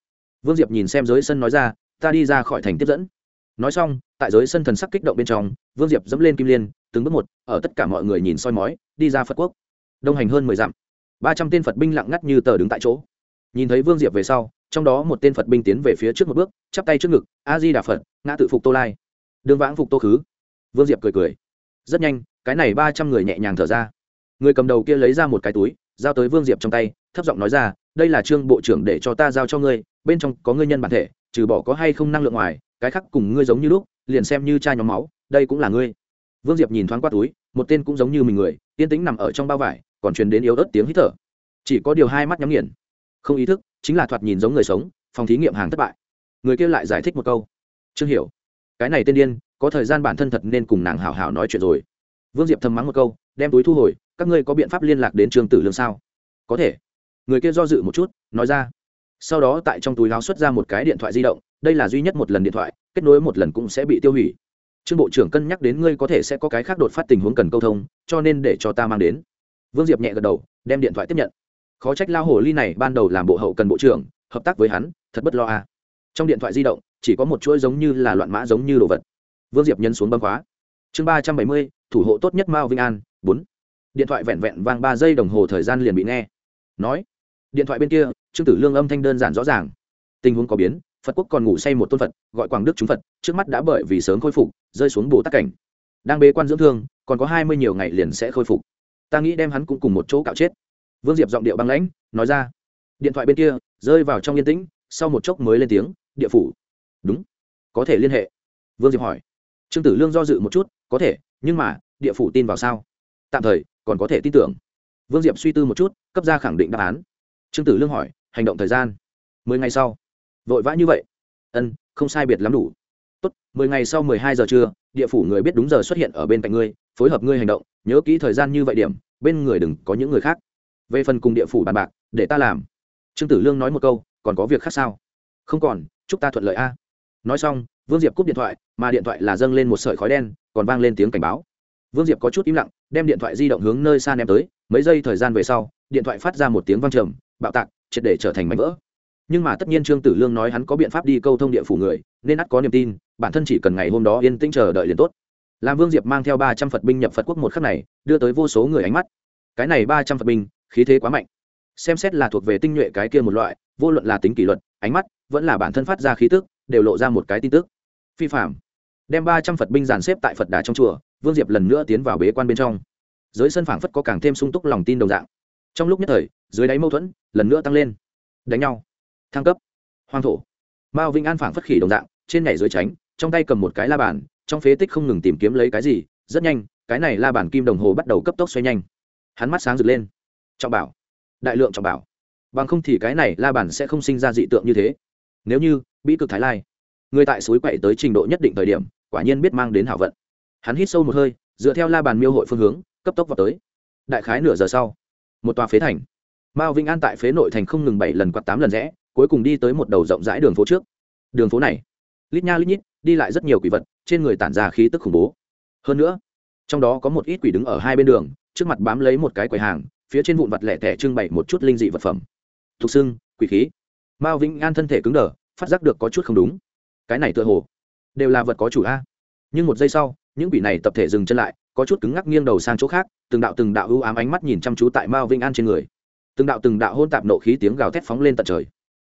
Vương diệp nhìn xem giới sân nói ra, ta đi ra khỏi thành tiếp dẫn nói xong, tại giới sân thần sắc kích động bên trong, vương diệp dẫm lên kim liên, từng bước một, ở tất cả mọi người nhìn soi mói, đi ra phật quốc. Đông hành hơn mười dặm. Ba trăm tên phật binh lặng ngắt như tờ đứng tại chỗ. Nhìn thấy vương diệp về sau, trong đó một tên phật binh tiến về phía trước một bước, chắp tay trước ngực a di đà phật, ngã tự phục tô lai. Đương vãng phục tô khứ. Vương diệp cười cười. Rất nhanh, cái này ba trăm người nhẹ nhàng thở ra. Người cầm đầu kia lấy ra một cái túi, giao tới vương diệp trong tay, thấp giọng nói ra, đây là trương bộ trưởng để cho ta giao cho ngươi, bên trong có ngươi nhân bản thể trừ bỏ có hay không năng lượng ngoài, cái khác cùng ngươi giống như lúc, liền xem như cha nhóm máu, đây cũng là ngươi. Vương diệp nhìn thoáng qua túi, một tên cũng giống như mình người, yên tĩnh nằm ở trong bao vải, còn truyền đến yếu ớt tiếng hít thở. Chỉ có điều hai mắt nhắm nghiền. Không ý thức, chính là thoạt nhìn giống người sống, phòng thí nghiệm hàng thất bại. Người kia lại giải thích một câu. Chương hiểu, cái này tên điên, có thời gian bản thân thật nên cùng nàng hảo hảo nói chuyện rồi. Vương diệp thầm mắng một câu, đem túi thu hồi, các ngươi có biện pháp liên lạc đến Trường tử lương sao? Có thể. Người kia do dự một chút, nói ra sau đó tại trong túi láo xuất ra một cái điện thoại di động, đây là duy nhất một lần điện thoại, kết nối một lần cũng sẽ bị tiêu hủy. Trương bộ trưởng cân nhắc đến ngươi có thể sẽ có cái khác đột phát tình huống cần câu thông, cho nên để cho ta mang đến. Vương diệp nhẹ gật đầu, đem điện thoại tiếp nhận. Khó trách lao hồ ly này ban đầu làm bộ hậu cần bộ trưởng, hợp tác với hắn, thật bất lo à. trong điện thoại di động, chỉ có một chuỗi giống như là loạn mã giống như đồ vật. Vương diệp nhân xuống bấm khóa. Chương ba trăm bảy mươi, thủ hộ tốt nhất mao vinh an, bốn. Điện thoại vẹn vẹn vang ba giây đồng hồ thời gian liền bị nghe. Nói. Điện thoại bên kia trương tử lương âm thanh đơn giản rõ ràng. Tình huống có biến, phật quốc còn ngủ say một tôn phật, gọi quảng đức chúng phật, trước mắt đã bởi vì sớm khôi phục, rơi xuống bồ tắc cảnh. Đang bế quan dưỡng thương, còn có hai mươi nhiều ngày liền sẽ khôi phục. Ta nghĩ đem hắn cũng cùng một chỗ cạo chết. Vương diệp giọng điệu băng lãnh, nói ra. Điện thoại bên kia, rơi vào trong yên tĩnh, sau một chốc mới lên tiếng, địa phủ. Đúng, có thể liên hệ. Vương diệp hỏi. Trương tử lương do dự một chút, có thể, nhưng mà, địa phủ tin vào sao? Tạm thời, còn có thể tin tưởng. Vương diệp suy tư một chút, cấp ra khẳng định đáp án. Trương tử lương hỏi hành động thời gian. Mười ngày sau. Vội vã như vậy. Ân, không sai biệt lắm đủ. Tốt, mười ngày sau mười hai giờ trưa, địa phủ người biết đúng giờ xuất hiện ở bên cạnh ngươi, phối hợp ngươi hành động, nhớ kỹ thời gian như vậy điểm, bên người đừng có những người khác. Về phần cùng địa phủ bàn bạc, để ta làm. Trương tử lương nói một câu, còn có việc khác sao? Không còn, chúc ta thuận lợi a. Nói xong, vương diệp cúp điện thoại, mà điện thoại là dâng lên một sợi khói đen, còn vang lên tiếng cảnh báo. Vương diệp có chút im lặng, đem điện thoại di động hướng nơi xa ném tới, mấy giây thời gian về sau, điện thoại phát ra một tiếng vang trầm, bạo tạc triệt để trở thành mảnh vỡ. Nhưng mà tất nhiên trương tử lương nói hắn có biện pháp đi câu thông địa phủ người, nên ắt có niềm tin, bản thân chỉ cần ngày hôm đó yên tĩnh chờ đợi liền tốt. Làm vương diệp mang theo ba trăm phật binh nhập phật quốc một khắc này, đưa tới vô số người ánh mắt. Cái này ba trăm phật binh, khí thế quá mạnh. Xem xét là thuộc về tinh nhuệ cái kia một loại, vô luận là tính kỷ luật, ánh mắt, vẫn là bản thân phát ra khí tức, đều lộ ra một cái tin tức. Phi phạm. Đem ba trăm phật binh dàn xếp tại phật đà trong chùa, vương diệp lần nữa tiến vào bế quan bên trong. Dưới sân phảng phất có càng thêm sung túc lòng tin đồng dạng. Trong lúc nhất thời dưới đáy mâu thuẫn, lần nữa tăng lên. Đánh nhau. Thăng cấp. Hoang thổ. Mao vĩnh an phảng phất khỉ đồng dạng, trên nhảy dưới tránh, trong tay cầm một cái la bàn, trong phế tích không ngừng tìm kiếm lấy cái gì, rất nhanh, cái này la bàn kim đồng hồ bắt đầu cấp tốc xoay nhanh. Hắn mắt sáng rực lên. Trọng bảo. Đại lượng trọng bảo. Bằng không thì cái này la bàn sẽ không sinh ra dị tượng như thế. Nếu như bị cực thái lai, người tại suối quậy tới trình độ nhất định thời điểm, quả nhiên biết mang đến hảo vận. Hắn hít sâu một hơi, dựa theo la bàn miêu hội phương hướng, cấp tốc vào tới. Đại khái nửa giờ sau, một tòa phế thành mao vĩnh an tại phế nội thành không ngừng bảy lần quạt tám lần rẽ, cuối cùng đi tới một đầu rộng rãi đường phố trước. Đường phố này, lít nha lít nhít, đi lại rất nhiều quỷ vật, trên người tản ra khí tức khủng bố. Hơn nữa, trong đó có một ít quỷ đứng ở hai bên đường, trước mặt bám lấy một cái quầy hàng, phía trên vụn vặt lẻ tẻ trưng bày một chút linh dị vật phẩm. Thục xưng quỷ khí. Mao vĩnh an thân thể cứng đờ, phát giác được có chút không đúng. Cái này tựa hồ, đều là vật có chủ a. Nhưng một giây sau, những quỷ này tập thể dừng chân lại, có chút cứng ngắc nghiêng đầu sang chỗ khác, từng đạo từng đạo ưu ám ánh mắt nhìn chăm chú tại mao vĩnh an trên người từng đạo từng đạo hôn tạp nộ khí tiếng gào thét phóng lên tận trời.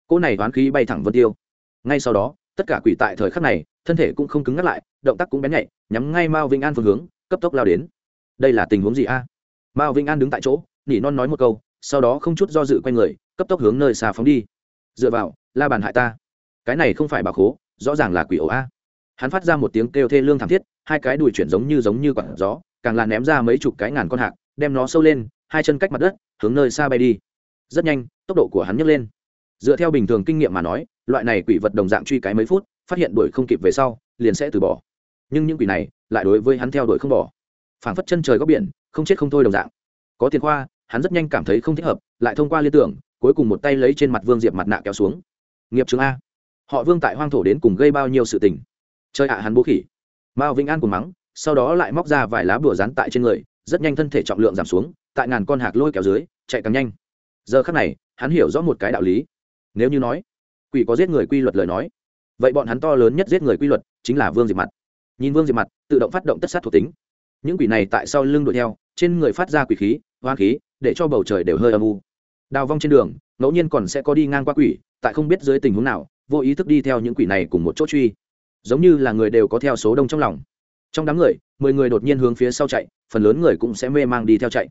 Cỗ này đoán khí bay thẳng vân tiêu. Ngay sau đó, tất cả quỷ tại thời khắc này, thân thể cũng không cứng ngắc lại, động tác cũng bén nhạy, nhắm ngay mao vĩnh an phương hướng, cấp tốc lao đến. Đây là tình huống gì a? Mao vĩnh an đứng tại chỗ, nỉ non nói một câu, sau đó không chút do dự quay người, cấp tốc hướng nơi xa phóng đi. Dựa vào, la bàn hại ta. Cái này không phải bà khố, rõ ràng là quỷ ổ a. Hắn phát ra một tiếng kêu thê lương thảm thiết, hai cái đùi chuyển giống như giống như quặn gió, càng là ném ra mấy chục cái ngàn con hạc, đem nó sâu lên hai chân cách mặt đất, hướng nơi xa bay đi. Rất nhanh, tốc độ của hắn nhấc lên. Dựa theo bình thường kinh nghiệm mà nói, loại này quỷ vật đồng dạng truy cái mấy phút, phát hiện đuổi không kịp về sau, liền sẽ từ bỏ. Nhưng những quỷ này lại đối với hắn theo đuổi không bỏ. Phảng phất chân trời góc biển, không chết không thôi đồng dạng. Có tiền khoa, hắn rất nhanh cảm thấy không thích hợp, lại thông qua liên tưởng, cuối cùng một tay lấy trên mặt vương diệp mặt nạ kéo xuống. Nghiệp chứng a. Họ vương tại hoang thổ đến cùng gây bao nhiêu sự tình? Chơi ạ, hắn bố khỉ. Mao vĩnh an cùng mắng, sau đó lại móc ra vài lá bùa rán tại trên người, rất nhanh thân thể trọng lượng giảm xuống tại ngàn con hạc lôi kéo dưới, chạy càng nhanh. Giờ khắc này, hắn hiểu rõ một cái đạo lý. Nếu như nói, quỷ có giết người quy luật lời nói, vậy bọn hắn to lớn nhất giết người quy luật chính là vương diệp mặt. Nhìn vương diệp mặt, tự động phát động tất sát thuộc tính. Những quỷ này tại sau lưng đuổi theo, trên người phát ra quỷ khí hoa khí, để cho bầu trời đều hơi âm u. Đào vong trên đường, ngẫu nhiên còn sẽ có đi ngang qua quỷ, tại không biết dưới tình huống nào, vô ý thức đi theo những quỷ này cùng một chỗ truy. Giống như là người đều có theo số đông trong lòng. Trong đám người, mười người đột nhiên hướng phía sau chạy, phần lớn người cũng sẽ mê mang đi theo chạy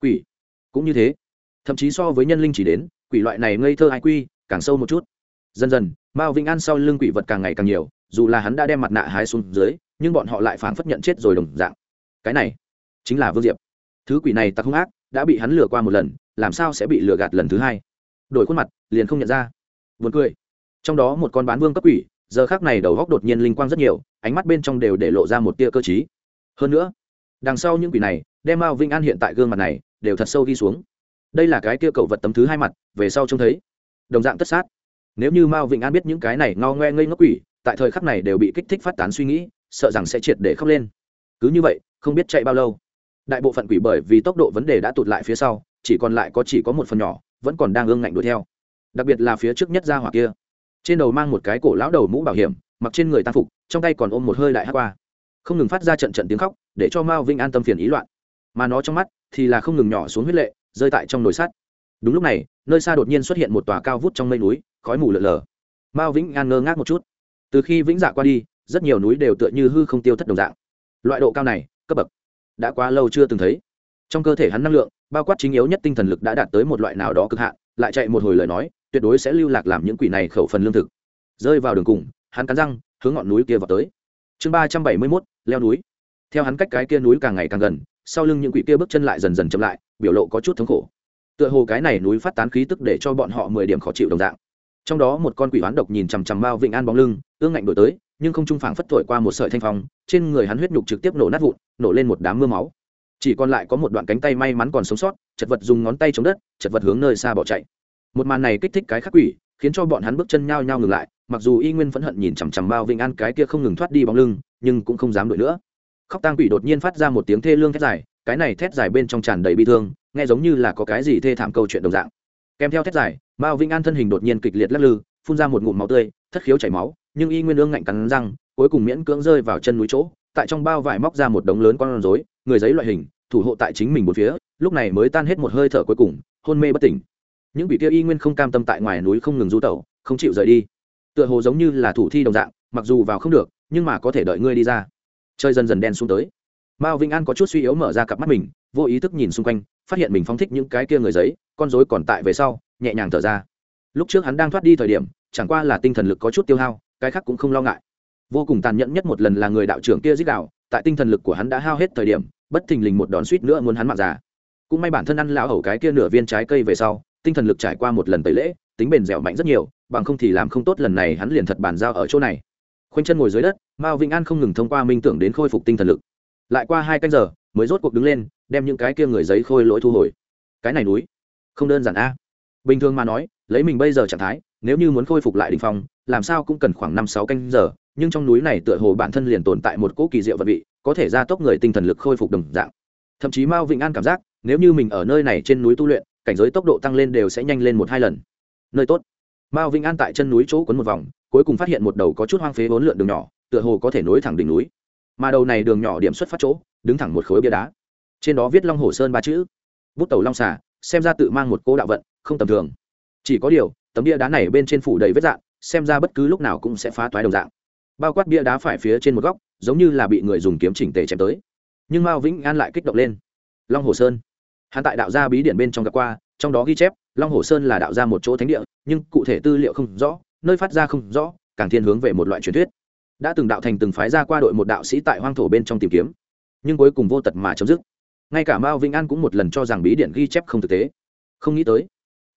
quỷ. Cũng như thế, thậm chí so với nhân linh chỉ đến, quỷ loại này ngây thơ ai quy, càng sâu một chút. Dần dần, mao vĩnh an sau lưng quỷ vật càng ngày càng nhiều, dù là hắn đã đem mặt nạ hái xuống dưới, nhưng bọn họ lại phán phất nhận chết rồi đồng dạng. Cái này, chính là vương diệp. Thứ quỷ này tặc hung ác, đã bị hắn lừa qua một lần, làm sao sẽ bị lừa gạt lần thứ hai? Đổi khuôn mặt, liền không nhận ra. Vượt cười. Trong đó một con bán vương cấp quỷ, giờ khác này đầu góc đột nhiên linh quang rất nhiều, ánh mắt bên trong đều để lộ ra một tia cơ t hơn nữa đằng sau những quỷ này, đem mao vinh an hiện tại gương mặt này đều thật sâu đi xuống. Đây là cái kia cậu vật tấm thứ hai mặt, về sau trông thấy. Đồng dạng tất sát. Nếu như mao Vinh an biết những cái này ngao ngoe ngây ngốc quỷ, tại thời khắc này đều bị kích thích phát tán suy nghĩ, sợ rằng sẽ triệt để khóc lên. Cứ như vậy, không biết chạy bao lâu. Đại bộ phận quỷ bởi vì tốc độ vấn đề đã tụt lại phía sau, chỉ còn lại có chỉ có một phần nhỏ, vẫn còn đang ương ngạnh đuổi theo. Đặc biệt là phía trước nhất ra hỏa kia. Trên đầu mang một cái cổ lão đầu mũ bảo hiểm, mặc trên người tăng phục, trong tay còn ôm một hơi đại hát qua. Không ngừng phát ra trận trận tiếng khóc để cho mao vinh an tâm phiền ý loạn. Mà nó trong mắt thì là không ngừng nhỏ xuống huyết lệ, rơi tại trong nồi sắt. Đúng lúc này, nơi xa đột nhiên xuất hiện một tòa cao vút trong mây núi, khói mù lợn lờ mao vĩnh an ngơ ngác một chút. Từ khi vĩnh dạ qua đi, rất nhiều núi đều tựa như hư không tiêu thất đồng dạng. Loại độ cao này, cấp bậc đã quá lâu chưa từng thấy. Trong cơ thể hắn năng lượng, bao quát chính yếu nhất tinh thần lực đã đạt tới một loại nào đó cực hạn, lại chạy một hồi lời nói, tuyệt đối sẽ lưu lạc làm những quỷ này khẩu phần lương thực. Rơi vào đường cùng, hắn cắn răng, hướng ngọn núi kia vào tới. Chương ba trăm bảy mươi mốt, leo núi theo hắn cách cái kia núi càng ngày càng gần, sau lưng những quỷ kia bước chân lại dần dần chậm lại, biểu lộ có chút thống khổ. Tựa hồ cái này núi phát tán khí tức để cho bọn họ mười điểm khó chịu đồng dạng. Trong đó một con quỷ hoán độc nhìn chằm chằm bao vịnh an bóng lưng, ương ngạnh đổi tới, nhưng không trung phảng phất thổi qua một sợi thanh phong, trên người hắn huyết nhục trực tiếp nổ nát vụn, nổ lên một đám mưa máu. Chỉ còn lại có một đoạn cánh tay may mắn còn sống sót, chật vật dùng ngón tay chống đất, chật vật hướng nơi xa bỏ chạy. Một màn này kích thích cái khắc quỷ, khiến cho bọn hắn bước chân nhao nhao ngừng lại, mặc dù y nguyên phẫn hận nhìn chằm chằm bao vịnh an cái kia không ngừng thoát đi bóng lưng, nhưng cũng không dám đuổi nữa khóc tang quỷ đột nhiên phát ra một tiếng thê lương thét dài, cái này thét dài bên trong tràn đầy bi thương, nghe giống như là có cái gì thê thảm câu chuyện đồng dạng. Kèm theo thét dài, mao vĩnh an thân hình đột nhiên kịch liệt lắc lư, phun ra một ngụm máu tươi, thất khiếu chảy máu, nhưng y nguyên ương ngạnh cắn răng, cuối cùng miễn cưỡng rơi vào chân núi chỗ, tại trong bao vải móc ra một đống lớn con rối, người giấy loại hình, thủ hộ tại chính mình một phía, lúc này mới tan hết một hơi thở cuối cùng, hôn mê bất tỉnh. Những vị kia y nguyên không cam tâm tại ngoài núi không ngừng du tẩu, không chịu rời đi. Tựa hồ giống như là thủ thi đồng dạng, mặc dù vào không được, nhưng mà có thể đợi ngươi đi ra chơi dần dần đen xuống tới. Mao vĩnh an có chút suy yếu mở ra cặp mắt mình, vô ý thức nhìn xung quanh, phát hiện mình phóng thích những cái kia người giấy, con dối còn tại về sau, nhẹ nhàng thở ra. Lúc trước hắn đang thoát đi thời điểm, chẳng qua là tinh thần lực có chút tiêu hao, cái khác cũng không lo ngại. Vô cùng tàn nhẫn nhất một lần là người đạo trưởng kia giết đạo, tại tinh thần lực của hắn đã hao hết thời điểm, bất thình lình một đòn suýt nữa muốn hắn mạng già. Cũng may bản thân ăn lão hầu cái kia nửa viên trái cây về sau, tinh thần lực trải qua một lần tẩy lễ, tính bền dẻo mạnh rất nhiều, bằng không thì làm không tốt lần này hắn liền thật bàn giao ở chỗ này khoanh chân ngồi dưới đất, mao vĩnh an không ngừng thông qua minh tưởng đến khôi phục tinh thần lực. Lại qua hai canh giờ, mới rốt cuộc đứng lên, đem những cái kia người giấy khôi lỗi thu hồi. Cái này núi, không đơn giản a. Bình thường mà nói, lấy mình bây giờ trạng thái, nếu như muốn khôi phục lại đình phong, làm sao cũng cần khoảng năm sáu canh giờ, nhưng trong núi này tựa hồ bản thân liền tồn tại một cỗ kỳ diệu vật vị, có thể gia tốc người tinh thần lực khôi phục đồng dạng. Thậm chí mao vĩnh an cảm giác, nếu như mình ở nơi này trên núi tu luyện, cảnh giới tốc độ tăng lên đều sẽ nhanh lên một hai lần. Nơi tốt. Mao vĩnh an tại chân núi chỗ quấn một vòng cuối cùng phát hiện một đầu có chút hoang phế bốn lượn đường nhỏ, tựa hồ có thể nối thẳng đỉnh núi. Mà đầu này đường nhỏ điểm xuất phát chỗ, đứng thẳng một khối bia đá. Trên đó viết long hồ sơn ba chữ. Bút tàu long xà, xem ra tự mang một cô đạo vận, không tầm thường. Chỉ có điều, tấm bia đá này bên trên phủ đầy vết dạng, xem ra bất cứ lúc nào cũng sẽ phá toái đồng dạng. Bao quát bia đá phải phía trên một góc, giống như là bị người dùng kiếm chỉnh tề chém tới. Nhưng mao vĩnh an lại kích động lên. Long hồ sơn. Hắn tại đạo gia bí điển bên trong gặp qua, trong đó ghi chép, long hồ sơn là đạo gia một chỗ thánh địa, nhưng cụ thể tư liệu không rõ nơi phát ra không rõ, càng thiên hướng về một loại truyền thuyết. Đã từng đạo thành từng phái ra qua đội một đạo sĩ tại hoang thổ bên trong tìm kiếm, nhưng cuối cùng vô tật mà chấm dứt. Ngay cả mao vĩnh an cũng một lần cho rằng bí điển ghi chép không thực tế. Không nghĩ tới,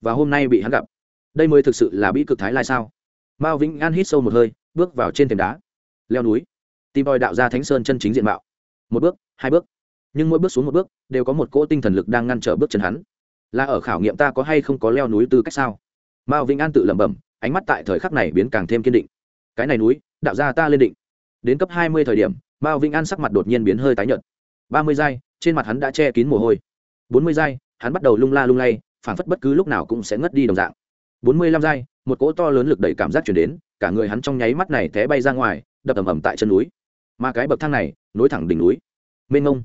và hôm nay bị hắn gặp. Đây mới thực sự là bí cực thái lai sao? Mao vĩnh an hít sâu một hơi, bước vào trên thềm đá, leo núi, tìm tòi đạo ra thánh sơn chân chính diện mạo. Một bước, hai bước. Nhưng mỗi bước xuống một bước, đều có một cỗ tinh thần lực đang ngăn trở bước chân hắn. Là ở khảo nghiệm ta có hay không có leo núi tư cách sao? Mao vĩnh an tự lẩm bẩm ánh mắt tại thời khắc này biến càng thêm kiên định. Cái này núi đạo ra ta lên định. Đến cấp hai mươi thời điểm mao vĩnh an sắc mặt đột nhiên biến hơi tái nhợt. Ba mươi giây, trên mặt hắn đã che kín mồ hôi. Bốn mươi giây, hắn bắt đầu lung la lung lay phản phất bất cứ lúc nào cũng sẽ ngất đi đồng dạng. Bốn mươi lăm giây, một cỗ to lớn lực đẩy cảm giác chuyển đến cả người hắn trong nháy mắt này té bay ra ngoài đập ầm ầm tại chân núi. Mà cái bậc thang này nối thẳng đỉnh núi. Mênh ngông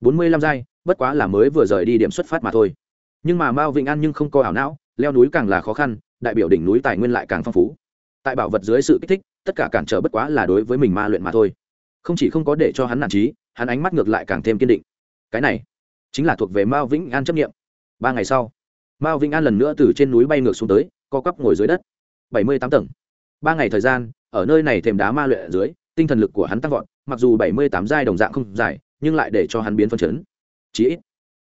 bốn mươi lăm giây, bất quá là mới vừa rời đi điểm xuất phát mà thôi. Nhưng mà mao vĩnh an nhưng không có ảo não leo núi càng là khó khăn đại biểu đỉnh núi tài nguyên lại càng phong phú. Tại bảo vật dưới sự kích thích, tất cả cản trở bất quá là đối với mình ma luyện mà thôi. Không chỉ không có để cho hắn nản trí, hắn ánh mắt ngược lại càng thêm kiên định. Cái này chính là thuộc về mao vĩnh an chấp nghiệm ba ngày sau, mao vĩnh an lần nữa từ trên núi bay ngược xuống tới, co cắp ngồi dưới đất. Bảy mươi tám tầng. Ba ngày thời gian, ở nơi này thềm đá ma luyện ở dưới, tinh thần lực của hắn tăng vọt, mặc dù bảy mươi tám giai đồng dạng không dài, nhưng lại để cho hắn biến phân chấn. Chí ít,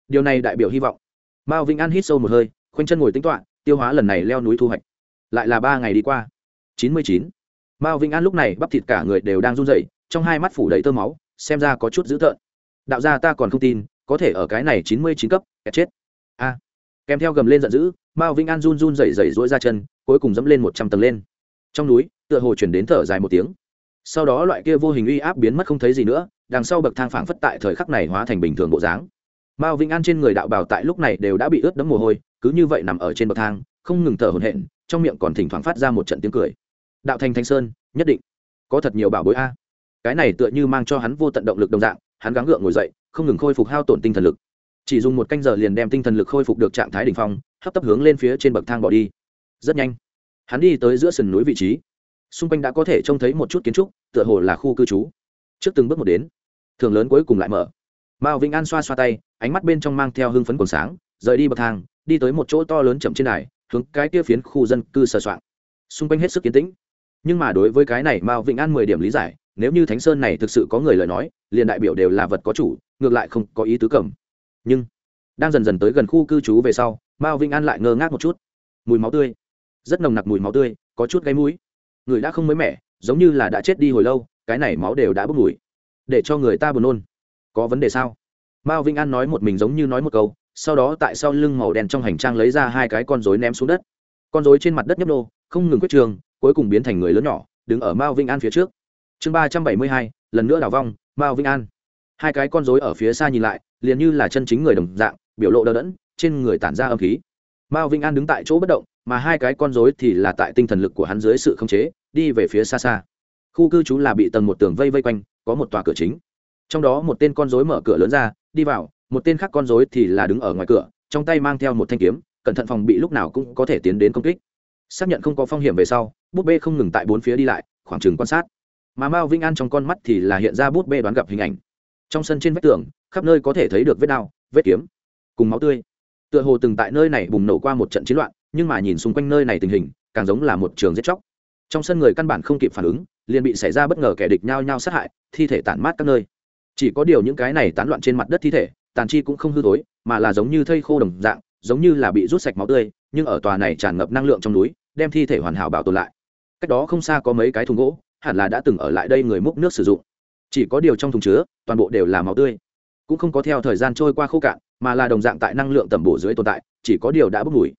điều này đại biểu hy vọng. Mao vĩnh an hít sâu một hơi, khoanh chân ngồi tính toạ tiêu hóa lần này leo núi thu hoạch. Lại là ba ngày đi qua. Chín mươi chín. Mao vĩnh an lúc này bắp thịt cả người đều đang run rẩy, trong hai mắt phủ đầy tơ máu, xem ra có chút dữ tợn. Đạo gia ta còn không tin, có thể ở cái này chín mươi chín cấp, kẹt chết. A. À. Kèm theo gầm lên giận dữ, mao vĩnh an run run rẩy rẩy rỗi ra chân, cuối cùng dẫm lên một trăm tầng lên. Trong núi, tựa hồ chuyển đến thở dài một tiếng. Sau đó loại kia vô hình uy áp biến mất không thấy gì nữa, đằng sau bậc thang phảng phất tại thời khắc này hóa thành bình thường bộ dáng. Mao vĩnh an trên người đạo bào tại lúc này đều đã bị ướt đẫm mồ hôi cứ như vậy nằm ở trên bậc thang, không ngừng thở hổn hển, trong miệng còn thỉnh thoảng phát ra một trận tiếng cười. Đạo thành thanh sơn, nhất định. Có thật nhiều bảo bối a. Cái này tựa như mang cho hắn vô tận động lực đồng dạng, hắn gắng gượng ngồi dậy, không ngừng khôi phục hao tổn tinh thần lực. Chỉ dùng một canh giờ liền đem tinh thần lực khôi phục được trạng thái đ ỉ n h phong, hấp tấp hướng lên phía trên bậc thang bỏ đi. Rất nhanh, hắn đi tới giữa sườn núi vị trí. Xung quanh đã có thể trông thấy một chút kiến trúc, tựa hồ là khu cư trú. Trước từng bước một đến, thường lớn cuối cùng lại mở. Mao vĩnh an xoa xoa tay, ánh mắt bên trong mang theo hưng phấn còn sáng, rời đi bậc thang đi tới một chỗ to lớn chậm trên đài, hướng cái kia phiến khu dân cư sờ soạn xung quanh hết sức kiến tĩnh. Nhưng mà đối với cái này mao vĩnh an mười điểm lý giải, nếu như thánh sơn này thực sự có người lời nói, liền đại biểu đều là vật có chủ, ngược lại không có ý tứ cầm. Nhưng, đang dần dần tới gần khu cư trú về sau, mao vĩnh an lại ngơ ngác một chút. Mùi máu tươi. Rất nồng nặc mùi máu tươi, có chút gáy mũi. Người đã không mới mẻ, giống như là đã chết đi hồi lâu, cái này máu đều đã bốc mùi. Để cho người ta buồn nôn. Có vấn đề sao? Mao vĩnh an nói một mình giống như nói một câu sau đó tại sau lưng màu đen trong hành trang lấy ra hai cái con rối ném xuống đất. Con rối trên mặt đất nhấp nô, không ngừng quyết trường, cuối cùng biến thành người lớn nhỏ, đứng ở mao vinh an phía trước. Chương ba trăm bảy mươi hai, lần nữa đào vong, mao vinh an. Hai cái con rối ở phía xa nhìn lại, liền như là chân chính người đồng dạng, biểu lộ đờ đẫn, trên người tản ra âm khí. Mao vinh an đứng tại chỗ bất động, mà hai cái con rối thì là tại tinh thần lực của hắn dưới sự khống chế, đi về phía xa xa. Khu cư trú là bị tầng một tường vây vây quanh, có một tòa cửa chính. Trong đó một tên con rối mở cửa lớn ra, đi vào một tên khác con rối thì là đứng ở ngoài cửa, trong tay mang theo một thanh kiếm, cẩn thận phòng bị lúc nào cũng có thể tiến đến công kích. Xác nhận không có phong hiểm về sau, búp bê không ngừng tại bốn phía đi lại, khoảng trừng quan sát. Mà mao Vinh an trong con mắt thì là hiện ra bút bê đoán gặp hình ảnh. Trong sân trên vách tường, khắp nơi có thể thấy được vết đao, vết kiếm, cùng máu tươi. Tựa hồ từng tại nơi này bùng nổ qua một trận chiến loạn, nhưng mà nhìn xung quanh nơi này tình hình, càng giống là một trường giết chóc. Trong sân người căn bản không kịp phản ứng, liền bị xảy ra bất ngờ kẻ địch nhao nhao sát hại, thi thể tản mát các nơi. Chỉ có điều những cái này tán loạn trên mặt đất thi thể tàn chi cũng không hư tối mà là giống như thây khô đồng dạng, giống như là bị rút sạch máu tươi, nhưng ở tòa này tràn ngập năng lượng trong núi, đem thi thể hoàn hảo bảo tồn lại. Cách đó không xa có mấy cái thùng gỗ, hẳn là đã từng ở lại đây người múc nước sử dụng. Chỉ có điều trong thùng chứa, toàn bộ đều là máu tươi. Cũng không có theo thời gian trôi qua khô cạn, mà là đồng dạng tại năng lượng tầm bổ dưới tồn tại, chỉ có điều đã bốc mùi.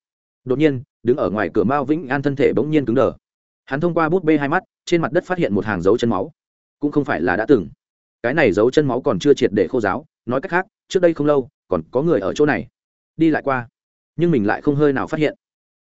Đột nhiên, đứng ở ngoài cửa mao vĩnh an thân thể bỗng nhiên cứng đờ. Hắn thông qua bút bê hai mắt, trên mặt đất phát hiện một hàng dấu chân máu. Cũng không phải là đã từng cái này dấu chân máu còn chưa triệt để khô giáo, nói cách khác, trước đây không lâu, còn có người ở chỗ này. Đi lại qua. Nhưng mình lại không hơi nào phát hiện.